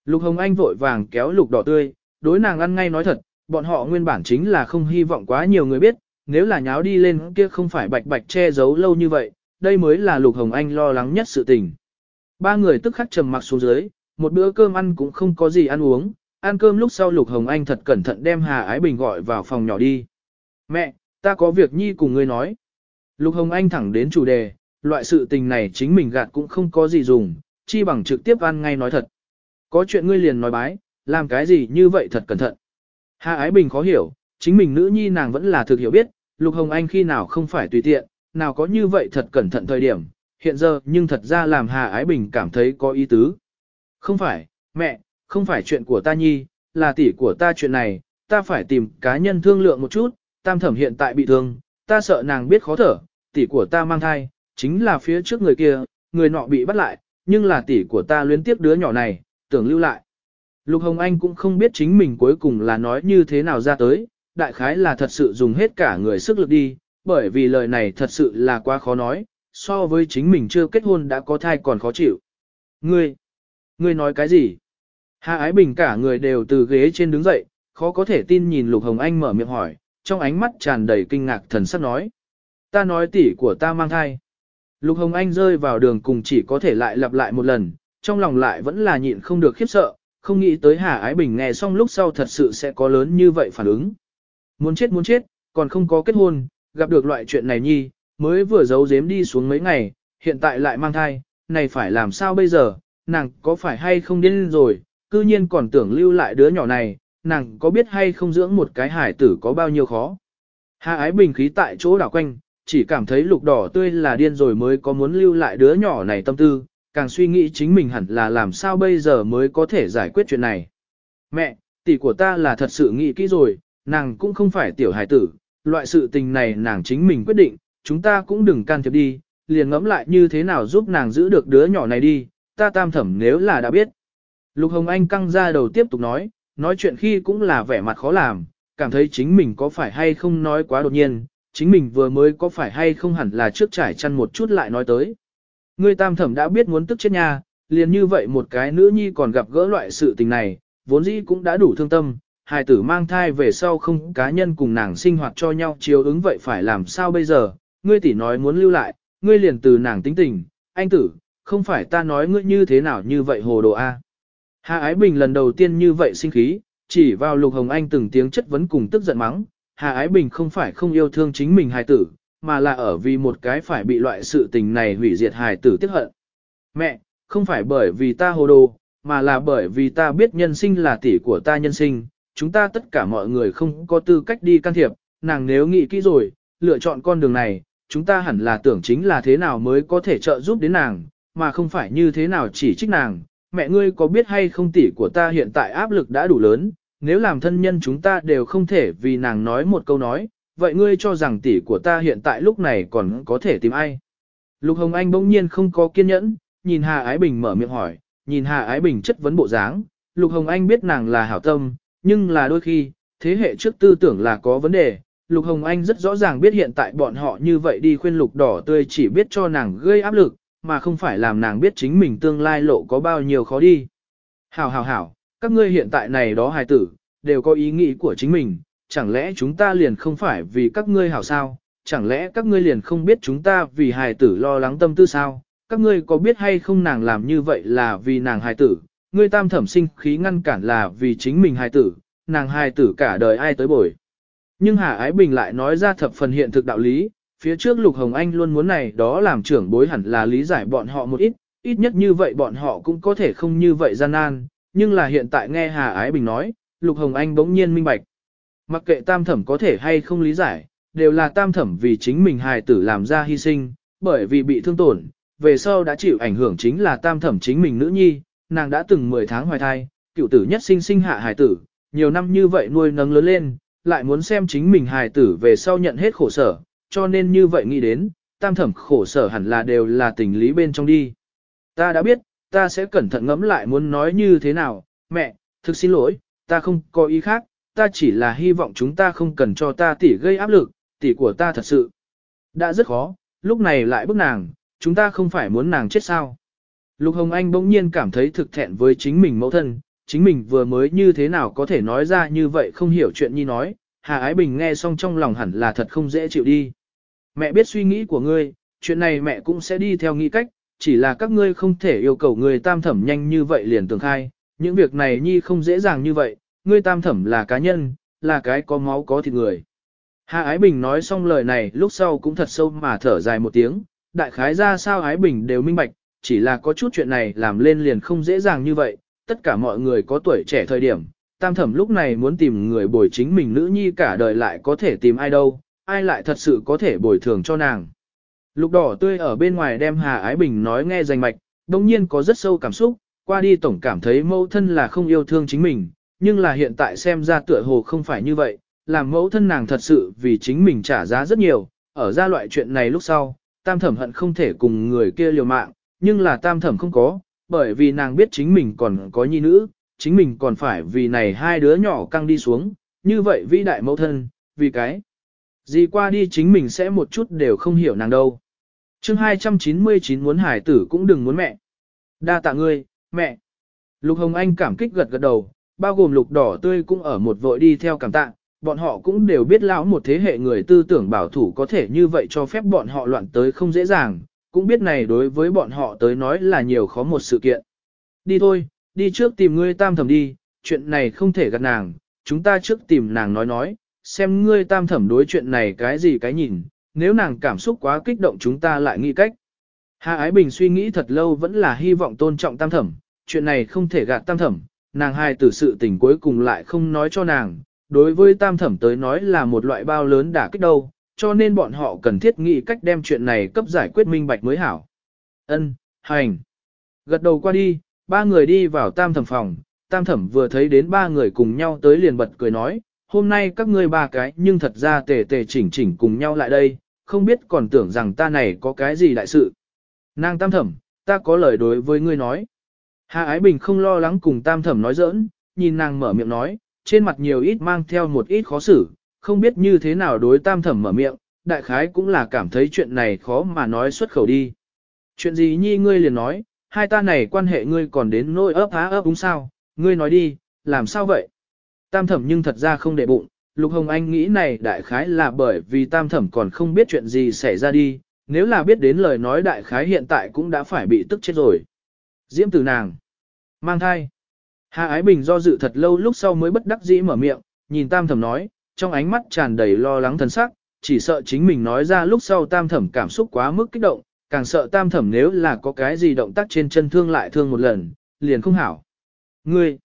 Lục Hồng Anh vội vàng kéo lục đỏ tươi, đối nàng ăn ngay nói thật, bọn họ nguyên bản chính là không hy vọng quá nhiều người biết, nếu là nháo đi lên kia không phải bạch bạch che giấu lâu như vậy, đây mới là Lục Hồng Anh lo lắng nhất sự tình. Ba người tức khắc trầm mặc xuống dưới, một bữa cơm ăn cũng không có gì ăn uống, ăn cơm lúc sau Lục Hồng Anh thật cẩn thận đem Hà Ái Bình gọi vào phòng nhỏ đi. Mẹ, ta có việc nhi cùng ngươi nói. Lục Hồng Anh thẳng đến chủ đề, loại sự tình này chính mình gạt cũng không có gì dùng, chi bằng trực tiếp ăn ngay nói thật. Có chuyện ngươi liền nói bái, làm cái gì như vậy thật cẩn thận. Hà Ái Bình khó hiểu, chính mình nữ nhi nàng vẫn là thực hiểu biết, Lục Hồng Anh khi nào không phải tùy tiện, nào có như vậy thật cẩn thận thời điểm, hiện giờ nhưng thật ra làm Hà Ái Bình cảm thấy có ý tứ. Không phải, mẹ, không phải chuyện của ta nhi, là tỷ của ta chuyện này, ta phải tìm cá nhân thương lượng một chút, tam thẩm hiện tại bị thương, ta sợ nàng biết khó thở, tỷ của ta mang thai, chính là phía trước người kia, người nọ bị bắt lại, nhưng là tỷ của ta luyến tiếp đứa nhỏ này, tưởng lưu lại. Lục Hồng Anh cũng không biết chính mình cuối cùng là nói như thế nào ra tới, đại khái là thật sự dùng hết cả người sức lực đi, bởi vì lời này thật sự là quá khó nói, so với chính mình chưa kết hôn đã có thai còn khó chịu. Ngươi, ngươi nói cái gì? Hạ Ái Bình cả người đều từ ghế trên đứng dậy, khó có thể tin nhìn Lục Hồng Anh mở miệng hỏi, trong ánh mắt tràn đầy kinh ngạc thần sắc nói. Ta nói tỷ của ta mang thai. Lục Hồng Anh rơi vào đường cùng chỉ có thể lại lặp lại một lần, trong lòng lại vẫn là nhịn không được khiếp sợ, không nghĩ tới Hà Ái Bình nghe xong lúc sau thật sự sẽ có lớn như vậy phản ứng. Muốn chết muốn chết, còn không có kết hôn, gặp được loại chuyện này nhi, mới vừa giấu giếm đi xuống mấy ngày, hiện tại lại mang thai, này phải làm sao bây giờ, nàng có phải hay không điên rồi, cư nhiên còn tưởng lưu lại đứa nhỏ này, nàng có biết hay không dưỡng một cái hải tử có bao nhiêu khó. Hà ái bình khí tại chỗ đảo quanh, chỉ cảm thấy lục đỏ tươi là điên rồi mới có muốn lưu lại đứa nhỏ này tâm tư, càng suy nghĩ chính mình hẳn là làm sao bây giờ mới có thể giải quyết chuyện này. Mẹ, tỷ của ta là thật sự nghĩ kỹ rồi, nàng cũng không phải tiểu hải tử, loại sự tình này nàng chính mình quyết định, chúng ta cũng đừng can thiệp đi, liền ngẫm lại như thế nào giúp nàng giữ được đứa nhỏ này đi, ta tam thẩm nếu là đã biết. Lục Hồng Anh căng ra đầu tiếp tục nói, nói chuyện khi cũng là vẻ mặt khó làm, cảm thấy chính mình có phải hay không nói quá đột nhiên, chính mình vừa mới có phải hay không hẳn là trước trải chăn một chút lại nói tới. Ngươi tam thẩm đã biết muốn tức chết nha, liền như vậy một cái nữ nhi còn gặp gỡ loại sự tình này, vốn dĩ cũng đã đủ thương tâm, hài tử mang thai về sau không cá nhân cùng nàng sinh hoạt cho nhau chiếu ứng vậy phải làm sao bây giờ, ngươi tỷ nói muốn lưu lại, ngươi liền từ nàng tính tình, anh tử, không phải ta nói ngươi như thế nào như vậy hồ đồ a. Hà Ái Bình lần đầu tiên như vậy sinh khí, chỉ vào Lục Hồng Anh từng tiếng chất vấn cùng tức giận mắng, Hà Ái Bình không phải không yêu thương chính mình hài tử, mà là ở vì một cái phải bị loại sự tình này hủy diệt hài tử tiếc hận. Mẹ, không phải bởi vì ta hồ đồ, mà là bởi vì ta biết nhân sinh là tỷ của ta nhân sinh, chúng ta tất cả mọi người không có tư cách đi can thiệp, nàng nếu nghĩ kỹ rồi, lựa chọn con đường này, chúng ta hẳn là tưởng chính là thế nào mới có thể trợ giúp đến nàng, mà không phải như thế nào chỉ trích nàng. Mẹ ngươi có biết hay không tỷ của ta hiện tại áp lực đã đủ lớn, nếu làm thân nhân chúng ta đều không thể vì nàng nói một câu nói, vậy ngươi cho rằng tỷ của ta hiện tại lúc này còn có thể tìm ai? Lục Hồng Anh bỗng nhiên không có kiên nhẫn, nhìn Hà Ái Bình mở miệng hỏi, nhìn Hà Ái Bình chất vấn bộ dáng, Lục Hồng Anh biết nàng là hảo tâm, nhưng là đôi khi, thế hệ trước tư tưởng là có vấn đề. Lục Hồng Anh rất rõ ràng biết hiện tại bọn họ như vậy đi khuyên lục đỏ tươi chỉ biết cho nàng gây áp lực, mà không phải làm nàng biết chính mình tương lai lộ có bao nhiêu khó đi. Hảo hảo hảo, các ngươi hiện tại này đó hài tử, đều có ý nghĩ của chính mình, chẳng lẽ chúng ta liền không phải vì các ngươi hảo sao, chẳng lẽ các ngươi liền không biết chúng ta vì hài tử lo lắng tâm tư sao, các ngươi có biết hay không nàng làm như vậy là vì nàng hài tử, ngươi tam thẩm sinh khí ngăn cản là vì chính mình hài tử, nàng hài tử cả đời ai tới bồi. Nhưng Hà Ái Bình lại nói ra thập phần hiện thực đạo lý, phía trước Lục Hồng Anh luôn muốn này đó làm trưởng bối hẳn là lý giải bọn họ một ít, ít nhất như vậy bọn họ cũng có thể không như vậy gian nan, nhưng là hiện tại nghe Hà Ái Bình nói, Lục Hồng Anh bỗng nhiên minh bạch. Mặc kệ tam thẩm có thể hay không lý giải, đều là tam thẩm vì chính mình hài tử làm ra hy sinh, bởi vì bị thương tổn, về sau đã chịu ảnh hưởng chính là tam thẩm chính mình nữ nhi, nàng đã từng 10 tháng hoài thai, cựu tử nhất sinh sinh hạ hài tử, nhiều năm như vậy nuôi nấng lớn lên, lại muốn xem chính mình hài tử về sau nhận hết khổ sở, cho nên như vậy nghĩ đến, tam thẩm khổ sở hẳn là đều là tình lý bên trong đi. Ta đã biết, ta sẽ cẩn thận ngẫm lại muốn nói như thế nào, mẹ, thực xin lỗi, ta không có ý khác, ta chỉ là hy vọng chúng ta không cần cho ta tỷ gây áp lực, tỷ của ta thật sự. Đã rất khó, lúc này lại bức nàng, chúng ta không phải muốn nàng chết sao. Lục Hồng Anh bỗng nhiên cảm thấy thực thẹn với chính mình mẫu thân, chính mình vừa mới như thế nào có thể nói ra như vậy không hiểu chuyện như nói, Hà Ái Bình nghe xong trong lòng hẳn là thật không dễ chịu đi. Mẹ biết suy nghĩ của ngươi, chuyện này mẹ cũng sẽ đi theo nghĩ cách, chỉ là các ngươi không thể yêu cầu người tam thẩm nhanh như vậy liền tường khai, những việc này nhi không dễ dàng như vậy, ngươi tam thẩm là cá nhân, là cái có máu có thịt người. Hạ Ái Bình nói xong lời này lúc sau cũng thật sâu mà thở dài một tiếng, đại khái ra sao Ái Bình đều minh bạch, chỉ là có chút chuyện này làm lên liền không dễ dàng như vậy, tất cả mọi người có tuổi trẻ thời điểm, tam thẩm lúc này muốn tìm người bồi chính mình nữ nhi cả đời lại có thể tìm ai đâu, ai lại thật sự có thể bồi thường cho nàng. Lục đỏ tươi ở bên ngoài đem Hà Ái Bình nói nghe danh mạch, đồng nhiên có rất sâu cảm xúc, qua đi tổng cảm thấy mẫu thân là không yêu thương chính mình, nhưng là hiện tại xem ra tựa hồ không phải như vậy, làm mẫu thân nàng thật sự vì chính mình trả giá rất nhiều, ở ra loại chuyện này lúc sau, tam thẩm hận không thể cùng người kia liều mạng, nhưng là tam thẩm không có, bởi vì nàng biết chính mình còn có nhi nữ, chính mình còn phải vì này hai đứa nhỏ căng đi xuống, như vậy vĩ đại mẫu thân, vì cái gì qua đi chính mình sẽ một chút đều không hiểu nàng đâu. chương 299 muốn hải tử cũng đừng muốn mẹ. Đa tạ ngươi, mẹ. Lục Hồng Anh cảm kích gật gật đầu, bao gồm lục đỏ tươi cũng ở một vội đi theo cảm tạ, bọn họ cũng đều biết lão một thế hệ người tư tưởng bảo thủ có thể như vậy cho phép bọn họ loạn tới không dễ dàng, cũng biết này đối với bọn họ tới nói là nhiều khó một sự kiện. Đi thôi, đi trước tìm ngươi tam thẩm đi, chuyện này không thể gạt nàng, chúng ta trước tìm nàng nói nói, xem ngươi tam thẩm đối chuyện này cái gì cái nhìn, nếu nàng cảm xúc quá kích động chúng ta lại nghĩ cách. Hà Ái Bình suy nghĩ thật lâu vẫn là hy vọng tôn trọng tam thẩm, chuyện này không thể gạt tam thẩm, nàng hai tử sự tình cuối cùng lại không nói cho nàng, đối với tam thẩm tới nói là một loại bao lớn đả kích đâu, cho nên bọn họ cần thiết nghĩ cách đem chuyện này cấp giải quyết minh bạch mới hảo. Ân, hành. Gật đầu qua đi, ba người đi vào tam thẩm phòng, tam thẩm vừa thấy đến ba người cùng nhau tới liền bật cười nói, hôm nay các ngươi ba cái nhưng thật ra tề tề chỉnh chỉnh cùng nhau lại đây, không biết còn tưởng rằng ta này có cái gì đại sự. Nàng tam thẩm, ta có lời đối với ngươi nói. Hà Ái Bình không lo lắng cùng tam thẩm nói giỡn, nhìn nàng mở miệng nói, trên mặt nhiều ít mang theo một ít khó xử, không biết như thế nào đối tam thẩm mở miệng, đại khái cũng là cảm thấy chuyện này khó mà nói xuất khẩu đi. Chuyện gì nhi ngươi liền nói, hai ta này quan hệ ngươi còn đến nỗi ấp há ấp đúng sao, ngươi nói đi, làm sao vậy? Tam thẩm nhưng thật ra không để bụng, Lục Hồng Anh nghĩ này đại khái là bởi vì tam thẩm còn không biết chuyện gì xảy ra đi, nếu là biết đến lời nói đại khái hiện tại cũng đã phải bị tức chết rồi. Diễm từ nàng, mang thai. Hà Ái Bình do dự thật lâu lúc sau mới bất đắc dĩ mở miệng, nhìn tam thẩm nói, trong ánh mắt tràn đầy lo lắng thần sắc, chỉ sợ chính mình nói ra lúc sau tam thẩm cảm xúc quá mức kích động, càng sợ tam thẩm nếu là có cái gì động tác trên chân thương lại thương một lần, liền không hảo. Ngươi,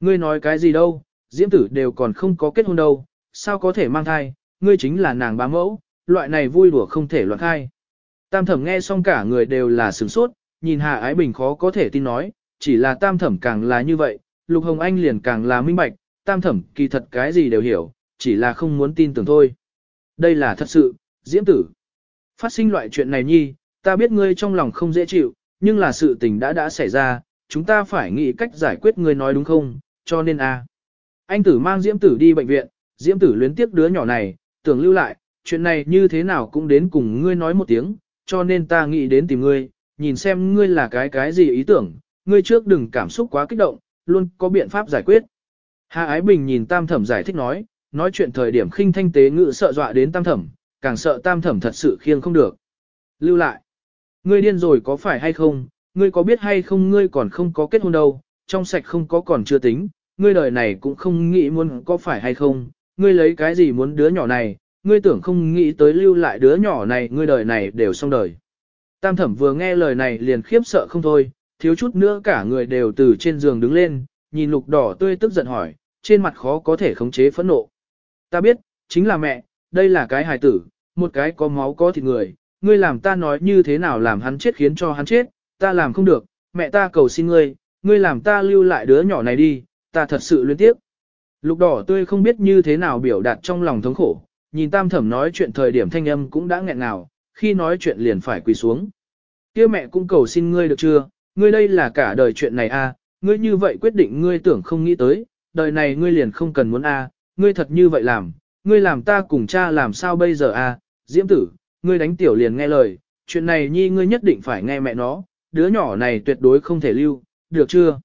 ngươi nói cái gì đâu, diễm tử đều còn không có kết hôn đâu, sao có thể mang thai, ngươi chính là nàng bá mẫu, loại này vui đùa không thể loạn thai. Tam thẩm nghe xong cả người đều là sửng sốt, nhìn Hà Ái Bình khó có thể tin nói, chỉ là tam thẩm càng là như vậy, Lục Hồng Anh liền càng là minh bạch, tam thẩm kỳ thật cái gì đều hiểu, chỉ là không muốn tin tưởng thôi. Đây là thật sự, diễm tử. Phát sinh loại chuyện này nhi, ta biết ngươi trong lòng không dễ chịu, nhưng là sự tình đã đã xảy ra, chúng ta phải nghĩ cách giải quyết ngươi nói đúng không, cho nên a anh tử mang diễm tử đi bệnh viện, diễm tử luyến tiếc đứa nhỏ này, tưởng lưu lại, chuyện này như thế nào cũng đến cùng ngươi nói một tiếng, cho nên ta nghĩ đến tìm ngươi, nhìn xem ngươi là cái cái gì ý tưởng, ngươi trước đừng cảm xúc quá kích động, luôn có biện pháp giải quyết. Hà Ái Bình nhìn Tam Thẩm giải thích nói, nói chuyện thời điểm khinh thanh tế ngự sợ dọa đến Tam Thẩm, càng sợ Tam Thẩm thật sự khiêng không được. Lưu lại. Ngươi điên rồi có phải hay không, ngươi có biết hay không ngươi còn không có kết hôn đâu, trong sạch không có còn chưa tính, ngươi đời này cũng không nghĩ muốn có phải hay không, ngươi lấy cái gì muốn đứa nhỏ này, ngươi tưởng không nghĩ tới lưu lại đứa nhỏ này, ngươi đời này đều xong đời. Tam thẩm vừa nghe lời này liền khiếp sợ không thôi, thiếu chút nữa cả người đều từ trên giường đứng lên, nhìn lục đỏ tươi tức giận hỏi, trên mặt khó có thể khống chế phẫn nộ. Ta biết, chính là mẹ, đây là cái hài tử, một cái có máu có thịt người, ngươi làm ta nói như thế nào làm hắn chết khiến cho hắn chết, ta làm không được, mẹ ta cầu xin ngươi, ngươi làm ta lưu lại đứa nhỏ này đi, ta thật sự luyến tiếc. Lục đỏ tươi không biết như thế nào biểu đạt trong lòng thống khổ, nhìn tam thẩm nói chuyện thời điểm thanh âm cũng đã nghẹn ngào, khi nói chuyện liền phải quỳ xuống. kia mẹ cũng cầu xin ngươi được chưa, ngươi đây là cả đời chuyện này a, à, ngươi như vậy quyết định ngươi tưởng không nghĩ tới, đời này ngươi liền không cần muốn a, à, ngươi thật như vậy làm, ngươi làm ta cùng cha làm sao bây giờ a, à, diễm tử, ngươi đánh tiểu liền nghe lời, chuyện này nhi ngươi nhất định phải nghe mẹ nó, đứa nhỏ này tuyệt đối không thể lưu, được chưa?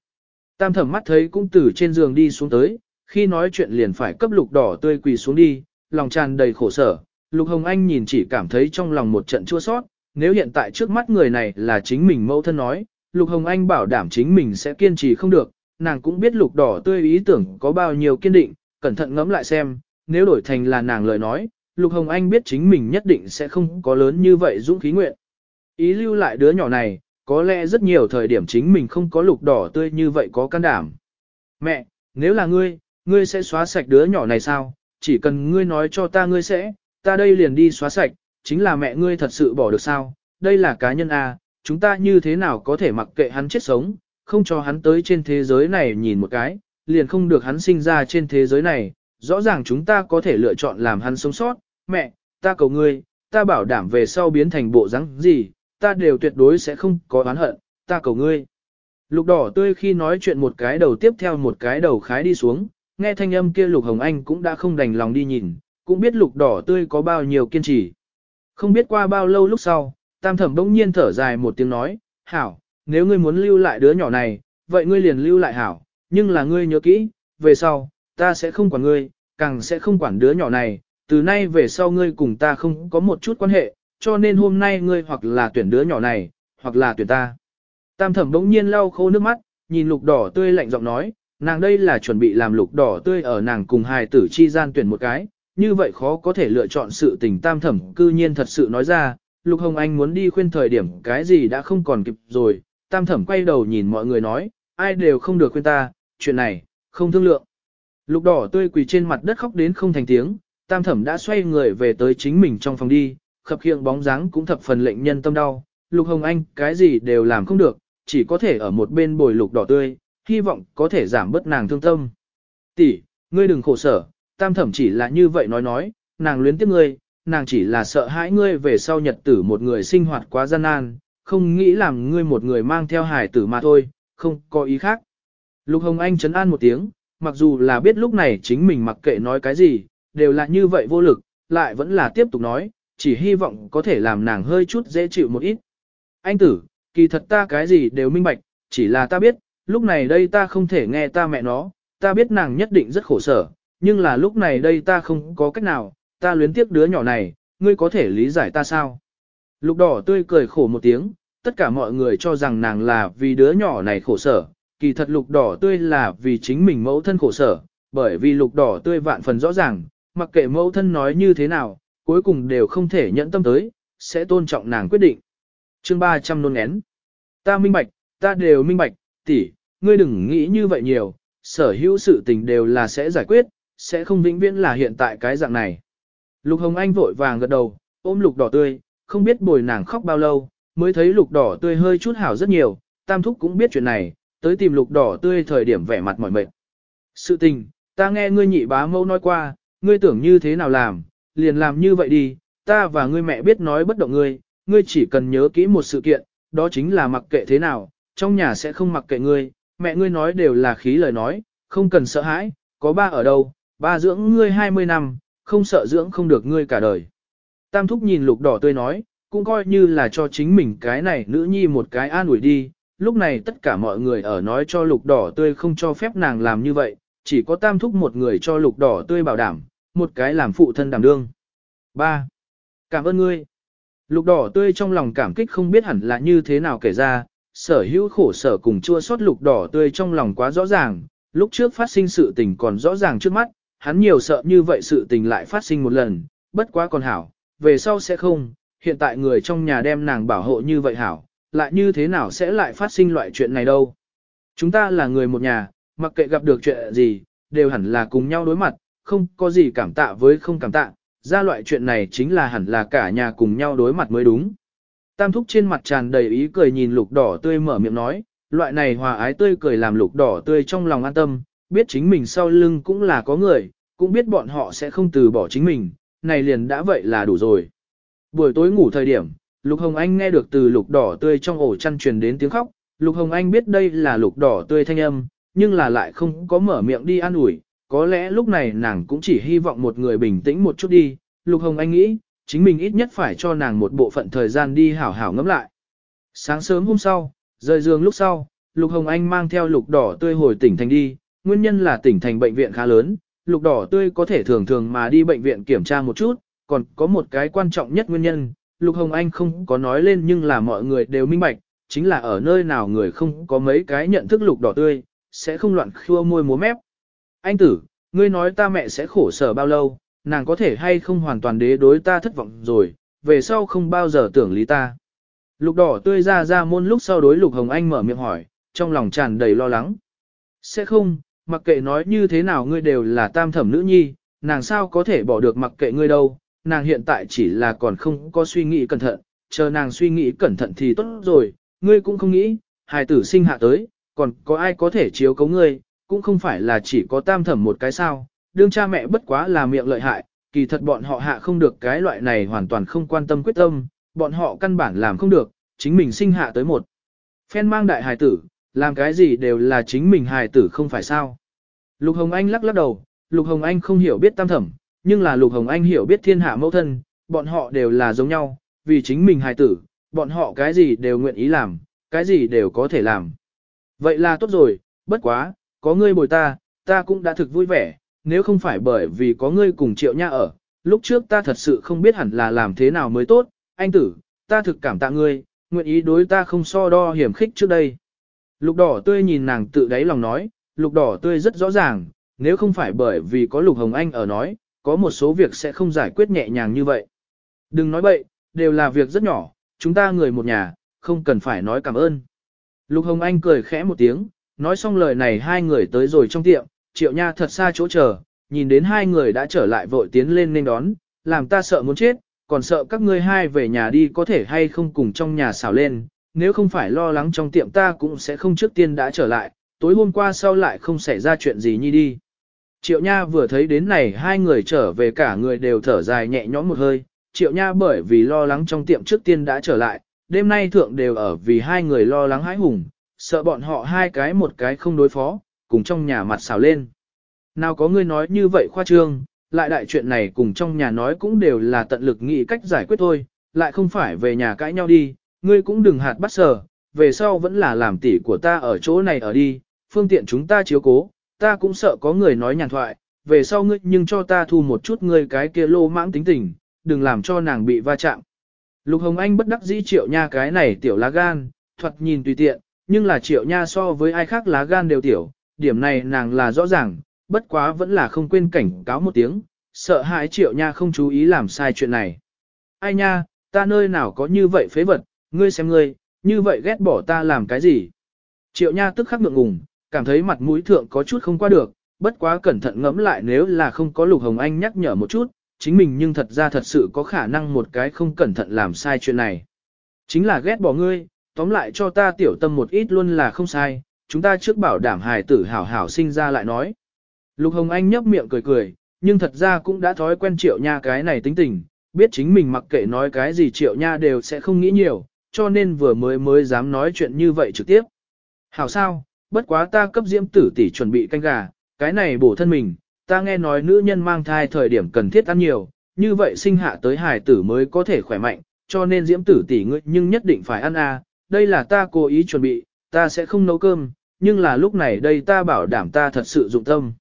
Tam thẩm mắt thấy cũng từ trên giường đi xuống tới, khi nói chuyện liền phải cấp lục đỏ tươi quỳ xuống đi, lòng tràn đầy khổ sở. Lục Hồng Anh nhìn chỉ cảm thấy trong lòng một trận chua sót, nếu hiện tại trước mắt người này là chính mình mẫu thân nói, Lục Hồng Anh bảo đảm chính mình sẽ kiên trì không được, nàng cũng biết lục đỏ tươi ý tưởng có bao nhiêu kiên định, cẩn thận ngẫm lại xem, nếu đổi thành là nàng lời nói, Lục Hồng Anh biết chính mình nhất định sẽ không có lớn như vậy dũng khí nguyện. Ý lưu lại đứa nhỏ này, có lẽ rất nhiều thời điểm chính mình không có lục đỏ tươi như vậy có can đảm. Mẹ, nếu là ngươi, ngươi sẽ xóa sạch đứa nhỏ này sao? Chỉ cần ngươi nói cho ta ngươi sẽ, ta đây liền đi xóa sạch, chính là mẹ ngươi thật sự bỏ được sao? Đây là cá nhân A, chúng ta như thế nào có thể mặc kệ hắn chết sống, không cho hắn tới trên thế giới này nhìn một cái, liền không được hắn sinh ra trên thế giới này, rõ ràng chúng ta có thể lựa chọn làm hắn sống sót, mẹ, ta cầu ngươi, ta bảo đảm về sau biến thành bộ rắn gì, ta đều tuyệt đối sẽ không có oán hận, ta cầu ngươi. Lục đỏ tươi khi nói chuyện một cái đầu tiếp theo một cái đầu khái đi xuống, nghe thanh âm kia lục hồng anh cũng đã không đành lòng đi nhìn, cũng biết lục đỏ tươi có bao nhiêu kiên trì. Không biết qua bao lâu lúc sau, tam thẩm bỗng nhiên thở dài một tiếng nói, hảo, nếu ngươi muốn lưu lại đứa nhỏ này, vậy ngươi liền lưu lại hảo, nhưng là ngươi nhớ kỹ, về sau, ta sẽ không quản ngươi, càng sẽ không quản đứa nhỏ này, từ nay về sau ngươi cùng ta không có một chút quan hệ, cho nên hôm nay ngươi hoặc là tuyển đứa nhỏ này, hoặc là tuyển ta. Tam thẩm bỗng nhiên lau khô nước mắt, nhìn lục đỏ tươi lạnh giọng nói, nàng đây là chuẩn bị làm lục đỏ tươi ở nàng cùng hài tử chi gian tuyển một cái, như vậy khó có thể lựa chọn sự tình tam thẩm cư nhiên thật sự nói ra, lục hồng anh muốn đi khuyên thời điểm cái gì đã không còn kịp rồi, tam thẩm quay đầu nhìn mọi người nói, ai đều không được khuyên ta, chuyện này, không thương lượng. Lục đỏ tươi quỳ trên mặt đất khóc đến không thành tiếng, tam thẩm đã xoay người về tới chính mình trong phòng đi, khập khiễng bóng dáng cũng thập phần lệnh nhân tâm đau, lục hồng anh cái gì đều làm không được, chỉ có thể ở một bên bồi lục đỏ tươi, hy vọng có thể giảm bớt nàng thương tâm. Tỷ, ngươi đừng khổ sở, tam thẩm chỉ là như vậy nói nói, nàng luyến tiếc ngươi, nàng chỉ là sợ hãi ngươi về sau nhật tử một người sinh hoạt quá gian nan, không nghĩ làm ngươi một người mang theo hài tử mà thôi, không có ý khác. Lục Hồng Anh chấn an một tiếng, mặc dù là biết lúc này chính mình mặc kệ nói cái gì, đều là như vậy vô lực, lại vẫn là tiếp tục nói, chỉ hy vọng có thể làm nàng hơi chút dễ chịu một ít. Anh tử, kỳ thật ta cái gì đều minh bạch, chỉ là ta biết, lúc này đây ta không thể nghe ta mẹ nó, ta biết nàng nhất định rất khổ sở, nhưng là lúc này đây ta không có cách nào, ta luyến tiếc đứa nhỏ này, ngươi có thể lý giải ta sao? Lục đỏ tươi cười khổ một tiếng, tất cả mọi người cho rằng nàng là vì đứa nhỏ này khổ sở, kỳ thật lục đỏ tươi là vì chính mình mẫu thân khổ sở, bởi vì lục đỏ tươi vạn phần rõ ràng, mặc kệ mẫu thân nói như thế nào, cuối cùng đều không thể nhẫn tâm tới, sẽ tôn trọng nàng quyết định. chương 300 nôn én. Ta minh bạch, ta đều minh bạch, tỷ, ngươi đừng nghĩ như vậy nhiều, sở hữu sự tình đều là sẽ giải quyết, sẽ không vĩnh viễn là hiện tại cái dạng này. Lục Hồng Anh vội vàng gật đầu, ôm lục đỏ tươi, không biết bồi nàng khóc bao lâu, mới thấy lục đỏ tươi hơi chút hảo rất nhiều, tam thúc cũng biết chuyện này, tới tìm lục đỏ tươi thời điểm vẻ mặt mỏi mệt. Sự tình, ta nghe ngươi nhị bá mâu nói qua, ngươi tưởng như thế nào làm, liền làm như vậy đi, ta và ngươi mẹ biết nói bất động ngươi, ngươi chỉ cần nhớ kỹ một sự kiện, đó chính là mặc kệ thế nào, trong nhà sẽ không mặc kệ ngươi, mẹ ngươi nói đều là khí lời nói, không cần sợ hãi, có ba ở đâu, ba dưỡng ngươi 20 năm, không sợ dưỡng không được ngươi cả đời. Tam thúc nhìn lục đỏ tươi nói, cũng coi như là cho chính mình cái này nữ nhi một cái an ủi đi, lúc này tất cả mọi người ở nói cho lục đỏ tươi không cho phép nàng làm như vậy, chỉ có tam thúc một người cho lục đỏ tươi bảo đảm, một cái làm phụ thân đảm đương. 3. Cảm ơn ngươi. Lục đỏ tươi trong lòng cảm kích không biết hẳn là như thế nào kể ra, sở hữu khổ sở cùng chua xót lục đỏ tươi trong lòng quá rõ ràng, lúc trước phát sinh sự tình còn rõ ràng trước mắt, hắn nhiều sợ như vậy sự tình lại phát sinh một lần, bất quá còn hảo, về sau sẽ không, hiện tại người trong nhà đem nàng bảo hộ như vậy hảo, lại như thế nào sẽ lại phát sinh loại chuyện này đâu. Chúng ta là người một nhà, mặc kệ gặp được chuyện gì, đều hẳn là cùng nhau đối mặt, không có gì cảm tạ với không cảm tạ, ra loại chuyện này chính là hẳn là cả nhà cùng nhau đối mặt mới đúng. Tam thúc trên mặt tràn đầy ý cười nhìn lục đỏ tươi mở miệng nói, loại này hòa ái tươi cười làm lục đỏ tươi trong lòng an tâm, biết chính mình sau lưng cũng là có người, cũng biết bọn họ sẽ không từ bỏ chính mình, này liền đã vậy là đủ rồi. Buổi tối ngủ thời điểm, Lục Hồng Anh nghe được từ lục đỏ tươi trong ổ chăn truyền đến tiếng khóc, Lục Hồng Anh biết đây là lục đỏ tươi thanh âm, nhưng là lại không có mở miệng đi an ủi, có lẽ lúc này nàng cũng chỉ hy vọng một người bình tĩnh một chút đi, Lục Hồng Anh nghĩ, chính mình ít nhất phải cho nàng một bộ phận thời gian đi hảo hảo ngẫm lại. Sáng sớm hôm sau, rời giường lúc sau, Lục Hồng Anh mang theo lục đỏ tươi hồi tỉnh thành đi, nguyên nhân là tỉnh thành bệnh viện khá lớn, lục đỏ tươi có thể thường thường mà đi bệnh viện kiểm tra một chút, còn có một cái quan trọng nhất nguyên nhân, Lục Hồng Anh không có nói lên nhưng là mọi người đều minh bạch, chính là ở nơi nào người không có mấy cái nhận thức lục đỏ tươi, sẽ không loạn khua môi múa mép. Anh tử, ngươi nói ta mẹ sẽ khổ sở bao lâu, nàng có thể hay không hoàn toàn đế đối ta thất vọng rồi, về sau không bao giờ tưởng lý ta. Lục đỏ tươi ra ra môn lúc sau đối Lục Hồng Anh mở miệng hỏi, trong lòng tràn đầy lo lắng. Sẽ không, mặc kệ nói như thế nào ngươi đều là tam thẩm nữ nhi, nàng sao có thể bỏ được mặc kệ ngươi đâu, nàng hiện tại chỉ là còn không có suy nghĩ cẩn thận, chờ nàng suy nghĩ cẩn thận thì tốt rồi, ngươi cũng không nghĩ, hài tử sinh hạ tới, còn có ai có thể chiếu cấu ngươi, cũng không phải là chỉ có tam thẩm một cái sao, đương cha mẹ bất quá là miệng lợi hại, kỳ thật bọn họ hạ không được cái loại này hoàn toàn không quan tâm quyết tâm, bọn họ căn bản làm không được, chính mình sinh hạ tới một. Phen mang đại hài tử, làm cái gì đều là chính mình hài tử không phải sao. Lục Hồng Anh lắc lắc đầu, Lục Hồng Anh không hiểu biết tam thẩm, nhưng là Lục Hồng Anh hiểu biết thiên hạ mẫu thân, bọn họ đều là giống nhau, vì chính mình hài tử, bọn họ cái gì đều nguyện ý làm, cái gì đều có thể làm. Vậy là tốt rồi, bất quá, có ngươi bồi ta, ta cũng đã thực vui vẻ, nếu không phải bởi vì có ngươi cùng triệu nha ở, lúc trước ta thật sự không biết hẳn là làm thế nào mới tốt, anh tử, ta thực cảm tạ ngươi, nguyện ý đối ta không so đo hiểm khích trước đây. Lục đỏ tươi nhìn nàng tự đáy lòng nói, lục đỏ tươi rất rõ ràng, nếu không phải bởi vì có lục hồng anh ở nói, có một số việc sẽ không giải quyết nhẹ nhàng như vậy. Đừng nói bậy, đều là việc rất nhỏ, chúng ta người một nhà, không cần phải nói cảm ơn. Lục Hồng Anh cười khẽ một tiếng, nói xong lời này hai người tới rồi trong tiệm, triệu nha thật xa chỗ chờ, nhìn đến hai người đã trở lại vội tiến lên nên đón, làm ta sợ muốn chết, còn sợ các ngươi hai về nhà đi có thể hay không cùng trong nhà xảo lên, nếu không phải lo lắng trong tiệm ta cũng sẽ không trước tiên đã trở lại, tối hôm qua sau lại không xảy ra chuyện gì nhi đi. Triệu Nha vừa thấy đến này hai người trở về cả người đều thở dài nhẹ nhõm một hơi, Triệu Nha bởi vì lo lắng trong tiệm trước tiên đã trở lại, đêm nay thượng đều ở vì hai người lo lắng hãi hùng, sợ bọn họ hai cái một cái không đối phó, cùng trong nhà mặt xào lên. Nào có ngươi nói như vậy khoa trương, lại đại chuyện này cùng trong nhà nói cũng đều là tận lực nghĩ cách giải quyết thôi, lại không phải về nhà cãi nhau đi, ngươi cũng đừng hạt bắt sở, về sau vẫn là làm tỷ của ta ở chỗ này ở đi, phương tiện chúng ta chiếu cố, ta cũng sợ có người nói nhàn thoại, về sau ngươi nhưng cho ta thu một chút ngươi cái kia lô mãng tính tình, đừng làm cho nàng bị va chạm. Lục Hồng Anh bất đắc dĩ triệu nha cái này tiểu lá gan, thuật nhìn tùy tiện, nhưng là triệu nha so với ai khác lá gan đều tiểu, điểm này nàng là rõ ràng, bất quá vẫn là không quên cảnh cáo một tiếng, sợ hãi triệu nha không chú ý làm sai chuyện này. Ai nha, ta nơi nào có như vậy phế vật, ngươi xem ngươi, như vậy ghét bỏ ta làm cái gì. Triệu nha tức khắc ngượng ngùng, cảm thấy mặt mũi thượng có chút không qua được, bất quá cẩn thận ngẫm lại nếu là không có Lục Hồng Anh nhắc nhở một chút, chính mình nhưng thật ra thật sự có khả năng một cái không cẩn thận làm sai chuyện này. Chính là ghét bỏ ngươi, tóm lại cho ta tiểu tâm một ít luôn là không sai, chúng ta trước bảo đảm hài tử hảo hảo sinh ra lại nói. Lục Hồng Anh nhấp miệng cười cười, nhưng thật ra cũng đã thói quen triệu nha cái này tính tình, biết chính mình mặc kệ nói cái gì triệu nha đều sẽ không nghĩ nhiều, cho nên vừa mới mới dám nói chuyện như vậy trực tiếp. Hảo sao, bất quá ta cấp diễm tử tỷ chuẩn bị canh gà, cái này bổ thân mình, ta nghe nói nữ nhân mang thai thời điểm cần thiết ăn nhiều, như vậy sinh hạ tới hài tử mới có thể khỏe mạnh, cho nên diễm tử tỷ ngươi nhưng nhất định phải ăn à, đây là ta cố ý chuẩn bị, ta sẽ không nấu cơm, nhưng là lúc này đây ta bảo đảm ta thật sự dụng tâm.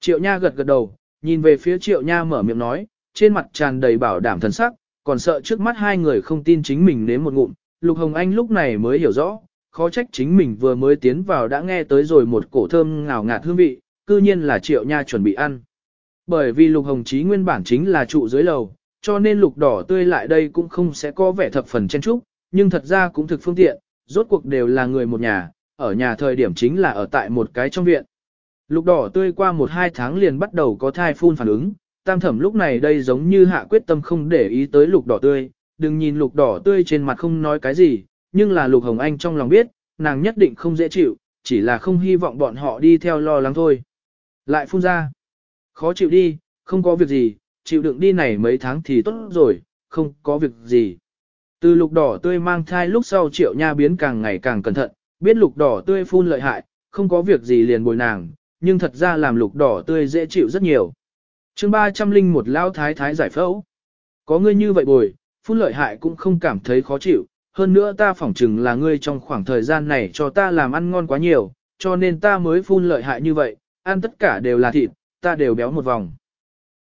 Triệu Nha gật gật đầu, nhìn về phía Triệu Nha mở miệng nói, trên mặt tràn đầy bảo đảm thần sắc, còn sợ trước mắt hai người không tin chính mình nếm một ngụm, Lục Hồng Anh lúc này mới hiểu rõ, khó trách chính mình vừa mới tiến vào đã nghe tới rồi một cổ thơm ngào ngạt hương vị, cư nhiên là Triệu Nha chuẩn bị ăn. Bởi vì Lục Hồng Chí nguyên bản chính là trụ dưới lầu, cho nên lục đỏ tươi lại đây cũng không sẽ có vẻ thập phần chen chúc, nhưng thật ra cũng thực phương tiện, rốt cuộc đều là người một nhà, ở nhà thời điểm chính là ở tại một cái trong viện. Lục đỏ tươi qua một hai tháng liền bắt đầu có thai phun phản ứng, tam thẩm lúc này đây giống như hạ quyết tâm không để ý tới lục đỏ tươi, đừng nhìn lục đỏ tươi trên mặt không nói cái gì, nhưng là lục hồng anh trong lòng biết, nàng nhất định không dễ chịu, chỉ là không hy vọng bọn họ đi theo lo lắng thôi. Lại phun ra, khó chịu đi, không có việc gì, chịu đựng đi này mấy tháng thì tốt rồi, không có việc gì. Từ lục đỏ tươi mang thai lúc sau triệu nha biến càng ngày càng cẩn thận, biết lục đỏ tươi phun lợi hại, không có việc gì liền bồi nàng, nhưng thật ra làm lục đỏ tươi dễ chịu rất nhiều. chương 300 linh một lao thái thái giải phẫu. Có ngươi như vậy bồi, phun lợi hại cũng không cảm thấy khó chịu, hơn nữa ta phỏng chừng là ngươi trong khoảng thời gian này cho ta làm ăn ngon quá nhiều, cho nên ta mới phun lợi hại như vậy, ăn tất cả đều là thịt, ta đều béo một vòng.